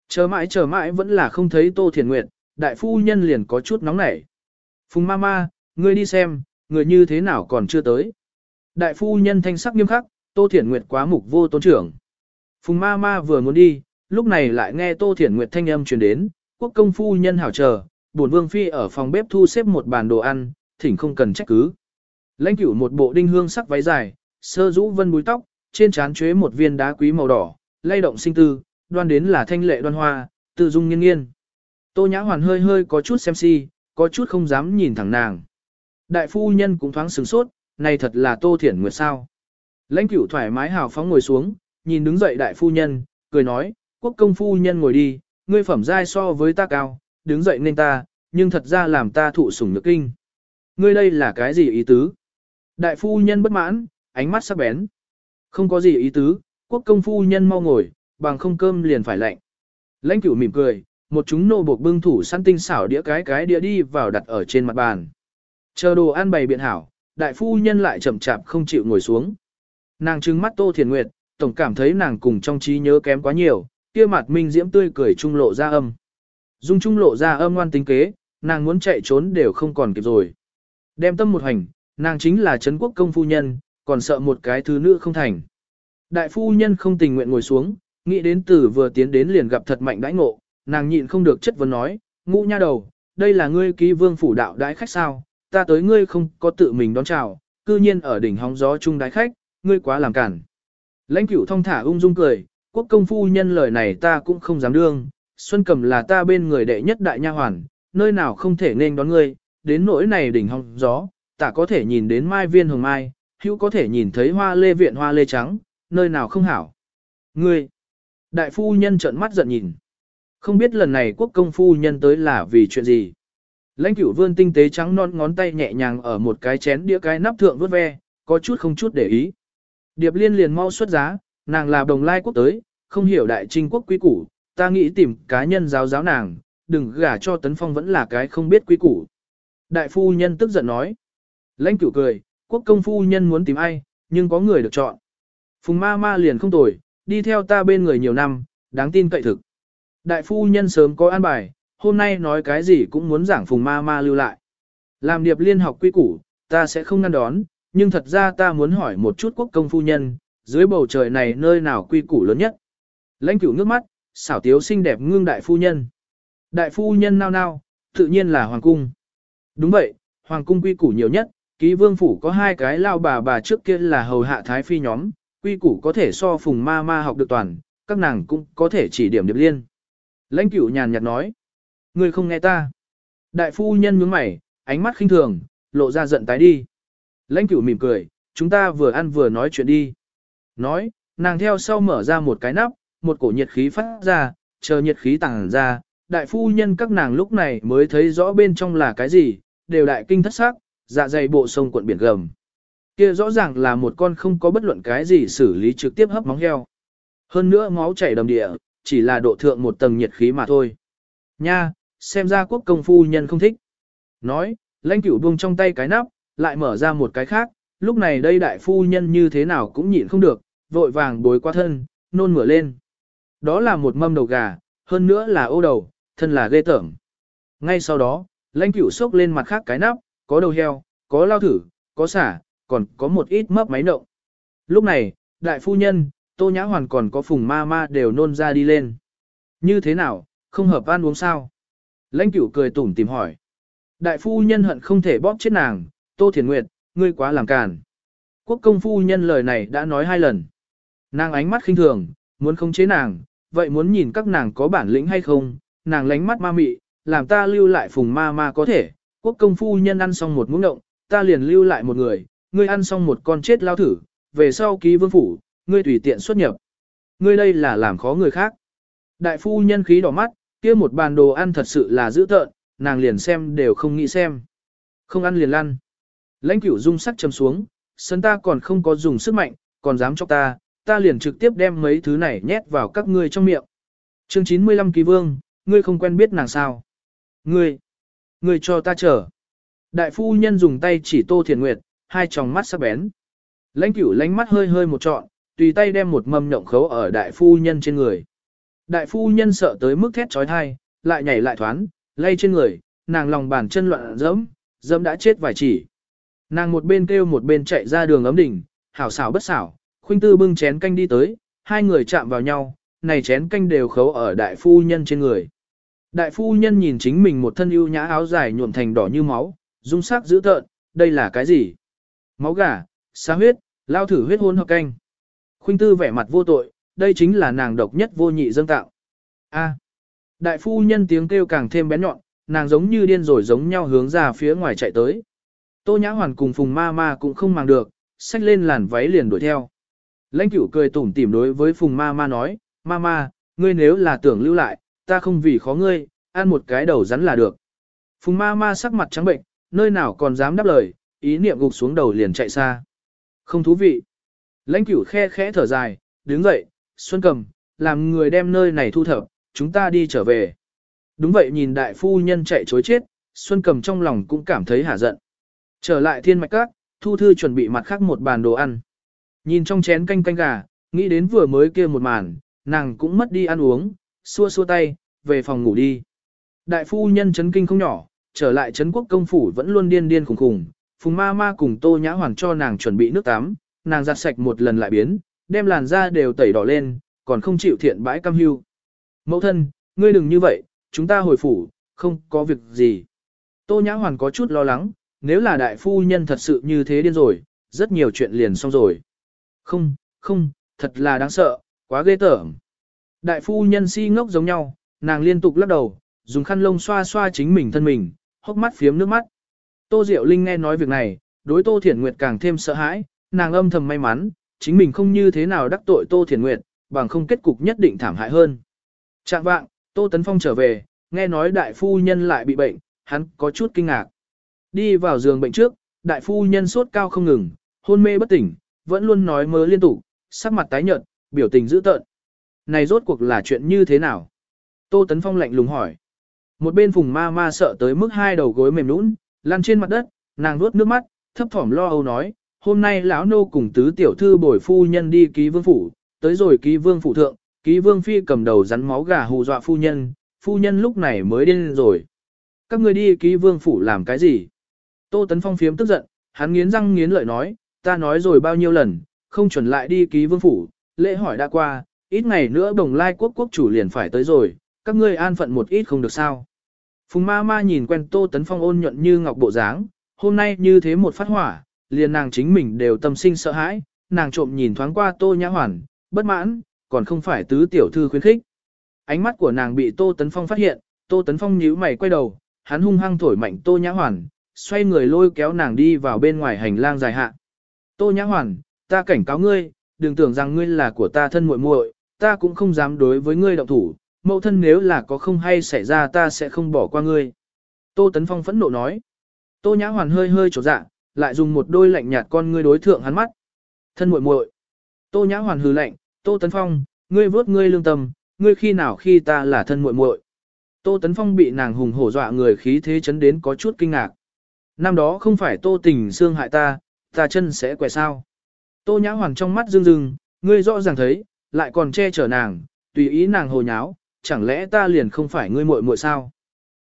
Chờ mãi chờ mãi vẫn là không thấy Tô Thiền Nguyệt, đại phu nhân liền có chút nóng nảy. Phùng ma ma, ngươi đi xem, người như thế nào còn chưa tới. Đại phu nhân thanh sắc nghiêm khắc, Tô Thiển Nguyệt quá mục vô tôn trưởng. Phùng ma ma vừa muốn đi, lúc này lại nghe Tô Thiển Nguyệt thanh âm truyền đến, quốc công phu nhân hảo chờ, buồn vương phi ở phòng bếp thu xếp một bàn đồ ăn, thỉnh không cần trách cứ. Lãnh cửu một bộ đinh hương sắc váy dài, sơ rũ vân búi tóc, trên trán chuế một viên đá quý màu đỏ, lay động sinh tư, đoan đến là thanh lệ đoan hoa, tự dung nghiên nghiên. Tô Nhã Hoàn hơi hơi có chút xem si, có chút không dám nhìn thẳng nàng. Đại phu nhân cũng thoáng sửng sốt, này thật là Tô Thiển Nguyệt sao. Lãnh cửu thoải mái hào phóng ngồi xuống, nhìn đứng dậy đại phu nhân, cười nói, quốc công phu nhân ngồi đi, ngươi phẩm giai so với ta cao, đứng dậy nên ta, nhưng thật ra làm ta thụ sủng nhược kinh. Ngươi đây là cái gì ý tứ? Đại phu nhân bất mãn, ánh mắt sắc bén. Không có gì ý tứ, quốc công phu nhân mau ngồi, bằng không cơm liền phải lạnh. Lãnh cửu mỉm cười, một chúng nô buộc bưng thủ săn tinh xảo đĩa cái cái đĩa đi vào đặt ở trên mặt bàn. Chờ đồ ăn bày biện hảo, đại phu nhân lại chậm chạp không chịu ngồi xuống. Nàng trừng mắt Tô Thiền Nguyệt, tổng cảm thấy nàng cùng trong trí nhớ kém quá nhiều, kia mặt minh diễm tươi cười trung lộ ra âm. Dung trung lộ ra âm ngoan tính kế, nàng muốn chạy trốn đều không còn kịp rồi. Đem tâm một hành, nàng chính là Trấn quốc công phu nhân, còn sợ một cái thứ nữ không thành. Đại phu nhân không tình nguyện ngồi xuống, Nghĩ đến tử vừa tiến đến liền gặp thật mạnh đãi ngộ, nàng nhịn không được chất vấn nói, ngũ nha đầu, đây là ngươi ký vương phủ đạo đãi khách sao, ta tới ngươi không có tự mình đón chào, cư nhiên ở đỉnh hóng gió chung đái khách, ngươi quá làm cản. Lãnh cửu thông thả ung dung cười, quốc công phu nhân lời này ta cũng không dám đương, Xuân Cầm là ta bên người đệ nhất đại nha hoàn, nơi nào không thể nên đón ngươi, đến nỗi này đỉnh hồng gió, ta có thể nhìn đến mai viên hồng mai, hữu có thể nhìn thấy hoa lê viện hoa lê trắng, nơi nào không hảo. Ngươi, đại phu nhân trợn mắt giận nhìn. Không biết lần này quốc công phu nhân tới là vì chuyện gì. Lãnh cửu vươn tinh tế trắng non ngón tay nhẹ nhàng ở một cái chén đĩa cái nắp thượng vớt ve, có chút không chút để ý. Điệp liên liền mau xuất giá, nàng là đồng lai quốc tới, không hiểu đại trinh quốc quý củ, ta nghĩ tìm cá nhân giáo giáo nàng, đừng gả cho tấn phong vẫn là cái không biết quý củ. Đại phu nhân tức giận nói. Lãnh cửu cười, quốc công phu nhân muốn tìm ai, nhưng có người được chọn. Phùng ma ma liền không tồi, đi theo ta bên người nhiều năm, đáng tin cậy thực. Đại phu nhân sớm có an bài, hôm nay nói cái gì cũng muốn giảng phùng ma ma lưu lại. Làm điệp liên học quy củ, ta sẽ không ngăn đón, nhưng thật ra ta muốn hỏi một chút quốc công phu nhân, dưới bầu trời này nơi nào quy củ lớn nhất. Lãnh cửu nước mắt, xảo tiếu xinh đẹp ngương đại phu nhân. Đại phu nhân nao nao, tự nhiên là hoàng cung. Đúng vậy, hoàng cung quy củ nhiều nhất, ký vương phủ có hai cái lao bà bà trước kia là hầu hạ thái phi nhóm, quy củ có thể so phùng ma ma học được toàn, các nàng cũng có thể chỉ điểm điệp liên. Lãnh cửu nhàn nhạt nói, ngươi không nghe ta. Đại phu nhân nhướng mày, ánh mắt khinh thường, lộ ra giận tái đi. Lãnh cửu mỉm cười, chúng ta vừa ăn vừa nói chuyện đi. Nói, nàng theo sau mở ra một cái nắp, một cổ nhiệt khí phát ra, chờ nhiệt khí tàng ra, đại phu nhân các nàng lúc này mới thấy rõ bên trong là cái gì, đều đại kinh thất sắc, dạ dày bộ sông cuộn biển gầm. Kia rõ ràng là một con không có bất luận cái gì xử lý trực tiếp hấp móng heo. Hơn nữa máu chảy đầm địa, chỉ là độ thượng một tầng nhiệt khí mà thôi. Nha, xem ra quốc công phu nhân không thích. Nói, lãnh cửu buông trong tay cái nắp, lại mở ra một cái khác, lúc này đây đại phu nhân như thế nào cũng nhịn không được, vội vàng bối qua thân, nôn mửa lên. Đó là một mâm đầu gà, hơn nữa là ô đầu, thân là ghê tởm. Ngay sau đó, lãnh cửu sốc lên mặt khác cái nắp, có đầu heo, có lao thử, có xả, còn có một ít mấp máy nộng. Lúc này, đại phu nhân, tô nhã hoàn còn có phùng ma ma đều nôn ra đi lên. Như thế nào, không hợp ăn uống sao? Lãnh cửu cười tủm tìm hỏi. Đại phu nhân hận không thể bóp chết nàng, Tô Thiền Nguyệt, ngươi quá làm càn. Quốc công phu nhân lời này đã nói hai lần. Nàng ánh mắt khinh thường, muốn khống chế nàng, vậy muốn nhìn các nàng có bản lĩnh hay không, nàng lánh mắt ma mị, làm ta lưu lại phùng ma ma có thể, quốc công phu nhân ăn xong một muỗng động, ta liền lưu lại một người, ngươi ăn xong một con chết lao thử, về sau ký vương phủ, ngươi tùy tiện xuất nhập. Ngươi đây là làm khó người khác. Đại phu nhân khí đỏ mắt, kia một bàn đồ ăn thật sự là dữ tợn, nàng liền xem đều không nghĩ xem. Không ăn liền lăn. Lãnh cửu dung sắc chầm xuống, sân ta còn không có dùng sức mạnh, còn dám cho ta, ta liền trực tiếp đem mấy thứ này nhét vào các ngươi trong miệng. Chương 95 Kỳ vương, ngươi không quen biết nàng sao. Ngươi, ngươi cho ta chờ. Đại phu nhân dùng tay chỉ tô thiền nguyệt, hai tròng mắt sắc bén. Lãnh cửu lánh mắt hơi hơi một trọn, tùy tay đem một mâm nhộng khấu ở đại phu nhân trên người. Đại phu nhân sợ tới mức thét trói thai, lại nhảy lại thoán, lay trên người, nàng lòng bàn chân loạn dẫm, dẫm đã chết vài chỉ. Nàng một bên kêu một bên chạy ra đường ấm đỉnh, hảo xảo bất xảo, khuynh tư bưng chén canh đi tới, hai người chạm vào nhau, này chén canh đều khấu ở đại phu nhân trên người. Đại phu nhân nhìn chính mình một thân ưu nhã áo dài nhuộm thành đỏ như máu, dung sắc dữ tợn, đây là cái gì? Máu gà, xa huyết, lao thử huyết hôn hợp canh. Khuynh tư vẻ mặt vô tội, đây chính là nàng độc nhất vô nhị dâng tạo. A. Đại phu nhân tiếng kêu càng thêm bén nhọn, nàng giống như điên rồi giống nhau hướng ra phía ngoài chạy tới. Tô Nhã Hoàn cùng Phùng Ma Ma cũng không màng được, xách lên làn váy liền đuổi theo. Lãnh cửu cười tủm tỉm đối với Phùng Ma Ma nói, Ma Ma, ngươi nếu là tưởng lưu lại, ta không vì khó ngươi, ăn một cái đầu rắn là được. Phùng Ma Ma sắc mặt trắng bệnh, nơi nào còn dám đáp lời, ý niệm gục xuống đầu liền chạy xa. Không thú vị. Lãnh cửu khe khẽ thở dài, đứng dậy, Xuân Cầm, làm người đem nơi này thu thập, chúng ta đi trở về. Đúng vậy nhìn đại phu nhân chạy chối chết, Xuân Cầm trong lòng cũng cảm thấy hả giận. Trở lại thiên mạch các, Thu Thư chuẩn bị mặt khác một bàn đồ ăn. Nhìn trong chén canh canh gà, nghĩ đến vừa mới kia một màn, nàng cũng mất đi ăn uống, xua xua tay, về phòng ngủ đi. Đại phu nhân chấn kinh không nhỏ, trở lại chấn quốc công phủ vẫn luôn điên điên khủng khủng phùng ma ma cùng tô nhã hoàn cho nàng chuẩn bị nước tắm, nàng giặt sạch một lần lại biến, đem làn da đều tẩy đỏ lên, còn không chịu thiện bãi cam hưu. Mẫu thân, ngươi đừng như vậy, chúng ta hồi phủ, không có việc gì. Tô Nhã Hoàn có chút lo lắng, nếu là đại phu nhân thật sự như thế điên rồi, rất nhiều chuyện liền xong rồi. Không, không, thật là đáng sợ, quá ghê tởm. Đại phu nhân si ngốc giống nhau, nàng liên tục lắc đầu, dùng khăn lông xoa xoa chính mình thân mình, hốc mắt phiếm nước mắt. Tô Diệu Linh nghe nói việc này, đối Tô Thiển Nguyệt càng thêm sợ hãi, nàng âm thầm may mắn, chính mình không như thế nào đắc tội Tô Thiển Nguyệt, bằng không kết cục nhất định thảm hại hơn. Trạng vạng, Tô Tấn Phong trở về, nghe nói đại phu nhân lại bị bệnh, hắn có chút kinh ngạc. Đi vào giường bệnh trước, đại phu nhân sốt cao không ngừng, hôn mê bất tỉnh, vẫn luôn nói mớ liên tục, sắc mặt tái nhợt, biểu tình dữ tợn. Này rốt cuộc là chuyện như thế nào? Tô Tấn Phong lạnh lùng hỏi. Một bên phùng ma ma sợ tới mức hai đầu gối mềm nũng, lăn trên mặt đất, nàng nuốt nước mắt, thấp thỏm lo âu nói, hôm nay lão nô cùng tứ tiểu thư bồi phu nhân đi ký vương phủ, tới rồi ký vương phủ thượng, ký vương phi cầm đầu rắn máu gà hù dọa phu nhân, phu nhân lúc này mới điên rồi. Các người đi ký vương phủ làm cái gì? Tô Tấn Phong phiếm tức giận, hắn nghiến răng nghiến lợi nói, ta nói rồi bao nhiêu lần, không chuẩn lại đi ký vương phủ, lễ hỏi đã qua, ít ngày nữa đồng lai quốc quốc chủ liền phải tới rồi, các ngươi an phận một ít không được sao. Phùng ma ma nhìn quen Tô Tấn Phong ôn nhuận như ngọc bộ dáng, hôm nay như thế một phát hỏa, liền nàng chính mình đều tâm sinh sợ hãi, nàng trộm nhìn thoáng qua Tô Nhã Hoàn, bất mãn, còn không phải tứ tiểu thư khuyến khích. Ánh mắt của nàng bị Tô Tấn Phong phát hiện, Tô Tấn Phong nhíu mày quay đầu, hắn hung hăng thổi mạnh Tô Nhã Hoàn, xoay người lôi kéo nàng đi vào bên ngoài hành lang dài hạ. Tô Nhã Hoàn, ta cảnh cáo ngươi, đừng tưởng rằng ngươi là của ta thân muội muội, ta cũng không dám đối với ngươi động thủ, mẫu thân nếu là có không hay xảy ra ta sẽ không bỏ qua ngươi. Tô Tấn Phong phẫn nộ nói. Tô Nhã Hoàn hơi hơi trột dạ, lại dùng một đôi lạnh nhạt con ngươi đối thượng hắn mắt. Thân muội muội. Tô Nhã Hoàn hừ lạnh, Tô Tấn Phong, ngươi vớt ngươi lương tâm, ngươi khi nào khi ta là thân muội muội. Tô Tấn Phong bị nàng hùng hổ dọa người khí thế chấn đến có chút kinh ngạc. Năm đó không phải Tô Tình xương hại ta, ta chân sẽ quẻ sao. Tô Nhã Hoàn trong mắt rưng rưng, ngươi rõ ràng thấy, lại còn che chở nàng, tùy ý nàng hồ nháo, chẳng lẽ ta liền không phải ngươi muội muội sao?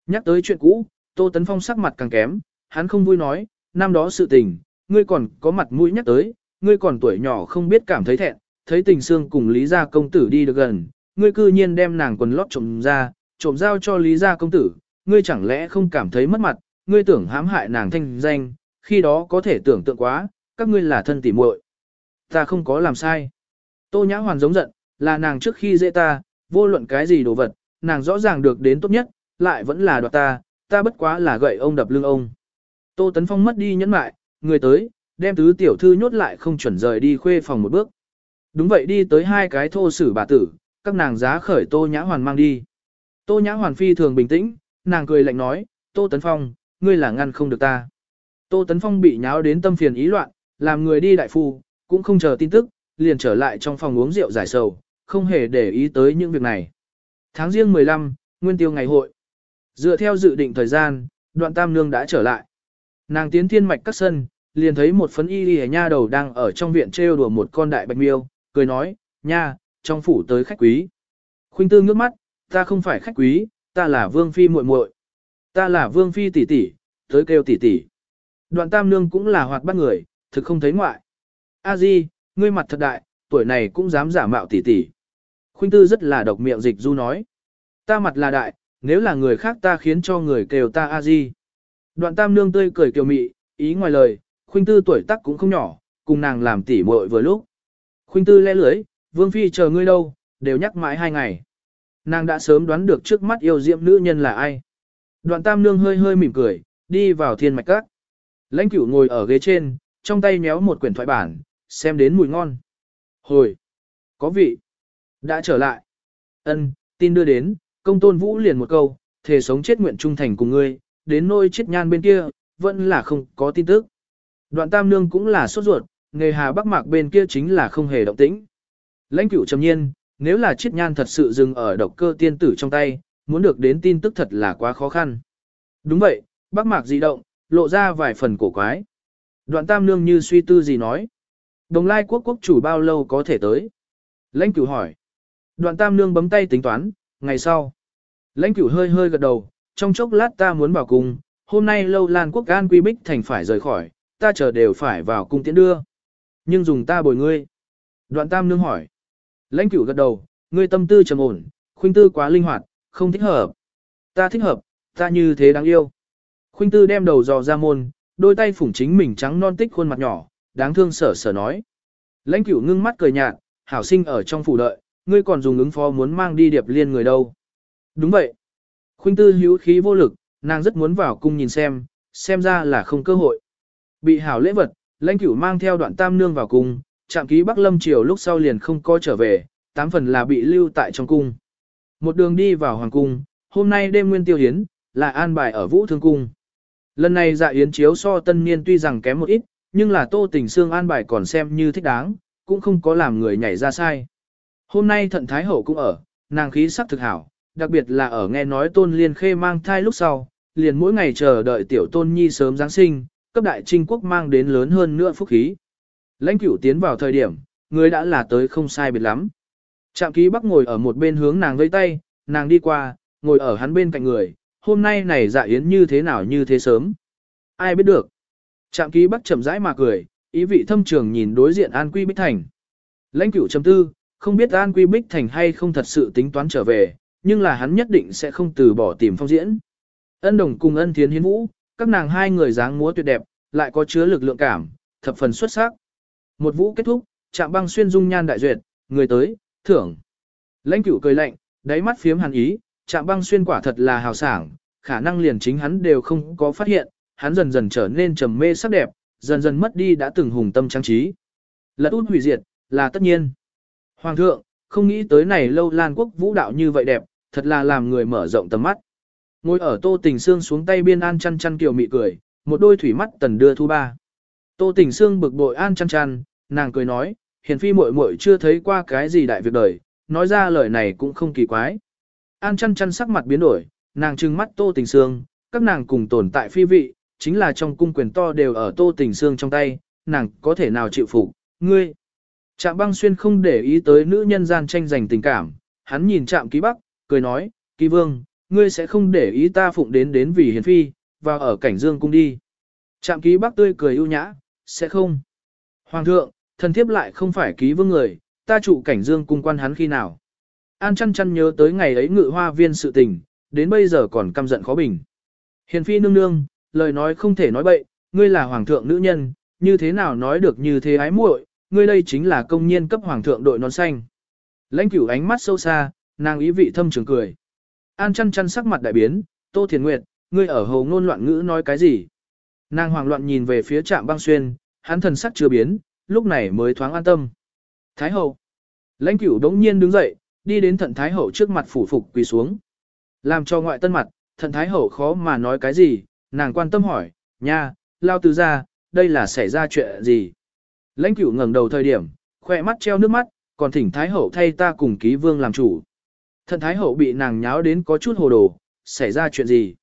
Nhắc tới chuyện cũ, Tô Tấn Phong sắc mặt càng kém, hắn không vui nói, năm đó sự tình, ngươi còn có mặt mũi nhắc tới, ngươi còn tuổi nhỏ không biết cảm thấy thẹn, thấy tình xương cùng Lý gia công tử đi được gần, ngươi cư nhiên đem nàng quần lót trộm ra, trộm giao cho Lý gia công tử, ngươi chẳng lẽ không cảm thấy mất mặt, ngươi tưởng hãm hại nàng thanh danh, khi đó có thể tưởng tượng quá, các ngươi là thân tỉ muội. Ta không có làm sai. Tô Nhã Hoàn giống giận, là nàng trước khi dễ ta, vô luận cái gì đồ vật, nàng rõ ràng được đến tốt nhất, lại vẫn là đoạt ta, ta bất quá là gậy ông đập lưng ông. Tô Tấn Phong mất đi nhẫn mại, người tới, đem tứ tiểu thư nhốt lại không chuẩn rời đi khuê phòng một bước. Đúng vậy đi tới hai cái thô sử bà tử, các nàng giá khởi Tô Nhã Hoàn mang đi. Tô Nhã Hoàn phi thường bình tĩnh, nàng cười lạnh nói, Tô Tấn Phong, ngươi là ngăn không được ta. Tô Tấn Phong bị nháo đến tâm phiền ý loạn, làm người đi đại phu, cũng không chờ tin tức, liền trở lại trong phòng uống rượu giải sầu, không hề để ý tới những việc này. Tháng riêng 15, nguyên tiêu ngày hội. Dựa theo dự định thời gian, đoạn tam nương đã trở lại. Nàng tiến thiên mạch các sân, liền thấy một phấn y lìa nha đầu đang ở trong viện trêu đùa một con đại bạch miêu, cười nói, nha, trong phủ tới khách quý. Khuynh tư ngước mắt, ta không phải khách quý, ta là vương phi muội muội, ta là vương phi tỷ tỷ, tới kêu tỷ tỷ. Đoạn tam nương cũng là hoạt bát người, thực không thấy ngoại. A di, ngươi mặt thật đại, tuổi này cũng dám giả mạo tỷ tỷ. Khuynh tư rất là độc miệng dịch du nói. Ta mặt là đại, nếu là người khác ta khiến cho người kêu ta a di. Đoạn tam nương tươi cười kiều mị, ý ngoài lời, khuynh tư tuổi tác cũng không nhỏ, cùng nàng làm tỷ muội vừa lúc. Khuynh tư lẽ lưới, vương phi chờ ngươi đâu, đều nhắc mãi hai ngày. Nàng đã sớm đoán được trước mắt yêu diệm nữ nhân là ai. Đoạn tam nương hơi hơi mỉm cười, đi vào thiên mạch các. Lãnh cửu ngồi ở ghế trên, trong tay méo một quyển thoại bản, xem đến mùi ngon. Hồi! Có vị! Đã trở lại. Ân, tin đưa đến, công tôn vũ liền một câu, thề sống chết nguyện trung thành cùng ngươi, đến nôi chết nhan bên kia, vẫn là không có tin tức. Đoạn tam nương cũng là sốt ruột, nghề hà bắc mạc bên kia chính là không hề động tĩnh. Lãnh cửu trầm nhiên, nếu là chết nhan thật sự dừng ở độc cơ tiên tử trong tay, muốn được đến tin tức thật là quá khó khăn. Đúng vậy, bắc mạc dị động, lộ ra vài phần cổ quái. Đoạn tam nương như suy tư gì nói. Đồng lai quốc quốc chủ bao lâu có thể tới? Lãnh cửu hỏi. Đoạn tam nương bấm tay tính toán, ngày sau. Lãnh cửu hơi hơi gật đầu, trong chốc lát ta muốn vào cung, hôm nay lâu lan quốc an quy bích thành phải rời khỏi, ta chờ đều phải vào cung tiễn đưa. Nhưng dùng ta bồi ngươi. Đoạn tam nương hỏi. Lãnh cửu gật đầu, ngươi tâm tư trầm ổn, khuynh tư quá linh hoạt, không thích hợp. Ta thích hợp, ta như thế đáng yêu. Khuynh tư đem đầu dò ra môn, đôi tay phủng chính mình trắng non tích khuôn mặt nhỏ, đáng thương sở sở nói. Lãnh cửu ngưng mắt cười nhạt, hảo sinh ở trong phủ đợi, ngươi còn dùng ứng phó muốn mang đi điệp liên người đâu. Đúng vậy. Khuynh tư hữu khí vô lực, nàng rất muốn vào cung nhìn xem, xem ra là không cơ hội. Bị hảo lễ vật, lãnh cửu mang theo đoạn tam nương vào cung, chạm ký Bắc Lâm Triều lúc sau liền không có trở về, tám phần là bị lưu tại trong cung. Một đường đi vào hoàng cung, hôm nay đêm nguyên tiêu hiến, là an bài ở vũ thương cung. Lần này dạ yến chiếu so tân niên tuy rằng kém một ít, nhưng là tô tình xương an bài còn xem như thích đáng, cũng không có làm người nhảy ra sai. Hôm nay thận thái hậu cũng ở, nàng khí sắc thực hảo, đặc biệt là ở nghe nói tôn liên khê mang thai lúc sau, liền mỗi ngày chờ đợi tiểu tôn nhi sớm Giáng sinh, cấp đại trinh quốc mang đến lớn hơn nữa phúc khí. Lãnh cửu tiến vào thời điểm, người đã là tới không sai biệt lắm. Trạm ký bắc ngồi ở một bên hướng nàng vây tay, nàng đi qua, ngồi ở hắn bên cạnh người, hôm nay này dạ yến như thế nào như thế sớm. Ai biết được. Trạm ký bắc chậm rãi mà cười, ý vị thâm trường nhìn đối diện An Quy Bích Thành. Lãnh cửu chấm tư, không biết An Quy Bích Thành hay không thật sự tính toán trở về, nhưng là hắn nhất định sẽ không từ bỏ tìm phong diễn. Ân đồng cùng ân thiến hiến vũ, các nàng hai người dáng múa tuyệt đẹp, lại có chứa lực lượng cảm, thập phần xuất sắc. Một vũ kết thúc, chạm băng xuyên dung nhan đại duyệt, người tới, thưởng. Lãnh cửu cười lạnh, đáy mắt phiếm hàn ý, chạm băng xuyên quả thật là hào sảng, khả năng liền chính hắn đều không có phát hiện, hắn dần dần trở nên trầm mê sắc đẹp, dần dần mất đi đã từng hùng tâm trang trí. Lật út hủy diệt, là tất nhiên. Hoàng thượng, không nghĩ tới này lâu lan quốc vũ đạo như vậy đẹp, thật là làm người mở rộng tầm mắt. Ngồi ở tô tình xương xuống tay biên an chăn chăn kiều mị cười, một đôi thủy mắt tần đưa thu ba. Tô tình xương bực bội an chăn chăn, nàng cười nói, hiền phi muội muội chưa thấy qua cái gì đại việc đời, nói ra lời này cũng không kỳ quái. An chăn chăn sắc mặt biến đổi, nàng trừng mắt tô tình xương, các nàng cùng tồn tại phi vị, chính là trong cung quyền to đều ở tô tình xương trong tay, nàng có thể nào chịu phục, ngươi. Trạm băng xuyên không để ý tới nữ nhân gian tranh giành tình cảm, hắn nhìn trạm ký bắc, cười nói, ký vương, ngươi sẽ không để ý ta phụng đến đến vì hiền phi, vào ở cảnh dương cung đi. Trạm ký bắc tươi cười ưu nhã, sẽ không. Hoàng thượng, thần thiếp lại không phải ký vương người, ta trụ cảnh dương cung quan hắn khi nào. An chăn chăn nhớ tới ngày ấy ngự hoa viên sự tình, đến bây giờ còn căm giận khó bình. Hiền phi nương nương, lời nói không thể nói bậy, ngươi là hoàng thượng nữ nhân, như thế nào nói được như thế ái muội, ngươi đây chính là công nhiên cấp hoàng thượng đội nón xanh. Lãnh cửu ánh mắt sâu xa, nàng ý vị thâm trường cười. An chăn chăn sắc mặt đại biến, Tô Thiền Nguyệt, ngươi ở hồ ngôn loạn ngữ nói cái gì? Nàng hoàng loạn nhìn về phía trạm băng xuyên, hắn thần sắc chưa biến, lúc này mới thoáng an tâm. Thái hậu. Lãnh cửu đống nhiên đứng dậy, đi đến thận thái hậu trước mặt phủ phục quỳ xuống. Làm cho ngoại tân mặt, thận thái hậu khó mà nói cái gì, nàng quan tâm hỏi, nha, lao từ ra, đây là xảy ra chuyện gì? Lãnh cửu ngẩng đầu thời điểm, khoe mắt treo nước mắt, còn thỉnh thái hậu thay ta cùng ký vương làm chủ. Thận thái hậu bị nàng nháo đến có chút hồ đồ, xảy ra chuyện gì?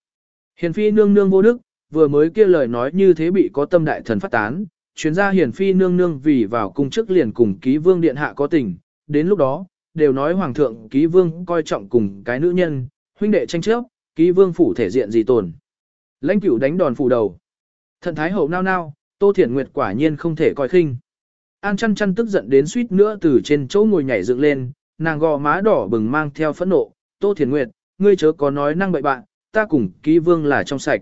Hiền phi nương nương vô đức, vừa mới kia lời nói như thế bị có tâm đại thần phát tán, Chuyên gia hiển phi nương nương vì vào cung chức liền cùng ký vương điện hạ có tình, đến lúc đó, đều nói hoàng thượng ký vương coi trọng cùng cái nữ nhân, huynh đệ tranh chấp, ký vương phủ thể diện gì tồn. Lãnh cửu đánh đòn phủ đầu. Thận thái hậu nao nao, tô thiển nguyệt quả nhiên không thể coi khinh. An chăn chăn tức giận đến suýt nữa từ trên chỗ ngồi nhảy dựng lên, nàng gò má đỏ bừng mang theo phẫn nộ, tô thiển nguyệt, ngươi chớ có nói năng bậy bạn, ta cùng ký vương là trong sạch.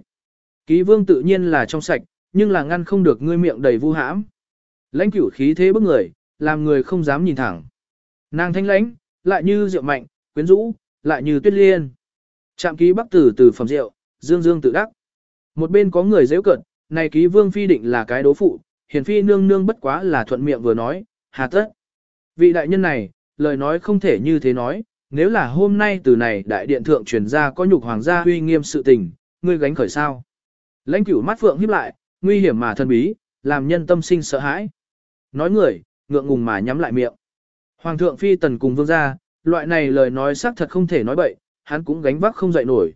Ký vương tự nhiên là trong sạch, nhưng là ngăn không được ngươi miệng đầy vu hãm. Lãnh cửu khí thế bức người, làm người không dám nhìn thẳng. Nàng thanh lãnh, lại như rượu mạnh, quyến rũ, lại như tuyết liên. Trạm ký bắc tử từ phẩm rượu, dương dương tự đắc. Một bên có người dễ cận, này ký vương phi định là cái đố phụ, hiền phi nương nương bất quá là thuận miệng vừa nói, hà tất. Vị đại nhân này, lời nói không thể như thế nói, nếu là hôm nay từ này đại điện thượng truyền ra có nhục hoàng gia uy nghiêm sự tình, ngươi gánh khởi sao. Lãnh cửu mắt phượng híp lại, nguy hiểm mà thân bí, làm nhân tâm sinh sợ hãi. Nói người, ngượng ngùng mà nhắm lại miệng. Hoàng thượng phi tần cùng vương gia, loại này lời nói xác thật không thể nói bậy, hắn cũng gánh vác không dậy nổi.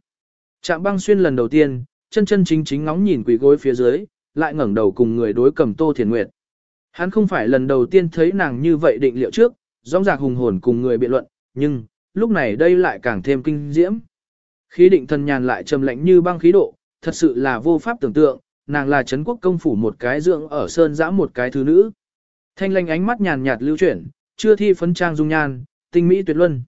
Trạm băng xuyên lần đầu tiên, chân chân chính chính ngóng nhìn quỷ gối phía dưới, lại ngẩng đầu cùng người đối cầm Tô Thiền Nguyệt. Hắn không phải lần đầu tiên thấy nàng như vậy định liệu trước, rong rạc hùng hồn cùng người biện luận, nhưng, lúc này đây lại càng thêm kinh diễm. Khí định thần nhàn lại trầm lạnh như băng khí độ, thật sự là vô pháp tưởng tượng, nàng là Trấn quốc công phủ một cái dưỡng ở sơn giã một cái thứ nữ. Thanh lanh ánh mắt nhàn nhạt lưu chuyển, chưa thi phấn trang dung nhan, tinh mỹ tuyệt luân.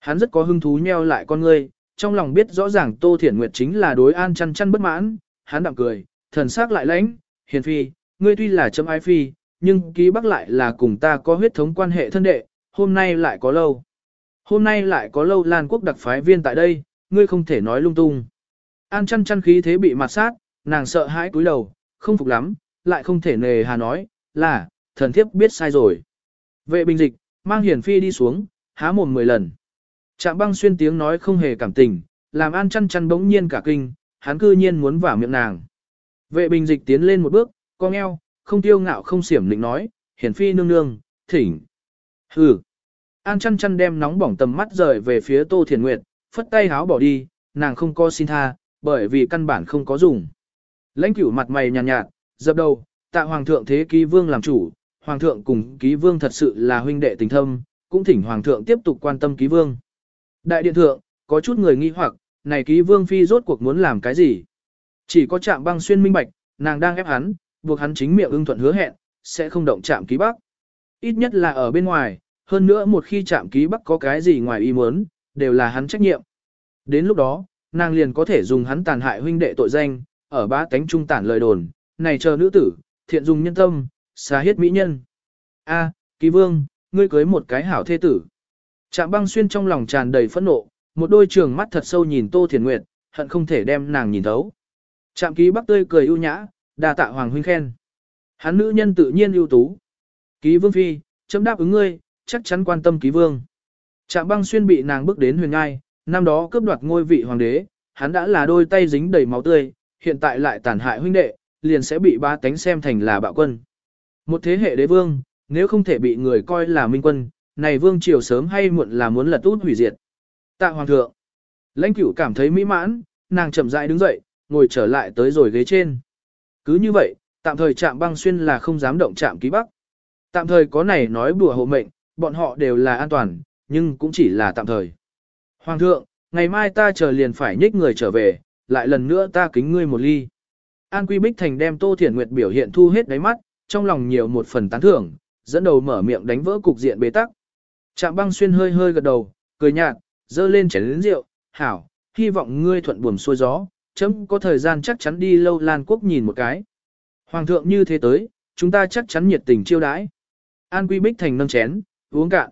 Hắn rất có hứng thú nheo lại con ngươi, trong lòng biết rõ ràng Tô Thiển Nguyệt chính là đối an chăn chăn bất mãn, hắn đạm cười, thần sắc lại lãnh, hiền phi, ngươi tuy là chấm ái phi, nhưng ký bắc lại là cùng ta có huyết thống quan hệ thân đệ, hôm nay lại có lâu. Hôm nay lại có lâu Lan quốc đặc phái viên tại đây, ngươi không thể nói lung tung. An chăn chăn khí thế bị mặt sát, nàng sợ hãi cúi đầu, không phục lắm, lại không thể nề hà nói, là, thần thiếp biết sai rồi. Vệ bình dịch, mang hiển phi đi xuống, há mồm mười lần. Trạm băng xuyên tiếng nói không hề cảm tình, làm an chăn chăn bỗng nhiên cả kinh, hắn cư nhiên muốn vào miệng nàng. Vệ bình dịch tiến lên một bước, con eo, không tiêu ngạo không xiểm định nói, hiển phi nương nương, thỉnh. Hừ. An chăn chăn đem nóng bỏng tầm mắt rời về phía Tô Thiền Nguyệt, phất tay háo bỏ đi, nàng không có xin tha, bởi vì căn bản không có dùng. Lãnh cửu mặt mày nhàn nhạt, nhạt, dập đầu, tạ hoàng thượng thế ký vương làm chủ, hoàng thượng cùng ký vương thật sự là huynh đệ tình thâm, cũng thỉnh hoàng thượng tiếp tục quan tâm ký vương. Đại điện thượng, có chút người nghi hoặc, này ký vương phi rốt cuộc muốn làm cái gì? Chỉ có chạm băng xuyên minh bạch, nàng đang ép hắn, buộc hắn chính miệng ưng thuận hứa hẹn, sẽ không động chạm ký bắc. Ít nhất là ở bên ngoài, hơn nữa một khi chạm ký bắc có cái gì ngoài ý muốn, đều là hắn trách nhiệm. Đến lúc đó, nàng liền có thể dùng hắn tàn hại huynh đệ tội danh, ở ba cánh trung tản lời đồn, này chờ nữ tử, thiện dùng nhân tâm, xá hết mỹ nhân. A, ký vương, ngươi cưới một cái hảo thê tử. Trạm băng xuyên trong lòng tràn đầy phẫn nộ, một đôi trường mắt thật sâu nhìn Tô Thiền Nguyệt, hận không thể đem nàng nhìn thấu. Trạm ký bắc tươi cười ưu nhã, đa tạ hoàng huynh khen. Hắn nữ nhân tự nhiên ưu tú. Ký vương phi, chấm đáp ứng ngươi, chắc chắn quan tâm ký vương. Trạm băng xuyên bị nàng bước đến huyền ngai, năm đó cướp đoạt ngôi vị hoàng đế, hắn đã là đôi tay dính đầy máu tươi, hiện tại lại tàn hại huynh đệ, liền sẽ bị ba tánh xem thành là bạo quân. Một thế hệ đế vương, nếu không thể bị người coi là minh quân, này vương triều sớm hay muộn là muốn lật út hủy diệt. Tạ hoàng thượng. Lãnh cửu cảm thấy mỹ mãn, nàng chậm rãi đứng dậy, ngồi trở lại tới rồi ghế trên. Cứ như vậy, tạm thời chạm băng xuyên là không dám động chạm ký bắc. Tạm thời có này nói bùa hộ mệnh, bọn họ đều là an toàn, nhưng cũng chỉ là tạm thời. Hoàng thượng, ngày mai ta chờ liền phải nhích người trở về, lại lần nữa ta kính ngươi một ly. An Quy Bích Thành đem Tô Thiển Nguyệt biểu hiện thu hết đáy mắt, trong lòng nhiều một phần tán thưởng, dẫn đầu mở miệng đánh vỡ cục diện bế tắc. Trạm băng xuyên hơi hơi gật đầu, cười nhạt, dơ lên chén lĩnh rượu, hảo, hy vọng ngươi thuận buồm xuôi gió, chấm có thời gian chắc chắn đi lâu Lan Quốc nhìn một cái. Hoàng thượng như thế tới, chúng ta chắc chắn nhiệt tình chiêu đãi. An Quy Bích Thành nâng chén, uống cạn.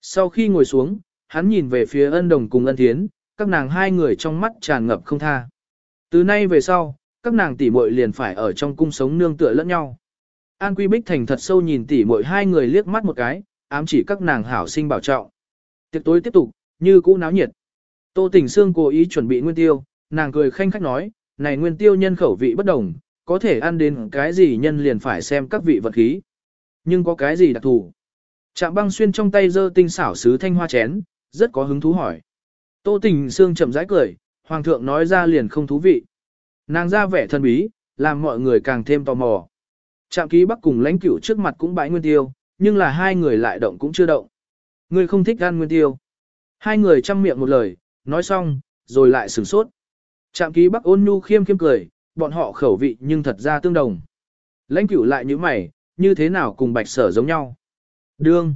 Sau khi ngồi xuống, hắn nhìn về phía ân đồng cùng ân thiến, các nàng hai người trong mắt tràn ngập không tha. Từ nay về sau, các nàng tỷ muội liền phải ở trong cung sống nương tựa lẫn nhau. An Quy Bích Thành thật sâu nhìn tỷ muội hai người liếc mắt một cái, ám chỉ các nàng hảo sinh bảo trọng. Tiệc tối tiếp tục, như cũ náo nhiệt. Tô Tình Sương cố ý chuẩn bị nguyên tiêu, nàng cười khanh khách nói, này nguyên tiêu nhân khẩu vị bất đồng, có thể ăn đến cái gì nhân liền phải xem các vị vật khí. Nhưng có cái gì đặc thù? Trạm băng xuyên trong tay giơ tinh xảo sứ thanh hoa chén, rất có hứng thú hỏi. Tô Tình Sương chậm rãi cười, hoàng thượng nói ra liền không thú vị. Nàng ra vẻ thân bí, làm mọi người càng thêm tò mò. Trạm ký bắc cùng lãnh cửu trước mặt cũng bãi nguyên tiêu, nhưng là hai người lại động cũng chưa động. Người không thích ăn nguyên tiêu. Hai người chăm miệng một lời, nói xong, rồi lại sửng sốt. Trạm ký bắc ôn nhu khiêm khiêm cười, bọn họ khẩu vị nhưng thật ra tương đồng. Lãnh cửu lại như mày, như thế nào cùng bạch sở giống nhau. Đương.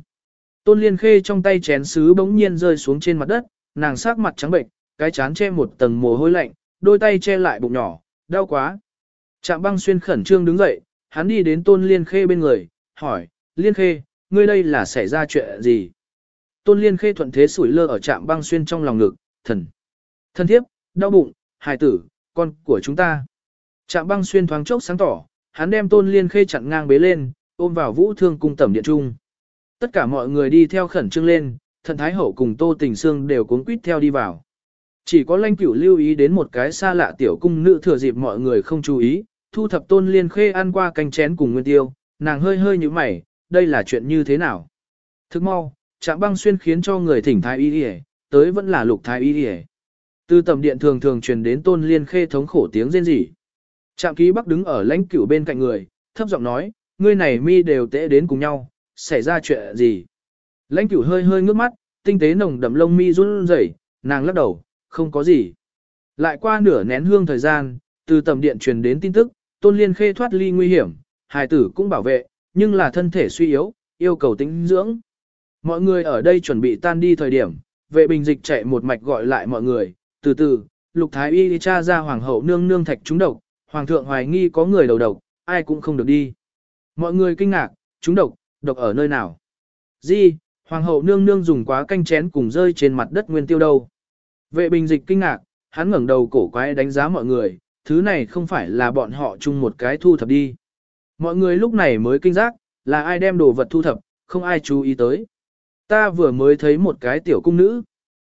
Tôn liên khê trong tay chén sứ bỗng nhiên rơi xuống trên mặt đất, nàng sắc mặt trắng bệnh, cái chán che một tầng mồ hôi lạnh, đôi tay che lại bụng nhỏ, đau quá. Trạm băng xuyên khẩn trương đứng dậy, hắn đi đến tôn liên khê bên người, hỏi, liên khê, ngươi đây là xảy ra chuyện gì? Tôn liên khê thuận thế sủi lơ ở trạm băng xuyên trong lòng ngực, thần. Thân thiếp, đau bụng, hài tử, con của chúng ta. Trạm băng xuyên thoáng chốc sáng tỏ, hắn đem tôn liên khê chặn ngang bế lên, ôm vào vũ thương cung tẩm điện trung. Tất cả mọi người đi theo khẩn trương lên, thần thái hậu cùng tô tình xương đều cuốn quýt theo đi vào. Chỉ có lanh cửu lưu ý đến một cái xa lạ tiểu cung nữ thừa dịp mọi người không chú ý, thu thập tôn liên khê ăn qua canh chén cùng nguyên tiêu, nàng hơi hơi như mày, đây là chuyện như thế nào? Thức mau, trạm băng xuyên khiến cho người thỉnh thái y đi tới vẫn là lục thái y đi Từ tầm điện thường thường truyền đến tôn liên khê thống khổ tiếng rên rỉ. Trạm ký bắc đứng ở lãnh cửu bên cạnh người, thấp giọng nói, ngươi này mi đều tễ đến cùng nhau, xảy ra chuyện gì? Lãnh cửu hơi hơi ngước mắt, tinh tế nồng đậm lông mi run rẩy, nàng lắc đầu, không có gì. Lại qua nửa nén hương thời gian, từ tầm điện truyền đến tin tức, tôn liên khê thoát ly nguy hiểm, hài tử cũng bảo vệ, nhưng là thân thể suy yếu, yêu cầu tĩnh dưỡng. Mọi người ở đây chuẩn bị tan đi thời điểm, vệ bình dịch chạy một mạch gọi lại mọi người, từ từ, lục thái y đi tra ra hoàng hậu nương nương thạch trúng độc, hoàng thượng hoài nghi có người đầu độc, ai cũng không được đi. Mọi người kinh ngạc, trúng độc, độc ở nơi nào? Di, hoàng hậu nương nương dùng quá canh chén cùng rơi trên mặt đất nguyên tiêu đâu. Vệ bình dịch kinh ngạc, hắn ngẩng đầu cổ quái đánh giá mọi người, thứ này không phải là bọn họ chung một cái thu thập đi. Mọi người lúc này mới kinh giác, là ai đem đồ vật thu thập, không ai chú ý tới. Ta vừa mới thấy một cái tiểu cung nữ.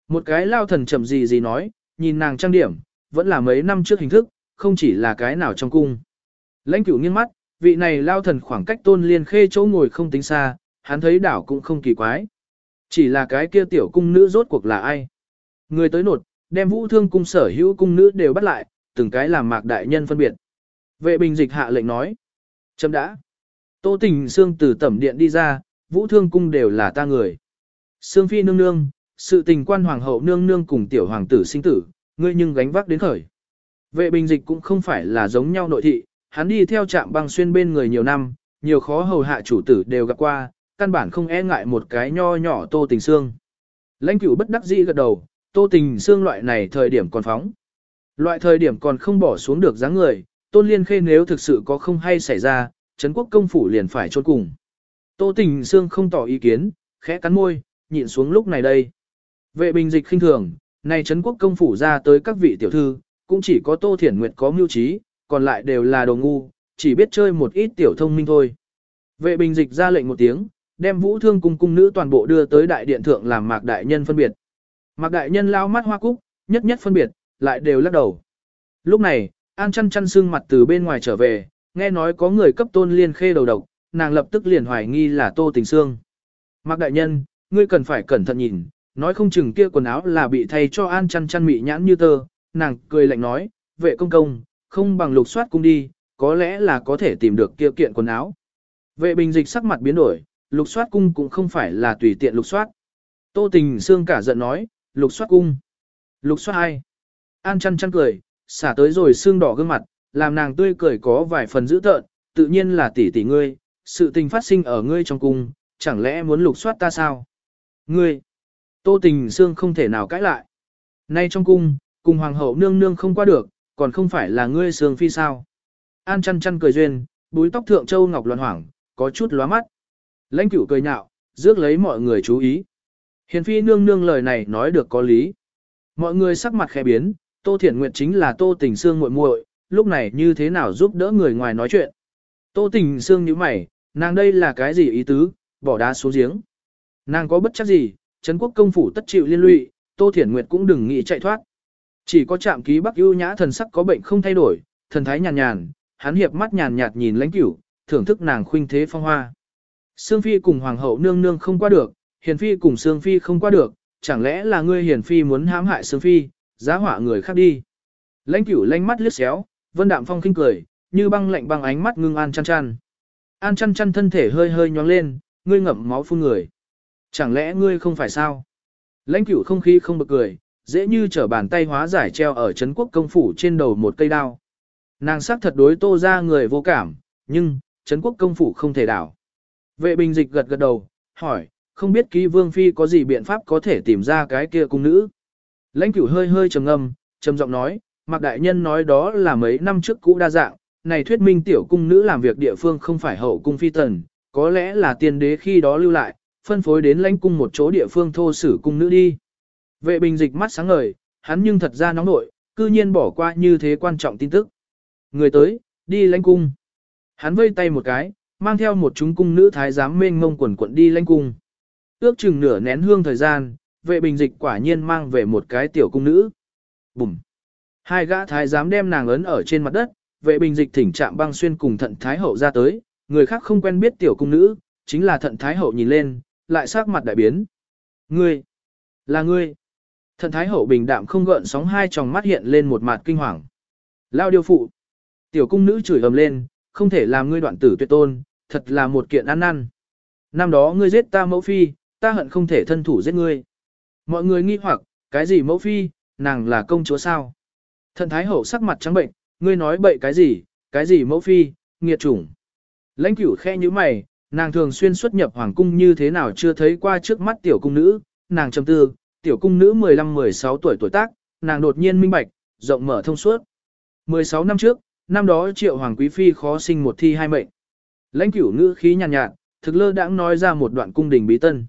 Một cái lao thần chậm gì gì nói, nhìn nàng trang điểm, vẫn là mấy năm trước hình thức, không chỉ là cái nào trong cung. Lãnh cửu nghiêng mắt, vị này lao thần khoảng cách tôn liên khê chỗ ngồi không tính xa, hắn thấy đảo cũng không kỳ quái. Chỉ là cái kia tiểu cung nữ rốt cuộc là ai? Người tới nột, đem vũ thương cung sở hữu cung nữ đều bắt lại, từng cái làm mạc đại nhân phân biệt. Vệ bình dịch hạ lệnh nói. Chấm đã. Tô tình xương từ tẩm điện đi ra, vũ thương cung đều là ta người. Sương phi nương nương, sự tình quan hoàng hậu nương nương cùng tiểu hoàng tử sinh tử, ngươi nhưng gánh vác đến khởi. Vệ bình dịch cũng không phải là giống nhau nội thị, hắn đi theo trạm băng xuyên bên người nhiều năm, nhiều khó hầu hạ chủ tử đều gặp qua, căn bản không e ngại một cái nho nhỏ tô tình xương. Lãnh cửu bất đắc dĩ gật đầu, tô tình xương loại này thời điểm còn phóng. Loại thời điểm còn không bỏ xuống được dáng người, tôn liên khê nếu thực sự có không hay xảy ra, Trấn quốc công phủ liền phải chôn cùng. Tô tình xương không tỏ ý kiến, khẽ cắn môi, nhịn xuống lúc này đây. Vệ bình dịch khinh thường, này Trấn quốc công phủ ra tới các vị tiểu thư, cũng chỉ có Tô Thiển Nguyệt có mưu trí, còn lại đều là đồ ngu, chỉ biết chơi một ít tiểu thông minh thôi. Vệ bình dịch ra lệnh một tiếng, đem vũ thương cung cung nữ toàn bộ đưa tới đại điện thượng làm mạc đại nhân phân biệt. Mạc đại nhân lao mắt hoa cúc, nhất nhất phân biệt, lại đều lắc đầu. Lúc này, An chăn chăn xương mặt từ bên ngoài trở về, nghe nói có người cấp tôn liên khê đầu độc, nàng lập tức liền hoài nghi là tô tình xương. Mạc đại nhân, ngươi cần phải cẩn thận nhìn, nói không chừng kia quần áo là bị thay cho An chăn chăn mị nhãn như tơ, nàng cười lạnh nói, vệ công công, không bằng lục soát cung đi, có lẽ là có thể tìm được kia kiện quần áo. Vệ bình dịch sắc mặt biến đổi, lục soát cung cũng không phải là tùy tiện lục soát. Tô tình xương cả giận nói, lục soát cung. Lục soát ai? An chăn chăn cười, xả tới rồi xương đỏ gương mặt, làm nàng tươi cười có vài phần dữ tợn, tự nhiên là tỷ tỷ ngươi, sự tình phát sinh ở ngươi trong cung, chẳng lẽ muốn lục soát ta sao? Ngươi! Tô tình xương không thể nào cãi lại. Nay trong cung, cùng hoàng hậu nương nương không qua được, còn không phải là ngươi xương phi sao. An chăn chăn cười duyên, búi tóc thượng châu ngọc loạn hoảng, có chút lóa mắt. Lãnh cửu cười nhạo, rước lấy mọi người chú ý. Hiền phi nương nương lời này nói được có lý. Mọi người sắc mặt khẽ biến, Tô Thiển Nguyệt chính là Tô Tình Sương muội muội, lúc này như thế nào giúp đỡ người ngoài nói chuyện. Tô Tình Sương như mày, nàng đây là cái gì ý tứ, bỏ đá xuống giếng. Nàng có bất chấp gì, Trấn quốc công phủ tất chịu liên lụy, Tô Thiển Nguyệt cũng đừng nghĩ chạy thoát. Chỉ có chạm ký Bắc ưu nhã thần sắc có bệnh không thay đổi, thần thái nhàn nhàn, hắn hiệp mắt nhàn nhạt nhìn lãnh cửu, thưởng thức nàng khuynh thế phong hoa. Sương Phi cùng Hoàng hậu nương nương không qua được, Hiền Phi cùng Sương Phi không qua được, chẳng lẽ là ngươi Hiền Phi muốn hãm hại Sương Phi, giá họa người khác đi. Lãnh cửu lánh mắt liếc xéo, vân đạm phong khinh cười, như băng lạnh băng ánh mắt ngưng an chăn chăn. An chăn chăn thân thể hơi hơi nhóng lên, ngươi ngậm máu phun người. Chẳng lẽ ngươi không phải sao? Lãnh cửu không khí không bật cười, dễ như trở bàn tay hóa giải treo ở Trấn quốc công phủ trên đầu một cây đao. Nàng sắc thật đối tô ra người vô cảm, nhưng, Trấn quốc công phủ không thể đảo. Vệ bình dịch gật gật đầu, hỏi, không biết ký vương phi có gì biện pháp có thể tìm ra cái kia cung nữ. Lãnh cửu hơi hơi trầm ngâm, trầm giọng nói, Mạc Đại Nhân nói đó là mấy năm trước cũ đa dạng, này thuyết minh tiểu cung nữ làm việc địa phương không phải hậu cung phi tần, có lẽ là tiên đế khi đó lưu lại, phân phối đến lãnh cung một chỗ địa phương thô sử cung nữ đi. Vệ bình dịch mắt sáng ngời, hắn nhưng thật ra nóng nội, cư nhiên bỏ qua như thế quan trọng tin tức. Người tới, đi lãnh cung. Hắn vây tay một cái, mang theo một chúng cung nữ thái giám mênh mông quần quận đi lãnh cung. Ước chừng nửa nén hương thời gian, vệ bình dịch quả nhiên mang về một cái tiểu cung nữ. Bùm. Hai gã thái giám đem nàng ấn ở trên mặt đất, vệ bình dịch thỉnh trạm băng xuyên cùng thận thái hậu ra tới, người khác không quen biết tiểu cung nữ, chính là thận thái hậu nhìn lên, lại sắc mặt đại biến. Ngươi, là ngươi. Thận thái hậu bình đạm không gợn sóng hai tròng mắt hiện lên một mặt kinh hoàng. Lao điều phụ. Tiểu cung nữ chửi ầm lên, không thể làm ngươi đoạn tử tuyệt tôn, thật là một kiện ăn năn. Năm đó ngươi giết ta mẫu phi, ta hận không thể thân thủ giết ngươi. Mọi người nghi hoặc, cái gì mẫu phi, nàng là công chúa sao? Thần thái hậu sắc mặt trắng bệnh, ngươi nói bậy cái gì, cái gì mẫu phi, nghiệt chủng. Lãnh cửu khe như mày, nàng thường xuyên xuất nhập hoàng cung như thế nào chưa thấy qua trước mắt tiểu cung nữ, nàng trầm tư, tiểu cung nữ 15-16 tuổi tuổi tác, nàng đột nhiên minh bạch, rộng mở thông suốt. 16 năm trước, năm đó triệu hoàng quý phi khó sinh một thi hai mệnh. Lãnh cửu ngữ khí nhàn nhạt, nhạt, thực lơ đãng nói ra một đoạn cung đình bí tân.